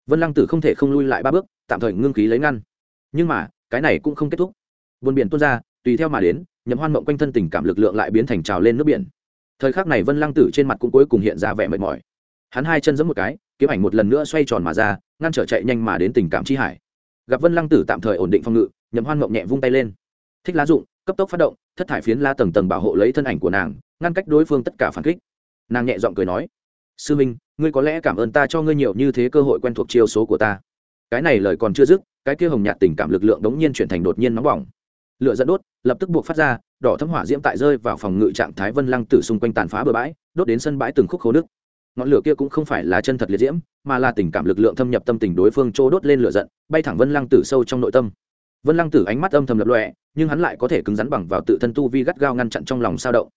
Vân lăng tử không thể không lui lại ba bước, tạm thời ngưng khí lấy ngăn. Nhưng mà, cái này cũng không kết thúc. Vườn biển tuôn ra, tùy theo mà đến, nhậm hoan mộng quanh thân tình cảm lực lượng lại biến thành trào lên nước biển. Thời khắc này vân lăng tử trên mặt cũng cuối cùng hiện ra vẻ mệt mỏi. Hắn hai chân giẫm một cái, kiếm ảnh một lần nữa xoay tròn mà ra, ngăn trở chạy nhanh mà đến tình cảm chi hải. Gặp vân lăng tử tạm thời ổn định phong ngự, nhậm hoan mộng nhẹ vung tay lên. Thích lá dụng, cấp tốc phát động thất thải phiến la tầng tầng bảo hộ lấy thân ảnh của nàng, ngăn cách đối phương tất cả phản kích. Nàng nhẹ giọng cười nói, sư minh, ngươi có lẽ cảm ơn ta cho ngươi nhiều như thế cơ hội quen thuộc chiêu số của ta. Cái này lời còn chưa dứt, cái kia hồng nhạt tình cảm lực lượng đống nhiên chuyển thành đột nhiên nóng bỏng. Lửa dẫn đốt lập tức buộc phát ra, đỏ thấm hỏa diễm tại rơi vào phòng ngự trạng thái vân lăng tử xung quanh tàn phá bờ bãi, đốt đến sân bãi từng khúc khô nước ngọn lửa kia cũng không phải là chân thật liệt diễm, mà là tình cảm lực lượng thâm nhập tâm tình đối phương trô đốt lên lửa giận, bay thẳng vân lăng tử sâu trong nội tâm. Vân lăng tử ánh mắt âm thầm lập lọe nhưng hắn lại có thể cứng rắn bằng vào tự thân tu vi gắt gao ngăn chặn trong lòng sao động.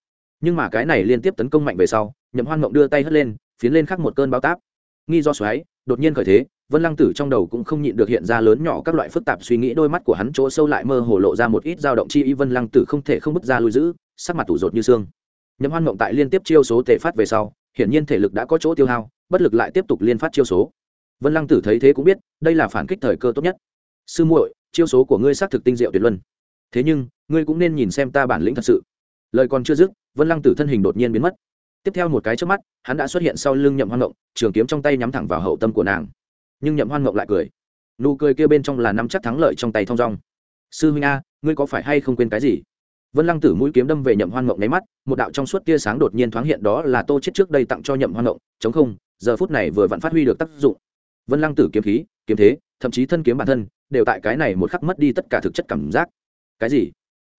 Nhưng mà cái này liên tiếp tấn công mạnh về sau, nhậm hoan mộng đưa tay hất lên, phiến lên khắc một cơn bao táp. Nghi do xoáy, đột nhiên khởi thế, vân lăng tử trong đầu cũng không nhịn được hiện ra lớn nhỏ các loại phức tạp suy nghĩ, đôi mắt của hắn chỗ sâu lại mơ hồ lộ ra một ít dao động chi ý, vân lăng tử không thể không bước ra lui giữ, sắc mặt tủ rột như xương. Nhậm hoan mộng tại liên tiếp chiêu số tề phát về sau, hiển nhiên thể lực đã có chỗ tiêu hao, bất lực lại tiếp tục liên phát chiêu số. Vân lăng tử thấy thế cũng biết, đây là phản kích thời cơ tốt nhất. Sư muội, chiêu số của ngươi xác thực tinh diệu tuyệt luân thế nhưng, ngươi cũng nên nhìn xem ta bản lĩnh thật sự. Lời còn chưa dứt, vân lăng tử thân hình đột nhiên biến mất. Tiếp theo một cái trước mắt, hắn đã xuất hiện sau lưng nhậm hoan ngộng, trường kiếm trong tay nhắm thẳng vào hậu tâm của nàng. Nhưng nhậm hoan ngộng lại cười. Nụ cười kia bên trong là nắm chắc thắng lợi trong tay thong dong. Sư huynh a, ngươi có phải hay không quên cái gì? Vân lăng tử mũi kiếm đâm về nhậm hoan ngộng nháy mắt, một đạo trong suốt tia sáng đột nhiên thoáng hiện đó là tô chết trước đây tặng cho nhậm hoan ngộng, chống không, giờ phút này vừa vặn phát huy được tác dụng. Vân lăng tử kiếm khí, kiếm thế, thậm chí thân kiếm bản thân, đều tại cái này một khắc mất đi tất cả thực chất cảm giác cái gì?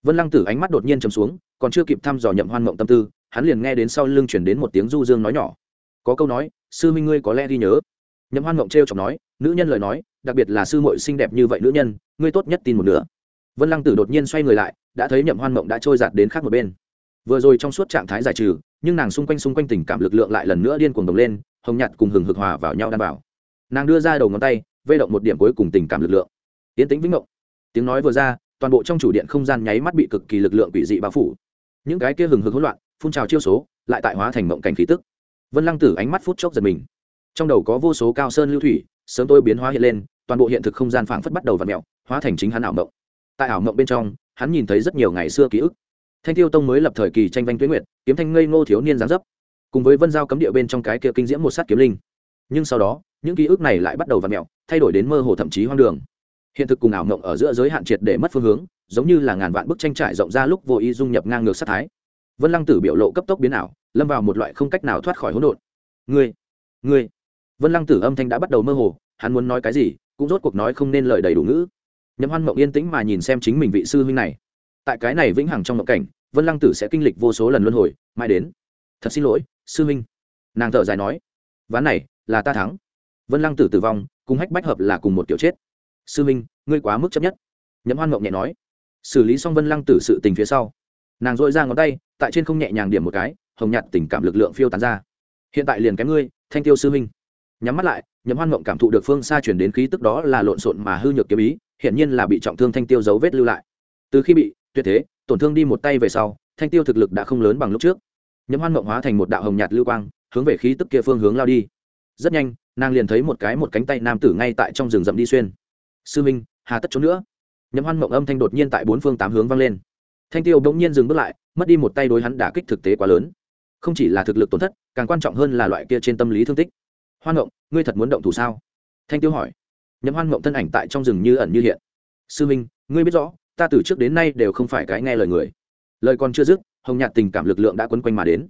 Vân lăng tử ánh mắt đột nhiên chầm xuống, còn chưa kịp thăm dò nhậm hoan mộng tâm tư, hắn liền nghe đến sau lưng chuyển đến một tiếng du dương nói nhỏ. Có câu nói, sư minh ngươi có lẽ đi nhớ. Nhậm hoan mộng t r e o chọc nói, nữ nhân lời nói, đặc biệt là sư mội xinh đẹp như vậy nữ nhân, ngươi tốt nhất tin một nửa. Vân lăng tử đột nhiên xoay người lại, đã thấy nhậm hoan mộng đã trôi giạt đến khác một bên. Vừa rồi trong suốt trạng thái giải trừ, nhưng nàng xung quanh xung quanh tình cảm lực lượng lại lần nữa điên cuồng đồng lên, hồng nhạt cùng hừng hực hòa vào nhau đảm bảo nàng đưa ra đầu ngón tay, vây động một điểm cuối cùng tình cảm lực lượng. Tiến tính vĩnh mộng tiếng nói vừa ra toàn bộ trong chủ điện không gian nháy mắt bị cực kỳ lực lượng quỷ dị bao phủ. Những cái kia hừng hực hỗn loạn, phun trào chiêu số, lại tại hóa thành mộng cảnh khí tức. Vân lăng tử ánh mắt phút chốc giật mình. Trong đầu có vô số cao sơn lưu thủy, sớm tôi biến hóa hiện lên, toàn bộ hiện thực không gian phảng phất bắt đầu v ặ mẹo hóa thành chính hắn ảo mộng. Tại ảo mộng bên trong, hắn nhìn thấy rất nhiều ngày xưa ký ức. Thanh tiêu tông mới lập thời kỳ tranh vanh tuyến nguyệt, kiếm thanh ngây ngô thiếu niên giáng dấp, cùng với vân giao cấm địa bên trong cái kia kinh diễm một sát kiếm linh. Nhưng sau đó, những ký ức này lại bắt đầu và mẹo thay đổi đến mơ hồ thậm chí hoang đường hiện thực cùng ảo mộng ở giữa giới hạn triệt để mất phương hướng, giống như là ngàn vạn bức tranh trải rộng ra lúc vô ý dung nhập ngang ngược sát thái. Vân lăng tử biểu lộ cấp tốc biến ảo, lâm vào một loại không cách nào thoát khỏi hỗn độn. Ngươi ngươi. Vân lăng tử âm thanh đã bắt đầu mơ hồ, hắn muốn nói cái gì, cũng rốt cuộc nói không nên lời đầy đủ ngữ. Nhậm hoan mộng yên tĩnh mà nhìn xem chính mình vị sư huynh này. Tại cái này vĩnh hằng trong mộng cảnh, vân lăng tử sẽ kinh lịch vô số lần luân hồi Mai đến. Thật xin lỗi, sư huynh. Nàng thở dài nói. Ván này, là ta thắng. Vân lăng tử tử vong, cùng hách bách hợp là cùng một kiểu chết sư Minh, ngươi quá mức chấp nhất. Nhậm hoan mộng nhẹ nói. Xử lý xong vân lăng tử sự tình phía sau nàng dội ra ngón tay tại trên không nhẹ nhàng điểm một cái hồng nhạt tình cảm lực lượng phiêu tán ra. Hiện tại liền kém ngươi thanh tiêu sư Minh. nhắm mắt lại nhậm hoan mộng cảm thụ được phương xa chuyển đến khí tức đó là lộn xộn mà hư nhược kiếm ý hiện nhiên là bị trọng thương thanh tiêu dấu vết lưu lại. Từ khi bị tuyệt thế tổn thương đi một tay về sau thanh tiêu thực lực đã không lớn bằng lúc trước. Nhậm hoan mộng hóa thành một đạo hồng nhạt lưu quang hướng về khí tức kia phương hướng lao đi. Rất nhanh nàng liền thấy một cái một cánh tay nam tử ngay tại trong rừng rậm đi xuyên sư minh, hà tất trốn nữa. Nhậm hoan mộng âm thanh đột nhiên tại bốn phương tám hướng vang lên. Thanh tiêu bỗng nhiên dừng bước lại, mất đi một tay đối hắn đả kích thực tế quá lớn. Không chỉ là thực lực tổn thất, càng quan trọng hơn là loại kia trên tâm lý thương tích. Hoan mộng, ngươi thật muốn động thủ sao? Thanh tiêu hỏi. Nhậm hoan mộng thân ảnh tại trong rừng như ẩn như hiện. Sư minh, ngươi biết rõ, ta từ trước đến nay đều không phải cái nghe lời người. Lời còn chưa dứt, hồng nhạt tình cảm lực lượng đã quấn quanh mà đến.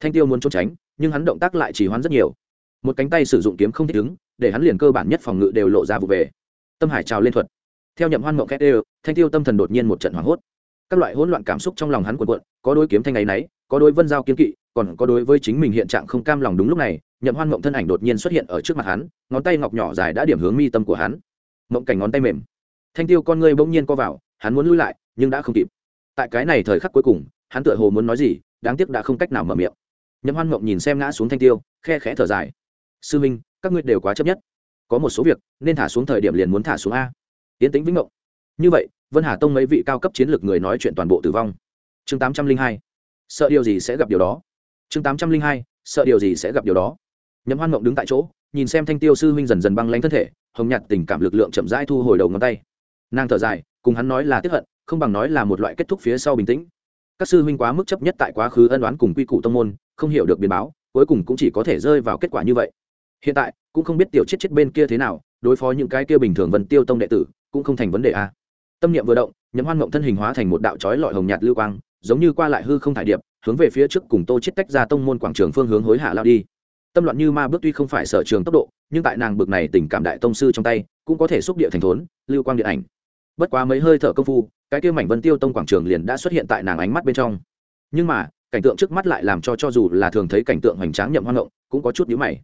Thanh tiêu muốn trốn tránh, nhưng hắn động tác lại chỉ hoán rất nhiều. Một cánh tay sử dụng kiếm không thích ứng, để hắn liền cơ bản nhất phòng ngự đều lộ ra vụ về tâm hải trào lên thuật. Theo nhậm hoan mộng két đều, thanh tiêu tâm thần đột nhiên một trận hoảng hốt. Các loại hỗn loạn cảm xúc trong lòng hắn cuộn cuộn, có đôi kiếm thanh ấy nấy có đôi vân giao kiếm kỵ, còn có đối với chính mình hiện trạng không cam lòng đúng lúc này, nhậm hoan mộng thân ảnh đột nhiên xuất hiện ở trước mặt hắn, ngón tay ngọc nhỏ dài đã điểm hướng mi tâm của hắn. Mộng cảnh ngón tay mềm. Thanh tiêu con ngươi bỗng nhiên co vào, hắn muốn lui lại, nhưng đã không kịp. Tại cái này thời khắc cuối cùng, hắn tựa hồ muốn nói gì, đáng tiếc đã không cách nào mở miệng. Nhậm hoan mộng nhìn xem ngã xuống thanh tiêu, khe khẽ thở dài. Sư minh, các ngươi đều quá chấp nhất có một số việc, nên thả xuống thời điểm liền muốn thả xuống a. Tiến tĩnh vĩnh mộng. Như vậy, vân hà tông mấy vị cao cấp chiến lược người nói chuyện toàn bộ tử vong. Chương tám trăm linh hai. Sợ điều gì sẽ gặp điều đó. Chương tám trăm linh hai. Sợ điều gì sẽ gặp điều đó. Nhấm hoan mộng đứng tại chỗ, nhìn xem thanh tiêu sư huynh dần dần băng lánh thân thể, hồng nhạt tình cảm lực lượng chậm rãi thu hồi đầu ngón tay. Nàng thở dài, cùng hắn nói là tiếp hận, không bằng nói là một loại kết thúc phía sau bình tĩnh. Các sư huynh quá mức chấp nhất tại quá khứ ân đoán cùng quy củ tông môn, không hiểu được biến báo, cuối cùng cũng chỉ có thể rơi vào kết quả như vậy hiện tại, cũng không biết tiểu chết chết bên kia thế nào, đối phó những cái kia bình thường vân tiêu tông đệ tử, cũng không thành vấn đề a tâm niệm vừa động nhấm hoan mộng thân hình hóa thành một đạo trói lọi hồng nhạt lưu quang, giống như qua lại hư không thải điệp, hướng về phía trước cùng tô chết tách ra tông môn quảng trường phương hướng hối hạ lao đi. Tâm loạn như ma bước tuy không phải sở trường tốc độ, nhưng tại nàng bực này tình cảm đại tông sư trong tay, cũng có thể xúc địa thành thốn, lưu quang điện ảnh. Bất quá mấy hơi thở công phu, cái kia mảnh vân tiêu tông quảng trường liền đã xuất hiện tại nàng ánh mắt bên trong. Nhưng mà, cảnh tượng trước mắt lại làm cho cho dù là thường thấy cảnh tượng hoành tráng nhậm hoan ngộng, cũng có chút nhíu mày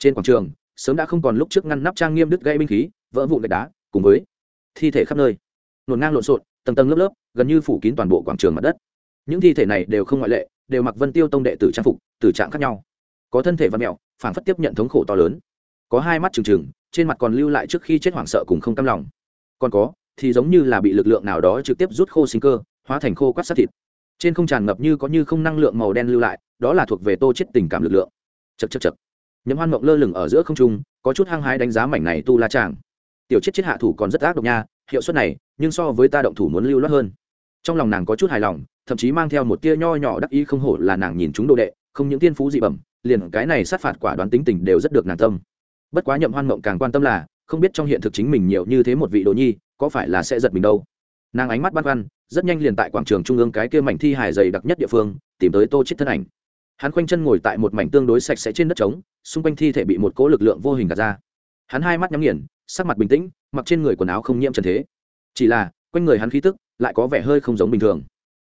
trên quảng trường, sớm đã không còn lúc trước ngăn nắp trang nghiêm đứt gây binh khí, vỡ vụn gạch đá, cùng với thi thể khắp nơi. Nổn ngang lộn xộn, tầng tầng lớp lớp, gần như phủ kín toàn bộ quảng trường mặt đất. Những thi thể này đều không ngoại lệ, đều mặc vân tiêu tông đệ tử trang phục tử trạng khác nhau. Có thân thể văn mẹo phản phất tiếp nhận thống khổ to lớn. Có hai mắt trừng trừng, trên mặt còn lưu lại trước khi chết hoảng sợ cùng không cam lòng. Còn có, thì giống như là bị lực lượng nào đó trực tiếp rút khô sinh cơ, hóa thành khô quát sát thịt. Trên không tràn ngập như có như không năng lượng màu đen lưu lại, đó là thuộc về tô chết tình cảm lực lượng. Chật chật chật nhấm hoan mộng lơ lửng ở giữa không trung, có chút hăng hái đánh giá mảnh này tu la tràng tiểu chết chết hạ thủ còn rất ác độc nha, hiệu suất này, nhưng so với ta động thủ muốn lưu loát hơn. Trong lòng nàng có chút hài lòng, thậm chí mang theo một tia nho nhỏ đắc ý không hổ là nàng nhìn chúng đồ đệ, không những tiên phú dị bẩm, liền cái này sát phạt quả đoán tính tình đều rất được nàng tâm. Bất quá nhậm hoan mộng càng quan tâm là, không biết trong hiện thực chính mình nhiều như thế một vị đồ nhi, có phải là sẽ giật mình đâu. Nàng ánh mắt băn khoăn, rất nhanh liền tại quảng trường trung ương cái kia mảnh thi hài dày đặc nhất địa phương, tìm tới tô chết thân ảnh hắn khoanh chân ngồi tại một mảnh tương đối sạch sẽ trên đất trống, xung quanh thi thể bị một cỗ lực lượng vô hình gạt ra. Hắn hai mắt nhắm nghiền, sắc mặt bình tĩnh, mặc trên người quần áo không nhiễm trần thế. Chỉ là, quanh người hắn khí tức lại có vẻ hơi không giống bình thường.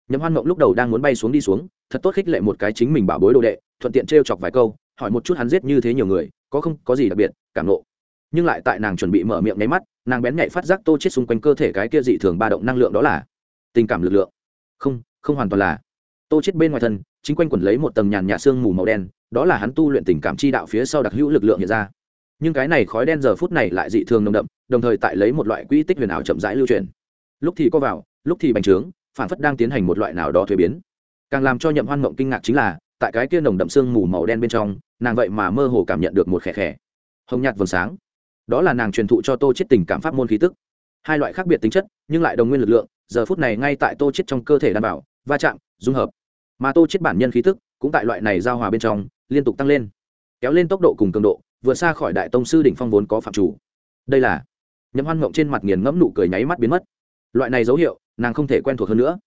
Nhậm hoan mộng lúc đầu đang muốn bay xuống đi xuống, thật tốt khích lệ một cái chính mình bảo bối đồ đệ, thuận tiện t chọc vài câu, hỏi một chút hắn giết như thế nhiều người, có không, có gì đặc biệt, cảm nộ. Nhưng lại tại nàng chuẩn bị mở miệng nháy mắt, nàng bén nhạy phát giác tô chết xung quanh cơ thể cái kia dị thường ba động năng lượng đó là tình cảm lực lượng. Không không hoàn toàn là tô chết bên ngoài thân, chính quanh quẩn lấy một tầng nhàn nhạt xương mù màu đen, đó là hắn tu luyện tình cảm chi đạo phía sau đặc hữu lực lượng hiện ra. Nhưng cái này khói đen giờ phút này lại dị thường nồng đậm, đồng thời tại lấy một loại quỹ tích huyền ảo chậm rãi lưu truyền. Lúc thì co vào, lúc thì bành trướng, phản phất đang tiến hành một loại nào đó thuế biến. Càng làm cho nhậm hoan mộng kinh ngạc chính là, tại cái kia nồng đậm xương mù màu đen bên trong, nàng vậy mà mơ hồ cảm nhận được một khẻ khẻ hồng nhạt vầng sáng. Đó là nàng truyền thụ cho tô chết tình cảm pháp môn khí tức. Hai loại khác biệt tính chất, nhưng lại đồng nguyên lực lượng, giờ phút này ngay tại tô chết trong cơ thể đảm bảo, va chạm, dung hợp mà tô chết bản nhân khí tức cũng tại loại này giao hòa bên trong liên tục tăng lên, kéo lên tốc độ cùng cường độ, vượt xa khỏi đại tông sư đỉnh phong vốn có phạm chủ. Đây là, nhậm hoan ngộng trên mặt nghiền ngẫm nụ cười nháy mắt biến mất. Loại này dấu hiệu, nàng không thể quen thuộc hơn nữa.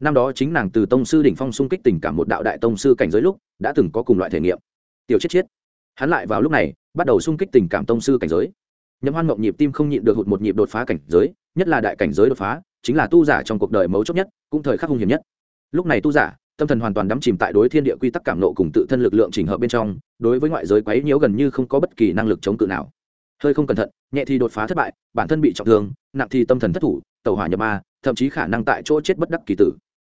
Năm đó chính nàng từ tông sư đỉnh phong xung kích tình cảm một đạo đại tông sư cảnh giới lúc, đã từng có cùng loại thể nghiệm. Tiểu chết chết. Hắn lại vào lúc này, bắt đầu xung kích tình cảm tông sư cảnh giới. Nhậm hoan mộng nhịp tim không nhịn được hụt một nhịp đột phá cảnh giới, nhất là đại cảnh giới đột phá, chính là tu giả trong cuộc đời mấu chốt nhất, cũng thời khắc hung hiểm nhất. Lúc này tu giả tâm thần hoàn toàn đắm chìm tại đối thiên địa quy tắc cảm nộ cùng tự thân lực lượng trình hợp bên trong, đối với ngoại giới quấy nhiễu gần như không có bất kỳ năng lực chống cự nào. Hơi không cẩn thận, nhẹ thì đột phá thất bại, bản thân bị trọng thương, nặng thì tâm thần thất thủ tàu hỏa nhập ma, thậm chí khả năng tại chỗ chết bất đắc kỳ tử.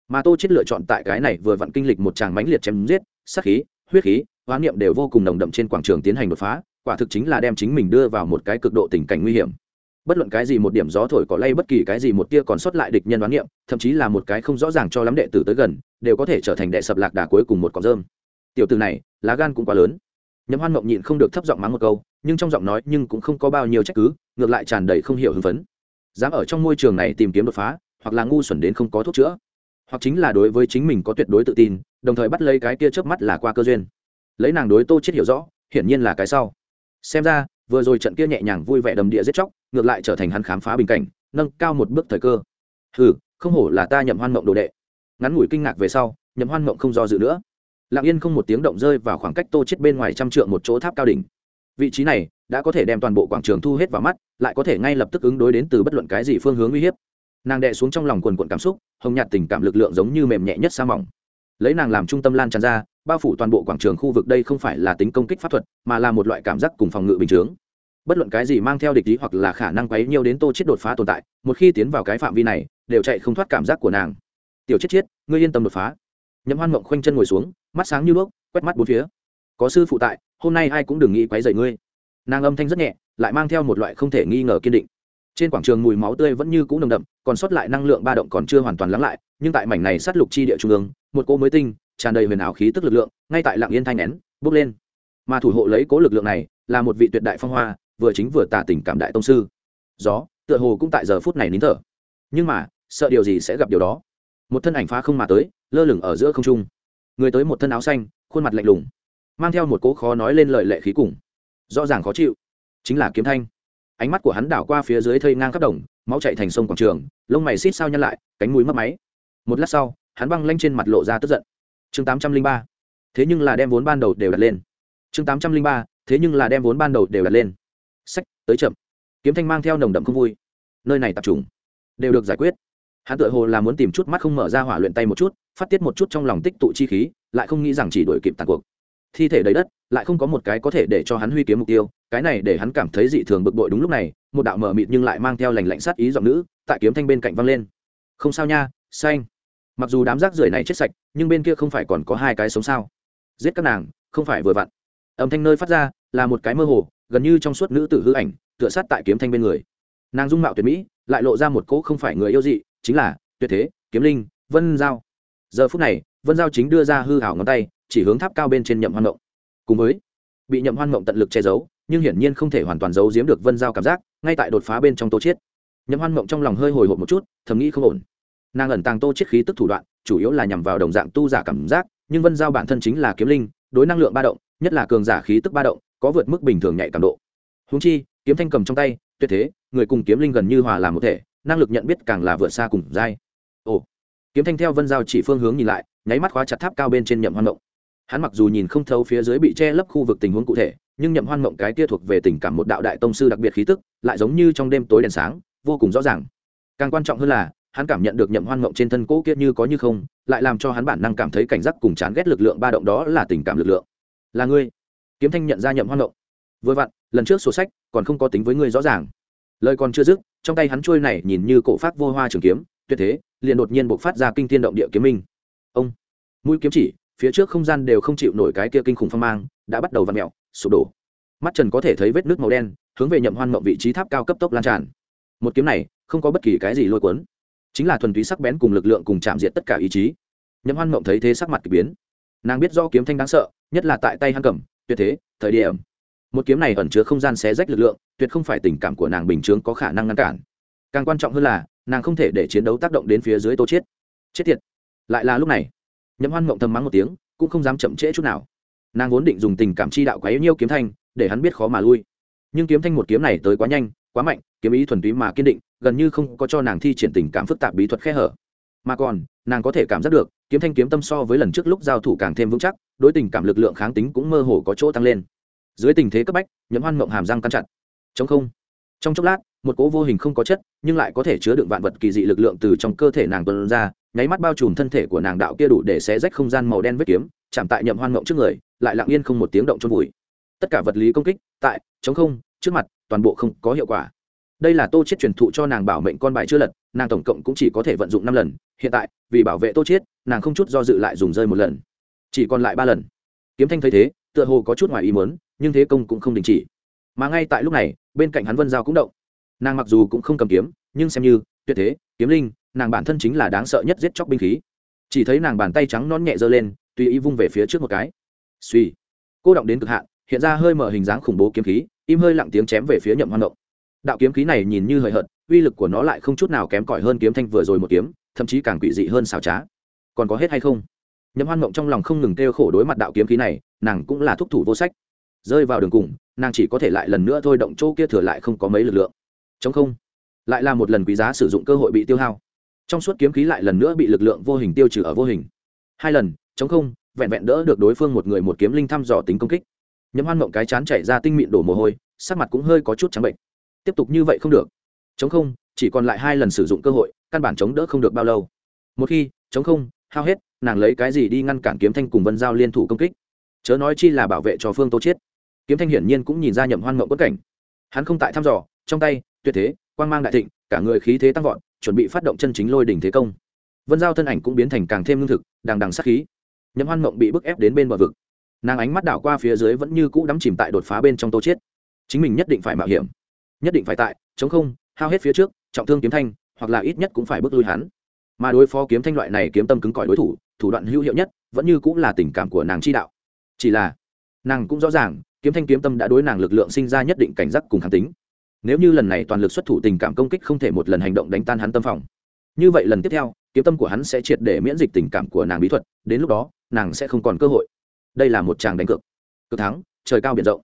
Mà tô chết lựa chọn tại cái này vừa vặn kinh lịch một tràng mãnh liệt chém giết, sát khí, huyết khí hoán niệm đều vô cùng nồng đậm trên quảng trường tiến hành đột phá, quả thực chính là đem chính mình đưa vào một cái cực độ tình cảnh nguy hiểm. Bất luận cái gì một điểm gió thổi có lay bất kỳ cái gì một tia còn sót lại địch nhân đoán niệm, thậm chí là một cái không rõ ràng cho lắm đệ tử tới gần đều có thể trở thành đệ sập lạc đà cuối cùng một cọng rơm. Tiểu tử này, lá gan cũng quá lớn. Nhấm hoan mộng nhịn không được thấp giọng mắng một câu, nhưng trong giọng nói nhưng cũng không có bao nhiêu trách cứ, ngược lại tràn đầy không hiểu hưng phấn. Dám ở trong môi trường này tìm kiếm đột phá, hoặc là ngu xuẩn đến không có thuốc chữa. Hoặc chính là đối với chính mình có tuyệt đối tự tin, đồng thời bắt lấy cái tia trước mắt là qua cơ duyên. Lấy nàng đối tô chết hiểu rõ, hiển nhiên là cái sau. Xem ra, vừa rồi trận kia nhẹ nhàng vui vẻ đầm địa giết chóc, ngược lại trở thành hắn khám phá bình cảnh, nâng cao một bước thời cơ. Hừ, không hổ là ta nhậm hoan mộng đồ đệ ngắn ngủi kinh ngạc về sau, nhậm hoan mộng không do dự nữa. Lặng yên không một tiếng động rơi vào khoảng cách tô chết bên ngoài trăm trượng một chỗ tháp cao đỉnh. Vị trí này đã có thể đem toàn bộ quảng trường thu hết vào mắt, lại có thể ngay lập tức ứng đối đến từ bất luận cái gì phương hướng uy hiếp. Nàng đệ xuống trong lòng quần quận cảm xúc, hồng nhạt tình cảm lực lượng giống như mềm nhẹ nhất sa mỏng. Lấy nàng làm trung tâm lan tràn ra, bao phủ toàn bộ quảng trường khu vực đây không phải là tính công kích pháp thuật, mà là một loại cảm giác cùng phòng ngự bình chướng bất luận cái gì mang theo địch ý hoặc là khả năng quấy nhiều đến tô chết đột phá tồn tại, một khi tiến vào cái phạm vi này, đều chạy không thoát cảm giác của nàng tiểu chết chết, ngươi yên tâm đột phá. Nhậm hoan mộng khoanh chân ngồi xuống, mắt sáng như đuốc, quét mắt bốn phía. Có sư phụ tại, hôm nay ai cũng đừng nghĩ quấy rầy ngươi. Nàng âm thanh rất nhẹ, lại mang theo một loại không thể nghi ngờ kiên định. Trên quảng trường mùi máu tươi vẫn như cũ nồng đậm, còn sót lại năng lượng ba động còn chưa hoàn toàn lắng lại, nhưng tại mảnh này sát lục chi địa trung ương, một cô mới tinh, tràn đầy huyền ảo khí tức lực lượng, ngay tại lạng yên thanh nén, bốc lên. Mà thủ hộ lấy cố lực lượng này, là một vị tuyệt đại phong hoa, vừa chính vừa tả tình cảm đại tông sư. Gió, tựa hồ cũng tại giờ phút này nín thở. Nhưng mà, sợ điều gì sẽ gặp điều đó? Một thân ảnh phá không mà tới, lơ lửng ở giữa không trung. Người tới một thân áo xanh, khuôn mặt lạnh lùng, mang theo một cố khó nói lên lời lệ khí cùng, rõ ràng khó chịu. Chính là kiếm thanh. Ánh mắt của hắn đảo qua phía dưới thây ngang khắp đồng, máu chạy thành sông quảng trường, lông mày xít sao nhăn lại, cánh mũi mất máy. Một lát sau, hắn băng lanh trên mặt lộ ra tức giận. Chương tám trăm linh ba. Thế nhưng là đem vốn ban đầu đều đặt lên. Chương tám trăm linh ba. Thế nhưng là đem vốn ban đầu đều đặt lên. Sách, tới chậm. Kiếm thanh mang theo nồng đậm không vui. Nơi này tập trung. Đều được giải quyết hắn tự hồ là muốn tìm chút mắt không mở ra hỏa luyện tay một chút, phát tiết một chút trong lòng tích tụ chi khí, lại không nghĩ rằng chỉ đổi kịp tàn cuộc. Thi thể đầy đất, lại không có một cái có thể để cho hắn huy kiếm mục tiêu, cái này để hắn cảm thấy dị thường bực bội đúng lúc này, một đạo mờ mịt nhưng lại mang theo lành lạnh sát ý giọng nữ, tại kiếm thanh bên cạnh văng lên. Không sao nha, xanh. Mặc dù đám rác rưởi này chết sạch, nhưng bên kia không phải còn có hai cái sống sao? Giết các nàng, không phải vừa vặn. Âm thanh nơi phát ra, là một cái mơ hồ, gần như trong suốt nữ tử hư ảnh, tựa sát tại kiếm thanh bên người. Nàng dung mạo tuyệt mỹ, lại lộ ra một cỗ không phải người yêu dị chính là, tuyệt thế, kiếm linh, vân giao. Giờ phút này, vân giao chính đưa ra hư hảo ngón tay, chỉ hướng tháp cao bên trên nhậm hoan mộng. Cùng với, bị nhậm hoan mộng tận lực che giấu, nhưng hiển nhiên không thể hoàn toàn giấu giếm được vân giao cảm giác, ngay tại đột phá bên trong tô chiết. Nhậm hoan mộng trong lòng hơi hồi hộp một chút, thầm nghĩ không ổn. Nàng ẩn tàng tô chiết khí tức thủ đoạn, chủ yếu là nhằm vào đồng dạng tu giả cảm giác, nhưng vân giao bản thân chính là kiếm linh, đối năng lượng ba động, nhất là cường giả khí tức ba động, có vượt mức bình thường nhạy cảm độ. Húng chi, kiếm thanh cầm trong tay, tuyệt thế, người cùng kiếm linh gần như hòa làm một thể năng lực nhận biết càng là vượt xa cùng giai ồ, kiếm thanh theo vân giao chỉ phương hướng nhìn lại, nháy mắt khóa chặt tháp cao bên trên nhậm hoan mộng. Hắn mặc dù nhìn không thấu phía dưới bị che lấp khu vực tình huống cụ thể, nhưng nhậm hoan mộng cái kia thuộc về tình cảm một đạo đại tông sư đặc biệt khí tức, lại giống như trong đêm tối đèn sáng, vô cùng rõ ràng. Càng quan trọng hơn là, hắn cảm nhận được nhậm hoan mộng trên thân cỗ kia như có như không, lại làm cho hắn bản năng cảm thấy cảnh giác cùng chán ghét lực lượng ba động đó là tình cảm lực lượng. Là ngươi. Kiếm thanh nhận ra nhậm hoan mộng. Vừa vặn, lần trước sổ sách còn không có tính với ngươi rõ ràng lời còn chưa dứt, trong tay hắn trôi này nhìn như cổ phát vô hoa trường kiếm, tuyệt thế, liền đột nhiên bộc phát ra kinh thiên động địa kiếm minh. Ông! Mũi kiếm chỉ, phía trước không gian đều không chịu nổi cái kia kinh khủng phong mang, đã bắt đầu v ặ mẹo sụp đổ. Mắt trần có thể thấy vết nước màu đen, hướng về nhậm hoan mộng vị trí tháp cao cấp tốc lan tràn. Một kiếm này, không có bất kỳ cái gì lôi cuốn. Chính là thuần túy sắc bén cùng lực lượng cùng chạm diện tất cả ý chí. Nhậm hoan mộng thấy thế sắc mặt k ỳ biến. Nàng biết do kiếm thanh đáng sợ, nhất là tại tay hắn cầm, tuyệt thế, thời điểm một kiếm này ẩn chứa không gian xé rách lực lượng, tuyệt không phải tình cảm của nàng bình chướng có khả năng ngăn cản. Càng quan trọng hơn là, nàng không thể để chiến đấu tác động đến phía dưới tô chết chết tiệt. Lại là lúc này, nhậm hoan mộng thầm mắng một tiếng, cũng không dám chậm trễ chút nào. Nàng vốn định dùng tình cảm chi đạo quá yếu nhiêu kiếm thanh, để hắn biết khó mà lui. Nhưng kiếm thanh một kiếm này tới quá nhanh, quá mạnh, kiếm ý thuần túy mà kiên định, gần như không có cho nàng thi triển tình cảm phức tạp bí thuật khe hở. Mà còn, nàng có thể cảm giác được, kiếm thanh kiếm tâm so với lần trước lúc giao thủ càng thêm vững chắc, đối tình cảm lực lượng kháng tính cũng mơ hồ có chỗ tăng lên dưới tình thế cấp bách nhấm hoan mộng hàm răng căn chặt. Chống không. Trong chốc lát, một cỗ vô hình không có chất, nhưng lại có thể chứa đựng vạn vật kỳ dị lực lượng từ trong cơ thể nàng tuân ra, nháy mắt bao trùm thân thể của nàng đạo kia đủ để xé rách không gian màu đen vết kiếm, chạm tại nhậm hoan mộng trước người, lại lặng yên không một tiếng động trong vùi. Tất cả vật lý công kích, tại, chống không, trước mặt, toàn bộ không có hiệu quả. Đây là tô chết truyền thụ cho nàng bảo mệnh con bài chưa lật, nàng tổng cộng cũng chỉ có thể vận dụng năm lần. Hiện tại, vì bảo vệ tô chết nàng không chút do dự lại dùng rơi một lần. Chỉ còn lại ba lần. Kiếm thanh thấy thế, tựa hồ có chút ngoài ý muốn nhưng thế công cũng không đình chỉ. Mà ngay tại lúc này, bên cạnh hắn vân giao cũng động. Nàng mặc dù cũng không cầm kiếm, nhưng xem như, tuyệt thế, kiếm linh, nàng bản thân chính là đáng sợ nhất giết chóc binh khí. Chỉ thấy nàng bàn tay trắng non nhẹ giơ lên, tùy ý vung về phía trước một cái. Suy cô động đến cực hạn, hiện ra hơi mở hình dáng khủng bố kiếm khí, im hơi lặng tiếng chém về phía nhậm hoan động. Đạo kiếm khí này nhìn như hời hợt, uy lực của nó lại không chút nào kém cỏi hơn kiếm thanh vừa rồi một kiếm, thậm chí càng quỷ dị hơn xảo trá. Còn có hết hay không? Nhậm hoan mộng trong lòng không ngừng kêu khổ đối mặt đạo kiếm khí này, nàng cũng là thúc thủ vô sách rơi vào đường cùng, nàng chỉ có thể lại lần nữa thôi động chỗ kia thừa lại không có mấy lực lượng. Chống không. Lại là một lần quý giá sử dụng cơ hội bị tiêu hao. Trong suốt kiếm khí lại lần nữa bị lực lượng vô hình tiêu trừ ở vô hình. Hai lần, chống không, vẹn vẹn đỡ được đối phương một người một kiếm linh thăm dò tính công kích. Nhấm hoan mộng cái chán chảy ra tinh mịn đổ mồ hôi, sắc mặt cũng hơi có chút trắng bệnh. Tiếp tục như vậy không được. Chống không, chỉ còn lại hai lần sử dụng cơ hội, căn bản chống đỡ không được bao lâu. Một khi, chống không, hao hết, nàng lấy cái gì đi ngăn cản kiếm thanh cùng vân giao liên thủ công kích? Chớ nói chi là bảo vệ cho phương tô chiết kiếm thanh hiển nhiên cũng nhìn ra nhậm hoan mộng quất cảnh. Hắn không tại thăm dò, trong tay, tuyệt thế, quang mang đại thịnh, cả người khí thế tăng vọt, chuẩn bị phát động chân chính lôi đỉnh thế công. Vân giao thân ảnh cũng biến thành càng thêm lương thực, đằng đằng sát khí. Nhậm hoan mộng bị bức ép đến bên bờ vực. Nàng ánh mắt đảo qua phía dưới vẫn như cũ đắm chìm tại đột phá bên trong tô chiết chính mình nhất định phải mạo hiểm. Nhất định phải tại, chống không, hao hết phía trước, trọng thương kiếm thanh, hoặc là ít nhất cũng phải bước lui hắn. Mà đối phó kiếm thanh loại này kiếm tâm cứng cỏi đối thủ thủ đoạn hữu hiệu nhất, vẫn như cũng là tình cảm của nàng chi đạo. Chỉ là, nàng cũng rõ ràng kiếm thanh kiếm tâm đã đối nàng lực lượng sinh ra nhất định cảnh giác cùng kháng tính. Nếu như lần này toàn lực xuất thủ tình cảm công kích không thể một lần hành động đánh tan hắn tâm phòng. Như vậy lần tiếp theo, kiếm tâm của hắn sẽ triệt để miễn dịch tình cảm của nàng bí thuật, đến lúc đó, nàng sẽ không còn cơ hội. Đây là một tràng đánh cược. Cực thắng, trời cao biển rộng.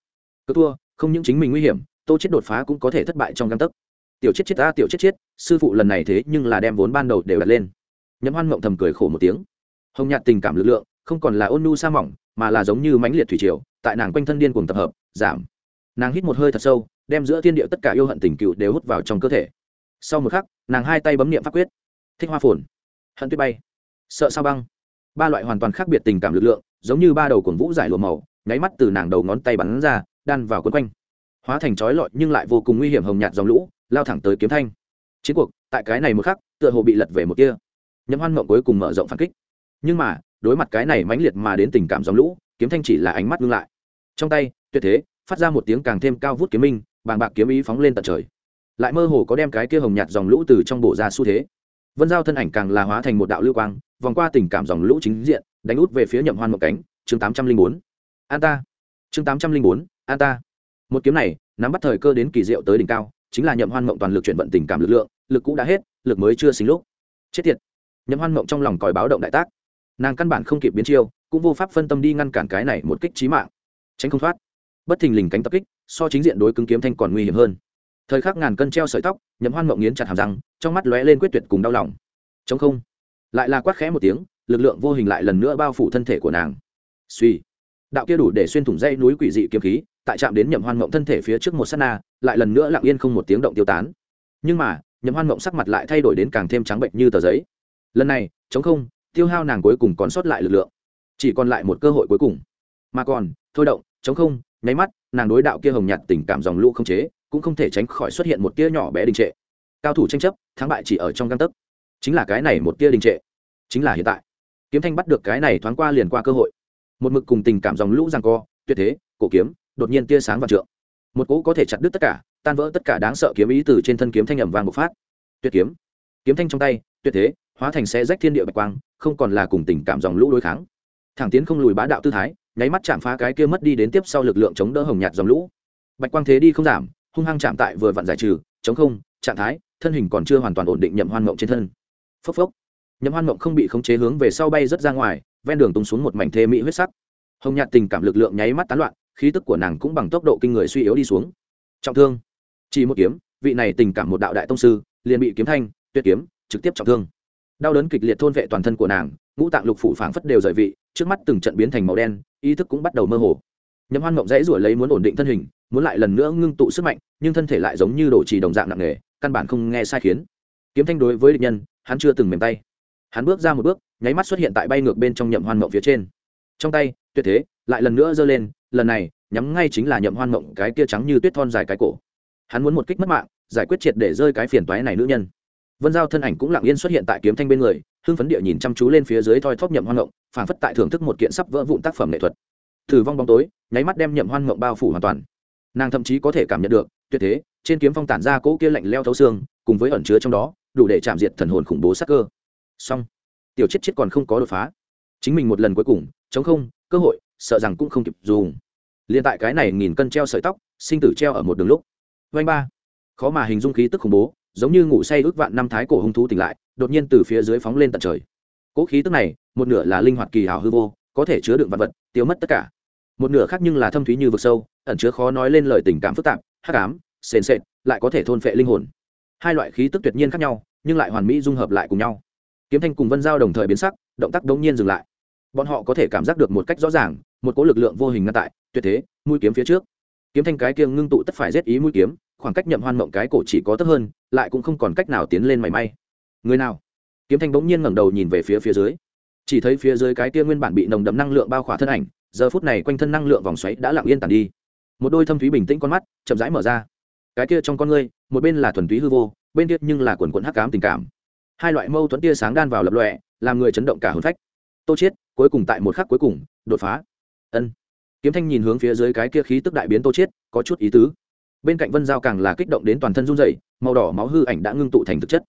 Cực thua, không những chính mình nguy hiểm, tô chết đột phá cũng có thể thất bại trong găng tấc. Tiểu chết chết ta, tiểu chết chết, sư phụ lần này thế nhưng là đem vốn ban đầu đều đặt lên. Nhấm hoan mộng thầm cười khổ một tiếng. Hồng nhạt tình cảm lực lượng, không còn là ôn nu sa mỏng, mà là giống như mãnh liệt thủy triều tại nàng quanh thân điên cuồng tập hợp, giảm. Nàng hít một hơi thật sâu, đem giữa thiên địa tất cả yêu hận tình cựu đều hút vào trong cơ thể. Sau một khắc, nàng hai tay bấm niệm pháp quyết. Thích hoa phồn. Hận tuyết bay. Sợ sao băng. Ba loại hoàn toàn khác biệt tình cảm lực lượng, giống như ba đầu cổn vũ giải lùa màu, nháy mắt từ nàng đầu ngón tay bắn ra, đan vào quấn quanh. Hóa thành chói lọi nhưng lại vô cùng nguy hiểm hồng nhạt dòng lũ, lao thẳng tới kiếm thanh. Chiến cuộc, tại cái này một khắc, tựa hồ bị lật về một kia. Nhấm hoan mộng cuối cùng mở rộng phản kích. Nhưng mà, đối mặt cái này mãnh liệt mà đến tình cảm dòng lũ kiếm thanh chỉ là ánh mắt ngưng lại. Trong tay, tuyệt thế, phát ra một tiếng càng thêm cao vút kiếm minh, bàng bạc kiếm ý phóng lên tận trời. Lại mơ hồ có đem cái kia hồng nhạt dòng lũ từ trong bộ ra xu thế. Vân giao thân ảnh càng là hóa thành một đạo lưu quang, vòng qua tình cảm dòng lũ chính diện, đánh út về phía nhậm hoan một cánh, chương tám trăm linh bốn. An ta. Chương tám trăm linh bốn, an ta. Một kiếm này, nắm bắt thời cơ đến kỳ diệu tới đỉnh cao, chính là nhậm hoan mộng toàn lực chuyển vận tình cảm lực lượng, lực cũ đã hết, lực mới chưa xính lúc. Chết tiệt. Nhậm hoan mộng trong lòng còi báo động đại tác. Nàng căn bản không kịp biến chiêu cũng vô pháp phân tâm đi ngăn cản cái này một kích trí mạng. Tránh không thoát. Bất thình lình cánh tập kích, so chính diện đối cứng kiếm thanh còn nguy hiểm hơn. Thời khắc ngàn cân treo sợi tóc, nhậm hoan mộng nghiến chặt hàm răng, trong mắt lóe lên quyết tuyệt cùng đau lòng. Chống không. Lại là quát khẽ một tiếng, lực lượng vô hình lại lần nữa bao phủ thân thể của nàng. Suy. Đạo kia đủ để xuyên thủng dây núi quỷ dị kiếm khí, tại chạm đến nhậm hoan mộng thân thể phía trước một s á t na, lại lần nữa lặng yên không một tiếng động tiêu tán. Nhưng mà, nhậm hoan mộng sắc mặt lại thay đổi đến càng thêm trắng bệnh như tờ giấy. Lần này chống không, tiêu hao nàng cuối cùng còn sót lại lực lượng chỉ còn lại một cơ hội cuối cùng. Mà còn, thôi động, chống không, nháy mắt, nàng đối đạo kia hồng nhạt tình cảm dòng lũ không chế, cũng không thể tránh khỏi xuất hiện một tia nhỏ bé đình trệ. Cao thủ tranh chấp, thắng bại chỉ ở trong găng tấc. Chính là cái này một tia đình trệ. Chính là hiện tại. Kiếm thanh bắt được cái này thoáng qua liền qua cơ hội. Một mực cùng tình cảm dòng lũ rằng co, tuyệt thế, cổ kiếm, đột nhiên tia sáng và trượng. Một cỗ có thể chặt đứt tất cả, tan vỡ tất cả đáng sợ kiếm ý từ trên thân kiếm thanh ẩm vàng bộc phát. Tuyệt kiếm. Kiếm thanh trong tay, tuyệt thế, hóa thành xe rách thiên địa bạch quang, không còn là cùng tình cảm dòng lũ đối kháng thẳng tiến không lùi bá đạo tư thái, nháy mắt chạm phá cái kia mất đi đến tiếp sau lực lượng chống đỡ hồng nhạt dòng lũ. Bạch quang thế đi không giảm, hung hăng chạm tại vừa vặn giải trừ, chống không, trạng thái, thân hình còn chưa hoàn toàn ổn định nhậm hoan mộng trên thân. Phốc phốc. Nhậm hoan mộng không bị khống chế hướng về sau bay rất ra ngoài, ven đường tung xuống một mảnh thê mỹ huyết sắc. Hồng nhạt tình cảm lực lượng nháy mắt tán loạn, khí tức của nàng cũng bằng tốc độ kinh người suy yếu đi xuống. Trọng thương. Chỉ một kiếm, vị này tình cảm một đạo đại tông sư, liền bị kiếm thanh, tuyệt kiếm, trực tiếp trọng thương. Đau đớn kịch liệt thôn vệ toàn thân của nàng ngũ tạng lục phủ phảng phất đều rời vị, trước mắt từng trận biến thành màu đen, ý thức cũng bắt đầu mơ hồ. Nhậm hoan mộng dãy ruổi lấy muốn ổn định thân hình, muốn lại lần nữa ngưng tụ sức mạnh, nhưng thân thể lại giống như đổ trì đồng dạng nặng nề, căn bản không nghe sai khiến. Kiếm thanh đối với địch nhân, hắn chưa từng mềm tay. Hắn bước ra một bước, nháy mắt xuất hiện tại bay ngược bên trong nhậm hoan mộng phía trên. Trong tay, tuyệt thế, lại lần nữa giơ lên, lần này, nhắm ngay chính là nhậm hoan mộng cái kia trắng như tuyết thon dài cái cổ. Hắn muốn một kích mất mạng, giải quyết triệt để rơi cái phiền toái này nữ nhân. Vân giao thân ảnh cũng lặng yên xuất hiện tại kiếm thanh bên người hưng phấn địa nhìn chăm chú lên phía dưới thoi thóp nhậm hoan ngộng phản phất tại thưởng thức một kiện sắp vỡ vụn tác phẩm nghệ thuật. Thử vong bóng tối, nháy mắt đem nhậm hoan ngộng bao phủ hoàn toàn. Nàng thậm chí có thể cảm nhận được, tuyệt thế, trên kiếm phong tản ra cỗ kia lạnh leo thấu xương, cùng với ẩn chứa trong đó, đủ để chạm diệt thần hồn khủng bố sắc cơ. Song tiểu chết chết còn không có đột phá. Chính mình một lần cuối cùng, chống không, cơ hội, sợ rằng cũng không kịp dùng liên tại cái này nghìn cân treo sợi tóc, sinh tử treo ở một đường lúc. Vanh ba. Khó mà hình dung khí tức khủng bố, giống như ngủ say ước vạn năm thái cổ hung thú tỉnh lại đột nhiên từ phía dưới phóng lên tận trời. Cỗ khí tức này, một nửa là linh hoạt kỳ hảo hư vô, có thể chứa đựng vật vật, tiêu mất tất cả. Một nửa khác nhưng là thâm thúy như vực sâu, ẩn chứa khó nói lên lời tình cảm phức tạp, hắc ám, sền sệt, lại có thể thôn phệ linh hồn. Hai loại khí tức tuyệt nhiên khác nhau, nhưng lại hoàn mỹ dung hợp lại cùng nhau. Kiếm thanh cùng vân giao đồng thời biến sắc, động tác đống nhiên dừng lại. Bọn họ có thể cảm giác được một cách rõ ràng, một cỗ lực lượng vô hình ngăn tại, tuyệt thế, mũi kiếm phía trước. Kiếm thanh cái kia ngưng tụ tất phải rét ý mũi kiếm, khoảng cách nhậm hoan mộng cái cổ chỉ có thấp hơn, lại cũng không còn cách nào tiến lên mảy may người nào? Kiếm thanh bỗng nhiên ngẩng đầu nhìn về phía phía dưới. Chỉ thấy phía dưới cái kia nguyên bản bị nồng đậm năng lượng bao khỏa thân ảnh, giờ phút này quanh thân năng lượng vòng xoáy đã lặng yên tàn đi. Một đôi thâm thúy bình tĩnh con mắt chậm rãi mở ra. Cái kia trong con ngươi, một bên là thuần túy hư vô, bên kia nhưng là quần quận hắc cám tình cảm. Hai loại mâu thuẫn tia sáng đan vào lập lọe làm người chấn động cả hồn phách. Tô chiết, cuối cùng tại một khắc cuối cùng, đột phá. Ân. Kiếm thanh nhìn hướng phía dưới cái kia khí tức đại biến tô chiết, có chút ý tứ. Bên cạnh vân giao càng là kích động đến toàn thân run rẩy, màu đỏ máu hư ảnh đã ngưng tụ thành thực chất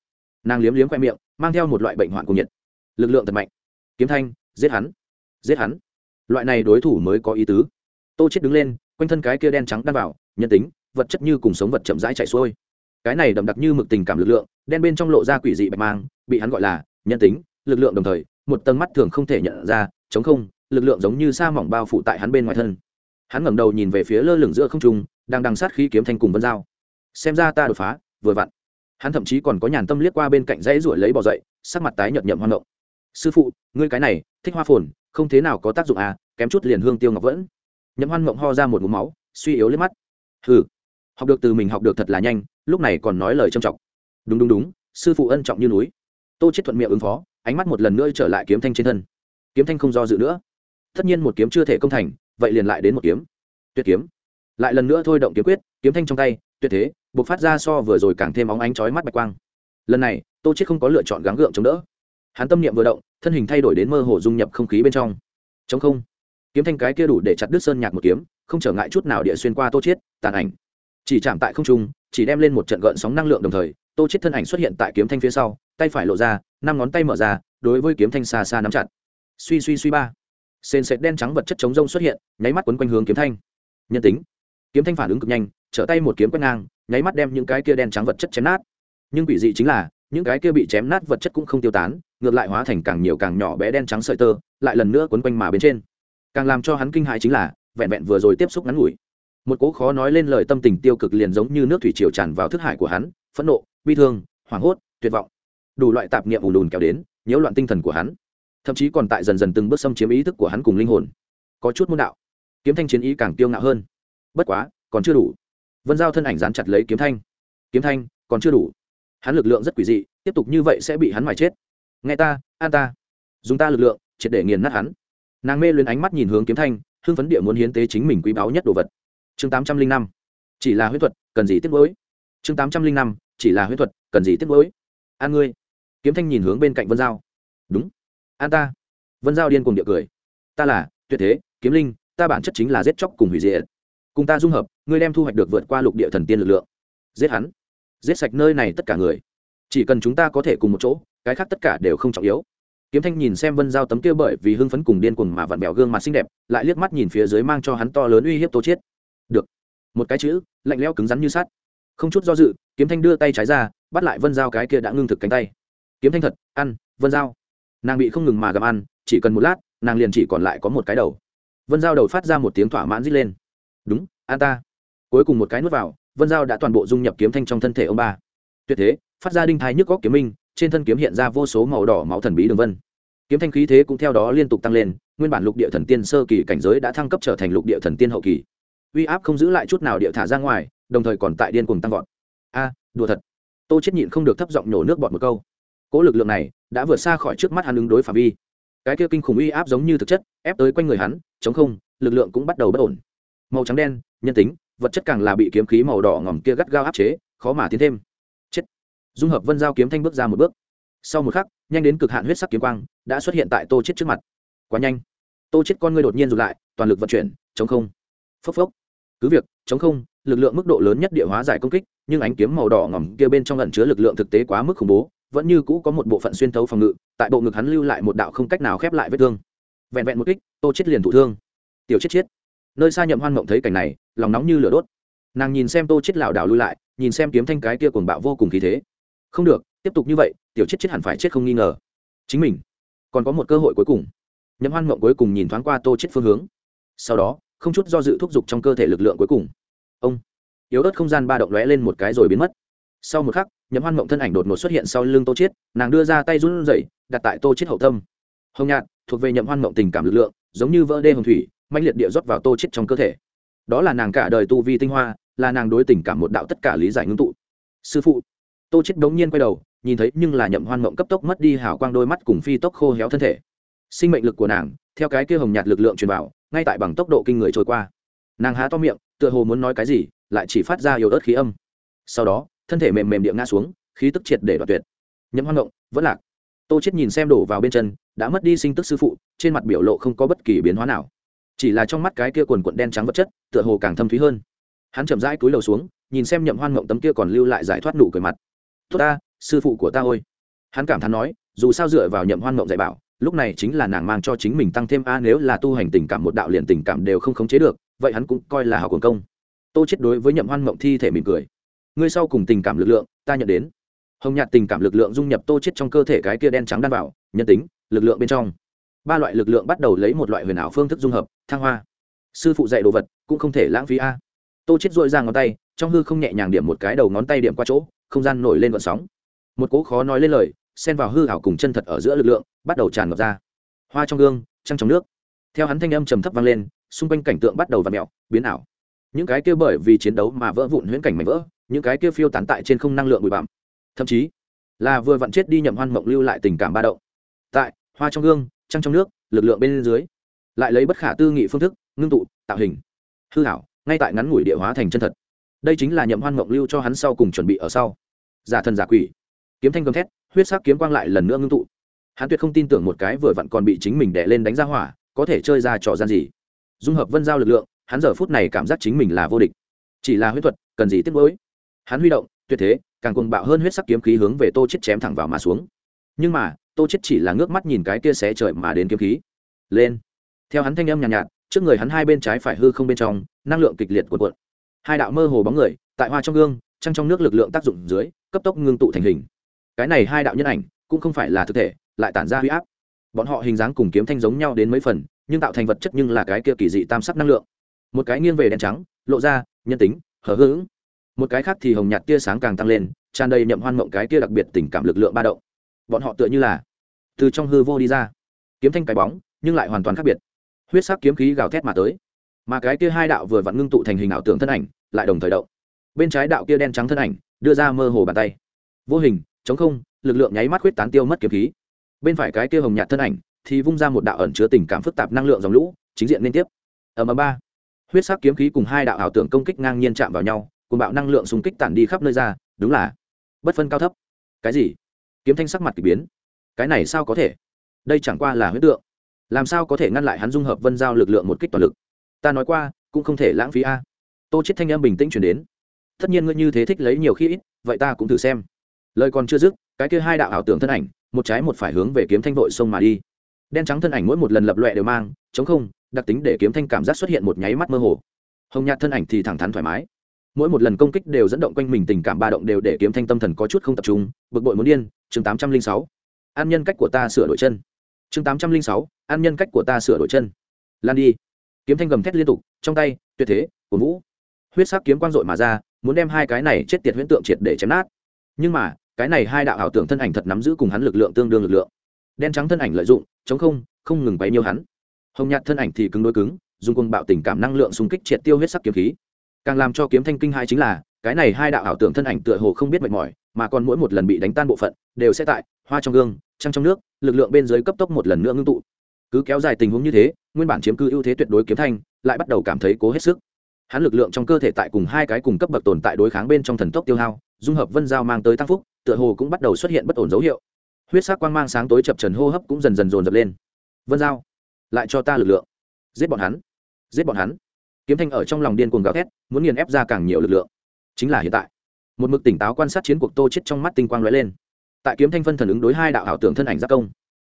nàng liếm liếm khoe miệng, mang theo một loại bệnh hoạn cùng nhiệt. Lực lượng thật mạnh. Kiếm thanh, giết hắn giết hắn. Loại này đối thủ mới có ý tứ. Tô chết đứng lên, quanh thân cái kia đen trắng đan vào, nhân tính, vật chất như cùng sống vật chậm rãi chạy xuôi. Cái này đậm đặc như mực tình cảm lực lượng, đen bên trong lộ ra quỷ dị bạch mang, bị hắn gọi là nhân tính, lực lượng đồng thời, một tầng mắt thường không thể nhận ra, chống không, lực lượng giống như sa mỏng bao phủ tại hắn bên ngoài thân. Hắn ngẩng đầu nhìn về phía lơ lửng giữa không trung, đang đằng sát khí kiếm thanh cùng vân dao xem ra ta đột phá, vừa vặn hắn thậm chí còn có nhàn tâm liếc qua bên cạnh dãy ruổi lấy bỏ dậy, sắc mặt tái nhợt nhậm hoan động. Sư phụ, ngươi cái này, thích hoa phồn, không thế nào có tác dụng à kém chút liền hương tiêu ngọc vẫn. Nhậm hoan mộng ho ra một ngụm máu, suy yếu liếc mắt. Hừ, học được từ mình học được thật là nhanh, lúc này còn nói lời trầm trọng. Đúng đúng đúng, sư phụ ân trọng như núi. Tô chết thuận miệng ứng phó, ánh mắt một lần nữa trở lại kiếm thanh trên thân. Kiếm thanh không do dự nữa. Tất nhiên một kiếm chưa thể công thành, vậy liền lại đến một kiếm. Tuyệt kiếm. Lại lần nữa thôi động kiếm quyết, kiếm thanh trong tay tuyệt thế buộc phát ra so vừa rồi càng thêm óng ánh chói mắt bạch quang. Lần này, tô chết không có lựa chọn gắng gượng chống đỡ. Hắn tâm niệm vừa động, thân hình thay đổi đến mơ hồ dung nhập không khí bên trong. Chống không. Kiếm thanh cái kia đủ để chặt đứt sơn nhạc một kiếm, không trở ngại chút nào địa xuyên qua tô chiết, tàn ảnh. Chỉ chạm tại không trung, chỉ đem lên một trận gợn sóng năng lượng đồng thời, tô chiết thân ảnh xuất hiện tại kiếm thanh phía sau, tay phải lộ ra, năm ngón tay mở ra, đối với kiếm thanh xa xa nắm chặt. Suy suy suy ba. Sền sệt đen trắng vật chất chống rông xuất hiện, nháy mắt quấn quanh hướng kiếm thanh. Nhân tính. Kiếm thanh phản ứng cực nhanh trở tay một kiếm quét ngang, nháy mắt đem những cái kia đen trắng vật chất chém nát. Nhưng quỷ dị chính là, những cái kia bị chém nát vật chất cũng không tiêu tán, ngược lại hóa thành càng nhiều càng nhỏ bé đen trắng sợi tơ, lại lần nữa quấn quanh mà bên trên. Càng làm cho hắn kinh hãi chính là, vẹn vẹn vừa rồi tiếp xúc ngắn ngủi. Một cố khó nói lên lời tâm tình tiêu cực liền giống như nước thủy triều tràn vào thức hải của hắn, phẫn nộ, bi thương, hoảng hốt, tuyệt vọng. Đủ loại tạp niệm ùn ùn kéo đến, nhiễu loạn tinh thần của hắn. Thậm chí còn tại dần dần từng bước xâm chiếm ý thức của hắn cùng linh hồn. Có chút môn đạo, kiếm thanh chiến ý càng tiêu ngạo hơn. Bất quá, còn chưa đủ vân giao thân ảnh dán chặt lấy kiếm thanh. Kiếm thanh, còn chưa đủ. Hắn lực lượng rất quỷ dị, tiếp tục như vậy sẽ bị hắn mài chết. Nghe ta, an ta. Dùng ta lực lượng, triệt để nghiền nát hắn. Nàng mê luyến ánh mắt nhìn hướng kiếm thanh, hưng phấn địa muốn hiến tế chính mình quý báu nhất đồ vật. Chương tám trăm linh năm. Chỉ là huyết thuật, cần gì tiếp nối chương tám trăm linh năm. Chỉ là huyết thuật, cần gì tiếp nối an ngươi. Kiếm thanh nhìn hướng bên cạnh vân giao. Đúng. An ta. Vân giao điên cùng địa cười. Ta là, tuyệt thế, kiếm linh, ta bản chất chính là giết chóc cùng hủy diệt cùng ta dung hợp, ngươi đem thu hoạch được vượt qua lục địa thần tiên lực lượng. Giết hắn. Giết sạch nơi này tất cả người. Chỉ cần chúng ta có thể cùng một chỗ, cái khác tất cả đều không trọng yếu. Kiếm thanh nhìn xem vân giao tấm kia bởi vì hưng phấn cùng điên cuồng mà vặn bèo gương mặt xinh đẹp, lại liếc mắt nhìn phía dưới mang cho hắn to lớn uy hiếp tô chiết. Được. Một cái chữ, lạnh lẽo cứng rắn như sắt. Không chút do dự, kiếm thanh đưa tay trái ra, bắt lại vân giao cái kia đã ngưng thực cánh tay. Kiếm thanh thật, ăn, vân giao. Nàng bị không ngừng mà gặm ăn, chỉ cần một lát, nàng liền chỉ còn lại có một cái đầu. Vân giao đầu phát ra một tiếng thỏa mãn rít lên đúng, an ta. Cuối cùng một cái nuốt vào, vân giao đã toàn bộ dung nhập kiếm thanh trong thân thể ông ba. Tuyệt thế, phát ra đinh thái nhức góc kiếm minh, trên thân kiếm hiện ra vô số màu đỏ máu thần bí đường vân. Kiếm thanh khí thế cũng theo đó liên tục tăng lên, nguyên bản lục địa thần tiên sơ kỳ cảnh giới đã thăng cấp trở thành lục địa thần tiên hậu kỳ. Uy áp không giữ lại chút nào địa thả ra ngoài, đồng thời còn tại điên cùng tăng vọt. A à, đùa thật. Tô chết nhịn không được thấp giọng nhổ nước bọt một câu. Cỗ lực lượng này đã vượt xa khỏi trước mắt hắn ứng đối phạm vi. Cái kia kinh khủng uy áp giống như thực chất, ép tới quanh người hắn, chống không, lực lượng cũng bắt đầu bất ổn màu trắng đen, nhân tính, vật chất càng là bị kiếm khí màu đỏ ngòm kia gắt gao áp chế, khó mà tiến thêm. Chết. Dung hợp vân giao kiếm thanh bước ra một bước. Sau một khắc, nhanh đến cực hạn huyết sắc kiếm quang, đã xuất hiện tại tô chết trước mặt. Quá nhanh. Tô chết con ngươi đột nhiên rụt lại, toàn lực vận chuyển, chống không. Phốc phốc. Cứ việc, chống không, lực lượng mức độ lớn nhất địa hóa giải công kích, nhưng ánh kiếm màu đỏ ngỏm kia bên trong ẩn chứa lực lượng thực tế quá mức khủng bố, vẫn như cũ có một bộ phận xuyên thấu phòng ngự, tại bộ ngực hắn lưu lại một đạo không cách nào khép lại vết thương. Vẹn vẹn một kích, tô chết liền thụ thương. Tiểu chết chết nơi xa nhậm hoan mộng thấy cảnh này, lòng nóng như lửa đốt. Nàng nhìn xem tô chết lảo đảo lui lại, nhìn xem kiếm thanh cái kia cuồng bạo vô cùng khí thế. Không được, tiếp tục như vậy, tiểu chết chết hẳn phải chết không nghi ngờ. Chính mình, còn có một cơ hội cuối cùng. Nhậm hoan mộng cuối cùng nhìn thoáng qua tô chết phương hướng. Sau đó, không chút do dự thúc giục trong cơ thể lực lượng cuối cùng. Ông, yếu ớt không gian ba động lóe lên một cái rồi biến mất. Sau một khắc, nhậm hoan mộng thân ảnh đột ngột xuất hiện sau lưng tô chiết nàng đưa ra tay run rẩy, đặt tại tô chiết hậu tâm. Hồng nhạt thuộc về nhậm hoan mộng tình cảm lực lượng, giống như vỡ đê hồng thủy mạnh liệt địa rót vào tô chết trong cơ thể. Đó là nàng cả đời tu vi tinh hoa, là nàng đối tình cảm một đạo tất cả lý giải ngưng tụ. Sư phụ. Tô chết đống nhiên quay đầu, nhìn thấy nhưng là nhậm hoan mộng cấp tốc mất đi hào quang đôi mắt cùng phi tốc khô héo thân thể. Sinh mệnh lực của nàng, theo cái kia hồng nhạt lực lượng truyền vào, ngay tại bằng tốc độ kinh người trôi qua. Nàng há to miệng, tựa hồ muốn nói cái gì, lại chỉ phát ra yếu ớt khí âm. Sau đó, thân thể mềm mềm địa ngã xuống, khí tức triệt để đoạt tuyệt. Nhậm hoan mộng, vẫn lạc. Tô chết nhìn xem đổ vào bên chân, đã mất đi sinh tức sư phụ, trên mặt biểu lộ không có bất kỳ biến hóa nào chỉ là trong mắt cái kia quần quận đen trắng vật chất, tựa hồ càng thâm thúy hơn. Hắn chậm rãi cúi đầu xuống, nhìn xem nhậm hoan mộng tấm kia còn lưu lại giải thoát nụ cười mặt. Tốt ta, sư phụ của ta ôi. Hắn cảm thán nói, dù sao dựa vào nhậm hoan mộng dạy bảo, lúc này chính là nàng mang cho chính mình tăng thêm a, nếu là tu hành tình cảm một đạo liền tình cảm đều không khống chế được, vậy hắn cũng coi là hào quần công. Tô chết đối với nhậm hoan mộng thi thể mỉm cười. Ngươi sau cùng tình cảm lực lượng, ta nhận đến. Hồng nhạt tình cảm lực lượng dung nhập tô chết trong cơ thể cái kia đen trắng đan vào, nhân tính, lực lượng bên trong ba loại lực lượng bắt đầu lấy một loại huyền ảo phương thức dung hợp, thăng hoa. Sư phụ dạy đồ vật cũng không thể lãng phí a. Tô chết dội ra ngón tay, trong hư không nhẹ nhàng điểm một cái đầu ngón tay điểm qua chỗ, không gian nổi lên vận sóng. Một cố khó nói lên lời, xen vào hư ảo cùng chân thật ở giữa lực lượng, bắt đầu tràn ngập ra. Hoa trong gương, trăng trong nước. Theo hắn thanh âm trầm thấp vang lên, xung quanh cảnh tượng bắt đầu v ặ mẹo biến ảo. Những cái kia bởi vì chiến đấu mà vỡ vụn huyễn cảnh mảnh vỡ, những cái kia phiêu tán tại trên không năng lượng bụi bặm. Thậm chí là vừa vặn chết đi nhậm hoan mộng lưu lại tình cảm ba động. Tại, hoa trong gương trăng trong nước, lực lượng bên dưới. Lại lấy bất khả tư nghị phương thức, ngưng tụ, tạo hình. Hư hảo, ngay tại ngắn ngủi địa hóa thành chân thật. Đây chính là nhậm hoan mộng lưu cho hắn sau cùng chuẩn bị ở sau. Giả thần giả quỷ. Kiếm thanh gầm thét, huyết sắc kiếm quang lại lần nữa ngưng tụ. Hắn tuyệt không tin tưởng một cái vừa vặn còn bị chính mình đè lên đánh ra hỏa, có thể chơi ra trò gian gì. Dung hợp vân giao lực lượng, hắn giờ phút này cảm giác chính mình là vô địch. Chỉ là huyết thuật, cần gì tiếp nối hắn huy động, tuyệt thế, càng cuồng bạo hơn huyết sắc kiếm khí hướng về tô chết chém thẳng vào mà xuống. Nhưng mà tô chết chỉ là ngước mắt nhìn cái kia xé trời mà đến kiếm khí. Lên. Theo hắn thanh âm nhàn nhạt, nhạt trước người hắn hai bên trái phải hư không bên trong năng lượng kịch liệt cuộn cuộn. Hai đạo mơ hồ bóng người tại hoa trong gương trăng trong nước lực lượng tác dụng dưới cấp tốc ngưng tụ thành hình. Cái này hai đạo nhân ảnh cũng không phải là thực thể lại tản ra huy áp. Bọn họ hình dáng cùng kiếm thanh giống nhau đến mấy phần nhưng tạo thành vật chất nhưng là cái kia kỳ dị tam sắc năng lượng. Một cái nghiêng về đen trắng lộ ra nhân tính hở hững. Một cái khác thì hồng nhạt tia sáng càng tăng lên tràn đầy nhậm hoan mộng cái kia đặc biệt tình cảm lực lượng ba động bọn họ tựa như là từ trong hư vô đi ra. Kiếm thanh cái bóng, nhưng lại hoàn toàn khác biệt. Huyết sắc kiếm khí gào thét mà tới. Mà cái kia hai đạo vừa vặn ngưng tụ thành hình ảo tưởng thân ảnh, lại đồng thời động. Bên trái đạo kia đen trắng thân ảnh, đưa ra mơ hồ bàn tay. Vô hình, chống không, lực lượng nháy mắt huyết tán tiêu mất kiếm khí. Bên phải cái kia hồng nhạt thân ảnh, thì vung ra một đạo ẩn chứa tình cảm phức tạp năng lượng dòng lũ, chính diện liên tiếp. Ở mờ ba. Huyết sắc kiếm khí cùng hai đạo ảo tưởng công kích ngang nhiên chạm vào nhau, cùng bạo năng lượng xung kích tản đi khắp nơi ra, đúng là bất phân cao thấp. Cái gì? Kiếm thanh sắc mặt k ỳ biến. Cái này sao có thể? Đây chẳng qua là huyết tượng. Làm sao có thể ngăn lại hắn dung hợp vân giao lực lượng một kích toàn lực? Ta nói qua, cũng không thể lãng phí a. Tô chết thanh em bình tĩnh chuyển đến. Tất nhiên ngươi như thế thích lấy nhiều khi ít, vậy ta cũng thử xem. Lời còn chưa dứt, cái kia hai đạo ảo tưởng thân ảnh, một trái một phải hướng về kiếm thanh vội sông mà đi. Đen trắng thân ảnh mỗi một lần lập loẹ đều mang, chống không, đặc tính để kiếm thanh cảm giác xuất hiện một nháy mắt mơ hồ. Hồng nhạt thân ảnh thì thẳng thắn thoải mái mỗi một lần công kích đều dẫn động quanh mình tình cảm ba động đều để kiếm thanh tâm thần có chút không tập trung, bực bội muốn điên, chương tám trăm linh sáu. An nhân cách của ta sửa đổi chân. Chương tám trăm linh sáu, an nhân cách của ta sửa đổi chân. Lan đi. Kiếm thanh gầm thét liên tục, trong tay, tuyệt thế cổ vũ. Huyết sắc kiếm quang dội mà ra, muốn đem hai cái này chết tiệt huyễn tượng triệt để chém nát. Nhưng mà, cái này hai đạo ảo tưởng thân ảnh thật nắm giữ cùng hắn lực lượng tương đương lực lượng. Đen trắng thân ảnh lợi dụng, chống không không ngừng bấy nhiêu hắn. Hồng nhạt thân ảnh thì cứng đối cứng, dùng quân bạo tình cảm năng lượng xung kích triệt tiêu huyết sắc kiếm khí càng làm cho kiếm thanh kinh hai chính là, cái này hai đạo ảo tưởng thân ảnh tựa hồ không biết mệt mỏi, mà còn mỗi một lần bị đánh tan bộ phận, đều sẽ tại hoa trong gương, trăng trong nước, lực lượng bên dưới cấp tốc một lần nữa ngưng tụ. Cứ kéo dài tình huống như thế, nguyên bản chiếm cư ưu thế tuyệt đối kiếm thanh, lại bắt đầu cảm thấy cố hết sức. Hắn lực lượng trong cơ thể tại cùng hai cái cùng cấp bậc tồn tại đối kháng bên trong thần tốc tiêu hao, dung hợp vân giao mang tới tăng phúc, tựa hồ cũng bắt đầu xuất hiện bất ổn dấu hiệu. Huyết sắc quang mang sáng tối chập trần hô hấp cũng dần dần dồn dập lên. Vân giao, lại cho ta lực lượng. Giết bọn hắn. Giết bọn hắn kiếm thanh ở trong lòng điên cuồng gào thét, muốn nghiền ép ra càng nhiều lực lượng. Chính là hiện tại, một mực tỉnh táo quan sát chiến cuộc tô chết trong mắt tinh quang lóe lên. Tại kiếm thanh phân thần ứng đối hai đạo ảo tưởng thân ảnh giác công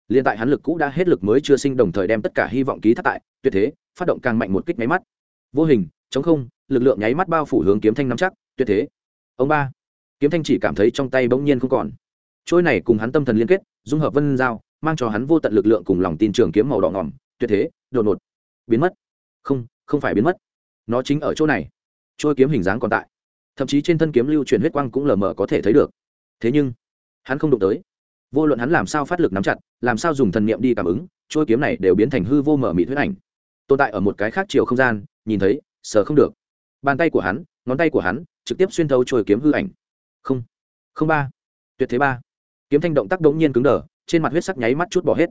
liên tại hắn lực cũ đã hết lực mới chưa sinh đồng thời đem tất cả hy vọng ký thác tại, tuyệt thế, phát động càng mạnh một kích nháy mắt. Vô hình, chống không, lực lượng nháy mắt bao phủ hướng kiếm thanh nắm chắc, tuyệt thế. Ông ba, kiếm thanh chỉ cảm thấy trong tay bỗng nhiên không còn. Trôi này cùng hắn tâm thần liên kết, dung hợp vân giao, mang cho hắn vô tận lực lượng cùng lòng tin trường kiếm màu đỏ ngỏm, tuyệt thế, đột ngột, biến mất. Không không phải biến mất. Nó chính ở chỗ này. Trôi kiếm hình dáng còn tại. Thậm chí trên thân kiếm lưu truyền huyết quang cũng lờ mờ có thể thấy được. Thế nhưng, hắn không đụng tới. Vô luận hắn làm sao phát lực nắm chặt, làm sao dùng thần niệm đi cảm ứng trôi kiếm này đều biến thành hư vô mở mị huyết ảnh. Tồn tại ở một cái khác chiều không gian, nhìn thấy, sờ không được. Bàn tay của hắn, ngón tay của hắn, trực tiếp xuyên thấu trôi kiếm hư ảnh. Không. Không ba. Tuyệt thế ba. Kiếm thanh động tác đống nhiên cứng đờ, trên mặt huyết sắc nháy mắt chút bỏ hết.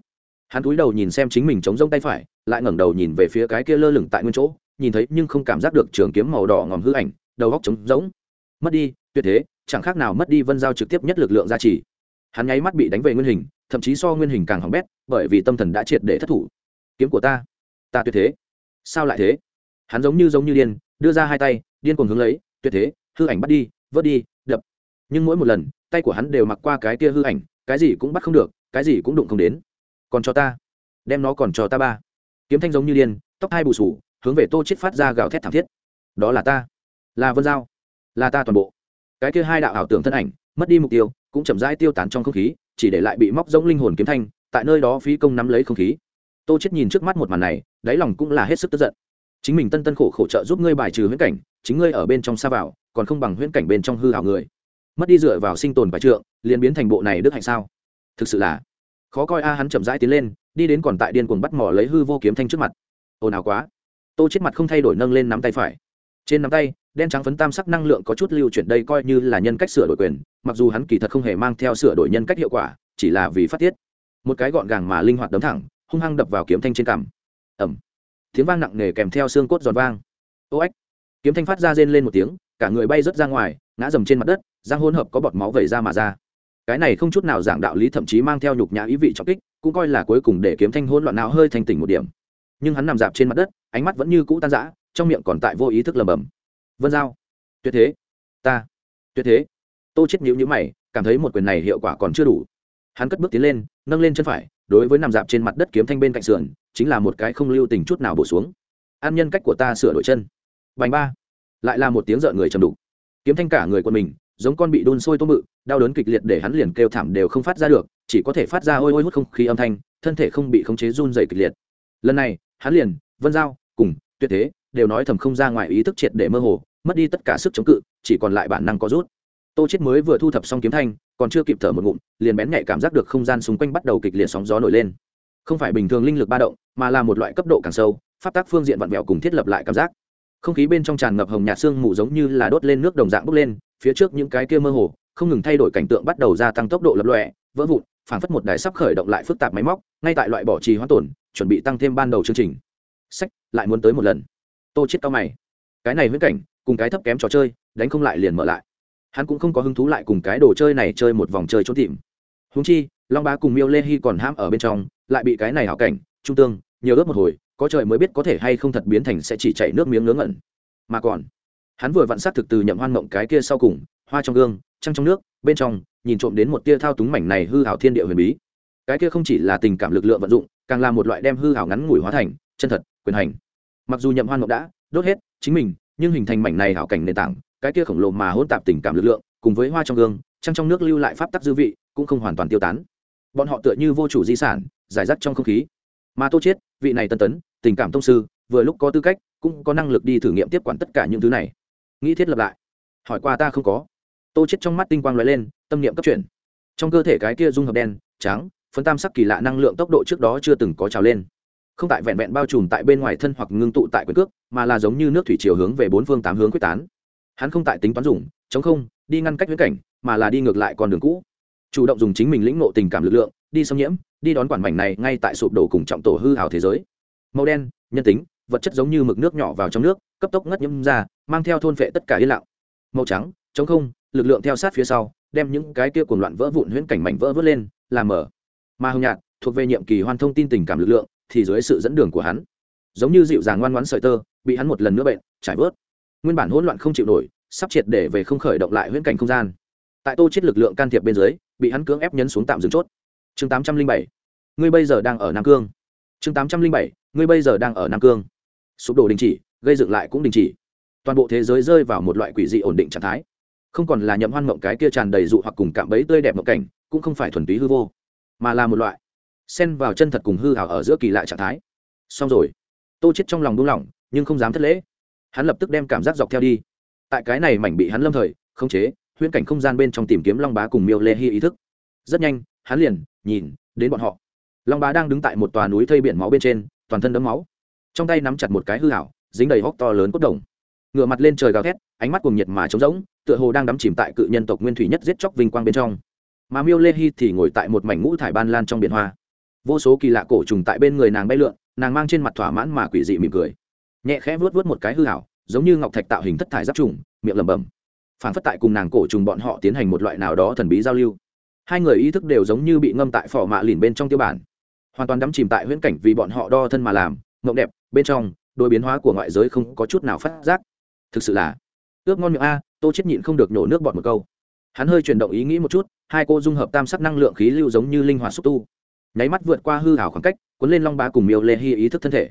Hắn cúi đầu nhìn xem chính mình chống rông tay phải lại ngẩng đầu nhìn về phía cái kia lơ lửng tại nguyên chỗ, nhìn thấy nhưng không cảm giác được trường kiếm màu đỏ ngòm hư ảnh, đầu góc trống rỗng. Mất đi, tuyệt thế, chẳng khác nào mất đi vân giao trực tiếp nhất lực lượng gia trì. Hắn nháy mắt bị đánh về nguyên hình, thậm chí so nguyên hình càng hỏng bét, bởi vì tâm thần đã triệt để thất thủ. Kiếm của ta ta tuyệt thế. Sao lại thế? Hắn giống như giống như điên, đưa ra hai tay, điên cuồng hướng lấy, tuyệt thế, hư ảnh bắt đi, vớt đi, đập. Nhưng mỗi một lần, tay của hắn đều mặc qua cái kia hư ảnh, cái gì cũng bắt không được, cái gì cũng đụng không đến. Còn cho ta, đem nó còn cho ta ba kiếm thanh giống như điên, tóc hai bù sù, hướng về tô chết phát ra gào thét thảm thiết. Đó là ta. Là vân giao. Là ta toàn bộ. Cái kia hai đạo ảo tưởng thân ảnh, mất đi mục tiêu, cũng chậm rãi tiêu tán trong không khí, chỉ để lại bị móc rỗng linh hồn kiếm thanh, tại nơi đó phí công nắm lấy không khí. Tô chết nhìn trước mắt một màn này, đáy lòng cũng là hết sức tức giận. Chính mình tân tân khổ khổ trợ giúp ngươi bài trừ huyễn cảnh, chính ngươi ở bên trong xa vào, còn không bằng huyễn cảnh bên trong hư hảo người. Mất đi dựa vào sinh tồn bài trượng, liền biến thành bộ này đức hạnh sao? Thực sự là khó coi a, hắn chậm rãi tiến lên đi đến còn tại điên cuồng bắt mỏ lấy hư vô kiếm thanh trước mặt. Ồn ào quá. Tô chết mặt không thay đổi nâng lên nắm tay phải. Trên nắm tay, đen trắng phấn tam sắc năng lượng có chút lưu chuyển đây coi như là nhân cách sửa đổi quyền, mặc dù hắn kỳ thật không hề mang theo sửa đổi nhân cách hiệu quả, chỉ là vì phát tiết. Một cái gọn gàng mà linh hoạt đấm thẳng, hung hăng đập vào kiếm thanh trên cằm. Ẩm tiếng vang nặng nề kèm theo xương cốt giòn vang. Ô ếch kiếm thanh phát ra rên lên một tiếng, cả người bay rớt ra ngoài, ngã dầm trên mặt đất giang hỗn hợp có bọt máu vẩy ra mà ra. Cái này không chút nào giảng đạo lý thậm chí mang theo nhục nhã ý vị trọng kích cũng coi là cuối cùng để kiếm thanh hỗn loạn nào hơi thành tỉnh một điểm. Nhưng hắn nằm dạp trên mặt đất, ánh mắt vẫn như cũ tan rã, trong miệng còn tại vô ý thức lầm bầm vân giao, tuyệt thế, ta, tuyệt thế. Tô chết nhíu nhíu mày, cảm thấy một quyền này hiệu quả còn chưa đủ. Hắn cất bước tiến lên, nâng lên chân phải, đối với nằm dạp trên mặt đất kiếm thanh bên cạnh sườn, chính là một cái không lưu tình chút nào bổ xuống. An nhân cách của ta sửa đổi chân. Bành ba, lại là một tiếng rợn người trầm đục. Kiếm thanh cả người của mình, giống con bị đun sôi tôm bự, đau đớn kịch liệt để hắn liền kêu thảm đều không phát ra được chỉ có thể phát ra ôi ôi hút không khí âm thanh, thân thể không bị khống chế run dày kịch liệt. Lần này, hắn liền, vân giao, cùng, tuyệt thế, đều nói thầm không ra ngoài ý thức triệt để mơ hồ, mất đi tất cả sức chống cự, chỉ còn lại bản năng có rút. Tô chết mới vừa thu thập xong kiếm thanh, còn chưa kịp thở một ngụm, liền bén nhạy cảm giác được không gian xung quanh bắt đầu kịch liệt sóng gió nổi lên. Không phải bình thường linh lực ba động, mà là một loại cấp độ càng sâu, pháp tác phương diện vặn vẹo cùng thiết lập lại cảm giác. Không khí bên trong tràn ngập hồng nhạt xương mù giống như là đốt lên nước đồng dạng bốc lên, phía trước những cái kia mơ hồ, không ngừng thay đổi cảnh tượng bắt đầu gia tăng tốc độ lập lòe, vỡ vụn phản phất một đài sắp khởi động lại phức tạp máy móc, ngay tại loại bỏ trì hoãn tổn chuẩn bị tăng thêm ban đầu chương trình. Sách, lại muốn tới một lần. Tô chết cao mày. Cái này huyễn cảnh, cùng cái thấp kém trò chơi, đánh không lại liền mở lại. Hắn cũng không có hứng thú lại cùng cái đồ chơi này chơi một vòng chơi trốn tìm. Húng chi, long bá cùng miêu lê hy còn ham ở bên trong, lại bị cái này hảo cảnh, trung tương, nhiều ướp một hồi, có trời mới biết có thể hay không thật biến thành sẽ chỉ chảy nước miếng ngớ ngẩn. Mà còn, hắn vừa vặn sát thực từ nhậm hoan mộng cái kia sau cùng, hoa trong gương, trăng trong nước, bên trong nhìn trộm đến một tia thao túng mảnh này hư hảo thiên địa huyền bí. Cái kia không chỉ là tình cảm lực lượng vận dụng, càng là một loại đem hư hảo ngắn ngủi hóa thành chân thật, quyền hành. Mặc dù nhậm hoan mộng đã, đốt hết chính mình, nhưng hình thành mảnh này hảo cảnh nền tảng, cái kia khổng lồ mà hỗn tạp tình cảm lực lượng, cùng với hoa trong gương, trăng trong nước lưu lại pháp tắc dư vị, cũng không hoàn toàn tiêu tán. Bọn họ tựa như vô chủ di sản, giải rác trong không khí. Mà tô chiết, vị này tân tấn, tình cảm thông sư, vừa lúc có tư cách, cũng có năng lực đi thử nghiệm tiếp quản tất cả những thứ này. Nghĩ thiết lập lại. Hỏi qua ta không có. Tô chết trong mắt tinh quang lóe lên tâm niệm cấp chuyển. Trong cơ thể cái kia dung hợp đen, trắng phân tam sắc kỳ lạ năng lượng tốc độ trước đó chưa từng có trào lên. Không tại vẹn vẹn bao trùm tại bên ngoài thân hoặc ngưng tụ tại quyền cước, mà là giống như nước thủy chiều hướng về bốn phương tám hướng quyết tán. Hắn không tại tính toán dùng, chống không, đi ngăn cách viễn cảnh, mà là đi ngược lại con đường cũ. Chủ động dùng chính mình lĩnh ngộ tình cảm lực lượng, đi xâm nhiễm, đi đón quản mảnh này ngay tại sụp đổ cùng trọng tổ hư hào thế giới. Màu đen, nhân tính, vật chất giống như mực nước nhỏ vào trong nước, cấp tốc ngất nhâm ra, mang theo thôn phệ tất cả yên lặng. Màu trắng, chống không, lực lượng theo sát phía sau đem những cái kia cuồng loạn vỡ vụn huyễn cảnh mảnh vỡ vớt lên làm mở. Mà hồng nhạt, thuộc về nhiệm kỳ hoàn thông tin tình cảm lực lượng, thì dưới sự dẫn đường của hắn. Giống như dịu dàng ngoan ngoãn sợi tơ, bị hắn một lần nữa bệnh, trải vớt. Nguyên bản hỗn loạn không chịu nổi, sắp triệt để về không khởi động lại huyễn cảnh không gian. Tại tô chết lực lượng can thiệp bên dưới, bị hắn cưỡng ép nhấn xuống tạm dừng chốt. Chương tám trăm linh bảy, ngươi bây giờ đang ở nam cương. Chương tám trăm linh bảy, ngươi bây giờ đang ở nam cương. Sụp đổ đình chỉ, gây dựng lại cũng đình chỉ. Toàn bộ thế giới rơi vào một loại quỷ dị ổn định trạng thái không còn là nhậm hoan mộng cái kia tràn đầy dụ hoặc cùng cạm bẫy tươi đẹp mộng cảnh, cũng không phải thuần túy hư vô, mà là một loại xen vào chân thật cùng hư hảo ở giữa kỳ lạ trạng thái. Xong rồi. Tô chết trong lòng đung lòng nhưng không dám thất lễ. Hắn lập tức đem cảm giác dọc theo đi. Tại cái này mảnh bị hắn lâm thời, khống chế, huyễn cảnh không gian bên trong tìm kiếm long bá cùng miêu lê hy ý thức. Rất nhanh, hắn liền nhìn đến bọn họ. Long bá đang đứng tại một tòa núi thây biển máu bên trên, toàn thân đấm máu. Trong tay nắm chặt một cái hư hảo, dính đầy hóc to lớn cốt đồng ngựa mặt lên trời gào thét, ánh mắt cùng nhiệt mà trống rỗng, tựa hồ đang đắm chìm tại cự nhân tộc nguyên thủy nhất giết chóc vinh quang bên trong. Mà miêu lê hy thì ngồi tại một mảnh ngũ thải ban lan trong biển hoa. Vô số kỳ lạ cổ trùng tại bên người nàng bay lượn, nàng mang trên mặt thỏa mãn mà quỷ dị mỉm cười. Nhẹ khẽ vuốt vuốt một cái hư hảo giống như ngọc thạch tạo hình thất thải giáp trùng, miệng lẩm bẩm. Phản phất tại cùng nàng cổ trùng bọn họ tiến hành một loại nào đó thần bí giao lưu. Hai người ý thức đều giống như bị ngâm tại phỏ mạ lìn bên trong tiêu bản. Hoàn toàn đắm chìm tại huyễn cảnh vì bọn họ đo thân mà làm, mộng đẹp, bên trong, đôi biến hóa của ngoại giới không có chút nào phát giác thực sự là ước ngon miệng a, tô chết nhịn không được nhổ nước bọt một câu. Hắn hơi chuyển động ý nghĩ một chút, hai cô dung hợp tam sắc năng lượng khí lưu giống như linh hoạt xúc tu. Nháy mắt vượt qua hư hảo khoảng cách, cuốn lên long ba cùng miêu lê hy ý thức thân thể.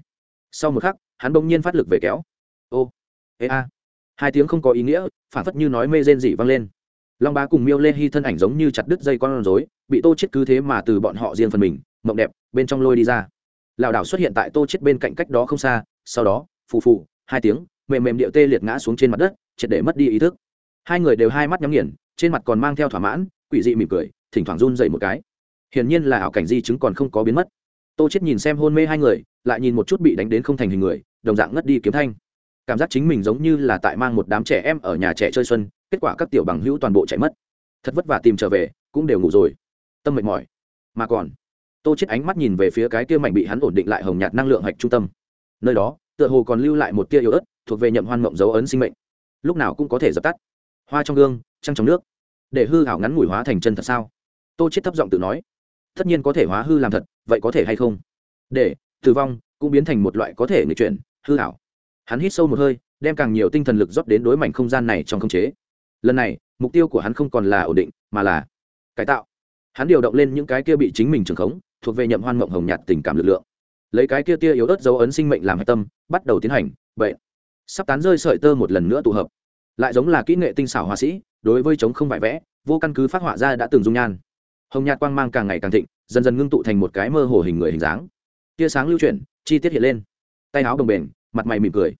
Sau một khắc, hắn bỗng nhiên phát lực về kéo. Ô, ê a. Hai tiếng không có ý nghĩa, phản phất như nói mê rên dị vang lên. Long bá cùng miêu lê hy thân ảnh giống như chặt đứt dây con rối, bị tô chết cứ thế mà từ bọn họ riêng phần mình, mộng đẹp, bên trong lôi đi ra. Lảo đảo xuất hiện tại tô chết bên cạnh cách đó không xa, sau đó, phù phù, hai tiếng mềm mềm điệu tê liệt ngã xuống trên mặt đất, triệt để mất đi ý thức. Hai người đều hai mắt nhắm nghiền, trên mặt còn mang theo thỏa mãn, quỷ dị mỉm cười, thỉnh thoảng run dậy một cái. Hiển nhiên là ảo cảnh di chứng còn không có biến mất. Tô chết nhìn xem hôn mê hai người, lại nhìn một chút bị đánh đến không thành hình người, đồng dạng ngất đi kiếm thanh. Cảm giác chính mình giống như là tại mang một đám trẻ em ở nhà trẻ chơi xuân, kết quả các tiểu bằng hữu toàn bộ chạy mất. Thật vất vả tìm trở về, cũng đều ngủ rồi. Tâm mệt mỏi. Mà còn, tô chết ánh mắt nhìn về phía cái kia mảnh bị hắn ổn định lại hồng nhạt năng lượng hạch trung tâm. Nơi đó, tựa hồ còn lưu lại một tia yếu ớt thuộc về nhậm hoan mộng dấu ấn sinh mệnh. Lúc nào cũng có thể dập tắt. Hoa trong gương, trăng trong nước. Để hư hảo ngắn ngủi hóa thành chân thật sao? Tô chết thấp giọng tự nói. Tất nhiên có thể hóa hư làm thật, vậy có thể hay không? Để, tử vong cũng biến thành một loại có thể người chuyển, hư hảo. Hắn hít sâu một hơi, đem càng nhiều tinh thần lực rót đến đối mảnh không gian này trong không chế. Lần này, mục tiêu của hắn không còn là ổn định, mà là cải tạo. Hắn điều động lên những cái kia bị chính mình trường khống, thuộc về nhậm hoan mộng hồng nhạt tình cảm lực lượng. Lấy cái kia tia yếu ớt dấu ấn sinh mệnh làm hạch tâm, bắt đầu tiến hành, vậy sắp tán rơi sợi tơ một lần nữa tụ hợp. Lại giống là kỹ nghệ tinh xảo họa sĩ, đối với chống không vải vẽ, vô căn cứ phát họa ra đã từng dung nhan. Hồng nhạt quang mang càng ngày càng thịnh, dần dần ngưng tụ thành một cái mơ hồ hình người hình dáng. Tia sáng lưu chuyển, chi tiết hiện lên. Tay áo đồng bền, mặt mày mỉm cười.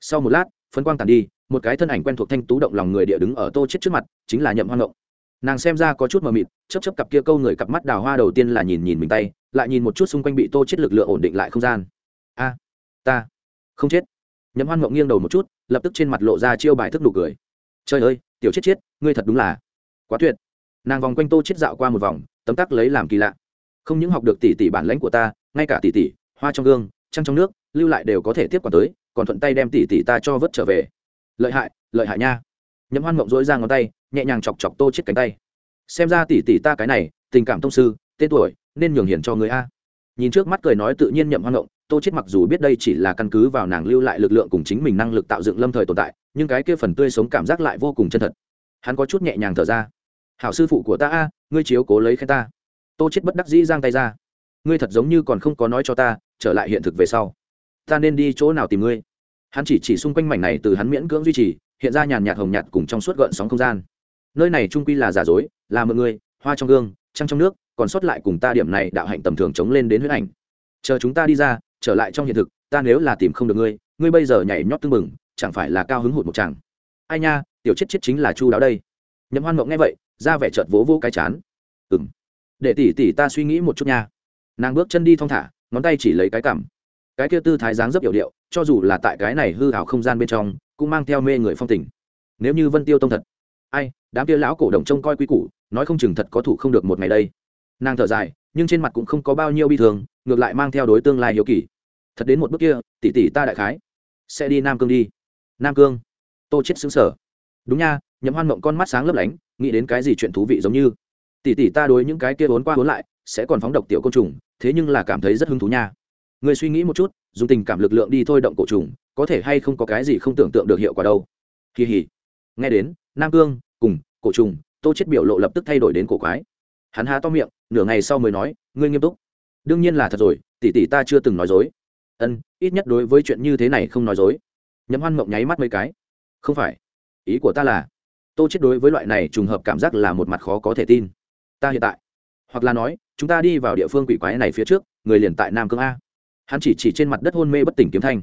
Sau một lát, phấn quang tàn đi, một cái thân ảnh quen thuộc thanh tú động lòng người địa đứng ở tô chết trước mặt, chính là nhậm hoang ngộng nàng xem ra có chút mờ mịt chấp chấp cặp kia câu người cặp mắt đào hoa đầu tiên là nhìn nhìn mình tay, lại nhìn một chút xung quanh bị tô chết lực lượng ổn định lại không gian. A, ta, không chết nhậm hoan mộng nghiêng đầu một chút, lập tức trên mặt lộ ra chiêu bài thức nụ cười. Trời ơi, tiểu chết chết, ngươi thật đúng là quá tuyệt. Nàng vòng quanh tô chết dạo qua một vòng, tấm tắc lấy làm kỳ lạ. Không những học được tỷ tỷ bản lãnh của ta, ngay cả tỷ tỷ hoa trong gương, trăng trong nước, lưu lại đều có thể tiếp quản tới, còn thuận tay đem tỷ tỷ ta cho vớt trở về. Lợi hại lợi hại nha. Nhậm hoan mộng dỗi ra ngón tay, nhẹ nhàng chọc chọc tô chết cánh tay. Xem ra tỷ tỷ ta cái này, tình cảm thông sư, tên tuổi, nên nhường hiền cho người a. Nhìn trước mắt cười nói tự nhiên nhậm hoan mộng tô chết mặc dù biết đây chỉ là căn cứ vào nàng lưu lại lực lượng cùng chính mình năng lực tạo dựng lâm thời tồn tại, nhưng cái kia phần tươi sống cảm giác lại vô cùng chân thật. Hắn có chút nhẹ nhàng thở ra. Hảo sư phụ của ta a, ngươi chiếu cố lấy khen ta. Tô chết bất đắc dĩ giang tay ra. Ngươi thật giống như còn không có nói cho ta, trở lại hiện thực về sau. Ta nên đi chỗ nào tìm ngươi? Hắn chỉ chỉ xung quanh mảnh này từ hắn miễn cưỡng duy trì, hiện ra nhàn nhạt hồng nhạt cùng trong suốt gợn sóng không gian. Nơi này trung quy là giả dối, là mọi người hoa trong gương, trăng trong nước, còn sót lại cùng ta điểm này đạo hạnh tầm thường chống lên đến huyết ảnh. Chờ chúng ta đi ra trở lại trong hiện thực, ta nếu là tìm không được ngươi ngươi bây giờ nhảy nhót tưng bừng, chẳng phải là cao hứng hụt một chàng. Ai nha, tiểu chết chết chính là chu đáo đây. Nhậm hoan mộng nghe vậy, ra vẻ chợt vỗ vỗ cái chán. Ừng để tỷ tỷ ta suy nghĩ một chút nha. Nàng bước chân đi thong thả, ngón tay chỉ lấy cái cảm cái kia tư thái dáng rất hiểu điệu, cho dù là tại cái này hư hảo không gian bên trong, cũng mang theo mê người phong tình. Nếu như vân tiêu tông thật. Ai, đám kia lão cổ đồng trông coi quy củ, nói không chừng thật có thủ không được một ngày đây. Nàng thở dài, nhưng trên mặt cũng không có bao nhiêu bi thường ngược lại mang theo đối tương lai hiếu kỳ thật đến một bước kia, tỷ tỷ ta đại khái sẽ đi nam cương đi. Nam cương? Tô chết xứng sở đúng nha, nhậm hoan mộng con mắt sáng lấp lánh, nghĩ đến cái gì chuyện thú vị giống như. Tỷ tỷ ta đối những cái kia vốn qua vốn lại, sẽ còn phóng độc tiểu côn trùng, thế nhưng là cảm thấy rất hứng thú nha. Người suy nghĩ một chút, dùng tình cảm lực lượng đi thôi động cổ trùng, có thể hay không có cái gì không tưởng tượng được hiệu quả đâu. Kỳ hỉ. Nghe đến, nam cương, cùng, cổ trùng, tô chết biểu lộ lập tức thay đổi đến cổ quái. Hắn há to miệng, nửa ngày sau mới nói, ngươi nghiêm túc. Đương nhiên là thật rồi, tỷ tỷ ta chưa từng nói dối ân, ít nhất đối với chuyện như thế này không nói dối. Nhấm hoan mộng nháy mắt mấy cái. Không phải. Ý của ta là, tô chết đối với loại này trùng hợp cảm giác là một mặt khó có thể tin. Ta hiện tại, hoặc là nói, chúng ta đi vào địa phương quỷ quái này phía trước, người liền tại nam cương a. Hắn chỉ chỉ trên mặt đất hôn mê bất tỉnh kiếm thanh.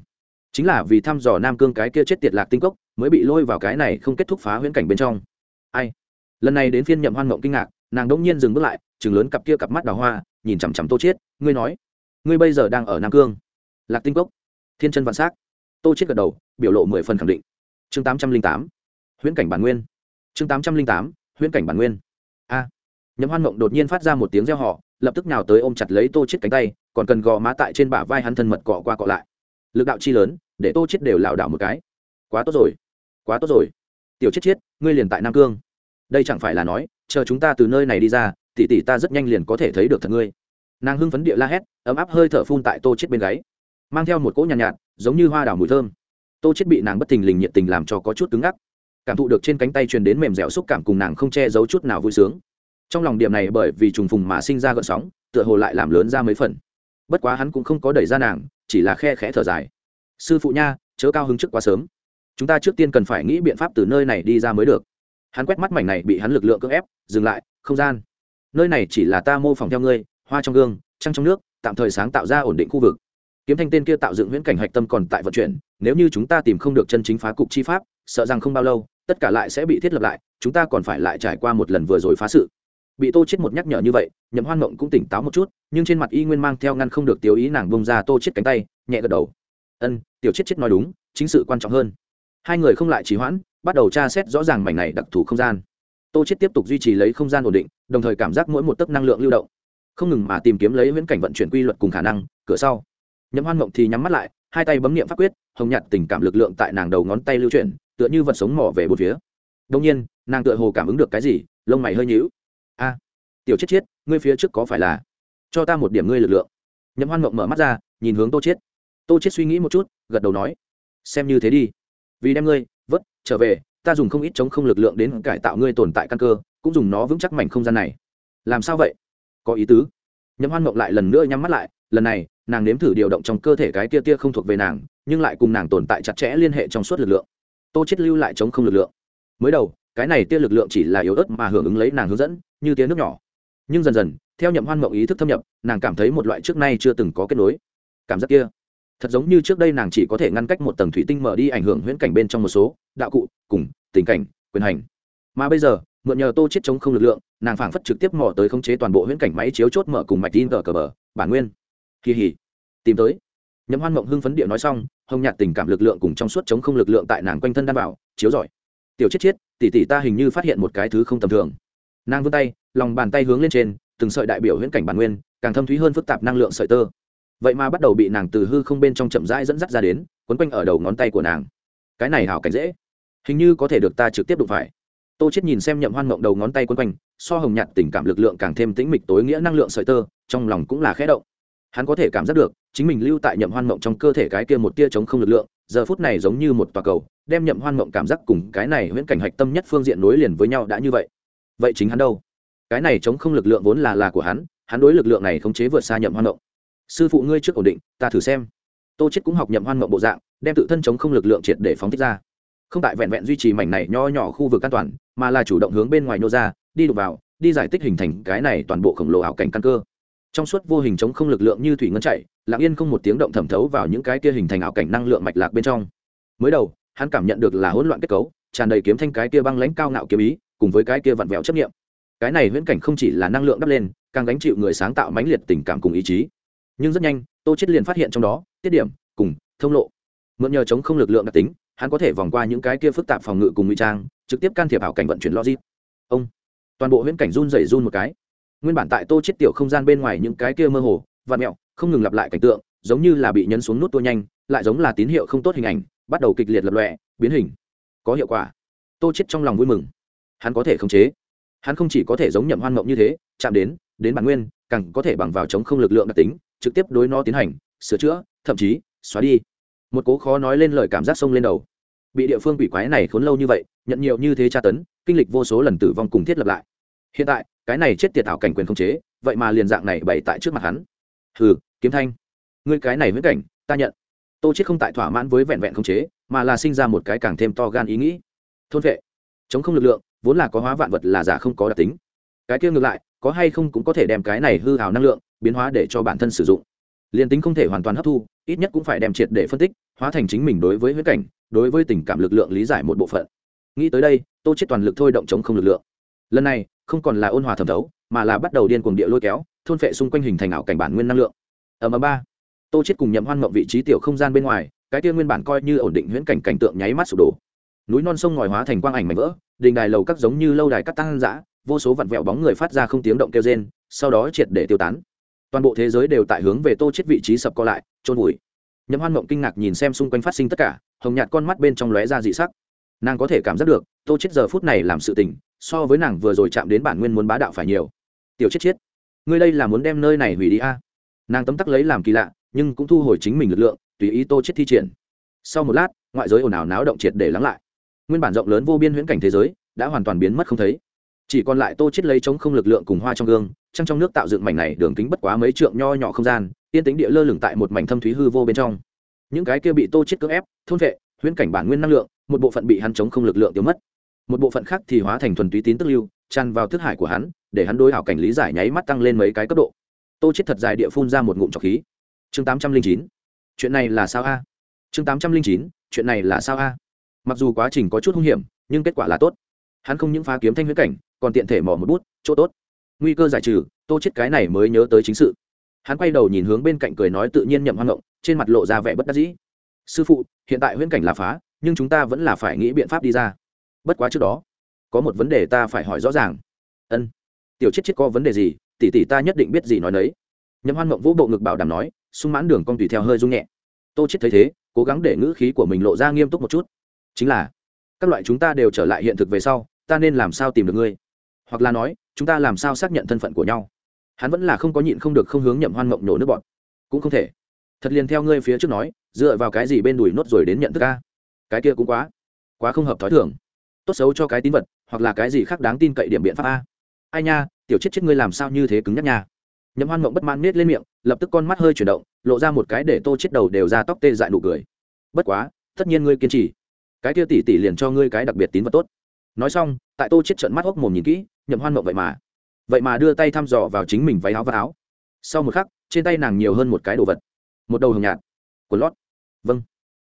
Chính là vì thăm dò nam cương cái kia chết tiệt lạc tinh cốc, mới bị lôi vào cái này không kết thúc phá huyễn cảnh bên trong. Ai? Lần này đến phiên nhậm hoan mộng kinh ngạc, nàng đỗng nhiên dừng bước lại chừng lớn cặp kia cặp mắt đào hoa, nhìn chằm chằm tô chết, ngươi nói, ngươi bây giờ đang ở nam cương lạc tinh cốc. Thiên chân vạn s á c tô chết gật đầu, biểu lộ mười phần khẳng định. Chương tám trăm linh tám. Huyễn cảnh bản nguyên. Chương tám trăm linh tám, huyễn cảnh bản nguyên. A. Nhấm hoan mộng đột nhiên phát ra một tiếng reo họ lập tức nào tới ôm chặt lấy tô chết cánh tay, còn cần gò má tại trên bả vai hắn thân mật cọ qua cọ lại. Lực đạo chi lớn, để tô chết đều lảo đảo một cái. Quá tốt rồi, quá tốt rồi. Tiểu chết chết ngươi liền tại nam cương. Đây chẳng phải là nói, chờ chúng ta từ nơi này đi ra, tỷ tỷ ta rất nhanh liền có thể thấy được thật ngươi. Nàng hưng phấn địa la hét, ấm áp hơi thở phun tại tô chết bên gáy mang theo một cỗ nhàn nhạt, nhạt giống như hoa đào mùi thơm. Tô chết bị nàng bất thình lình nhiệt tình làm cho có chút cứng ngắc. Cảm thụ được trên cánh tay truyền đến mềm dẻo xúc cảm cùng nàng không che giấu chút nào vui sướng. Trong lòng điểm này bởi vì trùng phùng mà sinh ra gợn sóng tựa hồ lại làm lớn ra mấy phần. Bất quá hắn cũng không có đẩy ra nàng chỉ là khe khẽ thở dài. Sư phụ nha chớ cao hứng trước quá sớm. Chúng ta trước tiên cần phải nghĩ biện pháp từ nơi này đi ra mới được. Hắn quét mắt mảnh này bị hắn lực lượng cưỡng ép dừng lại không gian. Nơi này chỉ là ta mô phỏng theo ngươi hoa trong gương trăng trong nước tạm thời sáng tạo ra ổn định khu vực kiếm thanh tên kia tạo dựng huyễn cảnh hạch tâm còn tại vận chuyển, nếu như chúng ta tìm không được chân chính phá cục chi pháp, sợ rằng không bao lâu, tất cả lại sẽ bị thiết lập lại, chúng ta còn phải lại trải qua một lần vừa rồi phá sự. Bị tô chết một nhắc nhở như vậy, nhậm hoan mộng cũng tỉnh táo một chút, nhưng trên mặt y nguyên mang theo ngăn không được tiêu ý nàng bông ra tô chết cánh tay, nhẹ gật đầu. Ân, tiểu chết chết nói đúng, chính sự quan trọng hơn. Hai người không lại trì hoãn, bắt đầu tra xét rõ ràng mảnh này đặc thù không gian. Tô chết tiếp tục duy trì lấy không gian ổn định, đồng thời cảm giác mỗi một tấc năng lượng lưu động. Không ngừng mà tìm kiếm lấy viễn cảnh vận chuyển quy luật cùng khả năng, cửa sau nhậm hoan mộng thì nhắm mắt lại, hai tay bấm niệm pháp quyết, hồng nhạt tình cảm lực lượng tại nàng đầu ngón tay lưu chuyển, tựa như vật sống mỏ về bốn phía. Đông nhiên, nàng tựa hồ cảm ứng được cái gì, lông mày hơi nhíu. A, tiểu chết chết, ngươi phía trước có phải là? Cho ta một điểm ngươi lực lượng. Nhậm hoan mộng mở mắt ra, nhìn hướng tô chết tô chết suy nghĩ một chút, gật đầu nói, xem như thế đi. Vì đem ngươi vớt trở về, ta dùng không ít chống không lực lượng đến cải tạo ngươi tồn tại căn cơ, cũng dùng nó vững chắc mảnh không gian này. Làm sao vậy? Có ý tứ. Nhậm hoan mộng lại lần nữa nhắm mắt lại lần này, nàng nếm thử điều động trong cơ thể cái tia tia không thuộc về nàng, nhưng lại cùng nàng tồn tại chặt chẽ liên hệ trong suốt lực lượng. Tô chết lưu lại chống không lực lượng. Mới đầu, cái này tia lực lượng chỉ là yếu ớt mà hưởng ứng lấy nàng hướng dẫn, như tia nước nhỏ. Nhưng dần dần, theo nhậm hoan mộng ý thức thâm nhập, nàng cảm thấy một loại trước nay chưa từng có kết nối. Cảm giác kia, thật giống như trước đây nàng chỉ có thể ngăn cách một tầng thủy tinh mở đi ảnh hưởng huyễn cảnh bên trong một số, đạo cụ, cùng, tình cảnh, quyền hành. Mà bây giờ, mượn nhờ tô chết chống không lực lượng, nàng phảng phất trực tiếp mò tới khống chế toàn bộ huyễn cảnh máy chiếu chốt mở cùng mạch tin tờ cờ bờ, bản nguyên kỳ hỉ. Tìm tới. Nhậm hoan mộng hưng phấn địa nói xong, hồng nhạt tình cảm lực lượng cùng trong suốt chống không lực lượng tại nàng quanh thân đan bảo, chiếu giỏi tiểu chết chết tỷ tỷ ta hình như phát hiện một cái thứ không tầm thường. Nàng vươn tay, lòng bàn tay hướng lên trên, từng sợi đại biểu huyễn cảnh bản nguyên, càng thâm thúy hơn phức tạp năng lượng sợi tơ. Vậy mà bắt đầu bị nàng từ hư không bên trong chậm rãi dẫn dắt ra đến, quấn quanh ở đầu ngón tay của nàng. Cái này hảo cảnh dễ. Hình như có thể được ta trực tiếp đụng phải. Tô chết nhìn xem nhậm hoan mộng đầu ngón tay quấn quanh, so hồng nhạt tình cảm lực lượng càng thêm tĩnh mịch tối nghĩa năng lượng sợi tơ, trong lòng cũng là khẽ động hắn có thể cảm giác được, chính mình lưu tại nhậm hoan mộng trong cơ thể cái kia một tia chống không lực lượng, giờ phút này giống như một tòa cầu, đem nhậm hoan mộng cảm giác cùng cái này huyễn cảnh hạch tâm nhất phương diện nối liền với nhau đã như vậy. Vậy chính hắn đâu? Cái này chống không lực lượng vốn là là của hắn hắn đối lực lượng này khống chế vượt xa nhậm hoan mộng. Sư phụ ngươi trước ổn định, ta thử xem. Tô chết cũng học nhậm hoan mộng bộ dạng, đem tự thân chống không lực lượng triệt để phóng thích ra. Không tại vẹn vẹn duy trì mảnh này nho nhỏ khu vực an toàn, mà là chủ động hướng bên ngoài nô ra, đi đục vào, đi giải tích hình thành cái này toàn bộ khổng lồ ảo cảnh căn cơ trong suốt vô hình chống không lực lượng như thủy ngân chạy, lặng yên không một tiếng động thẩm thấu vào những cái kia hình thành ảo cảnh năng lượng mạch lạc bên trong. Mới đầu, hắn cảm nhận được là hỗn loạn kết cấu, tràn đầy kiếm thanh cái kia băng lãnh cao ngạo kiếm ý, cùng với cái kia vặn vẹo chấp nghiệm cái này huyễn cảnh không chỉ là năng lượng đắp lên, càng gánh chịu người sáng tạo mãnh liệt tình cảm cùng ý chí. Nhưng rất nhanh, tô chết liền phát hiện trong đó, tiết điểm, cùng, thông lộ. Mượn nhờ chống không lực lượng đặc tính, hắn có thể vòng qua những cái kia phức tạp phòng ngự cùng ngụy trang, trực tiếp can thiệp ảo cảnh vận chuyển logic. Ông, toàn bộ huyễn cảnh run rẩy run một cái nguyên bản tại tô chết tiểu không gian bên ngoài những cái kia mơ hồ, và mẹo, không ngừng lặp lại cảnh tượng, giống như là bị nhấn xuống nút tua nhanh, lại giống là tín hiệu không tốt hình ảnh, bắt đầu kịch liệt lập lòe, biến hình. Có hiệu quả. Tô chết trong lòng vui mừng. Hắn có thể khống chế. Hắn không chỉ có thể giống nhậm hoan mộng như thế, chạm đến đến bản nguyên, càng có thể bằng vào chống không lực lượng đặc tính, trực tiếp đối nó tiến hành, sửa chữa, thậm chí, xóa đi. Một cố khó nói lên lời cảm giác sông lên đầu. Bị địa phương quỷ quái này khốn lâu như vậy, nhận nhiều như thế tra tấn, kinh lịch vô số lần tử vong cùng thiết lập lại. Hiện tại cái này chết tiệt ảo cảnh quyền không chế, vậy mà liền dạng này bày tại trước mặt hắn. Hừ, kiếm thanh, ngươi cái này huyễn cảnh, ta nhận. Tô chết không tại thỏa mãn với vẹn vẹn không chế, mà là sinh ra một cái càng thêm to gan ý nghĩ. Thôn vệ, chống không lực lượng, vốn là có hóa vạn vật là giả không có đặc tính. Cái kia ngược lại, có hay không cũng có thể đem cái này hư hào năng lượng, biến hóa để cho bản thân sử dụng. Liền tính không thể hoàn toàn hấp thu, ít nhất cũng phải đem triệt để phân tích, hóa thành chính mình đối với huyết cảnh, đối với tình cảm lực lượng lý giải một bộ phận. Nghĩ tới đây, tô chết toàn lực thôi động chống không lực lượng. Lần này không còn là ôn hòa thẩm thấu, mà là bắt đầu điên cuồng địa lôi kéo, thôn phệ xung quanh hình thành ảo cảnh bản nguyên năng lượng. Ở ầm ba. Tô chết cùng nhậm hoan mộng vị trí tiểu không gian bên ngoài, cái kia nguyên bản coi như ổn định huyễn cảnh cảnh tượng nháy mắt sụp đổ. Núi non sông ngòi hóa thành quang ảnh mảnh vỡ, đình đài lầu các giống như lâu đài cắt tăng dã, vô số vặn vẹo bóng người phát ra không tiếng động kêu rên, sau đó triệt để tiêu tán. Toàn bộ thế giới đều tại hướng về tô chết vị trí sập co lại trôn vùi. Nhậm hoan mộng kinh ngạc nhìn xem xung quanh phát sinh tất cả, hồng nhạt con mắt bên trong lóe ra dị sắc. Nàng có thể cảm giác được, tô chết giờ phút này làm sự tình so với nàng vừa rồi chạm đến bản nguyên muốn bá đạo phải nhiều. Tiểu chết chết ngươi đây là muốn đem nơi này hủy đi a? À? nàng tấm tắc lấy làm kỳ lạ, nhưng cũng thu hồi chính mình lực lượng, tùy ý tô chết thi triển. Sau một lát, ngoại giới ồn ào náo động triệt để lắng lại. Nguyên bản rộng lớn vô biên huyễn cảnh thế giới, đã hoàn toàn biến mất không thấy. Chỉ còn lại tô chết lấy chống không lực lượng cùng hoa trong gương, trăng trong nước tạo dựng mảnh này đường kính bất quá mấy trượng nho nhỏ không gian, yên tĩnh địa lơ lửng tại một mảnh thâm thúy hư vô bên trong. Những cái kia bị tô chết cưỡng ép, thôn vệ, huyễn cảnh bản nguyên năng lượng, một bộ phận bị hắn chống không lực lượng tiêu mất một bộ phận khác thì hóa thành thuần túy tín tức lưu, tràn vào thức hải của hắn, để hắn đối hảo cảnh lý giải nháy mắt tăng lên mấy cái cấp độ. Tô chết thật dài địa phun ra một ngụm trọc khí. Chương tám trăm linh chín. Chuyện này là sao a? Chương tám trăm linh chín. Chuyện này là sao a? Mặc dù quá trình có chút hung hiểm, nhưng kết quả là tốt. Hắn không những phá kiếm thanh huyết cảnh, còn tiện thể mỏ một bút, chỗ tốt. Nguy cơ giải trừ, tô chết cái này mới nhớ tới chính sự. Hắn quay đầu nhìn hướng bên cạnh cười nói tự nhiên nhậm hoang động, trên mặt lộ ra vẻ bất đắc dĩ. Sư phụ, hiện tại huyễn cảnh là phá, nhưng chúng ta vẫn là phải nghĩ biện pháp đi ra bất quá trước đó, có một vấn đề ta phải hỏi rõ ràng. Ân, tiểu chết chết có vấn đề gì? Tỷ tỷ ta nhất định biết gì nói đấy nhậm hoan mộng vũ bộ ngực bảo đảm nói, sung mãn đường cong tùy theo hơi rung nhẹ. Tô chết thấy thế, cố gắng để ngữ khí của mình lộ ra nghiêm túc một chút. Chính là, các loại chúng ta đều trở lại hiện thực về sau, ta nên làm sao tìm được ngươi? Hoặc là nói, chúng ta làm sao xác nhận thân phận của nhau? Hắn vẫn là không có nhịn không được không hướng nhậm hoan mộng nổ nước bọn cũng không thể. Thật liền theo ngươi phía trước nói, dựa vào cái gì bên đùi nốt rồi đến nhận thức ca cái kia cũng quá quá không hợp thói thường tốt xấu cho cái tín vật, hoặc là cái gì khác đáng tin cậy điểm biện pháp a. Ai nha, tiểu chết chết ngươi làm sao như thế cứng nhắc nha. Nhậm hoan mộng bất mãn nết lên miệng, lập tức con mắt hơi chuyển động, lộ ra một cái để tô chết đầu đều ra tóc tê dại nụ cười. Bất quá, tất nhiên ngươi kiên trì. Cái kia tỷ tỷ liền cho ngươi cái đặc biệt tín vật tốt. Nói xong, tại tô chết trợn mắt hốc mồm nhìn kỹ, nhậm hoan mộng vậy mà vậy mà đưa tay thăm dò vào chính mình váy áo và áo. Sau một khắc, trên tay nàng nhiều hơn một cái đồ vật. Một đầu hồng nhạt. Quần lót. Vâng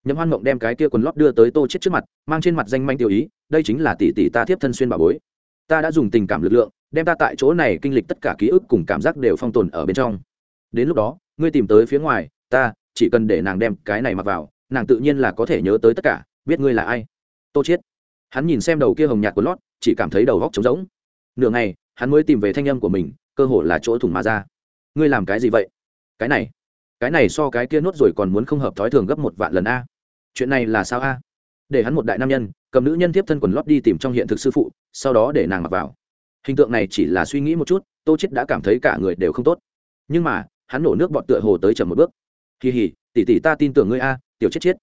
nhậm hoan mộng đem cái kia quần lót đưa tới tô chết trước mặt, mang trên mặt danh manh tiêu ý, đây chính là tỷ tỷ ta thiếp thân xuyên bà bối. Ta đã dùng tình cảm lực lượng, đem ta tại chỗ này kinh lịch tất cả ký ức cùng cảm giác đều phong tồn ở bên trong. Đến lúc đó, ngươi tìm tới phía ngoài, ta chỉ cần để nàng đem cái này mặc vào, nàng tự nhiên là có thể nhớ tới tất cả, biết ngươi là ai. Tô chết. Hắn nhìn xem đầu kia hồng nhạt của lót, chỉ cảm thấy đầu góc trống rỗng. Nửa ngày, hắn mới tìm về thanh âm của mình, cơ hồ là chỗ thủng mà ra. Ngươi làm cái gì vậy? Cái này cái này so cái kia nốt rồi còn muốn không hợp thói thường gấp một vạn lần a. Chuyện này là sao a? Để hắn một đại nam nhân, cầm nữ nhân tiếp thân quần lót đi tìm trong hiện thực sư phụ, sau đó để nàng mặc vào. Hình tượng này chỉ là suy nghĩ một chút, tô chết đã cảm thấy cả người đều không tốt. Nhưng mà, hắn nổ nước bọt tựa hồ tới chậm một bước. Kỳ hỉ tỷ tỷ ta tin tưởng ngươi a, tiểu chết chết.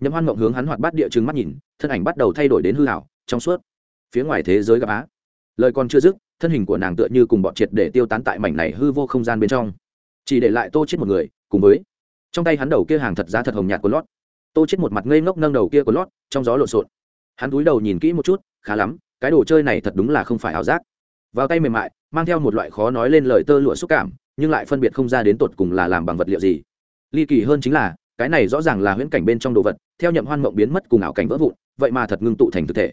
Nhậm hoan mộng hướng hắn hoạt bát địa chứng mắt nhìn, thân ảnh bắt đầu thay đổi đến hư hảo, trong suốt. Phía ngoài thế giới gặp á. Lời còn chưa dứt, thân hình của nàng tựa như cùng bọn triệt để tiêu tán tại mảnh này hư vô không gian bên trong. Chỉ để lại tô chết một người cùng với trong tay hắn đầu kia hàng thật giá thật hồng nhạt của lót. Tô chết một mặt ngây ngốc nâng đầu kia của lót, trong gió lộn xộn. Hắn cúi đầu nhìn kỹ một chút, khá lắm, cái đồ chơi này thật đúng là không phải ảo giác. Vào tay mềm mại, mang theo một loại khó nói lên lời tơ lụa xúc cảm, nhưng lại phân biệt không ra đến tột cùng là làm bằng vật liệu gì. Ly kỳ hơn chính là, cái này rõ ràng là huyễn cảnh bên trong đồ vật, theo nhậm hoan mộng biến mất cùng ảo cảnh vỡ vụn, vậy mà thật ngưng tụ thành thực thể.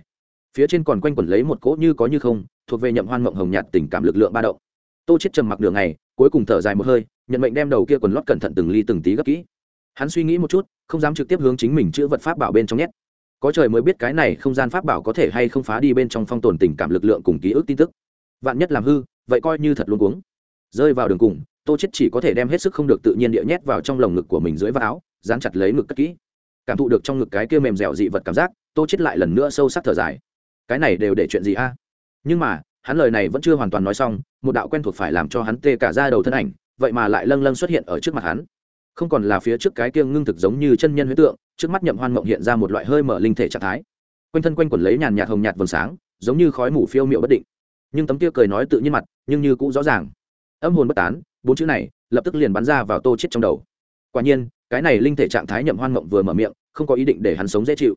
Phía trên còn quanh quẩn lấy một cỗ như có như không, thuộc về nhậm hoan mộng hồng nhạt tình cảm lực lượng ba động. Tô chết trầm mặc đường này cuối cùng thở dài một hơi, nhận mệnh đem đầu kia quần lót cẩn thận từng ly từng tí gấp kỹ. Hắn suy nghĩ một chút, không dám trực tiếp hướng chính mình chữa vật pháp bảo bên trong nhét. Có trời mới biết cái này không gian pháp bảo có thể hay không phá đi bên trong phong tồn tình cảm lực lượng cùng ký ức tin tức. Vạn nhất làm hư, vậy coi như thật luôn cuống. Rơi vào đường cùng, tô chết chỉ có thể đem hết sức không được tự nhiên địa nhét vào trong lồng ngực của mình dưới vạt áo, dán chặt lấy ngực cất kỹ. Cảm thụ được trong ngực cái kia mềm dẻo dị vật cảm giác, tô chết lại lần nữa sâu sắc thở dài. Cái này đều để chuyện gì a? Nhưng mà hắn lời này vẫn chưa hoàn toàn nói xong, một đạo quen thuộc phải làm cho hắn tê cả ra đầu thân ảnh, vậy mà lại lâng lâng xuất hiện ở trước mặt hắn. Không còn là phía trước cái kia ngưng thực giống như chân nhân huyết tượng, trước mắt nhậm hoan mộng hiện ra một loại hơi mở linh thể trạng thái. Quanh thân quanh quẩn lấy nhàn nhạt hồng nhạt vầng sáng, giống như khói mù phiêu miệu bất định. Nhưng tấm kia cười nói tự nhiên mặt, nhưng như cũng rõ ràng. Âm hồn bất tán, bốn chữ này lập tức liền bắn ra vào tô chết trong đầu. Quả nhiên, cái này linh thể trạng thái nhậm hoan mộng vừa mở miệng, không có ý định để hắn sống dễ chịu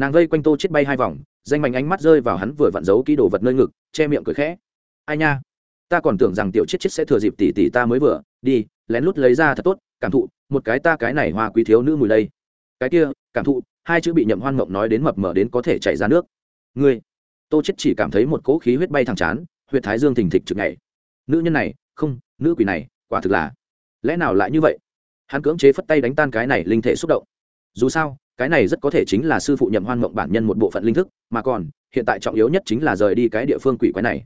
nàng vây quanh tô chết bay hai vòng danh mảnh ánh mắt rơi vào hắn vừa vặn giấu ký đồ vật nơi ngực che miệng cười khẽ. Ai nha ta còn tưởng rằng tiểu chết chết sẽ thừa dịp tỷ tỷ ta mới vừa đi lén lút lấy ra thật tốt cảm thụ một cái ta cái này hoa quý thiếu nữ mùi lây, cái kia cảm thụ hai chữ bị nhậm hoan mộng nói đến mập mờ đến có thể chảy ra nước. Ngươi. Tô chết chỉ cảm thấy một cỗ khí huyết bay thẳng chán huyết thái dương thình thịch trực ngày. Nữ nhân này không nữ quỷ này quả thực là lẽ nào lại như vậy? Hắn cưỡng chế phất tay đánh tan cái này linh thể xúc động. Dù sao cái này rất có thể chính là sư phụ nhậm hoan mộng bản nhân một bộ phận linh thức, mà còn, hiện tại trọng yếu nhất chính là rời đi cái địa phương quỷ quái này.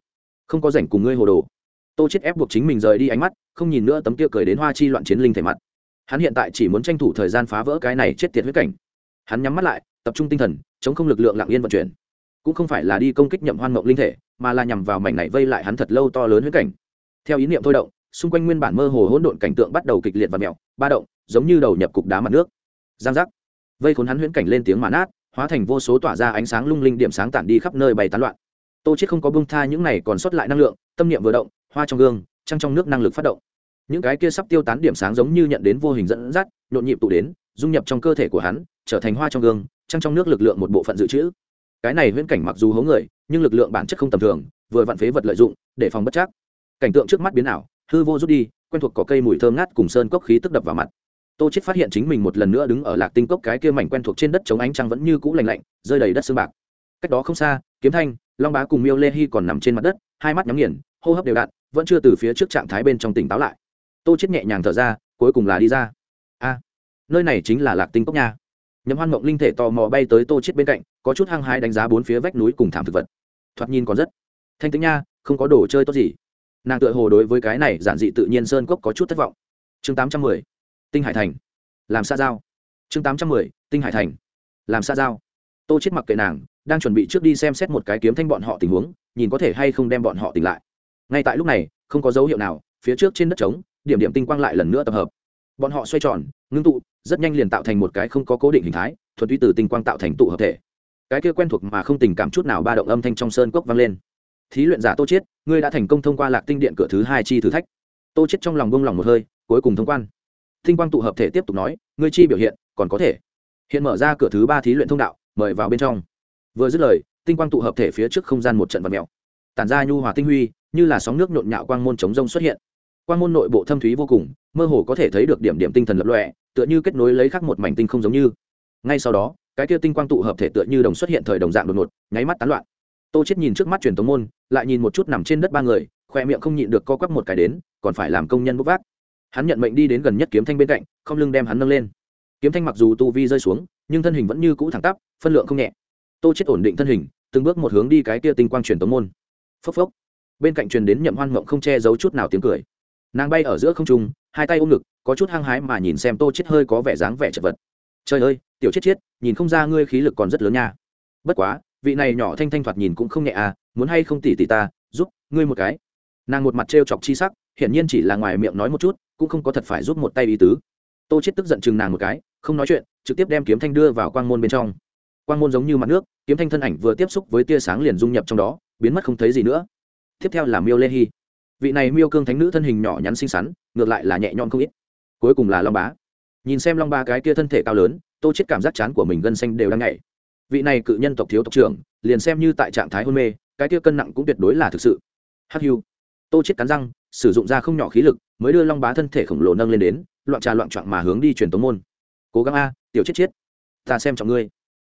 Không có rảnh cùng ngươi hồ đồ. Tô chết ép buộc chính mình rời đi ánh mắt, không nhìn nữa tấm kia cười đến hoa chi loạn chiến linh thể mặt. Hắn hiện tại chỉ muốn tranh thủ thời gian phá vỡ cái này chết tiệt huyết cảnh. Hắn nhắm mắt lại, tập trung tinh thần, chống không lực lượng lặng yên vận chuyển. Cũng không phải là đi công kích nhậm hoan mộng linh thể, mà là nhằm vào mảnh này vây lại hắn thật lâu to lớn huyết cảnh. Theo ý niệm thôi động, xung quanh nguyên bản mơ hồ hỗn độn cảnh tượng bắt đầu kịch liệt và mèo ba động, giống như đầu nhập cục đá mặt nước. Giang giác vây khốn hắn huyễn cảnh lên tiếng mã nát, hóa thành vô số tỏa ra ánh sáng lung linh điểm sáng tản đi khắp nơi bày tán loạn. Tô chết không có bông tha những này còn sót lại năng lượng, tâm niệm vừa động, hoa trong gương, trăng trong nước năng lực phát động. Những cái kia sắp tiêu tán điểm sáng giống như nhận đến vô hình dẫn dắt, nhộn nhịp tụ đến, dung nhập trong cơ thể của hắn, trở thành hoa trong gương, trăng trong nước lực lượng một bộ phận dự trữ. Cái này huyễn cảnh mặc dù hố người, nhưng lực lượng bản chất không tầm thường, vừa vặn phế vật lợi dụng, để phòng bất chắc. Cảnh tượng trước mắt biến ảo, hư vô rút đi, quen thuộc có cây mùi thơm ngát cùng sơn cốc khí tức đập vào mặt tô chết phát hiện chính mình một lần nữa đứng ở lạc tinh cốc cái kia mảnh quen thuộc trên đất chống ánh trăng vẫn như cũ lạnh lạnh, rơi đầy đất sương bạc. Cách đó không xa, kiếm thanh, long bá cùng miêu lê hy còn nằm trên mặt đất, hai mắt nhắm nghiền, hô hấp đều đặn, vẫn chưa từ phía trước trạng thái bên trong tỉnh táo lại. Tô chết nhẹ nhàng thở ra, cuối cùng là đi ra. A, nơi này chính là lạc tinh cốc nha. Nhậm hoan mộng linh thể tò mò bay tới tô chết bên cạnh, có chút hăng hái đánh giá bốn phía vách núi cùng thảm thực vật. Thoạt nhìn còn rất thanh tĩnh nha, không có đồ chơi tốt gì. Nàng tựa hồ đối với cái này giản dị tự nhiên sơn cốc có chút thất vọng. Chương tám trăm mười tinh hải thành. Làm xa giao. Chương tám trăm mười, tinh hải thành. Làm xa giao. Tô chết mặc kệ nàng, đang chuẩn bị trước đi xem xét một cái kiếm thanh bọn họ tình huống, nhìn có thể hay không đem bọn họ tỉnh lại. Ngay tại lúc này, không có dấu hiệu nào, phía trước trên đất trống, điểm điểm tinh quang lại lần nữa tập hợp. Bọn họ xoay tròn, ngưng tụ, rất nhanh liền tạo thành một cái không có cố định hình thái thuật túy từ tinh quang tạo thành tụ hợp thể. Cái kia quen thuộc mà không tình cảm chút nào ba động âm thanh trong sơn cốc vang lên. Thí luyện giả tô chiết, ngươi đã thành công thông qua lạc tinh điện cửa thứ hai chi thử thách. Tô chiết trong lòng bông lòng một hơi, cuối cùng thông quan tinh quang tụ hợp thể tiếp tục nói, ngươi chi biểu hiện, còn có thể. Hiện mở ra cửa thứ ba thí luyện thông đạo, mời vào bên trong. Vừa dứt lời, tinh quang tụ hợp thể phía trước không gian một trận vật mèo. Tản ra nhu hòa tinh huy, như là sóng nước nhộn nhạo quang môn chống rông xuất hiện. Quang môn nội bộ thâm thúy vô cùng, mơ hồ có thể thấy được điểm điểm tinh thần lập lọe tựa như kết nối lấy khác một mảnh tinh không giống như. Ngay sau đó, cái kia tinh quang tụ hợp thể tựa như đồng xuất hiện thời đồng dạng đột ngột, nháy mắt tán loạn. Tô chết nhìn trước mắt truyền tống môn, lại nhìn một chút nằm trên đất ba người, khoe miệng không nhịn được co quắp một cái đến, còn phải làm công nhân bốc vác hắn nhận mệnh đi đến gần nhất kiếm thanh bên cạnh, không lưng đem hắn nâng lên. Kiếm thanh mặc dù tu vi rơi xuống, nhưng thân hình vẫn như cũ thẳng tắp, phân lượng không nhẹ. Tô chết ổn định thân hình, từng bước một hướng đi cái kia tinh quang truyền tống môn. Phốc phốc. Bên cạnh truyền đến nhậm hoan mộng không che giấu chút nào tiếng cười. Nàng bay ở giữa không trung, hai tay ôm ngực, có chút hăng hái mà nhìn xem tô chết hơi có vẻ dáng vẻ chật vật. Trời ơi, tiểu chết chết, nhìn không ra ngươi khí lực còn rất lớn nha. Bất quá, vị này nhỏ thanh thanh thoạt nhìn cũng không nhẹ à muốn hay không tỉ tỉ ta, giúp ngươi một cái. Nàng một mặt trêu chọc chi sắc, hiển nhiên chỉ là ngoài miệng nói một chút cũng không có thật phải giúp một tay ý tứ. Tô chết tức giận chừng nàng một cái, không nói chuyện, trực tiếp đem kiếm thanh đưa vào quang môn bên trong. Quang môn giống như mặt nước, kiếm thanh thân ảnh vừa tiếp xúc với tia sáng liền dung nhập trong đó, biến mất không thấy gì nữa. Tiếp theo là miêu lê hy vị này miêu cương thánh nữ thân hình nhỏ nhắn xinh xắn, ngược lại là nhẹ nhõm không ít. Cuối cùng là long bá. Nhìn xem long ba cái kia thân thể cao lớn, tô chết cảm giác chán của mình gân xanh đều đang nhảy. Vị này cự nhân tộc thiếu tộc trưởng, liền xem như tại trạng thái hôn mê, cái kia cân nặng cũng tuyệt đối là thực sự. Hắc hưu. Tô chết cắn răng sử dụng ra không nhỏ khí lực, mới đưa long bá thân thể khổng lồ nâng lên đến, loạn trà loạn trạng mà hướng đi truyền tống môn. Cố gắng a, tiểu chết chết. Ta xem trọng ngươi.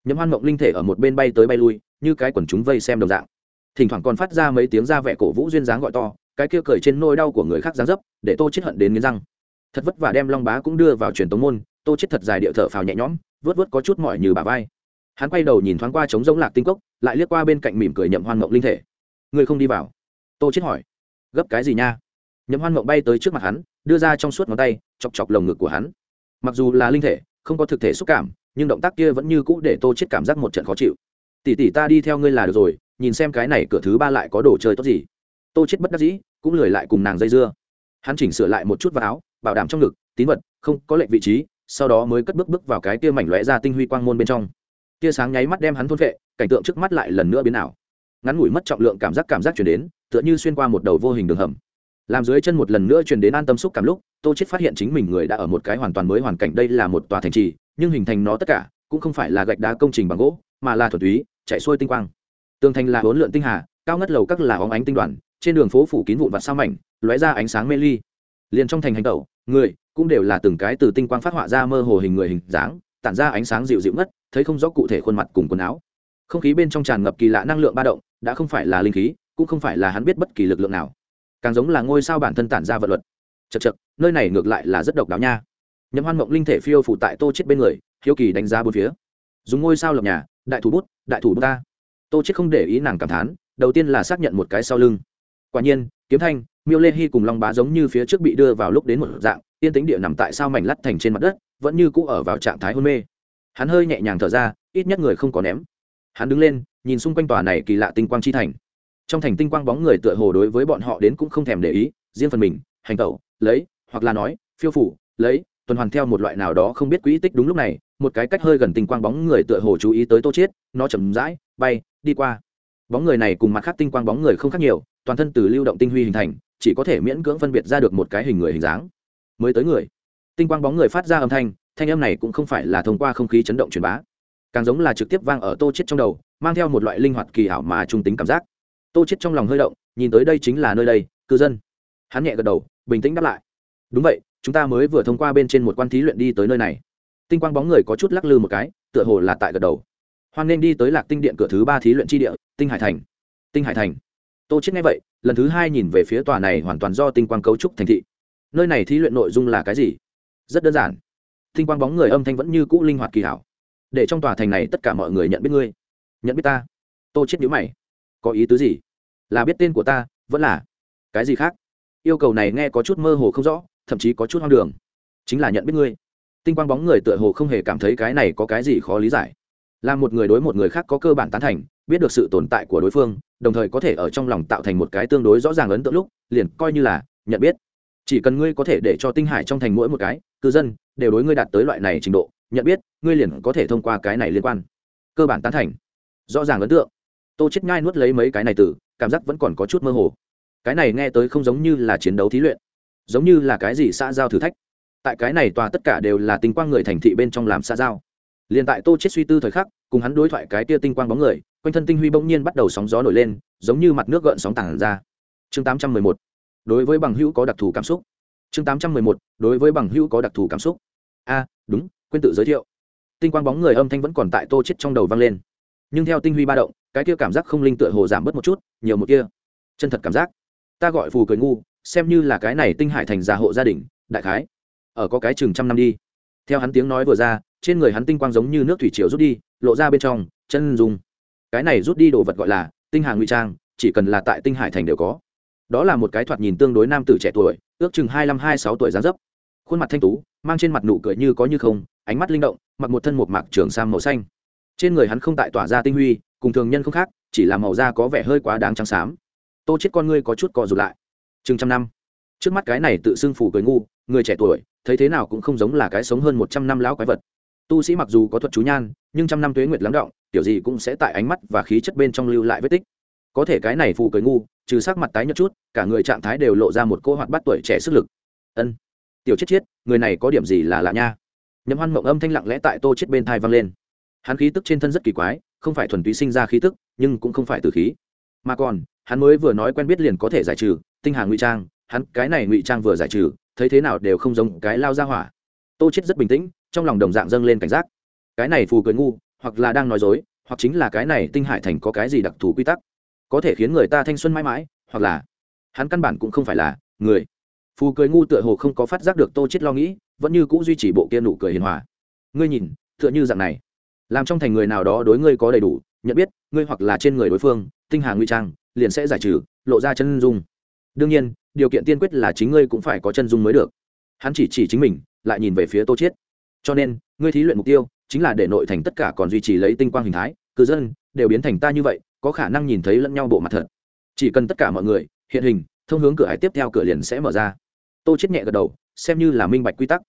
Nhấm hoan mộng linh thể ở một bên bay tới bay lui, như cái quần chúng vây xem đồng dạng. Thỉnh thoảng còn phát ra mấy tiếng ra vẻ cổ vũ duyên dáng gọi to, cái kia cởi trên nôi đau của người khác dáng dấp, để tô chết hận đến nghiến răng. Thật vất vả đem long bá cũng đưa vào truyền tống môn, tô chết thật dài điệu thở phào nhẹ nhõm, vớt vớt có chút mỏi như bà vai. Hắn quay đầu nhìn thoáng qua trống rỗng lạc tinh cốc, lại liếc qua bên cạnh mỉm cười nhậm hoan mộng linh thể. Người không đi vào? Tô chết hỏi. Gấp cái gì nha? Nhậm hoan mộng bay tới trước mặt hắn, đưa ra trong suốt ngón tay, chọc chọc lồng ngực của hắn. Mặc dù là linh thể, không có thực thể xúc cảm, nhưng động tác kia vẫn như cũ để tô chết cảm giác một trận khó chịu. Tỷ tỷ ta đi theo ngươi là được rồi, nhìn xem cái này cửa thứ ba lại có đồ chơi tốt gì. Tô chết bất đắc dĩ, cũng lười lại cùng nàng dây dưa. Hắn chỉnh sửa lại một chút vào áo, bảo đảm trong ngực, tín vật, không có lệnh vị trí, sau đó mới cất bước bước vào cái kia mảnh lóe ra tinh huy quang môn bên trong. Tia sáng nháy mắt đem hắn thôn vệ, cảnh tượng trước mắt lại lần nữa biến ảo. Ngắn ngủi mất trọng lượng cảm giác cảm giác chuyển đến, tựa như xuyên qua một đầu vô hình đường hầm làm dưới chân một lần nữa truyền đến an tâm xúc cảm lúc, tô chết phát hiện chính mình người đã ở một cái hoàn toàn mới hoàn cảnh, đây là một tòa thành trì, nhưng hình thành nó tất cả, cũng không phải là gạch đá công trình bằng gỗ, mà là thuần túy, chạy xuôi tinh quang. Tường thành là hỗn lượn tinh hà, cao ngất lầu các là óng ánh tinh đoàn, trên đường phố phủ kín vụn vặt sao mảnh, lóe ra ánh sáng mê ly. Liền trong thành hành tẩu, người cũng đều là từng cái từ tinh quang phát họa ra mơ hồ hình người hình dáng, tản ra ánh sáng dịu dịu ngất, thấy không rõ cụ thể khuôn mặt cùng quần áo. Không khí bên trong tràn ngập kỳ lạ năng lượng ba động, đã không phải là linh khí, cũng không phải là hắn biết bất kỳ lực lượng nào càng giống là ngôi sao bản thân tản ra vật luật. Chật chật nơi này ngược lại là rất độc đáo nha. Nhậm hoan mộng linh thể phiêu phủ tại tô chết bên người, hiếu kỳ đánh giá bốn phía. Dùng ngôi sao lập nhà, đại thủ bút, đại thủ bút ta. Tô chết không để ý nàng cảm thán, đầu tiên là xác nhận một cái sau lưng. Quả nhiên, kiếm thanh, miêu lê hy cùng long bá giống như phía trước bị đưa vào lúc đến một dạng, yên tính địa nằm tại sao mảnh lắt thành trên mặt đất, vẫn như cũ ở vào trạng thái hôn mê. Hắn hơi nhẹ nhàng thở ra, ít nhất người không có ném. Hắn đứng lên, nhìn xung quanh tòa này kỳ lạ tinh quang chi thành trong thành tinh quang bóng người tựa hồ đối với bọn họ đến cũng không thèm để ý, riêng phần mình, hành tẩu, lấy, hoặc là nói, phiêu phủ, lấy, tuần hoàn theo một loại nào đó không biết quỹ tích đúng lúc này, một cái cách hơi gần tinh quang bóng người tựa hồ chú ý tới tô chiết, nó chậm rãi, bay, đi qua. Bóng người này cùng mặt khác tinh quang bóng người không khác nhiều, toàn thân từ lưu động tinh huy hình thành, chỉ có thể miễn cưỡng phân biệt ra được một cái hình người hình dáng. Mới tới người. Tinh quang bóng người phát ra âm thanh thanh âm này cũng không phải là thông qua không khí chấn động truyền bá, càng giống là trực tiếp vang ở tô chết trong đầu, mang theo một loại linh hoạt kỳ ảo mà trung tính cảm giác tô chết trong lòng hơi động, nhìn tới đây chính là nơi đây, cư dân. Hắn nhẹ gật đầu, bình tĩnh đáp lại. Đúng vậy, chúng ta mới vừa thông qua bên trên một quan thí luyện đi tới nơi này. Tinh quang bóng người có chút lắc lư một cái, tựa hồ là tại gật đầu. Hoan nên đi tới lạc tinh điện cửa thứ ba thí luyện tri địa, tinh hải thành. Tinh hải thành. Tô chết nghe vậy, lần thứ hai nhìn về phía tòa này hoàn toàn do tinh quang cấu trúc thành thị. Nơi này thí luyện nội dung là cái gì? Rất đơn giản. Tinh quang bóng người âm thanh vẫn như cũ linh hoạt kỳ hảo. Để trong tòa thành này tất cả mọi người nhận biết ngươi. Nhận biết ta. Tô chết nhíu mày có ý tứ gì? Là biết tên của ta, vẫn là cái gì khác? Yêu cầu này nghe có chút mơ hồ không rõ, thậm chí có chút hoang đường. Chính là nhận biết ngươi. Tinh quang bóng người tựa hồ không hề cảm thấy cái này có cái gì khó lý giải. Là một người đối một người khác có cơ bản tán thành, biết được sự tồn tại của đối phương, đồng thời có thể ở trong lòng tạo thành một cái tương đối rõ ràng ấn tượng lúc, liền coi như là nhận biết. Chỉ cần ngươi có thể để cho tinh hải trong thành mỗi một cái, cư dân đều đối ngươi đạt tới loại này trình độ, nhận biết, ngươi liền có thể thông qua cái này liên quan. Cơ bản tán thành. Rõ ràng ấn tượng tô chết nhai nuốt lấy mấy cái này từ, cảm giác vẫn còn có chút mơ hồ. Cái này nghe tới không giống như là chiến đấu thí luyện, giống như là cái gì xã giao thử thách. Tại cái này tòa tất cả đều là tinh quang người thành thị bên trong làm xã giao. Liền tại tô chết suy tư thời khắc, cùng hắn đối thoại cái tia tinh quang bóng người, quanh thân tinh huy bỗng nhiên bắt đầu sóng gió nổi lên, giống như mặt nước gợn sóng tảng ra. Chương 811 đối với bằng hữu có đặc thù cảm xúc. Chương 811 đối với bằng hữu có đặc thù cảm xúc. A, đúng, quên tự giới thiệu. Tinh quang bóng người âm thanh vẫn còn tại tô chết trong đầu vang lên. Nhưng theo tinh huy ba động cái kia cảm giác không linh tựa hồ giảm bớt một chút, nhiều một kia. Chân thật cảm giác. Ta gọi phù cười ngu, xem như là cái này tinh hải thành gia hộ gia đình, đại khái. Ở có cái chừng trăm năm đi. Theo hắn tiếng nói vừa ra, trên người hắn tinh quang giống như nước thủy triều rút đi, lộ ra bên trong, chân dùng cái này rút đi đồ vật gọi là tinh hàng ngụy trang, chỉ cần là tại tinh hải thành đều có. Đó là một cái thoạt nhìn tương đối nam tử trẻ tuổi, ước chừng hai mươi hai sáu tuổi dáng dấp. Khuôn mặt thanh tú, mang trên mặt nụ cười như có như không, ánh mắt linh động, mặc một thân một mạc trường sam màu xanh. Trên người hắn không tại tỏa ra tinh huy cùng thường nhân không khác, chỉ là màu da có vẻ hơi quá đáng trắng xám. Tô chết con ngươi có chút co rụt lại. Chừng trăm năm. Trước mắt cái này tự xưng phủ cười ngu, người trẻ tuổi, thấy thế nào cũng không giống là cái sống hơn một trăm năm lão quái vật. Tu sĩ mặc dù có thuật chú nhan, nhưng trăm năm tuế nguyệt lắng động tiểu gì cũng sẽ tại ánh mắt và khí chất bên trong lưu lại vết tích. Có thể cái này phủ cười ngu, trừ sắc mặt tái nhợt chút, cả người trạng thái đều lộ ra một cô hoạt bát tuổi trẻ sức lực. Ân. Tiểu chết chết, người này có điểm gì là lạ nha? Nhậm hoan mộng âm thanh lặng lẽ tại tô chết bên thai vang lên. Hắn khí tức trên thân rất kỳ quái không phải thuần túy sinh ra khí tức, nhưng cũng không phải từ khí. Mà còn, hắn mới vừa nói quen biết liền có thể giải trừ, tinh hà ngụy trang, hắn cái này ngụy trang vừa giải trừ, thấy thế nào đều không giống cái lao ra hỏa. Tô chết rất bình tĩnh, trong lòng đồng dạng dâng lên cảnh giác. Cái này phù cười ngu, hoặc là đang nói dối, hoặc chính là cái này tinh hải thành có cái gì đặc thù quy tắc. Có thể khiến người ta thanh xuân mãi mãi, hoặc là hắn căn bản cũng không phải là người. Phù cười ngu tựa hồ không có phát giác được tô chết lo nghĩ, vẫn như cũ duy trì bộ kia nụ cười hiền hòa. Ngươi nhìn, tựa như dạng này làm trong thành người nào đó đối ngươi có đầy đủ, nhận biết, ngươi hoặc là trên người đối phương, tinh hà nguy trang, liền sẽ giải trừ, lộ ra chân dung. Đương nhiên, điều kiện tiên quyết là chính ngươi cũng phải có chân dung mới được. Hắn chỉ chỉ chính mình, lại nhìn về phía tô chiết. Cho nên, ngươi thí luyện mục tiêu, chính là để nội thành tất cả còn duy trì lấy tinh quang hình thái, cư dân, đều biến thành ta như vậy, có khả năng nhìn thấy lẫn nhau bộ mặt thật. Chỉ cần tất cả mọi người, hiện hình, thông hướng cửa hải tiếp theo cửa liền sẽ mở ra. Tô chết nhẹ gật đầu, xem như là minh bạch quy tắc.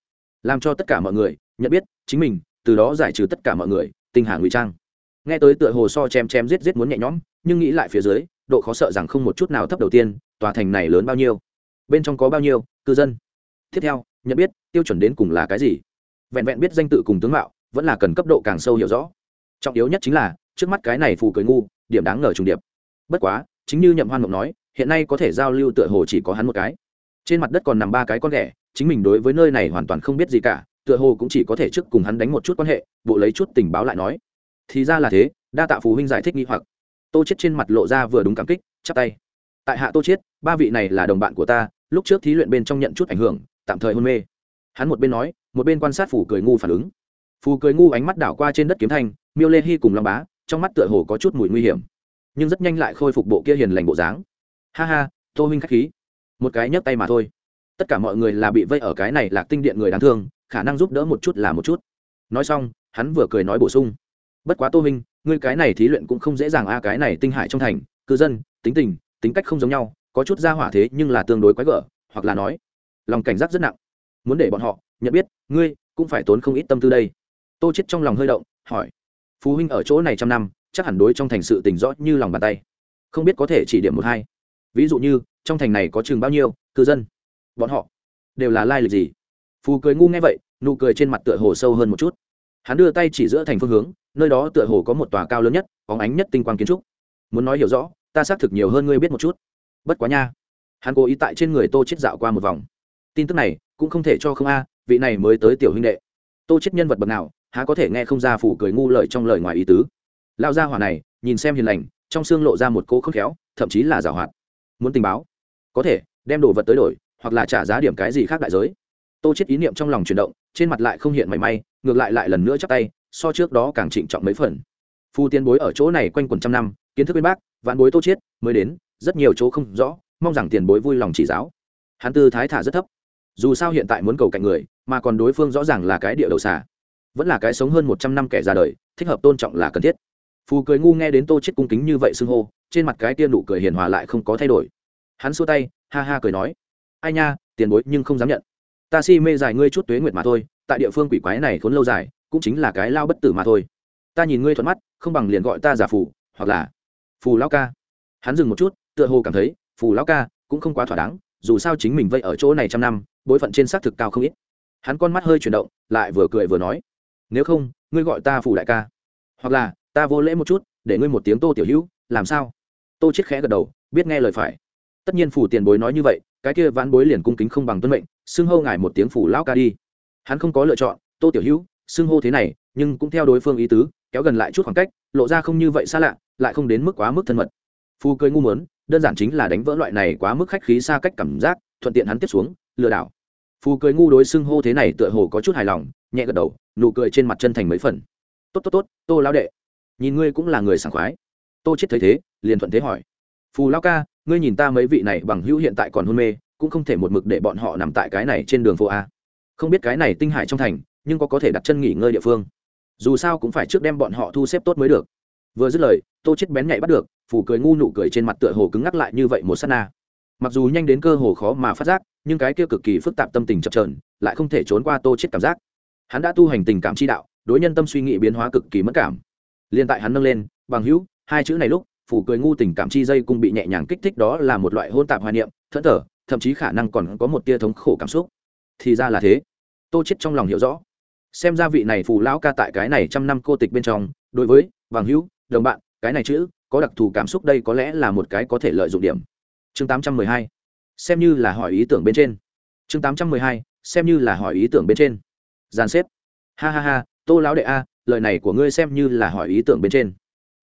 Làm cho tất cả mọi người, nhận biết, chính mình từ đó giải trừ tất cả mọi người, tinh hà ngụy trang. Nghe tới tựa hồ so chém chém giết giết muốn nhẹ nhõm, nhưng nghĩ lại phía dưới, độ khó sợ rằng không một chút nào thấp đầu tiên, tòa thành này lớn bao nhiêu? Bên trong có bao nhiêu, cư dân? Tiếp theo, nhận biết, tiêu chuẩn đến cùng là cái gì? Vẹn vẹn biết danh tự cùng tướng mạo, vẫn là cần cấp độ càng sâu hiểu rõ. Trọng yếu nhất chính là, trước mắt cái này phù cười ngu, điểm đáng ngờ trùng điệp. Bất quá, chính như nhậm hoan mộng nói, hiện nay có thể giao lưu tựa hồ chỉ có hắn một cái. Trên mặt đất còn nằm ba cái con ghẻ, chính mình đối với nơi này hoàn toàn không biết gì cả tựa hồ cũng chỉ có thể trước cùng hắn đánh một chút quan hệ, bộ lấy chút tình báo lại nói. Thì ra là thế, đa tạ phù huynh giải thích nghi hoặc. Tô chết trên mặt lộ ra vừa đúng cảm kích, chắp tay. Tại hạ tô chết ba vị này là đồng bạn của ta, lúc trước thí luyện bên trong nhận chút ảnh hưởng, tạm thời hôn mê. Hắn một bên nói, một bên quan sát phủ cười ngu phản ứng. Phù cười ngu ánh mắt đảo qua trên đất kiếm thanh, miêu lê hy cùng long bá, trong mắt tựa hồ có chút mùi nguy hiểm. Nhưng rất nhanh lại khôi phục bộ kia hiền lành bộ dáng. Ha ha, tô huynh k h á c h khí. Một cái nhấc tay mà thôi tất cả mọi người là bị vây ở cái này lạc tinh điện người đáng thương, khả năng giúp đỡ một chút là một chút. Nói xong, hắn vừa cười nói bổ sung. Bất quá tô minh ngươi cái này thí luyện cũng không dễ dàng a, cái này tinh hải trong thành, cư dân, tính tình, tính cách không giống nhau, có chút ra hỏa thế nhưng là tương đối quái gở, hoặc là nói, lòng cảnh giác rất nặng. Muốn để bọn họ nhận biết, ngươi cũng phải tốn không ít tâm tư đây. Tô chết trong lòng hơi động, hỏi, phú huynh ở chỗ này trăm năm, chắc hẳn đối trong thành sự tình rõ như lòng bàn tay. Không biết có thể chỉ điểm một hai. Ví dụ như, trong thành này có chừng bao nhiêu, cư dân? Bọn họ đều là lai lịch gì? Phù cười ngu nghe vậy, nụ cười trên mặt tựa hồ sâu hơn một chút. Hắn đưa tay chỉ giữa thành phương hướng, nơi đó tựa hồ có một tòa cao lớn nhất, có ánh nhất tinh quang kiến trúc. Muốn nói hiểu rõ, ta xác thực nhiều hơn ngươi biết một chút. Bất quá nha, hắn cố ý tại trên người tô chết dạo qua một vòng. Tin tức này cũng không thể cho không a, vị này mới tới tiểu huynh đệ. Tô chết nhân vật bậc nào, há có thể nghe không ra phủ cười ngu lợi trong lời ngoài ý tứ. Lao ra hỏa này, nhìn xem hiền lành, trong xương lộ ra một cô khôn khéo, thậm chí là giảo hoạt. Muốn tình báo, có thể, đem đồ vật tới đổi hoặc là trả giá điểm cái gì khác đại giới. Tô chết ý niệm trong lòng chuyển động, trên mặt lại không hiện mảy may, ngược lại lại lần nữa chắp tay, so trước đó càng trịnh trọng mấy phần. Phu tiên bối ở chỗ này quanh quần trăm năm, kiến thức bên bác, vạn bối tô chết mới đến, rất nhiều chỗ không rõ, mong rằng tiền bối vui lòng chỉ giáo. Hắn tư thái thả rất thấp. Dù sao hiện tại muốn cầu cạnh người, mà còn đối phương rõ ràng là cái địa đầu xà. Vẫn là cái sống hơn một trăm năm kẻ ra đời, thích hợp tôn trọng là cần thiết. Phù cười ngu nghe đến tô chết cung kính như vậy xưng hô, trên mặt cái tia nụ cười hiền hòa lại không có thay đổi. Hắn xua tay, ha ha cười nói ai nha, tiền bối nhưng không dám nhận. Ta si mê dài ngươi chút tuế nguyệt mà thôi, tại địa phương quỷ quái này khốn lâu dài, cũng chính là cái lao bất tử mà thôi. Ta nhìn ngươi thuận mắt, không bằng liền gọi ta giả phù, hoặc là phù lão ca. Hắn dừng một chút, tựa hồ cảm thấy, phù lão ca cũng không quá thỏa đáng, dù sao chính mình vây ở chỗ này trăm năm, bối phận trên xác thực cao không ít. Hắn con mắt hơi chuyển động, lại vừa cười vừa nói, nếu không, ngươi gọi ta phù đại ca. Hoặc là, ta vô lễ một chút, để ngươi một tiếng tô tiểu hữu, làm sao? Tô chết khẽ gật đầu, biết nghe lời phải. Tất nhiên phù tiền bối nói như vậy cái kia vãn bối liền cung kính không bằng tuân mệnh, xưng hô ngài một tiếng phủ lão ca đi. Hắn không có lựa chọn, tô tiểu hữu, xưng hô thế này, nhưng cũng theo đối phương ý tứ, kéo gần lại chút khoảng cách, lộ ra không như vậy xa lạ, lại không đến mức quá mức thân mật. Phu cười ngu mớn đơn giản chính là đánh vỡ loại này quá mức khách khí xa cách cảm giác, thuận tiện hắn tiếp xuống, lừa đảo. Phu cười ngu đối xưng hô thế này tựa hồ có chút hài lòng, nhẹ gật đầu, nụ cười trên mặt chân thành mấy phần. Tốt tốt tốt, tô lão đệ, nhìn ngươi cũng là người sảng khoái. Tô chết thấy thế, liền thuận thế hỏi. Phù lão ca ngươi nhìn ta mấy vị này bằng hữu hiện tại còn hôn mê, cũng không thể một mực để bọn họ nằm tại cái này trên đường phố a. Không biết cái này tinh hải trong thành, nhưng có có thể đặt chân nghỉ ngơi địa phương. Dù sao cũng phải trước đem bọn họ thu xếp tốt mới được. Vừa dứt lời, tô chết bén nhạy bắt được, phủ cười ngu nụ cười trên mặt tựa hồ cứng ngắc lại như vậy một sát na. Mặc dù nhanh đến cơ hồ khó mà phát giác, nhưng cái kia cực kỳ phức tạp tâm tình chập trờn lại không thể trốn qua tô chết cảm giác. Hắn đã tu hành tình cảm chi đạo, đối nhân tâm suy nghĩ biến hóa cực kỳ mất cảm. Liên tại hắn nâng lên, bằng hữu, hai chữ này lúc phủ cười ngu tình cảm chi dây cung bị nhẹ nhàng kích thích đó là một loại hôn tạp hoài niệm, thẫn thở thậm chí khả năng còn có một tia thống khổ cảm xúc. Thì ra là thế. Tô chết trong lòng hiểu rõ. Xem ra vị này phù lão ca tại cái này trăm năm cô tịch bên trong, đối với bằng hữu, đồng bạn, cái này chữ, có đặc thù cảm xúc đây có lẽ là một cái có thể lợi dụng điểm. Chương 812 xem như là hỏi ý tưởng bên trên. Chương 812 xem như là hỏi ý tưởng bên trên. Gian xếp. Ha ha ha, tô lão đệ a, lời này của ngươi xem như là hỏi ý tưởng bên trên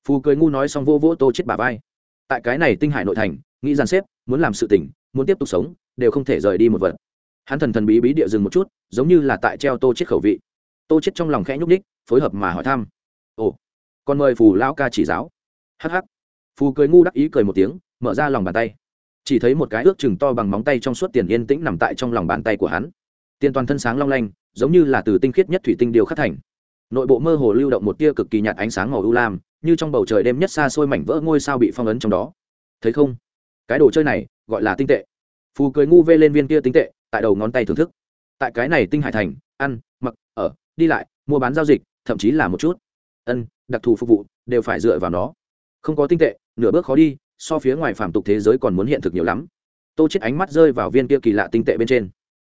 phù cười ngu nói xong vô vỗ tô chết bà vai. Tại cái này tinh hải nội thành, nghĩ gian xếp, muốn làm sự tỉnh muốn tiếp tục sống, đều không thể rời đi một vật. Hắn thần thần bí bí địa dừng một chút, giống như là tại treo tô chết khẩu vị. Tô chết trong lòng khẽ nhúc ních phối hợp mà hỏi thăm. Ồ còn mời phù lão ca chỉ giáo. Hắc hắc. Phù cười ngu đắc ý cười một tiếng, mở ra lòng bàn tay. Chỉ thấy một cái ước chừng to bằng móng tay trong suốt tiền yên tĩnh nằm tại trong lòng bàn tay của hắn. Tiền toàn thân sáng long lanh, giống như là từ tinh khiết nhất thủy tinh điều khắc thành. Nội bộ mơ hồ lưu động một tia cực kỳ nhạt ánh sáng màu ưu lam như trong bầu trời đêm nhất xa xôi mảnh vỡ ngôi sao bị phong ấn trong đó. Thấy không? Cái đồ chơi này gọi là tinh tệ. Phù cười ngu vê lên viên kia tinh tệ, tại đầu ngón tay thưởng thức. Tại cái này tinh hải thành, ăn, mặc, ở, đi lại, mua bán giao dịch, thậm chí là một chút. Ân, đặc thù phục vụ, đều phải dựa vào nó. Không có tinh tệ, nửa bước khó đi, so phía ngoài phàm tục thế giới còn muốn hiện thực nhiều lắm. Tô chết ánh mắt rơi vào viên kia kỳ lạ tinh tệ bên trên.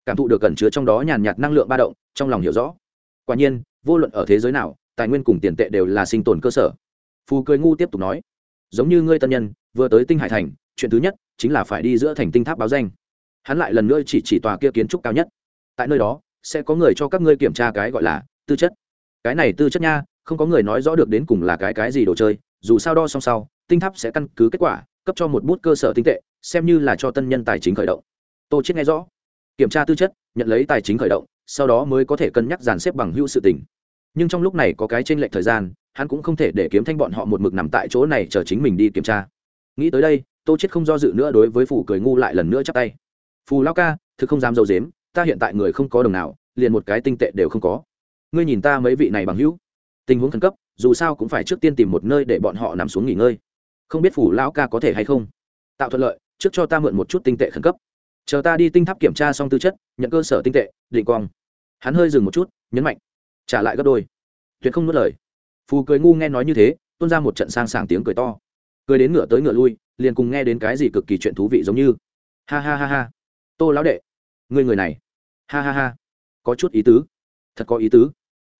Cảm thụ được cẩn chứa trong đó nhàn nhạt năng lượng ba động, trong lòng hiểu rõ. Quả nhiên, vô luận ở thế giới nào, tài nguyên cùng tiền tệ đều là sinh tồn cơ sở phù cười ngu tiếp tục nói, giống như ngươi tân nhân, vừa tới tinh hải thành, chuyện thứ nhất chính là phải đi giữa thành tinh tháp báo danh. Hắn lại lần nữa chỉ chỉ tòa kia kiến trúc cao nhất. Tại nơi đó, sẽ có người cho các ngươi kiểm tra cái gọi là tư chất. Cái này tư chất nha, không có người nói rõ được đến cùng là cái cái gì đồ chơi, dù sao đo xong sau, tinh tháp sẽ căn cứ kết quả, cấp cho một bút cơ sở tinh tệ, xem như là cho tân nhân tài chính khởi động. Tô chết nghe rõ, kiểm tra tư chất, nhận lấy tài chính khởi động, sau đó mới có thể cân nhắc dàn xếp bằng hữu sự tình nhưng trong lúc này có cái trên lệch thời gian, hắn cũng không thể để kiếm thanh bọn họ một mực nằm tại chỗ này chờ chính mình đi kiểm tra. Nghĩ tới đây, tô chết không do dự nữa đối với phù cười ngu lại lần nữa chắp tay. Phù lao ca, thực không dám dâu dếm ta hiện tại người không có đồng nào, liền một cái tinh tệ đều không có. Ngươi nhìn ta mấy vị này bằng hữu, tình huống khẩn cấp, dù sao cũng phải trước tiên tìm một nơi để bọn họ nằm xuống nghỉ ngơi. Không biết phủ lão ca có thể hay không? Tạo thuận lợi, trước cho ta mượn một chút tinh tệ khẩn cấp. Chờ ta đi tinh tháp kiểm tra xong tư chất, nhận cơ sở tinh tệ, định quang. Hắn hơi dừng một chút, nhấn mạnh trả lại gấp đôi. Tuyệt không nuốt lời. Phù cười ngu nghe nói như thế, tuôn ra một trận sang sảng tiếng cười to. Cười đến ngựa tới ngựa lui, liền cùng nghe đến cái gì cực kỳ chuyện thú vị giống như. Ha ha ha ha. Tô lão đệ người người này. Ha ha ha. Có chút ý tứ. Thật có ý tứ.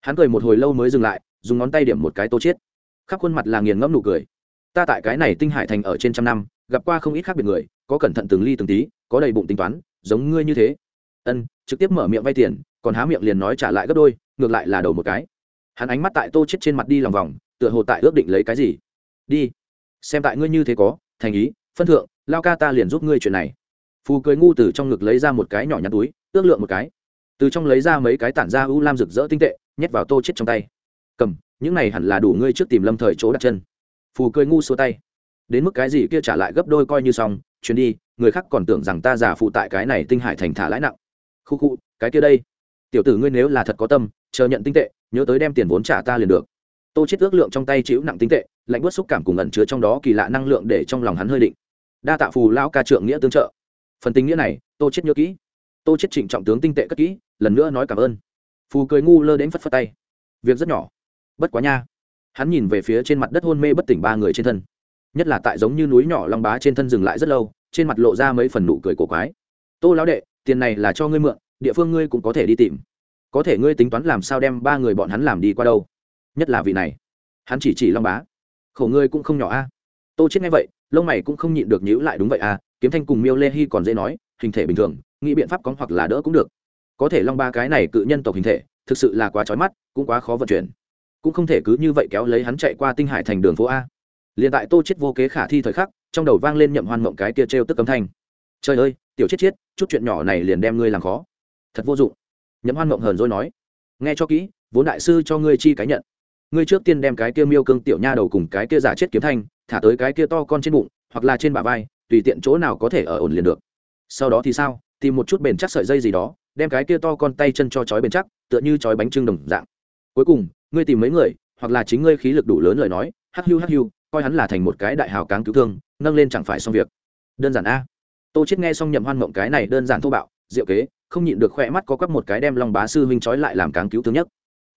Hắn cười một hồi lâu mới dừng lại, dùng ngón tay điểm một cái tô chết. Khắp khuôn mặt là nghiền ngẫm nụ cười. Ta tại cái này tinh hải thành ở trên trăm năm, gặp qua không ít khác biệt người, có cẩn thận từng ly từng tí, có đầy bụng tính toán, giống ngươi như thế. Ân, trực tiếp mở miệng vay tiền, còn há miệng liền nói trả lại gấp đôi ngược lại là đầu một cái. Hắn ánh mắt tại tô chết trên mặt đi lòng vòng, tựa hồ tại ước định lấy cái gì. Đi, xem tại ngươi như thế có, thành ý, phân thượng, lao ca ta liền giúp ngươi chuyện này. Phù cười ngu từ trong ngực lấy ra một cái nhỏ nhắn túi, ước lượng một cái. Từ trong lấy ra mấy cái tản ra u lam rực rỡ tinh tệ, nhét vào tô chết trong tay. Cầm, những này hẳn là đủ ngươi trước tìm lâm thời chỗ đặt chân. Phù cười ngu xua tay. Đến mức cái gì kia trả lại gấp đôi coi như xong, chuyến đi, người khác còn tưởng rằng ta giả phụ tại cái này tinh hải thành thả lãi nặng. Khu khu, cái kia đây. Tiểu tử ngươi nếu là thật có tâm chờ nhận tinh tệ, nhớ tới đem tiền vốn trả ta liền được. Tô chết ước lượng trong tay chịu nặng tinh tệ, lạnh bớt xúc cảm cùng ẩn chứa trong đó kỳ lạ năng lượng để trong lòng hắn hơi định. Đa tạ phù lão ca trượng nghĩa tương trợ. Phần tình nghĩa này, tô chết nhớ kỹ. Tô chết trịnh trọng tướng tinh tệ cất kỹ, lần nữa nói cảm ơn. Phù cười ngu lơ đến phất phất tay. Việc rất nhỏ. Bất quá nha. Hắn nhìn về phía trên mặt đất hôn mê bất tỉnh ba người trên thân. Nhất là tại giống như núi nhỏ long bá trên thân dừng lại rất lâu, trên mặt lộ ra mấy phần nụ cười cổ quái. Tô lão đệ, tiền này là cho ngươi mượn, địa phương ngươi cũng có thể đi tìm có thể ngươi tính toán làm sao đem ba người bọn hắn làm đi qua đâu? Nhất là vị này. Hắn chỉ chỉ long bá. Khổ ngươi cũng không nhỏ a. Tô chết nghe vậy, lông mày cũng không nhịn được nhíu lại đúng vậy a. Kiếm thanh cùng miêu lê hy còn dễ nói, hình thể bình thường, nghĩ biện pháp có hoặc là đỡ cũng được. Có thể long ba cái này cự nhân tộc hình thể, thực sự là quá trói mắt, cũng quá khó vận chuyển. Cũng không thể cứ như vậy kéo lấy hắn chạy qua tinh hải thành đường phố a. Liền tại tô chết vô kế khả thi thời khắc, trong đầu vang lên nhậm hoan mộng cái kia trêu tức cấm thanh. Trời ơi, tiểu chết chết chút chuyện nhỏ này liền đem ngươi làm khó. Thật vô dụng nhậm hoan mộng hờn rồi nói, nghe cho kỹ, vốn đại sư cho ngươi chi cái nhận. Ngươi trước tiên đem cái kia miêu cương tiểu nha đầu cùng cái kia giả chết kiếm thanh, thả tới cái kia to con trên bụng, hoặc là trên bả vai, tùy tiện chỗ nào có thể ở ổn liền được. Sau đó thì sao? Tìm một chút bền chắc sợi dây gì đó, đem cái kia to con tay chân cho chói bền chắc, tựa như chói bánh trưng đồng dạng. Cuối cùng, ngươi tìm mấy người, hoặc là chính ngươi khí lực đủ lớn lời nói, hắc hưu hắc hưu, coi hắn là thành một cái đại hào cáng cứu thương, nâng lên chẳng phải xong việc. Đơn giản a. Tô chết nghe xong nhậm hoan mộng cái này đơn giản thô bạo diệu kế, không nhịn được khỏe mắt có quắp một cái đem long bá sư huynh trói lại làm cáng cứu thương nhất.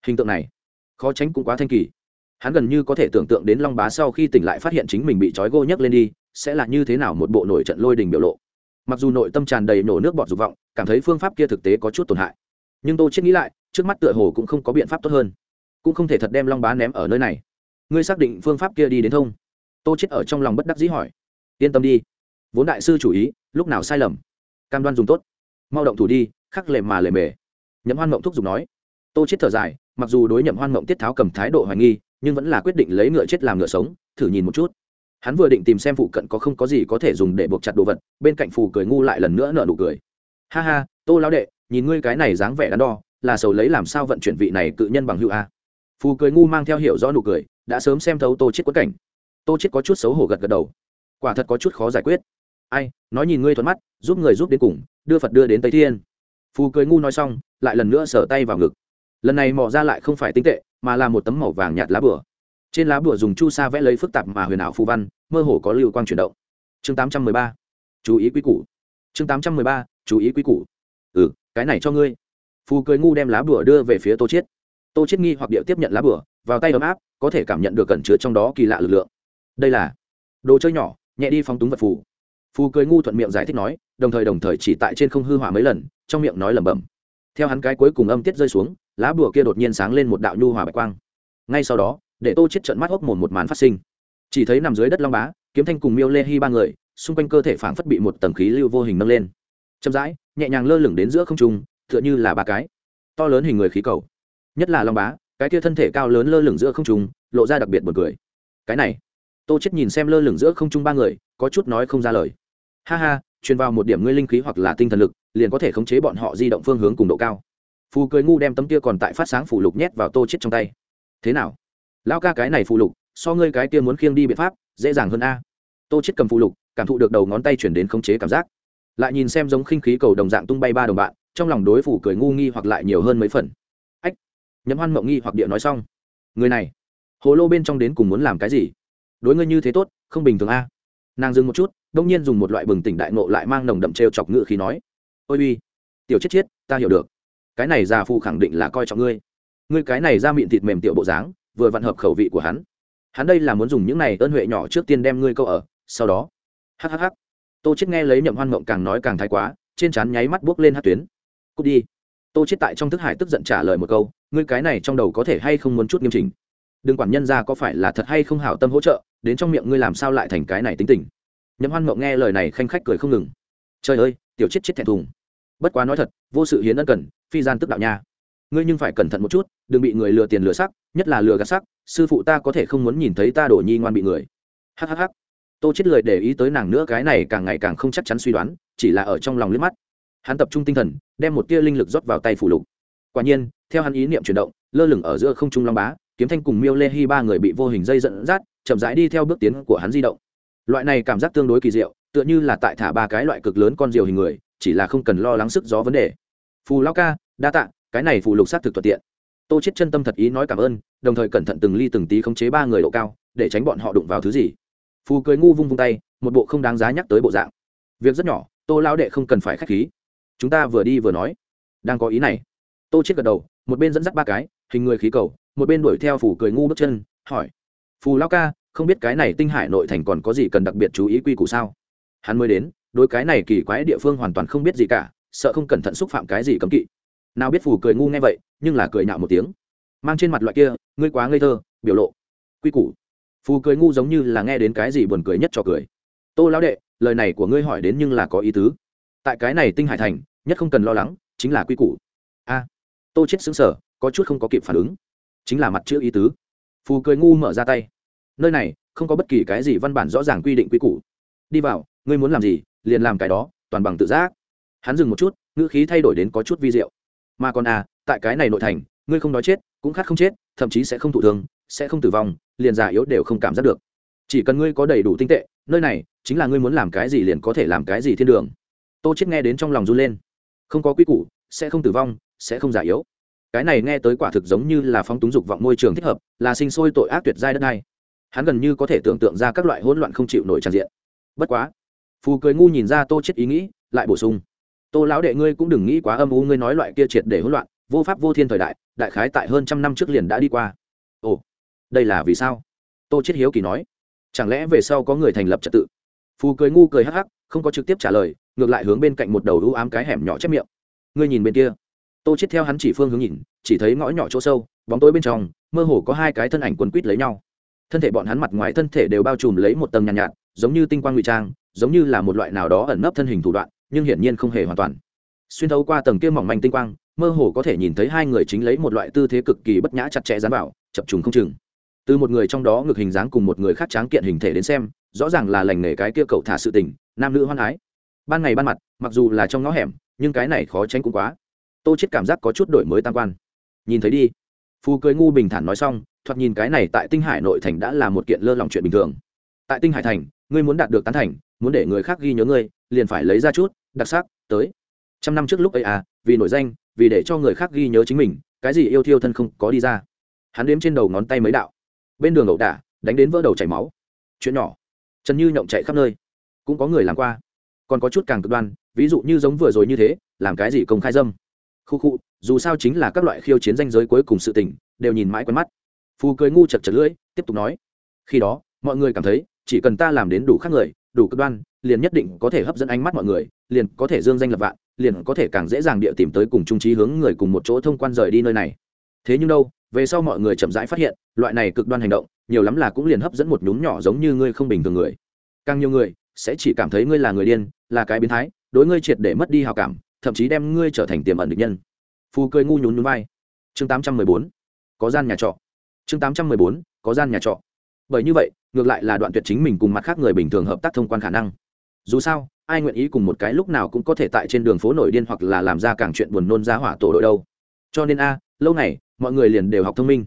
Hình tượng này, khó tránh cũng quá thanh kỳ. Hắn gần như có thể tưởng tượng đến long bá sau khi tỉnh lại phát hiện chính mình bị trói gô nhấc lên đi, sẽ là như thế nào một bộ nổi trận lôi đình biểu lộ. Mặc dù nội tâm tràn đầy nổ nước bọt dục vọng, cảm thấy phương pháp kia thực tế có chút tổn hại. Nhưng tô chết nghĩ lại, trước mắt tựa hồ cũng không có biện pháp tốt hơn. Cũng không thể thật đem long bá ném ở nơi này. Ngươi xác định phương pháp kia đi đến thông? Tô chết ở trong lòng bất đắc dĩ hỏi. Yên tâm đi. Vốn đại sư chủ ý, lúc nào sai lầm? Cam đoan dùng tốt mau động thủ đi, khắc lệ mà lệ mề. Nhậm hoan mộng thúc giục nói. Tô chết thở dài, mặc dù đối nhậm hoan mộng tiết tháo cầm thái độ hoài nghi, nhưng vẫn là quyết định lấy ngựa chết làm ngựa sống, thử nhìn một chút. Hắn vừa định tìm xem phụ cận có không có gì có thể dùng để buộc chặt đồ vật, bên cạnh phù cười ngu lại lần nữa nở nụ cười. Ha ha, tô lão đệ, nhìn ngươi cái này dáng vẻ đắn đo, là sầu lấy làm sao vận chuyển vị này cự nhân bằng hữu a? Phù cười ngu mang theo hiểu rõ nụ cười, đã sớm xem thấu tô chết quất cảnh. Tô chết có chút xấu hổ gật gật đầu. Quả thật có chút khó giải quyết. Ai, nói nhìn ngươi thuận mắt, giúp người giúp đến cùng đưa phật đưa đến tây thiên. Phù cười ngu nói xong, lại lần nữa sở tay vào ngực. Lần này mỏ ra lại không phải tinh tệ, mà là một tấm màu vàng nhạt lá bửa trên lá bửa dùng chu sa vẽ lấy phức tạp mà huyền ảo phù văn, mơ hồ có lưu quang chuyển động. Chương tám trăm mười ba. Chú ý quý củ. Chương tám trăm mười ba, chú ý quý củ. Ừ cái này cho ngươi. Phù cười ngu đem lá bửa đưa về phía tô chiết. Tô chiết nghi hoặc điệu tiếp nhận lá bửa vào tay ấm áp, có thể cảm nhận được cẩn chứa trong đó kỳ lạ lực lượng. Đây là đồ chơi nhỏ, nhẹ đi phóng túng vật phù phù cười ngu thuận miệng giải thích nói, đồng thời đồng thời chỉ tại trên không hư hỏa mấy lần, trong miệng nói lẩm bẩm. Theo hắn cái cuối cùng âm tiết rơi xuống, lá bùa kia đột nhiên sáng lên một đạo nhu hòa bạch quang. Ngay sau đó, để tô chết trận mắt hốc mồm một màn phát sinh. Chỉ thấy nằm dưới đất long bá, kiếm thanh cùng miêu lê hy ba người, xung quanh cơ thể phảng phất bị một tầng khí lưu vô hình nâng lên. Chậm rãi, nhẹ nhàng lơ lửng đến giữa không trung, tựa như là ba cái to lớn hình người khí cầu. Nhất là long bá, cái kia thân thể cao lớn lơ lửng giữa không trung, lộ ra đặc biệt buồn cười. Cái này, tô chết nhìn xem lơ lửng giữa không trung ba người, có chút nói không ra lời ha ha, truyền vào một điểm ngươi linh khí hoặc là tinh thần lực, liền có thể khống chế bọn họ di động phương hướng cùng độ cao. Phù cười ngu đem tấm kia còn tại phát sáng phủ lục nhét vào tô chết trong tay. Thế nào? Lao ca cái này phù lục, so ngươi cái kia muốn khiêng đi biện pháp, dễ dàng hơn a. Tô chết cầm phù lục, cảm thụ được đầu ngón tay chuyển đến khống chế cảm giác. Lại nhìn xem giống khinh khí cầu đồng dạng tung bay ba đồng bạn, trong lòng đối phủ cười ngu nghi hoặc lại nhiều hơn mấy phần. Ách! Nhấm hoan mộng nghi hoặc địa nói xong. Người này, hồ lô bên trong đến cùng muốn làm cái gì? Đối ngươi như thế tốt, không bình thường a. Nàng dừng một chút đông nhiên dùng một loại bừng tỉnh đại nộ lại mang nồng đậm t chọc ngự khí nói, ôi uy, tiểu chết chết, ta hiểu được. Cái này già phụ khẳng định là coi trọng ngươi. Ngươi cái này ra miệng thịt mềm tiểu bộ dáng, vừa vặn hợp khẩu vị của hắn. Hắn đây là muốn dùng những này ơn huệ nhỏ trước tiên đem ngươi câu ở, sau đó hhh tô chết nghe lấy nhậm hoan mộng càng nói càng thái quá, trên trán nháy mắt buốc lên hát tuyến. Cút đi. Tô chết tại trong thức hải tức giận trả lời một câu, ngươi cái này trong đầu có thể hay không muốn chút nghiêm chỉnh? Đừng quản nhân ra có phải là thật hay không hảo tâm hỗ trợ, đến trong miệng ngươi làm sao lại thành cái này tính tình nhậm hoan mộng nghe lời này khanh khách cười không ngừng. Trời ơi, tiểu chết chết thẹn thùng. Bất quá nói thật, vô sự hiến ân cần, phi gian tức đạo nha. Ngươi nhưng phải cẩn thận một chút, đừng bị người lừa tiền lừa sắc, nhất là lừa gạt sắc, sư phụ ta có thể không muốn nhìn thấy ta đổ nhi ngoan bị người. Hhh tô chết lời để ý tới nàng nữa, cái này càng ngày càng không chắc chắn suy đoán, chỉ là ở trong lòng liếc mắt. Hắn tập trung tinh thần, đem một tia linh lực rót vào tay phủ lục. Quả nhiên, theo hắn ý niệm chuyển động, lơ lửng ở giữa không trung long bá, kiếm thanh cùng miêu lê hy ba người bị vô hình dây dẫn dắt, chậm rãi đi theo bước tiến của hắn di động loại này cảm giác tương đối kỳ diệu, tựa như là tại thả ba cái loại cực lớn con diều hình người, chỉ là không cần lo lắng sức gió vấn đề. Phù lao ca, đa tạ, cái này phù lục sát thực thuận tiện. Tô chết chân tâm thật ý nói cảm ơn, đồng thời cẩn thận từng ly từng tí khống chế ba người độ cao, để tránh bọn họ đụng vào thứ gì. Phù cười ngu vung vung tay, một bộ không đáng giá nhắc tới bộ dạng. Việc rất nhỏ, tô lao đệ không cần phải khách khí. Chúng ta vừa đi vừa nói. Đang có ý này. Tô chết gật đầu, một bên dẫn dắt ba cái, hình người khí cầu, một bên đuổi theo phù cười ngu bước chân, hỏi. Phù lao ca không biết cái này tinh hải nội thành còn có gì cần đặc biệt chú ý quy củ sao? Hắn mới đến, đối cái này kỳ quái địa phương hoàn toàn không biết gì cả, sợ không cẩn thận xúc phạm cái gì cấm kỵ. Nào biết phù cười ngu nghe vậy, nhưng là cười nhạo một tiếng. Mang trên mặt loại kia, ngươi quá ngây thơ, biểu lộ. Quy củ. Phù cười ngu giống như là nghe đến cái gì buồn cười nhất cho cười. Tô lão đệ, lời này của ngươi hỏi đến nhưng là có ý tứ. Tại cái này tinh hải thành, nhất không cần lo lắng, chính là quy củ. A. Tô chết xứng sở có chút không có kịp phản ứng. Chính là mặt chữ ý tứ. Phù cười ngu mở ra tay nơi này không có bất kỳ cái gì văn bản rõ ràng quy định quy củ. Đi vào, ngươi muốn làm gì, liền làm cái đó, toàn bằng tự giác. Hắn dừng một chút, ngữ khí thay đổi đến có chút vi diệu. Mà còn à tại cái này nội thành, ngươi không nói chết, cũng khát không chết, thậm chí sẽ không thụ thương, sẽ không tử vong, liền già yếu đều không cảm giác được. Chỉ cần ngươi có đầy đủ tinh tệ, nơi này chính là ngươi muốn làm cái gì liền có thể làm cái gì thiên đường. Tô chết nghe đến trong lòng run lên. Không có quy củ, sẽ không tử vong, sẽ không già yếu. Cái này nghe tới quả thực giống như là phóng túng dục vọng môi trường thích hợp, là sinh sôi tội ác tuyệt giai đất này hắn gần như có thể tưởng tượng ra các loại hỗn loạn không chịu nổi tràn diện. Bất quá, phù cười ngu nhìn ra tô chết ý nghĩ, lại bổ sung. Tô lão đệ ngươi cũng đừng nghĩ quá âm u, ngươi nói loại kia triệt để hỗn loạn, vô pháp vô thiên thời đại đại khái tại hơn trăm năm trước liền đã đi qua. Ồ, đây là vì sao? Tô chết hiếu kỳ nói. Chẳng lẽ về sau có người thành lập trật tự? Phù cười ngu cười hắc hắc, không có trực tiếp trả lời, ngược lại hướng bên cạnh một đầu u ám cái hẻm nhỏ chép miệng. Ngươi nhìn bên kia. Tô chết theo hắn chỉ phương hướng nhìn, chỉ thấy ngõ nhỏ chỗ sâu, bóng tối bên trong, mơ hồ có hai cái thân ảnh quấn quít lấy nhau thân thể bọn hắn mặt ngoài thân thể đều bao trùm lấy một tầng nhàn nhạt, nhạt giống như tinh quang ngụy trang giống như là một loại nào đó ẩn nấp thân hình thủ đoạn nhưng hiển nhiên không hề hoàn toàn. Xuyên thấu qua tầng kia mỏng manh tinh quang mơ hồ có thể nhìn thấy hai người chính lấy một loại tư thế cực kỳ bất nhã chặt chẽ dán vào chập trùng không chừng. Từ một người trong đó ngược hình dáng cùng một người khác tráng kiện hình thể đến xem rõ ràng là lành nghề cái kia cậu thả sự tình nam nữ hoan ái. Ban ngày ban mặt mặc dù là trong ngõ hẻm nhưng cái này khó tránh cũng quá. Tô chết cảm giác có chút đổi mới tam quan. Nhìn thấy đi. Phù cười ngu bình thản nói xong thoạt nhìn cái này tại tinh hải nội thành đã là một kiện lơ lỏng chuyện bình thường. Tại tinh hải thành, ngươi muốn đạt được tán thành, muốn để người khác ghi nhớ ngươi, liền phải lấy ra chút đặc sắc tới. Trăm năm trước lúc ấy à vì nổi danh, vì để cho người khác ghi nhớ chính mình, cái gì yêu thiêu thân không có đi ra. Hắn đếm trên đầu ngón tay mấy đạo. Bên đường ẩu đả, đánh đến vỡ đầu chảy máu. Chuyện nhỏ. Trần như nhộng chạy khắp nơi. Cũng có người làm qua. Còn có chút càng cực đoan, ví dụ như giống vừa rồi như thế, làm cái gì công khai dâm. Khu khu, dù sao chính là các loại khiêu chiến danh giới cuối cùng sự tình, đều nhìn mãi quen mắt phù cười ngu chật chật lưỡi, tiếp tục nói. Khi đó, mọi người cảm thấy, chỉ cần ta làm đến đủ khác người, đủ cực đoan, liền nhất định có thể hấp dẫn ánh mắt mọi người, liền có thể dương danh lập vạn, liền có thể càng dễ dàng địa tìm tới cùng trung trí hướng người cùng một chỗ thông quan rời đi nơi này. Thế nhưng đâu, về sau mọi người chậm rãi phát hiện, loại này cực đoan hành động, nhiều lắm là cũng liền hấp dẫn một nhúm nhỏ giống như ngươi không bình thường người. Càng nhiều người, sẽ chỉ cảm thấy ngươi là người điên, là cái biến thái, đối ngươi triệt để mất đi hào cảm, thậm chí đem ngươi trở thành tiềm ẩn địch nhân. Phù cười ngu nhún nhún vai. Chương tám trăm mười bốn. Có gian nhà trọ chương tám trăm mười bốn, có gian nhà trọ. Bởi như vậy, ngược lại là đoạn tuyệt chính mình cùng mặt khác người bình thường hợp tác thông quan khả năng. Dù sao, ai nguyện ý cùng một cái lúc nào cũng có thể tại trên đường phố nổi điên hoặc là làm ra càng chuyện buồn nôn ra hỏa tổ đội đâu. Cho nên a, lâu này mọi người liền đều học thông minh.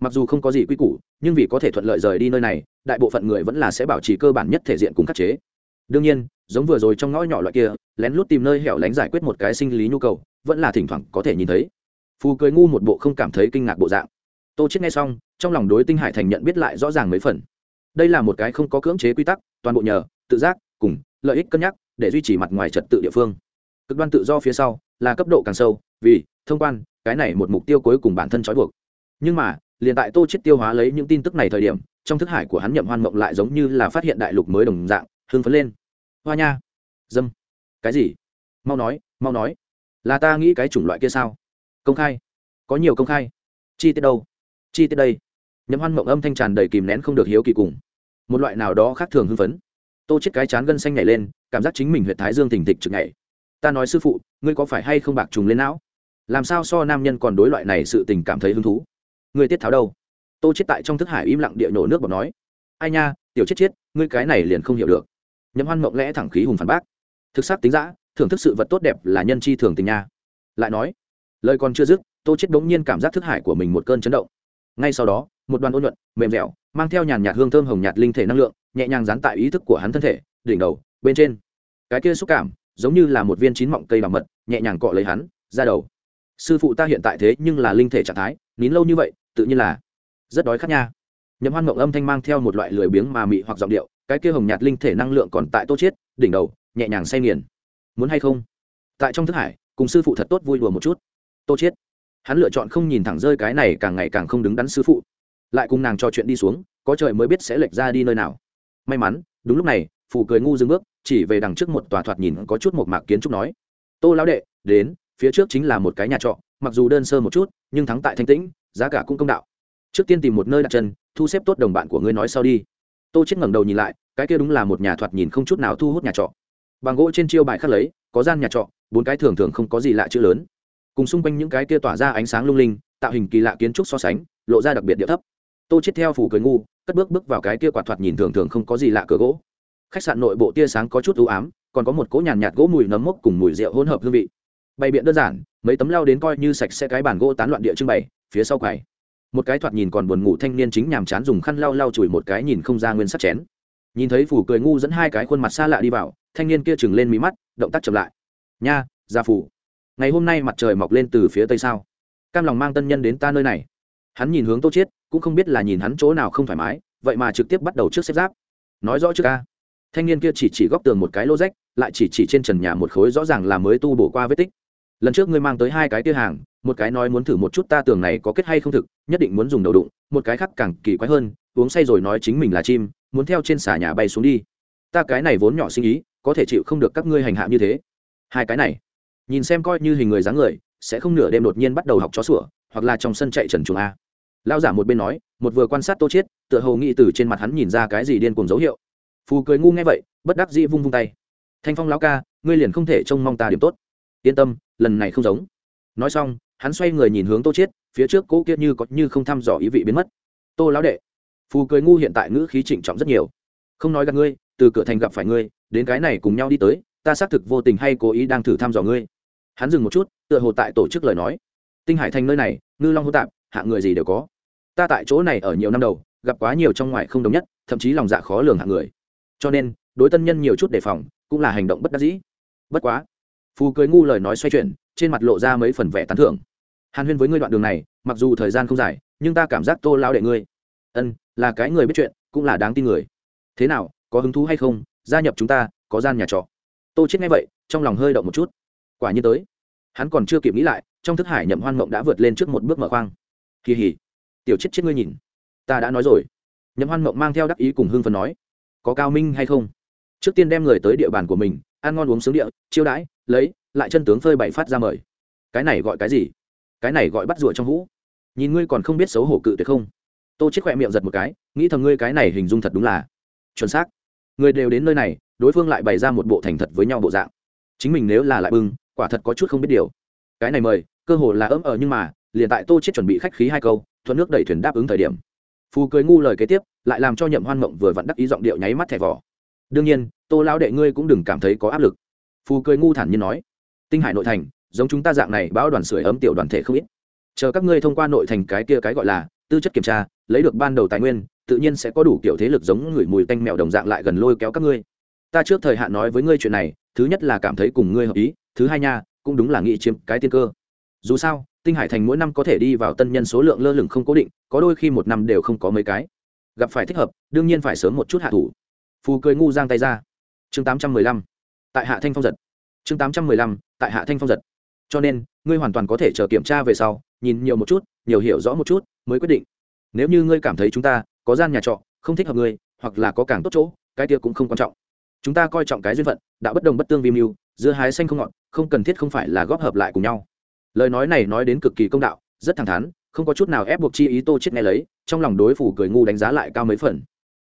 Mặc dù không có gì quy củ, nhưng vì có thể thuận lợi rời đi nơi này, đại bộ phận người vẫn là sẽ bảo trì cơ bản nhất thể diện cùng khắc chế. Đương nhiên, giống vừa rồi trong ngõ nhỏ loại kia, lén lút tìm nơi hẻo lánh giải quyết một cái sinh lý nhu cầu, vẫn là thỉnh thoảng có thể nhìn thấy. Phù cười ngu một bộ không cảm thấy kinh ngạc bộ dạng tô chết nghe xong, trong lòng đối tinh hải thành nhận biết lại rõ ràng mấy phần. Đây là một cái không có cưỡng chế quy tắc, toàn bộ nhờ, tự giác, cùng, lợi ích cân nhắc, để duy trì mặt ngoài trật tự địa phương. Cực đoan tự do phía sau, là cấp độ càng sâu, vì, thông quan, cái này một mục tiêu cuối cùng bản thân trói buộc. Nhưng mà, liền tại tô chết tiêu hóa lấy những tin tức này thời điểm, trong thức hải của hắn nhậm hoan mộng lại giống như là phát hiện đại lục mới đồng dạng, hưng phấn lên. Hoa nha. Dâm. Cái gì? Mau nói mau nói. Là ta nghĩ cái chủng loại kia sao? Công khai. Có nhiều công khai. Chi tiết đâu? Chi tiết đây. Nhấm hoan mộng âm thanh tràn đầy kìm nén không được hiếu kỳ cùng. Một loại nào đó khác thường hưng phấn. Tô chết cái chán gân xanh nhảy lên, cảm giác chính mình huyện thái dương thình thịch trực nhảy. Ta nói sư phụ, ngươi có phải hay không bạc trùng lên não? Làm sao so nam nhân còn đối loại này sự tình cảm thấy hứng thú? Ngươi tiết tháo đâu? Tô chết tại trong thức hải im lặng địa nổ nước bọt nói. Ai nha, tiểu chết chết, ngươi cái này liền không hiểu được. Nhấm hoan mộng lẽ thẳng khí hùng phản bác. Thực xác tính giã thưởng thức sự vật tốt đẹp là nhân chi thường tình nha. Lại nói, lời còn chưa dứt, tô chết bỗng nhiên cảm giác thức hải của mình một cơn chấn động ngay sau đó, một đoàn ôn nhuận, mềm dẻo, mang theo nhàn nhạt hương thơm hồng nhạt linh thể năng lượng, nhẹ nhàng dán tại ý thức của hắn thân thể, đỉnh đầu, bên trên. Cái kia xúc cảm, giống như là một viên chín mọng cây bảo mật, nhẹ nhàng cọ lấy hắn, ra đầu. Sư phụ ta hiện tại thế nhưng là linh thể trạng thái, nín lâu như vậy, tự nhiên là rất đói khát nha. Nhậm hoan mộng âm thanh mang theo một loại lười biếng mà mị hoặc giọng điệu, cái kia hồng nhạt linh thể năng lượng còn tại tô chiết, đỉnh đầu, nhẹ nhàng say nghiền. Muốn hay không? Tại trong thức hải, cùng sư phụ thật tốt vui đùa một chút. Tô chiết hắn lựa chọn không nhìn thẳng rơi cái này càng ngày càng không đứng đắn sư phụ. Lại cùng nàng trò chuyện đi xuống, có trời mới biết sẽ lệch ra đi nơi nào. May mắn, đúng lúc này phụ cười ngu dừng bước, chỉ về đằng trước một tòa thoạt nhìn có chút một mạc kiến trúc nói. Tô lão đệ, đến, phía trước chính là một cái nhà trọ, mặc dù đơn sơ một chút, nhưng thắng tại thanh tĩnh, giá cả cũng công đạo. Trước tiên tìm một nơi đặt chân, thu xếp tốt đồng bạn của ngươi nói sau đi. Tô chết ngẩng đầu nhìn lại, cái kia đúng là một nhà thoạt nhìn không chút nào thu hút nhà trọ. Bằng gỗ trên chiêu bài khắc lấy, có gian nhà trọ, bốn cái thường thường không có gì lạ chữ lớn cùng xung quanh những cái kia tỏa ra ánh sáng lung linh tạo hình kỳ lạ kiến trúc so sánh lộ ra đặc biệt địa thấp. Tô chết theo phủ cười ngu cất bước bước vào cái kia quạt thoạt nhìn thường thường không có gì lạ cửa gỗ. Khách sạn nội bộ tia sáng có chút u ám còn có một cỗ nhàn nhạt, gỗ mùi nấm mốc cùng mùi rượu hỗn hợp hương vị. Bày biện đơn giản mấy tấm lau đến coi như sạch sẽ cái bàn gỗ tán loạn địa trưng bày phía sau quầy. Một cái thoạt nhìn còn buồn ngủ thanh niên chính nhàm chán dùng khăn lau lau chùi một cái nhìn không ra nguyên sắc chén. Nhìn thấy phủ cười ngu dẫn hai cái khuôn mặt xa lạ đi vào thanh niên kia chừng lên mí mắt động tác chậm lại. Nha gia phủ ngày hôm nay mặt trời mọc lên từ phía tây sao? Cam lòng mang tân nhân đến ta nơi này. Hắn nhìn hướng tô chiết, cũng không biết là nhìn hắn chỗ nào không thoải mái, vậy mà trực tiếp bắt đầu trước xếp giáp. Nói rõ trước ca. Thanh niên kia chỉ chỉ góc tường một cái lô rách, lại chỉ chỉ trên trần nhà một khối rõ ràng là mới tu bổ qua vết tích. Lần trước ngươi mang tới hai cái kia hàng, một cái nói muốn thử một chút ta tường này có kết hay không thực, nhất định muốn dùng đầu đụng, một cái khác càng kỳ quái hơn, uống say rồi nói chính mình là chim, muốn theo trên xà nhà bay xuống đi. Ta cái này vốn nhỏ sinh ý, có thể chịu không được các ngươi hành hạ như thế. Hai cái này nhìn xem coi như hình người dáng người, sẽ không nửa đêm đột nhiên bắt đầu học chó sủa, hoặc là trong sân chạy trần chuồng a. Lao giả một bên nói, một vừa quan sát tô chiết, tựa hồ nghĩ từ trên mặt hắn nhìn ra cái gì điên cuồng dấu hiệu. Phù cười ngu nghe vậy, bất đắc dĩ vung vung tay. Thanh phong lão ca, ngươi liền không thể trông mong ta điểm tốt. Yên tâm, lần này không giống. Nói xong, hắn xoay người nhìn hướng tô chiết, phía trước cố kia như có như không thăm dò ý vị biến mất. Tô lão đệ. Phù cười ngu hiện tại ngữ khí trịnh trọng rất nhiều. Không nói gặp ngươi, từ cửa thành gặp phải ngươi, đến cái này cùng nhau đi tới, ta xác thực vô tình hay cố ý đang thử thăm dò ngươi hắn dừng một chút, tựa hồ tại tổ chức lời nói. Tinh hải thành nơi này, ngư long hô tạp hạng người gì đều có. Ta tại chỗ này ở nhiều năm đầu, gặp quá nhiều trong ngoài không đồng nhất, thậm chí lòng dạ khó lường hạng người. Cho nên, đối tân nhân nhiều chút đề phòng, cũng là hành động bất đắc dĩ. Bất quá, phù cười ngu lời nói xoay chuyển, trên mặt lộ ra mấy phần vẻ tán thưởng. Hàn huyên với ngươi đoạn đường này, mặc dù thời gian không dài, nhưng ta cảm giác tô lao đệ ngươi. Ân, là cái người biết chuyện, cũng là đáng tin người. Thế nào, có hứng thú hay không? Gia nhập chúng ta, có gian nhà trọ. Tô chết nghe vậy, trong lòng hơi động một chút quả nhiên tới. Hắn còn chưa kịp nghĩ lại, trong thức hải nhậm hoan mộng đã vượt lên trước một bước mở khoang. Kỳ hỉ, tiểu chết chết ngươi nhìn. Ta đã nói rồi. Nhậm hoan mộng mang theo đắc ý cùng hương phần nói, có cao minh hay không? Trước tiên đem người tới địa bàn của mình, ăn ngon uống sướng địa, chiêu đãi, lấy, lại chân tướng phơi bày phát ra mời. Cái này gọi cái gì? Cái này gọi bắt rủa trong hũ. Nhìn ngươi còn không biết xấu hổ cự tuyệt không? Tô chết khỏe miệng giật một cái, nghĩ thầm ngươi cái này hình dung thật đúng là chuẩn xác. Người đều đến nơi này, đối phương lại bày ra một bộ thành thật với nhau bộ dạng. Chính mình nếu là lại bưng quả thật có chút không biết điều. Cái này mời, cơ hồ là ấm ở nhưng mà, liền tại tô chết chuẩn bị khách khí hai câu, thuận nước đẩy thuyền đáp ứng thời điểm. Phù cười ngu lời kế tiếp, lại làm cho nhậm hoan mộng vừa vặn đắc ý giọng điệu nháy mắt thẻ vỏ. Đương nhiên, tô lão đệ ngươi cũng đừng cảm thấy có áp lực. Phù cười ngu thản nhiên nói. Tinh hải nội thành, giống chúng ta dạng này bão đoàn sưởi ấm tiểu đoàn thể không ít. Chờ các ngươi thông qua nội thành cái kia cái gọi là tư chất kiểm tra, lấy được ban đầu tài nguyên, tự nhiên sẽ có đủ kiểu thế lực giống người mùi tanh mèo đồng dạng lại gần lôi kéo các ngươi. Ta trước thời hạn nói với ngươi chuyện này, thứ nhất là cảm thấy cùng ngươi hợp ý thứ hai nha, cũng đúng là nghĩ chiếm cái tiên cơ. Dù sao, tinh hải thành mỗi năm có thể đi vào tân nhân số lượng lơ lửng không cố định, có đôi khi một năm đều không có mấy cái. Gặp phải thích hợp, đương nhiên phải sớm một chút hạ thủ. Phù cười ngu giang tay ra. Chương tám trăm mười lăm. Tại hạ thanh phong giật. Chương tám trăm mười lăm, tại hạ thanh phong giật. Cho nên, ngươi hoàn toàn có thể chờ kiểm tra về sau, nhìn nhiều một chút, nhiều hiểu rõ một chút, mới quyết định. Nếu như ngươi cảm thấy chúng ta có gian nhà trọ, không thích hợp ngươi, hoặc là có càng tốt chỗ, cái kia cũng không quan trọng. Chúng ta coi trọng cái duyên phận đã bất đồng bất tương vi mưu dưa hái xanh không ngọt, không cần thiết không phải là góp hợp lại cùng nhau. Lời nói này nói đến cực kỳ công đạo, rất thẳng thắn, không có chút nào ép buộc chi ý tô chết nghe lấy, trong lòng đối phủ cười ngu đánh giá lại cao mấy phần.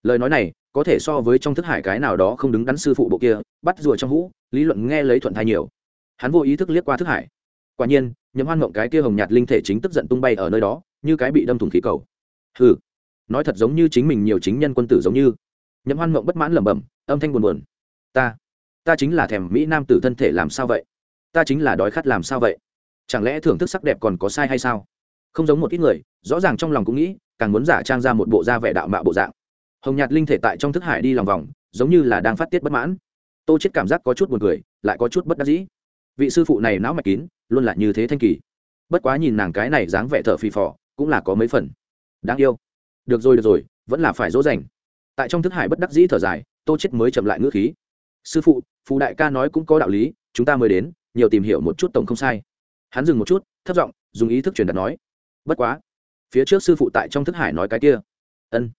Lời nói này, có thể so với trong thức hải cái nào đó không đứng đắn sư phụ bộ kia, bắt rùa trong hũ, lý luận nghe lấy thuận thai nhiều. Hắn vô ý thức liếc qua thức hải. Quả nhiên nhấm hoan mộng cái kia hồng nhạt linh thể chính tức giận tung bay ở nơi đó, như cái bị đâm thủng khí cầu. Hừ, nói thật giống như chính mình nhiều chính nhân quân tử giống như. Nhấm hoan mộng bất mãn lẩm bẩm, âm thanh buồn buồn. Ta ta chính là thèm mỹ nam tử thân thể làm sao vậy? Ta chính là đói khát làm sao vậy? Chẳng lẽ thưởng thức sắc đẹp còn có sai hay sao? Không giống một ít người, rõ ràng trong lòng cũng nghĩ, càng muốn giả trang ra một bộ da vẻ đạo mạo bộ dạng. Hồng nhạt linh thể tại trong thức hải đi lòng vòng, giống như là đang phát tiết bất mãn. Tô chết cảm giác có chút buồn cười, lại có chút bất đắc dĩ. Vị sư phụ này não mạch kín, luôn là như thế thanh kỳ. Bất quá nhìn nàng cái này dáng vẻ thở phì phò, cũng là có mấy phần. Đáng yêu. Được rồi được rồi, vẫn là phải dỗ dành. Tại trong thức hải bất đắc dĩ thở dài, tô chết mới chậm lại ngữ khí sư phụ phụ đại ca nói cũng có đạo lý, chúng ta mới đến, nhiều tìm hiểu một chút tổng không sai. Hắn dừng một chút, thấp giọng, dùng ý thức truyền đạt nói, bất quá, phía trước sư phụ tại trong thức hải nói cái kia. Ân,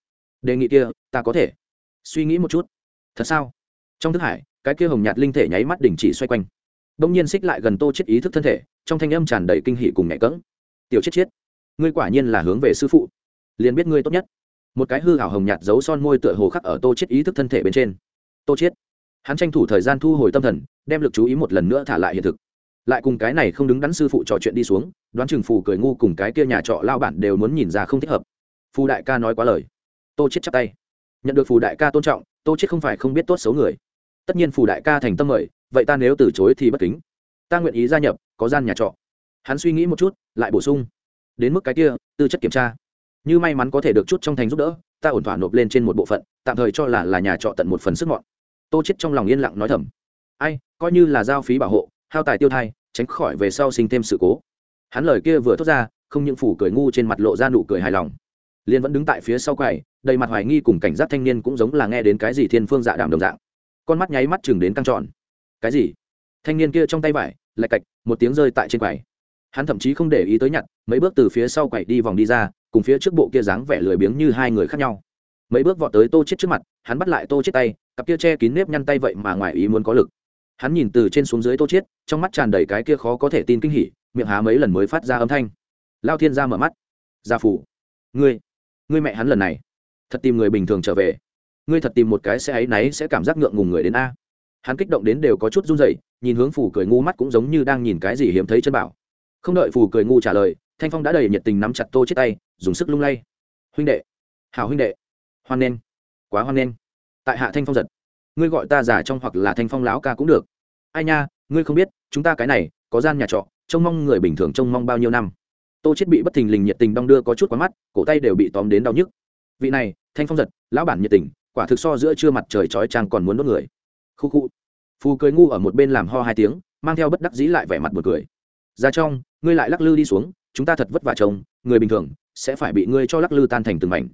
đề nghị kia, ta có thể. Suy nghĩ một chút, thật sao? Trong thức hải, cái kia hồng nhạt linh thể nháy mắt đình chỉ xoay quanh. Đông nhiên xích lại gần tô chết ý thức thân thể, trong thanh âm tràn đầy kinh hỉ cùng nhẹ cỡng. Tiểu chết chết, ngươi quả nhiên là hướng về sư phụ. Liền biết ngươi tốt nhất. Một cái hư hảo hồng nhạt giấu son môi tựa hồ khắc ở tô chết ý thức thân thể bên trên. Tô chết hắn tranh thủ thời gian thu hồi tâm thần, đem lực chú ý một lần nữa thả lại hiện thực. Lại cùng cái này không đứng đắn sư phụ trò chuyện đi xuống, đoán chừng phù cười ngu cùng cái kia nhà trọ lao bản đều muốn nhìn ra không thích hợp. Phù đại ca nói quá lời. Tô chết chắp tay. Nhận được phù đại ca tôn trọng, tô chết không phải không biết tốt xấu người. Tất nhiên phù đại ca thành tâm mời, vậy ta nếu từ chối thì bất kính. Ta nguyện ý gia nhập, có gian nhà trọ. Hắn suy nghĩ một chút, lại bổ sung. Đến mức cái kia, tư chất kiểm tra. Như may mắn có thể được chút trong thành giúp đỡ, ta ổn thỏa nộp lên trên một bộ phận, tạm thời cho là là nhà trọ tận một phần sức ngọn tô chết trong lòng yên lặng nói thầm. Ai, coi như là giao phí bảo hộ, hao tài tiêu thai, tránh khỏi về sau sinh thêm sự cố. Hắn lời kia vừa thốt ra, không những phủ cười ngu trên mặt lộ ra nụ cười hài lòng liên vẫn đứng tại phía sau quầy, đầy mặt hoài nghi cùng cảnh giác thanh niên cũng giống là nghe đến cái gì thiên phương dạ đàm đồng dạng. Con mắt nháy mắt chừng đến căng tròn. Cái gì? Thanh niên kia trong tay vải, lạch cạch, một tiếng rơi tại trên quầy. Hắn thậm chí không để ý tới nhặt, mấy bước từ phía sau quầy đi vòng đi ra, cùng phía trước bộ kia dáng vẻ lười biếng như hai người khác nhau mấy bước vọt tới tô chết trước mặt, hắn bắt lại tô chết tay, cặp kia che kín nếp nhăn tay vậy mà ngoài ý muốn có lực. Hắn nhìn từ trên xuống dưới tô chết, trong mắt tràn đầy cái kia khó có thể tin kinh hỉ, miệng há mấy lần mới phát ra âm thanh. Lao thiên gia mở mắt. Gia phủ ngươi ngươi mẹ hắn lần này, thật tìm người bình thường trở về. Ngươi thật tìm một cái xe ấy náy sẽ cảm giác ngượng ngùng người đến a. Hắn kích động đến đều có chút run rẩy, nhìn hướng phủ cười ngu mắt cũng giống như đang nhìn cái gì hiếm thấy chân bảo. Không đợi phủ cười ngu trả lời, thanh phong đã đầy nhiệt tình nắm chặt tô chết tay, dùng sức lung lay. Huynh đệ. Hảo huynh đệ hoan nghênh. Quá hoan nghênh. Tại hạ thanh phong giật. Ngươi gọi ta già trong hoặc là thanh phong lão ca cũng được. Ai nha, ngươi không biết, chúng ta cái này, có gian nhà trọ, trông mong người bình thường trông mong bao nhiêu năm. Tô chết bị bất thình lình nhiệt tình đong đưa có chút quá mắt, cổ tay đều bị tóm đến đau nhức. Vị này, thanh phong giật, lão bản nhiệt tình, quả thực so giữa trưa mặt trời chói chang còn muốn đốt người. Khu khu. Phù cười ngu ở một bên làm ho hai tiếng, mang theo bất đắc dĩ lại vẻ mặt buồn cười. Ra trong, ngươi lại lắc lư đi xuống, chúng ta thật vất vả chồng người bình thường sẽ phải bị ngươi cho lắc lư tan thành từng mảnh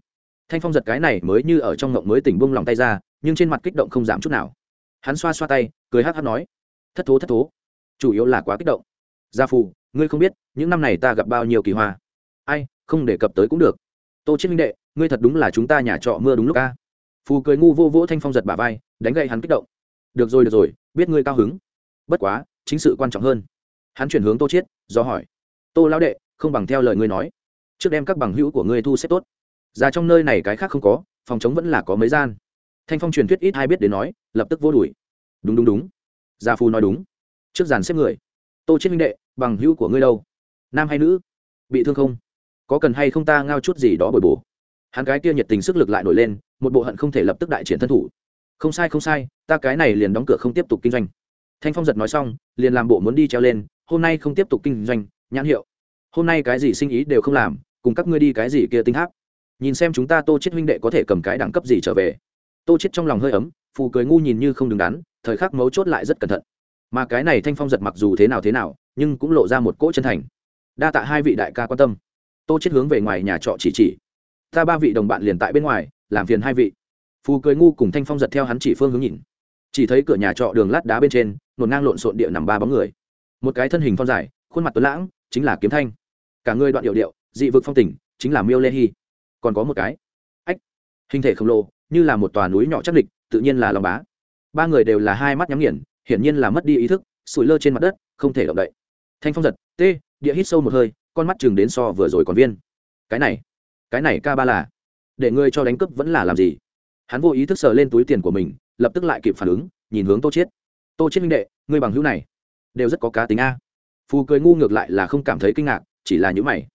thanh phong giật cái này mới như ở trong ngộng mới tỉnh buông lòng tay ra, nhưng trên mặt kích động không giảm chút nào. Hắn xoa xoa tay, cười hát hát nói, thất thố thất thố. Chủ yếu là quá kích động. Gia phù, ngươi không biết, những năm này ta gặp bao nhiêu kỳ hoa. Ai, không đề cập tới cũng được. Tô chết minh đệ, ngươi thật đúng là chúng ta nhà trọ mưa đúng lúc ca phù cười ngu vô vỗ thanh phong giật bả vai, đánh gậy hắn kích động. Được rồi được rồi, biết ngươi cao hứng. Bất quá, chính sự quan trọng hơn. Hắn chuyển hướng tô chiết, do hỏi, tô lão đệ, không bằng theo lời ngươi nói. Trước đem các bằng hữu của ngươi thu xếp tốt ra trong nơi này cái khác không có, phòng chống vẫn là có mấy gian. Thanh phong truyền thuyết ít ai biết đến nói, lập tức vô đuổi. Đúng đúng đúng. Gia phu nói đúng. Trước giàn xếp người. Tô chết minh đệ, bằng hữu của ngươi đâu? Nam hay nữ? Bị thương không? Có cần hay không ta ngao chút gì đó bồi bổ? Hắn cái kia nhiệt tình sức lực lại nổi lên, một bộ hận không thể lập tức đại triển thân thủ. Không sai không sai, ta cái này liền đóng cửa không tiếp tục kinh doanh. Thanh phong giật nói xong, liền làm bộ muốn đi treo lên, hôm nay không tiếp tục kinh doanh, nhãn hiệu. Hôm nay cái gì sinh ý đều không làm, cùng các ngươi đi cái gì kia tinh tháp nhìn xem chúng ta tô chết huynh đệ có thể cầm cái đẳng cấp gì trở về. Tô chết trong lòng hơi ấm, phù cười ngu nhìn như không đứng đắn, thời khắc mấu chốt lại rất cẩn thận. Mà cái này thanh phong giật mặc dù thế nào thế nào, nhưng cũng lộ ra một cỗ chân thành. Đa tạ hai vị đại ca quan tâm. Tô chết hướng về ngoài nhà trọ chỉ chỉ. Ta ba vị đồng bạn liền tại bên ngoài, làm phiền hai vị. Phù cười ngu cùng thanh phong giật theo hắn chỉ phương hướng nhìn. Chỉ thấy cửa nhà trọ đường lát đá bên trên, nổn ngang lộn xộn địa nằm ba bóng người. Một cái thân hình phong dài, khuôn mặt tuấn lãng, chính là kiếm thanh. Cả người đoạn điệu điệu, dị vực phong tình, chính là miêu lê hy còn có một cái. Ách, hình thể khổng lồ, như là một tòa núi nhỏ chắc địch, tự nhiên là lòng bá. Ba người đều là hai mắt nhắm nghiền, hiển nhiên là mất đi ý thức, sủi lơ trên mặt đất, không thể động đậy. Thanh phong giật t địa hít sâu một hơi, con mắt chừng đến so vừa rồi còn viên. Cái này cái này ca ba là, để ngươi cho đánh cướp vẫn là làm gì? Hắn vô ý thức sờ lên túi tiền của mình, lập tức lại kịp phản ứng, nhìn hướng tô chiết. Tô chiết minh đệ, ngươi bằng hữu này, đều rất có cá tính a. Phù cười ngu ngược lại là không cảm thấy kinh ngạc, chỉ là những mày.